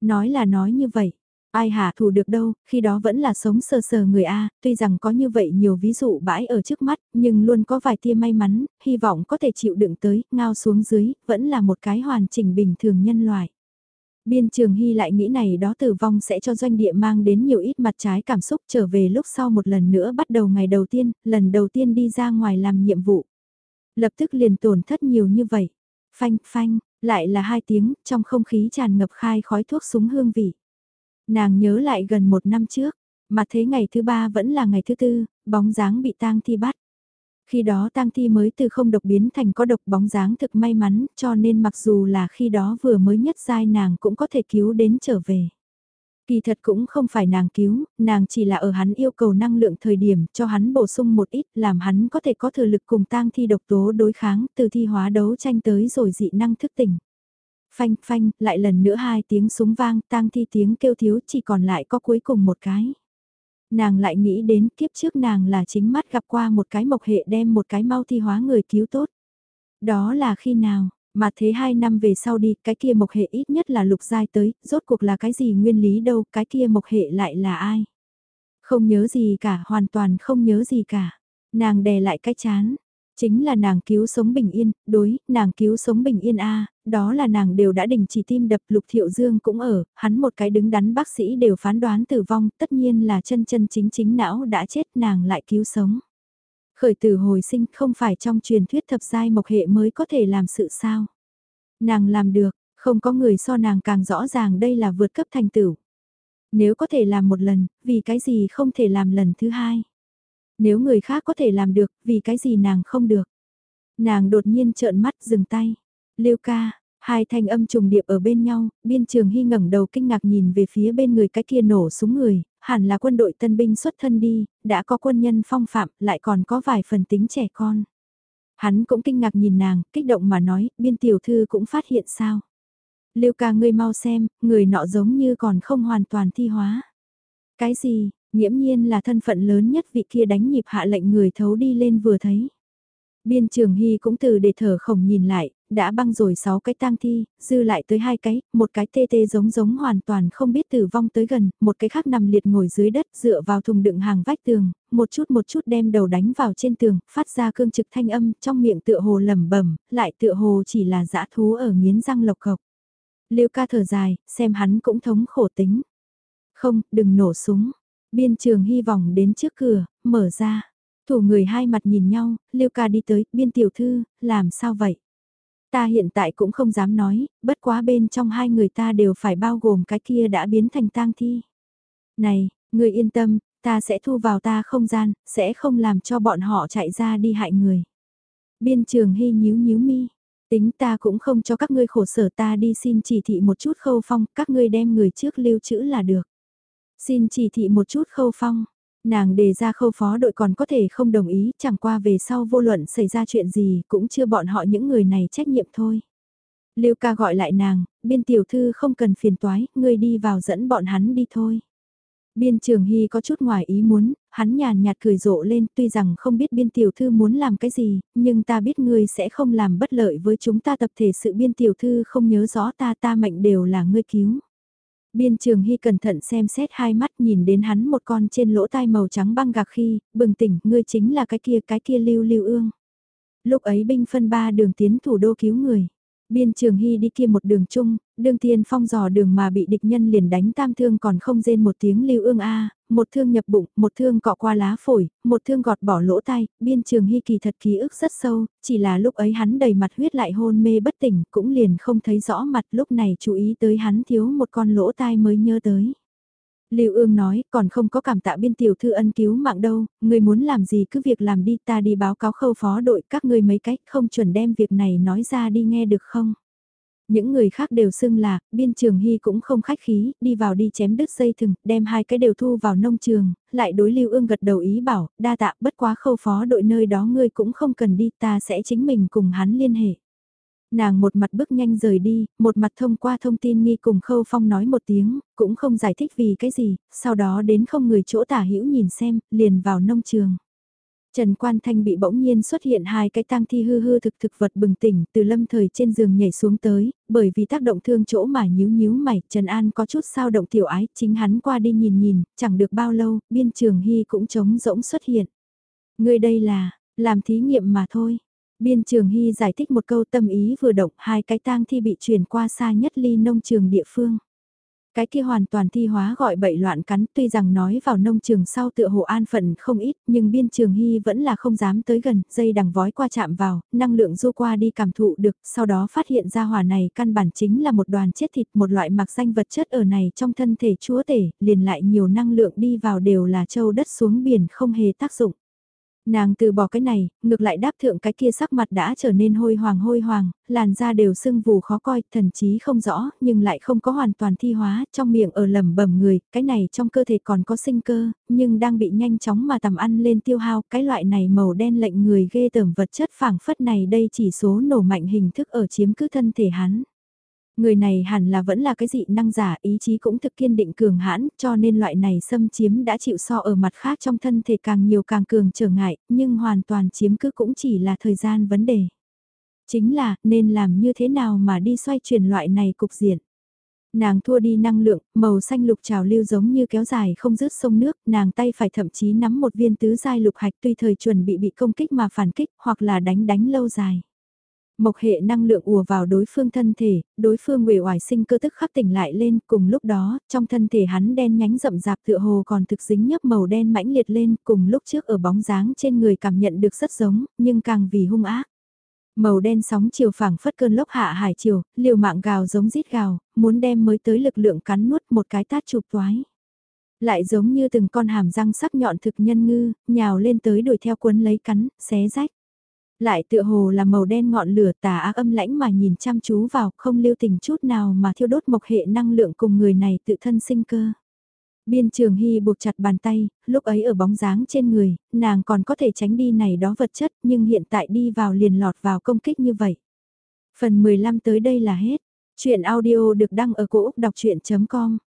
Nói là nói như vậy, ai hạ thủ được đâu, khi đó vẫn là sống sờ sờ người A, tuy rằng có như vậy nhiều ví dụ bãi ở trước mắt, nhưng luôn có vài tia may mắn, hy vọng có thể chịu đựng tới, ngao xuống dưới, vẫn là một cái hoàn chỉnh bình thường nhân loại. Biên trường hy lại nghĩ này đó tử vong sẽ cho doanh địa mang đến nhiều ít mặt trái cảm xúc trở về lúc sau một lần nữa bắt đầu ngày đầu tiên, lần đầu tiên đi ra ngoài làm nhiệm vụ. Lập tức liền tổn thất nhiều như vậy. Phanh, phanh, lại là hai tiếng, trong không khí tràn ngập khai khói thuốc súng hương vị. Nàng nhớ lại gần một năm trước, mà thế ngày thứ ba vẫn là ngày thứ tư, bóng dáng bị tang thi bắt. Khi đó tang thi mới từ không độc biến thành có độc bóng dáng thực may mắn cho nên mặc dù là khi đó vừa mới nhất giai nàng cũng có thể cứu đến trở về. Kỳ thật cũng không phải nàng cứu, nàng chỉ là ở hắn yêu cầu năng lượng thời điểm cho hắn bổ sung một ít làm hắn có thể có thừa lực cùng tang thi độc tố đối kháng từ thi hóa đấu tranh tới rồi dị năng thức tỉnh. Phanh phanh, lại lần nữa hai tiếng súng vang, tang thi tiếng kêu thiếu chỉ còn lại có cuối cùng một cái. Nàng lại nghĩ đến kiếp trước nàng là chính mắt gặp qua một cái mộc hệ đem một cái mau thi hóa người cứu tốt. Đó là khi nào, mà thế hai năm về sau đi, cái kia mộc hệ ít nhất là lục giai tới, rốt cuộc là cái gì nguyên lý đâu, cái kia mộc hệ lại là ai? Không nhớ gì cả, hoàn toàn không nhớ gì cả. Nàng đè lại cái chán, chính là nàng cứu sống bình yên, đối, nàng cứu sống bình yên a đó là nàng đều đã đình chỉ tim đập lục thiệu dương cũng ở, hắn một cái đứng đắn bác sĩ đều phán đoán tử vong, tất nhiên là chân chân chính chính não đã chết nàng lại cứu sống. Khởi tử hồi sinh không phải trong truyền thuyết thập giai mộc hệ mới có thể làm sự sao. Nàng làm được, không có người so nàng càng rõ ràng đây là vượt cấp thành tựu. Nếu có thể làm một lần, vì cái gì không thể làm lần thứ hai? Nếu người khác có thể làm được, vì cái gì nàng không được? Nàng đột nhiên trợn mắt dừng tay. Lưu ca, hai thanh âm trùng điệp ở bên nhau, biên trường hy ngẩng đầu kinh ngạc nhìn về phía bên người cái kia nổ súng người, hẳn là quân đội tân binh xuất thân đi, đã có quân nhân phong phạm, lại còn có vài phần tính trẻ con. Hắn cũng kinh ngạc nhìn nàng, kích động mà nói, biên tiểu thư cũng phát hiện sao. Lưu ca ngươi mau xem, người nọ giống như còn không hoàn toàn thi hóa. Cái gì, nghiễm nhiên là thân phận lớn nhất vị kia đánh nhịp hạ lệnh người thấu đi lên vừa thấy. Biên trường hy cũng từ để thở khổng nhìn lại, đã băng rồi 6 cái tang thi, dư lại tới hai cái, một cái tê tê giống giống hoàn toàn không biết tử vong tới gần, một cái khác nằm liệt ngồi dưới đất dựa vào thùng đựng hàng vách tường, một chút một chút đem đầu đánh vào trên tường, phát ra cương trực thanh âm trong miệng tựa hồ lẩm bẩm, lại tựa hồ chỉ là dã thú ở nghiến răng lộc cộc. Liêu ca thở dài, xem hắn cũng thống khổ tính. Không, đừng nổ súng. Biên trường hy vọng đến trước cửa, mở ra. Thủ người hai mặt nhìn nhau, Liêu ca đi tới, biên tiểu thư, làm sao vậy? Ta hiện tại cũng không dám nói, bất quá bên trong hai người ta đều phải bao gồm cái kia đã biến thành tang thi. Này, người yên tâm, ta sẽ thu vào ta không gian, sẽ không làm cho bọn họ chạy ra đi hại người. Biên trường hy nhíu nhíu mi, tính ta cũng không cho các ngươi khổ sở ta đi xin chỉ thị một chút khâu phong, các ngươi đem người trước lưu trữ là được. Xin chỉ thị một chút khâu phong, Nàng đề ra khâu phó đội còn có thể không đồng ý, chẳng qua về sau vô luận xảy ra chuyện gì cũng chưa bọn họ những người này trách nhiệm thôi. Lưu ca gọi lại nàng, biên tiểu thư không cần phiền toái, ngươi đi vào dẫn bọn hắn đi thôi. Biên trường hy có chút ngoài ý muốn, hắn nhàn nhạt cười rộ lên tuy rằng không biết biên tiểu thư muốn làm cái gì, nhưng ta biết ngươi sẽ không làm bất lợi với chúng ta tập thể sự biên tiểu thư không nhớ rõ ta ta mệnh đều là ngươi cứu. Biên trường hy cẩn thận xem xét hai mắt nhìn đến hắn một con trên lỗ tai màu trắng băng gạc khi, bừng tỉnh, ngươi chính là cái kia cái kia lưu lưu ương. Lúc ấy binh phân ba đường tiến thủ đô cứu người. Biên trường hy đi kia một đường chung, đương tiên phong dò đường mà bị địch nhân liền đánh tam thương còn không rên một tiếng lưu ương a một thương nhập bụng, một thương cọ qua lá phổi, một thương gọt bỏ lỗ tai, biên trường hy kỳ thật ký ức rất sâu, chỉ là lúc ấy hắn đầy mặt huyết lại hôn mê bất tỉnh, cũng liền không thấy rõ mặt lúc này chú ý tới hắn thiếu một con lỗ tai mới nhớ tới. Lưu ương nói, còn không có cảm tạ biên tiểu thư ân cứu mạng đâu, người muốn làm gì cứ việc làm đi ta đi báo cáo khâu phó đội các ngươi mấy cách không chuẩn đem việc này nói ra đi nghe được không. Những người khác đều xưng là, biên trường hy cũng không khách khí, đi vào đi chém đứt dây thừng, đem hai cái đều thu vào nông trường, lại đối lưu ương gật đầu ý bảo, đa tạ bất quá khâu phó đội nơi đó ngươi cũng không cần đi ta sẽ chính mình cùng hắn liên hệ. Nàng một mặt bước nhanh rời đi, một mặt thông qua thông tin nghi cùng Khâu Phong nói một tiếng, cũng không giải thích vì cái gì, sau đó đến không người chỗ tả hữu nhìn xem, liền vào nông trường. Trần Quan Thanh bị bỗng nhiên xuất hiện hai cái tang thi hư hư thực thực vật bừng tỉnh từ lâm thời trên giường nhảy xuống tới, bởi vì tác động thương chỗ mà nhíu nhíu mày, Trần An có chút sao động tiểu ái, chính hắn qua đi nhìn nhìn, chẳng được bao lâu, biên trường hy cũng trống rỗng xuất hiện. Người đây là, làm thí nghiệm mà thôi. Biên trường hy giải thích một câu tâm ý vừa động hai cái tang thi bị chuyển qua xa nhất ly nông trường địa phương. Cái kia hoàn toàn thi hóa gọi bậy loạn cắn tuy rằng nói vào nông trường sau tựa hồ an phận không ít nhưng biên trường hy vẫn là không dám tới gần, dây đằng vói qua chạm vào, năng lượng du qua đi cảm thụ được, sau đó phát hiện ra hỏa này căn bản chính là một đoàn chết thịt một loại mặc danh vật chất ở này trong thân thể chúa tể, liền lại nhiều năng lượng đi vào đều là châu đất xuống biển không hề tác dụng. Nàng từ bỏ cái này, ngược lại đáp thượng cái kia sắc mặt đã trở nên hôi hoàng hôi hoàng, làn da đều sưng vù khó coi, thần chí không rõ, nhưng lại không có hoàn toàn thi hóa, trong miệng ở lầm bẩm người, cái này trong cơ thể còn có sinh cơ, nhưng đang bị nhanh chóng mà tầm ăn lên tiêu hao, cái loại này màu đen lệnh người ghê tởm vật chất phảng phất này đây chỉ số nổ mạnh hình thức ở chiếm cứ thân thể hắn. Người này hẳn là vẫn là cái dị năng giả, ý chí cũng thực kiên định cường hãn, cho nên loại này xâm chiếm đã chịu so ở mặt khác trong thân thể càng nhiều càng cường trở ngại, nhưng hoàn toàn chiếm cứ cũng chỉ là thời gian vấn đề. Chính là, nên làm như thế nào mà đi xoay chuyển loại này cục diện. Nàng thua đi năng lượng, màu xanh lục trào lưu giống như kéo dài không dứt sông nước, nàng tay phải thậm chí nắm một viên tứ giai lục hạch tùy thời chuẩn bị bị công kích mà phản kích hoặc là đánh đánh lâu dài. Mộc hệ năng lượng ùa vào đối phương thân thể, đối phương uể oải sinh cơ tức khắc tỉnh lại lên, cùng lúc đó, trong thân thể hắn đen nhánh rậm rạp tựa hồ còn thực dính nhấp màu đen mãnh liệt lên, cùng lúc trước ở bóng dáng trên người cảm nhận được rất giống, nhưng càng vì hung ác. Màu đen sóng chiều phảng phất cơn lốc hạ hải chiều, liều mạng gào giống rít gào, muốn đem mới tới lực lượng cắn nuốt một cái tát chụp toái. Lại giống như từng con hàm răng sắc nhọn thực nhân ngư, nhào lên tới đuổi theo cuốn lấy cắn, xé rách. Lại tựa hồ là màu đen ngọn lửa tà ác âm lãnh mà nhìn chăm chú vào không lưu tình chút nào mà thiêu đốt mộc hệ năng lượng cùng người này tự thân sinh cơ. Biên trường hy buộc chặt bàn tay, lúc ấy ở bóng dáng trên người, nàng còn có thể tránh đi này đó vật chất nhưng hiện tại đi vào liền lọt vào công kích như vậy. Phần 15 tới đây là hết. Chuyện audio được đăng ở cổ Úc đọc chuyện.com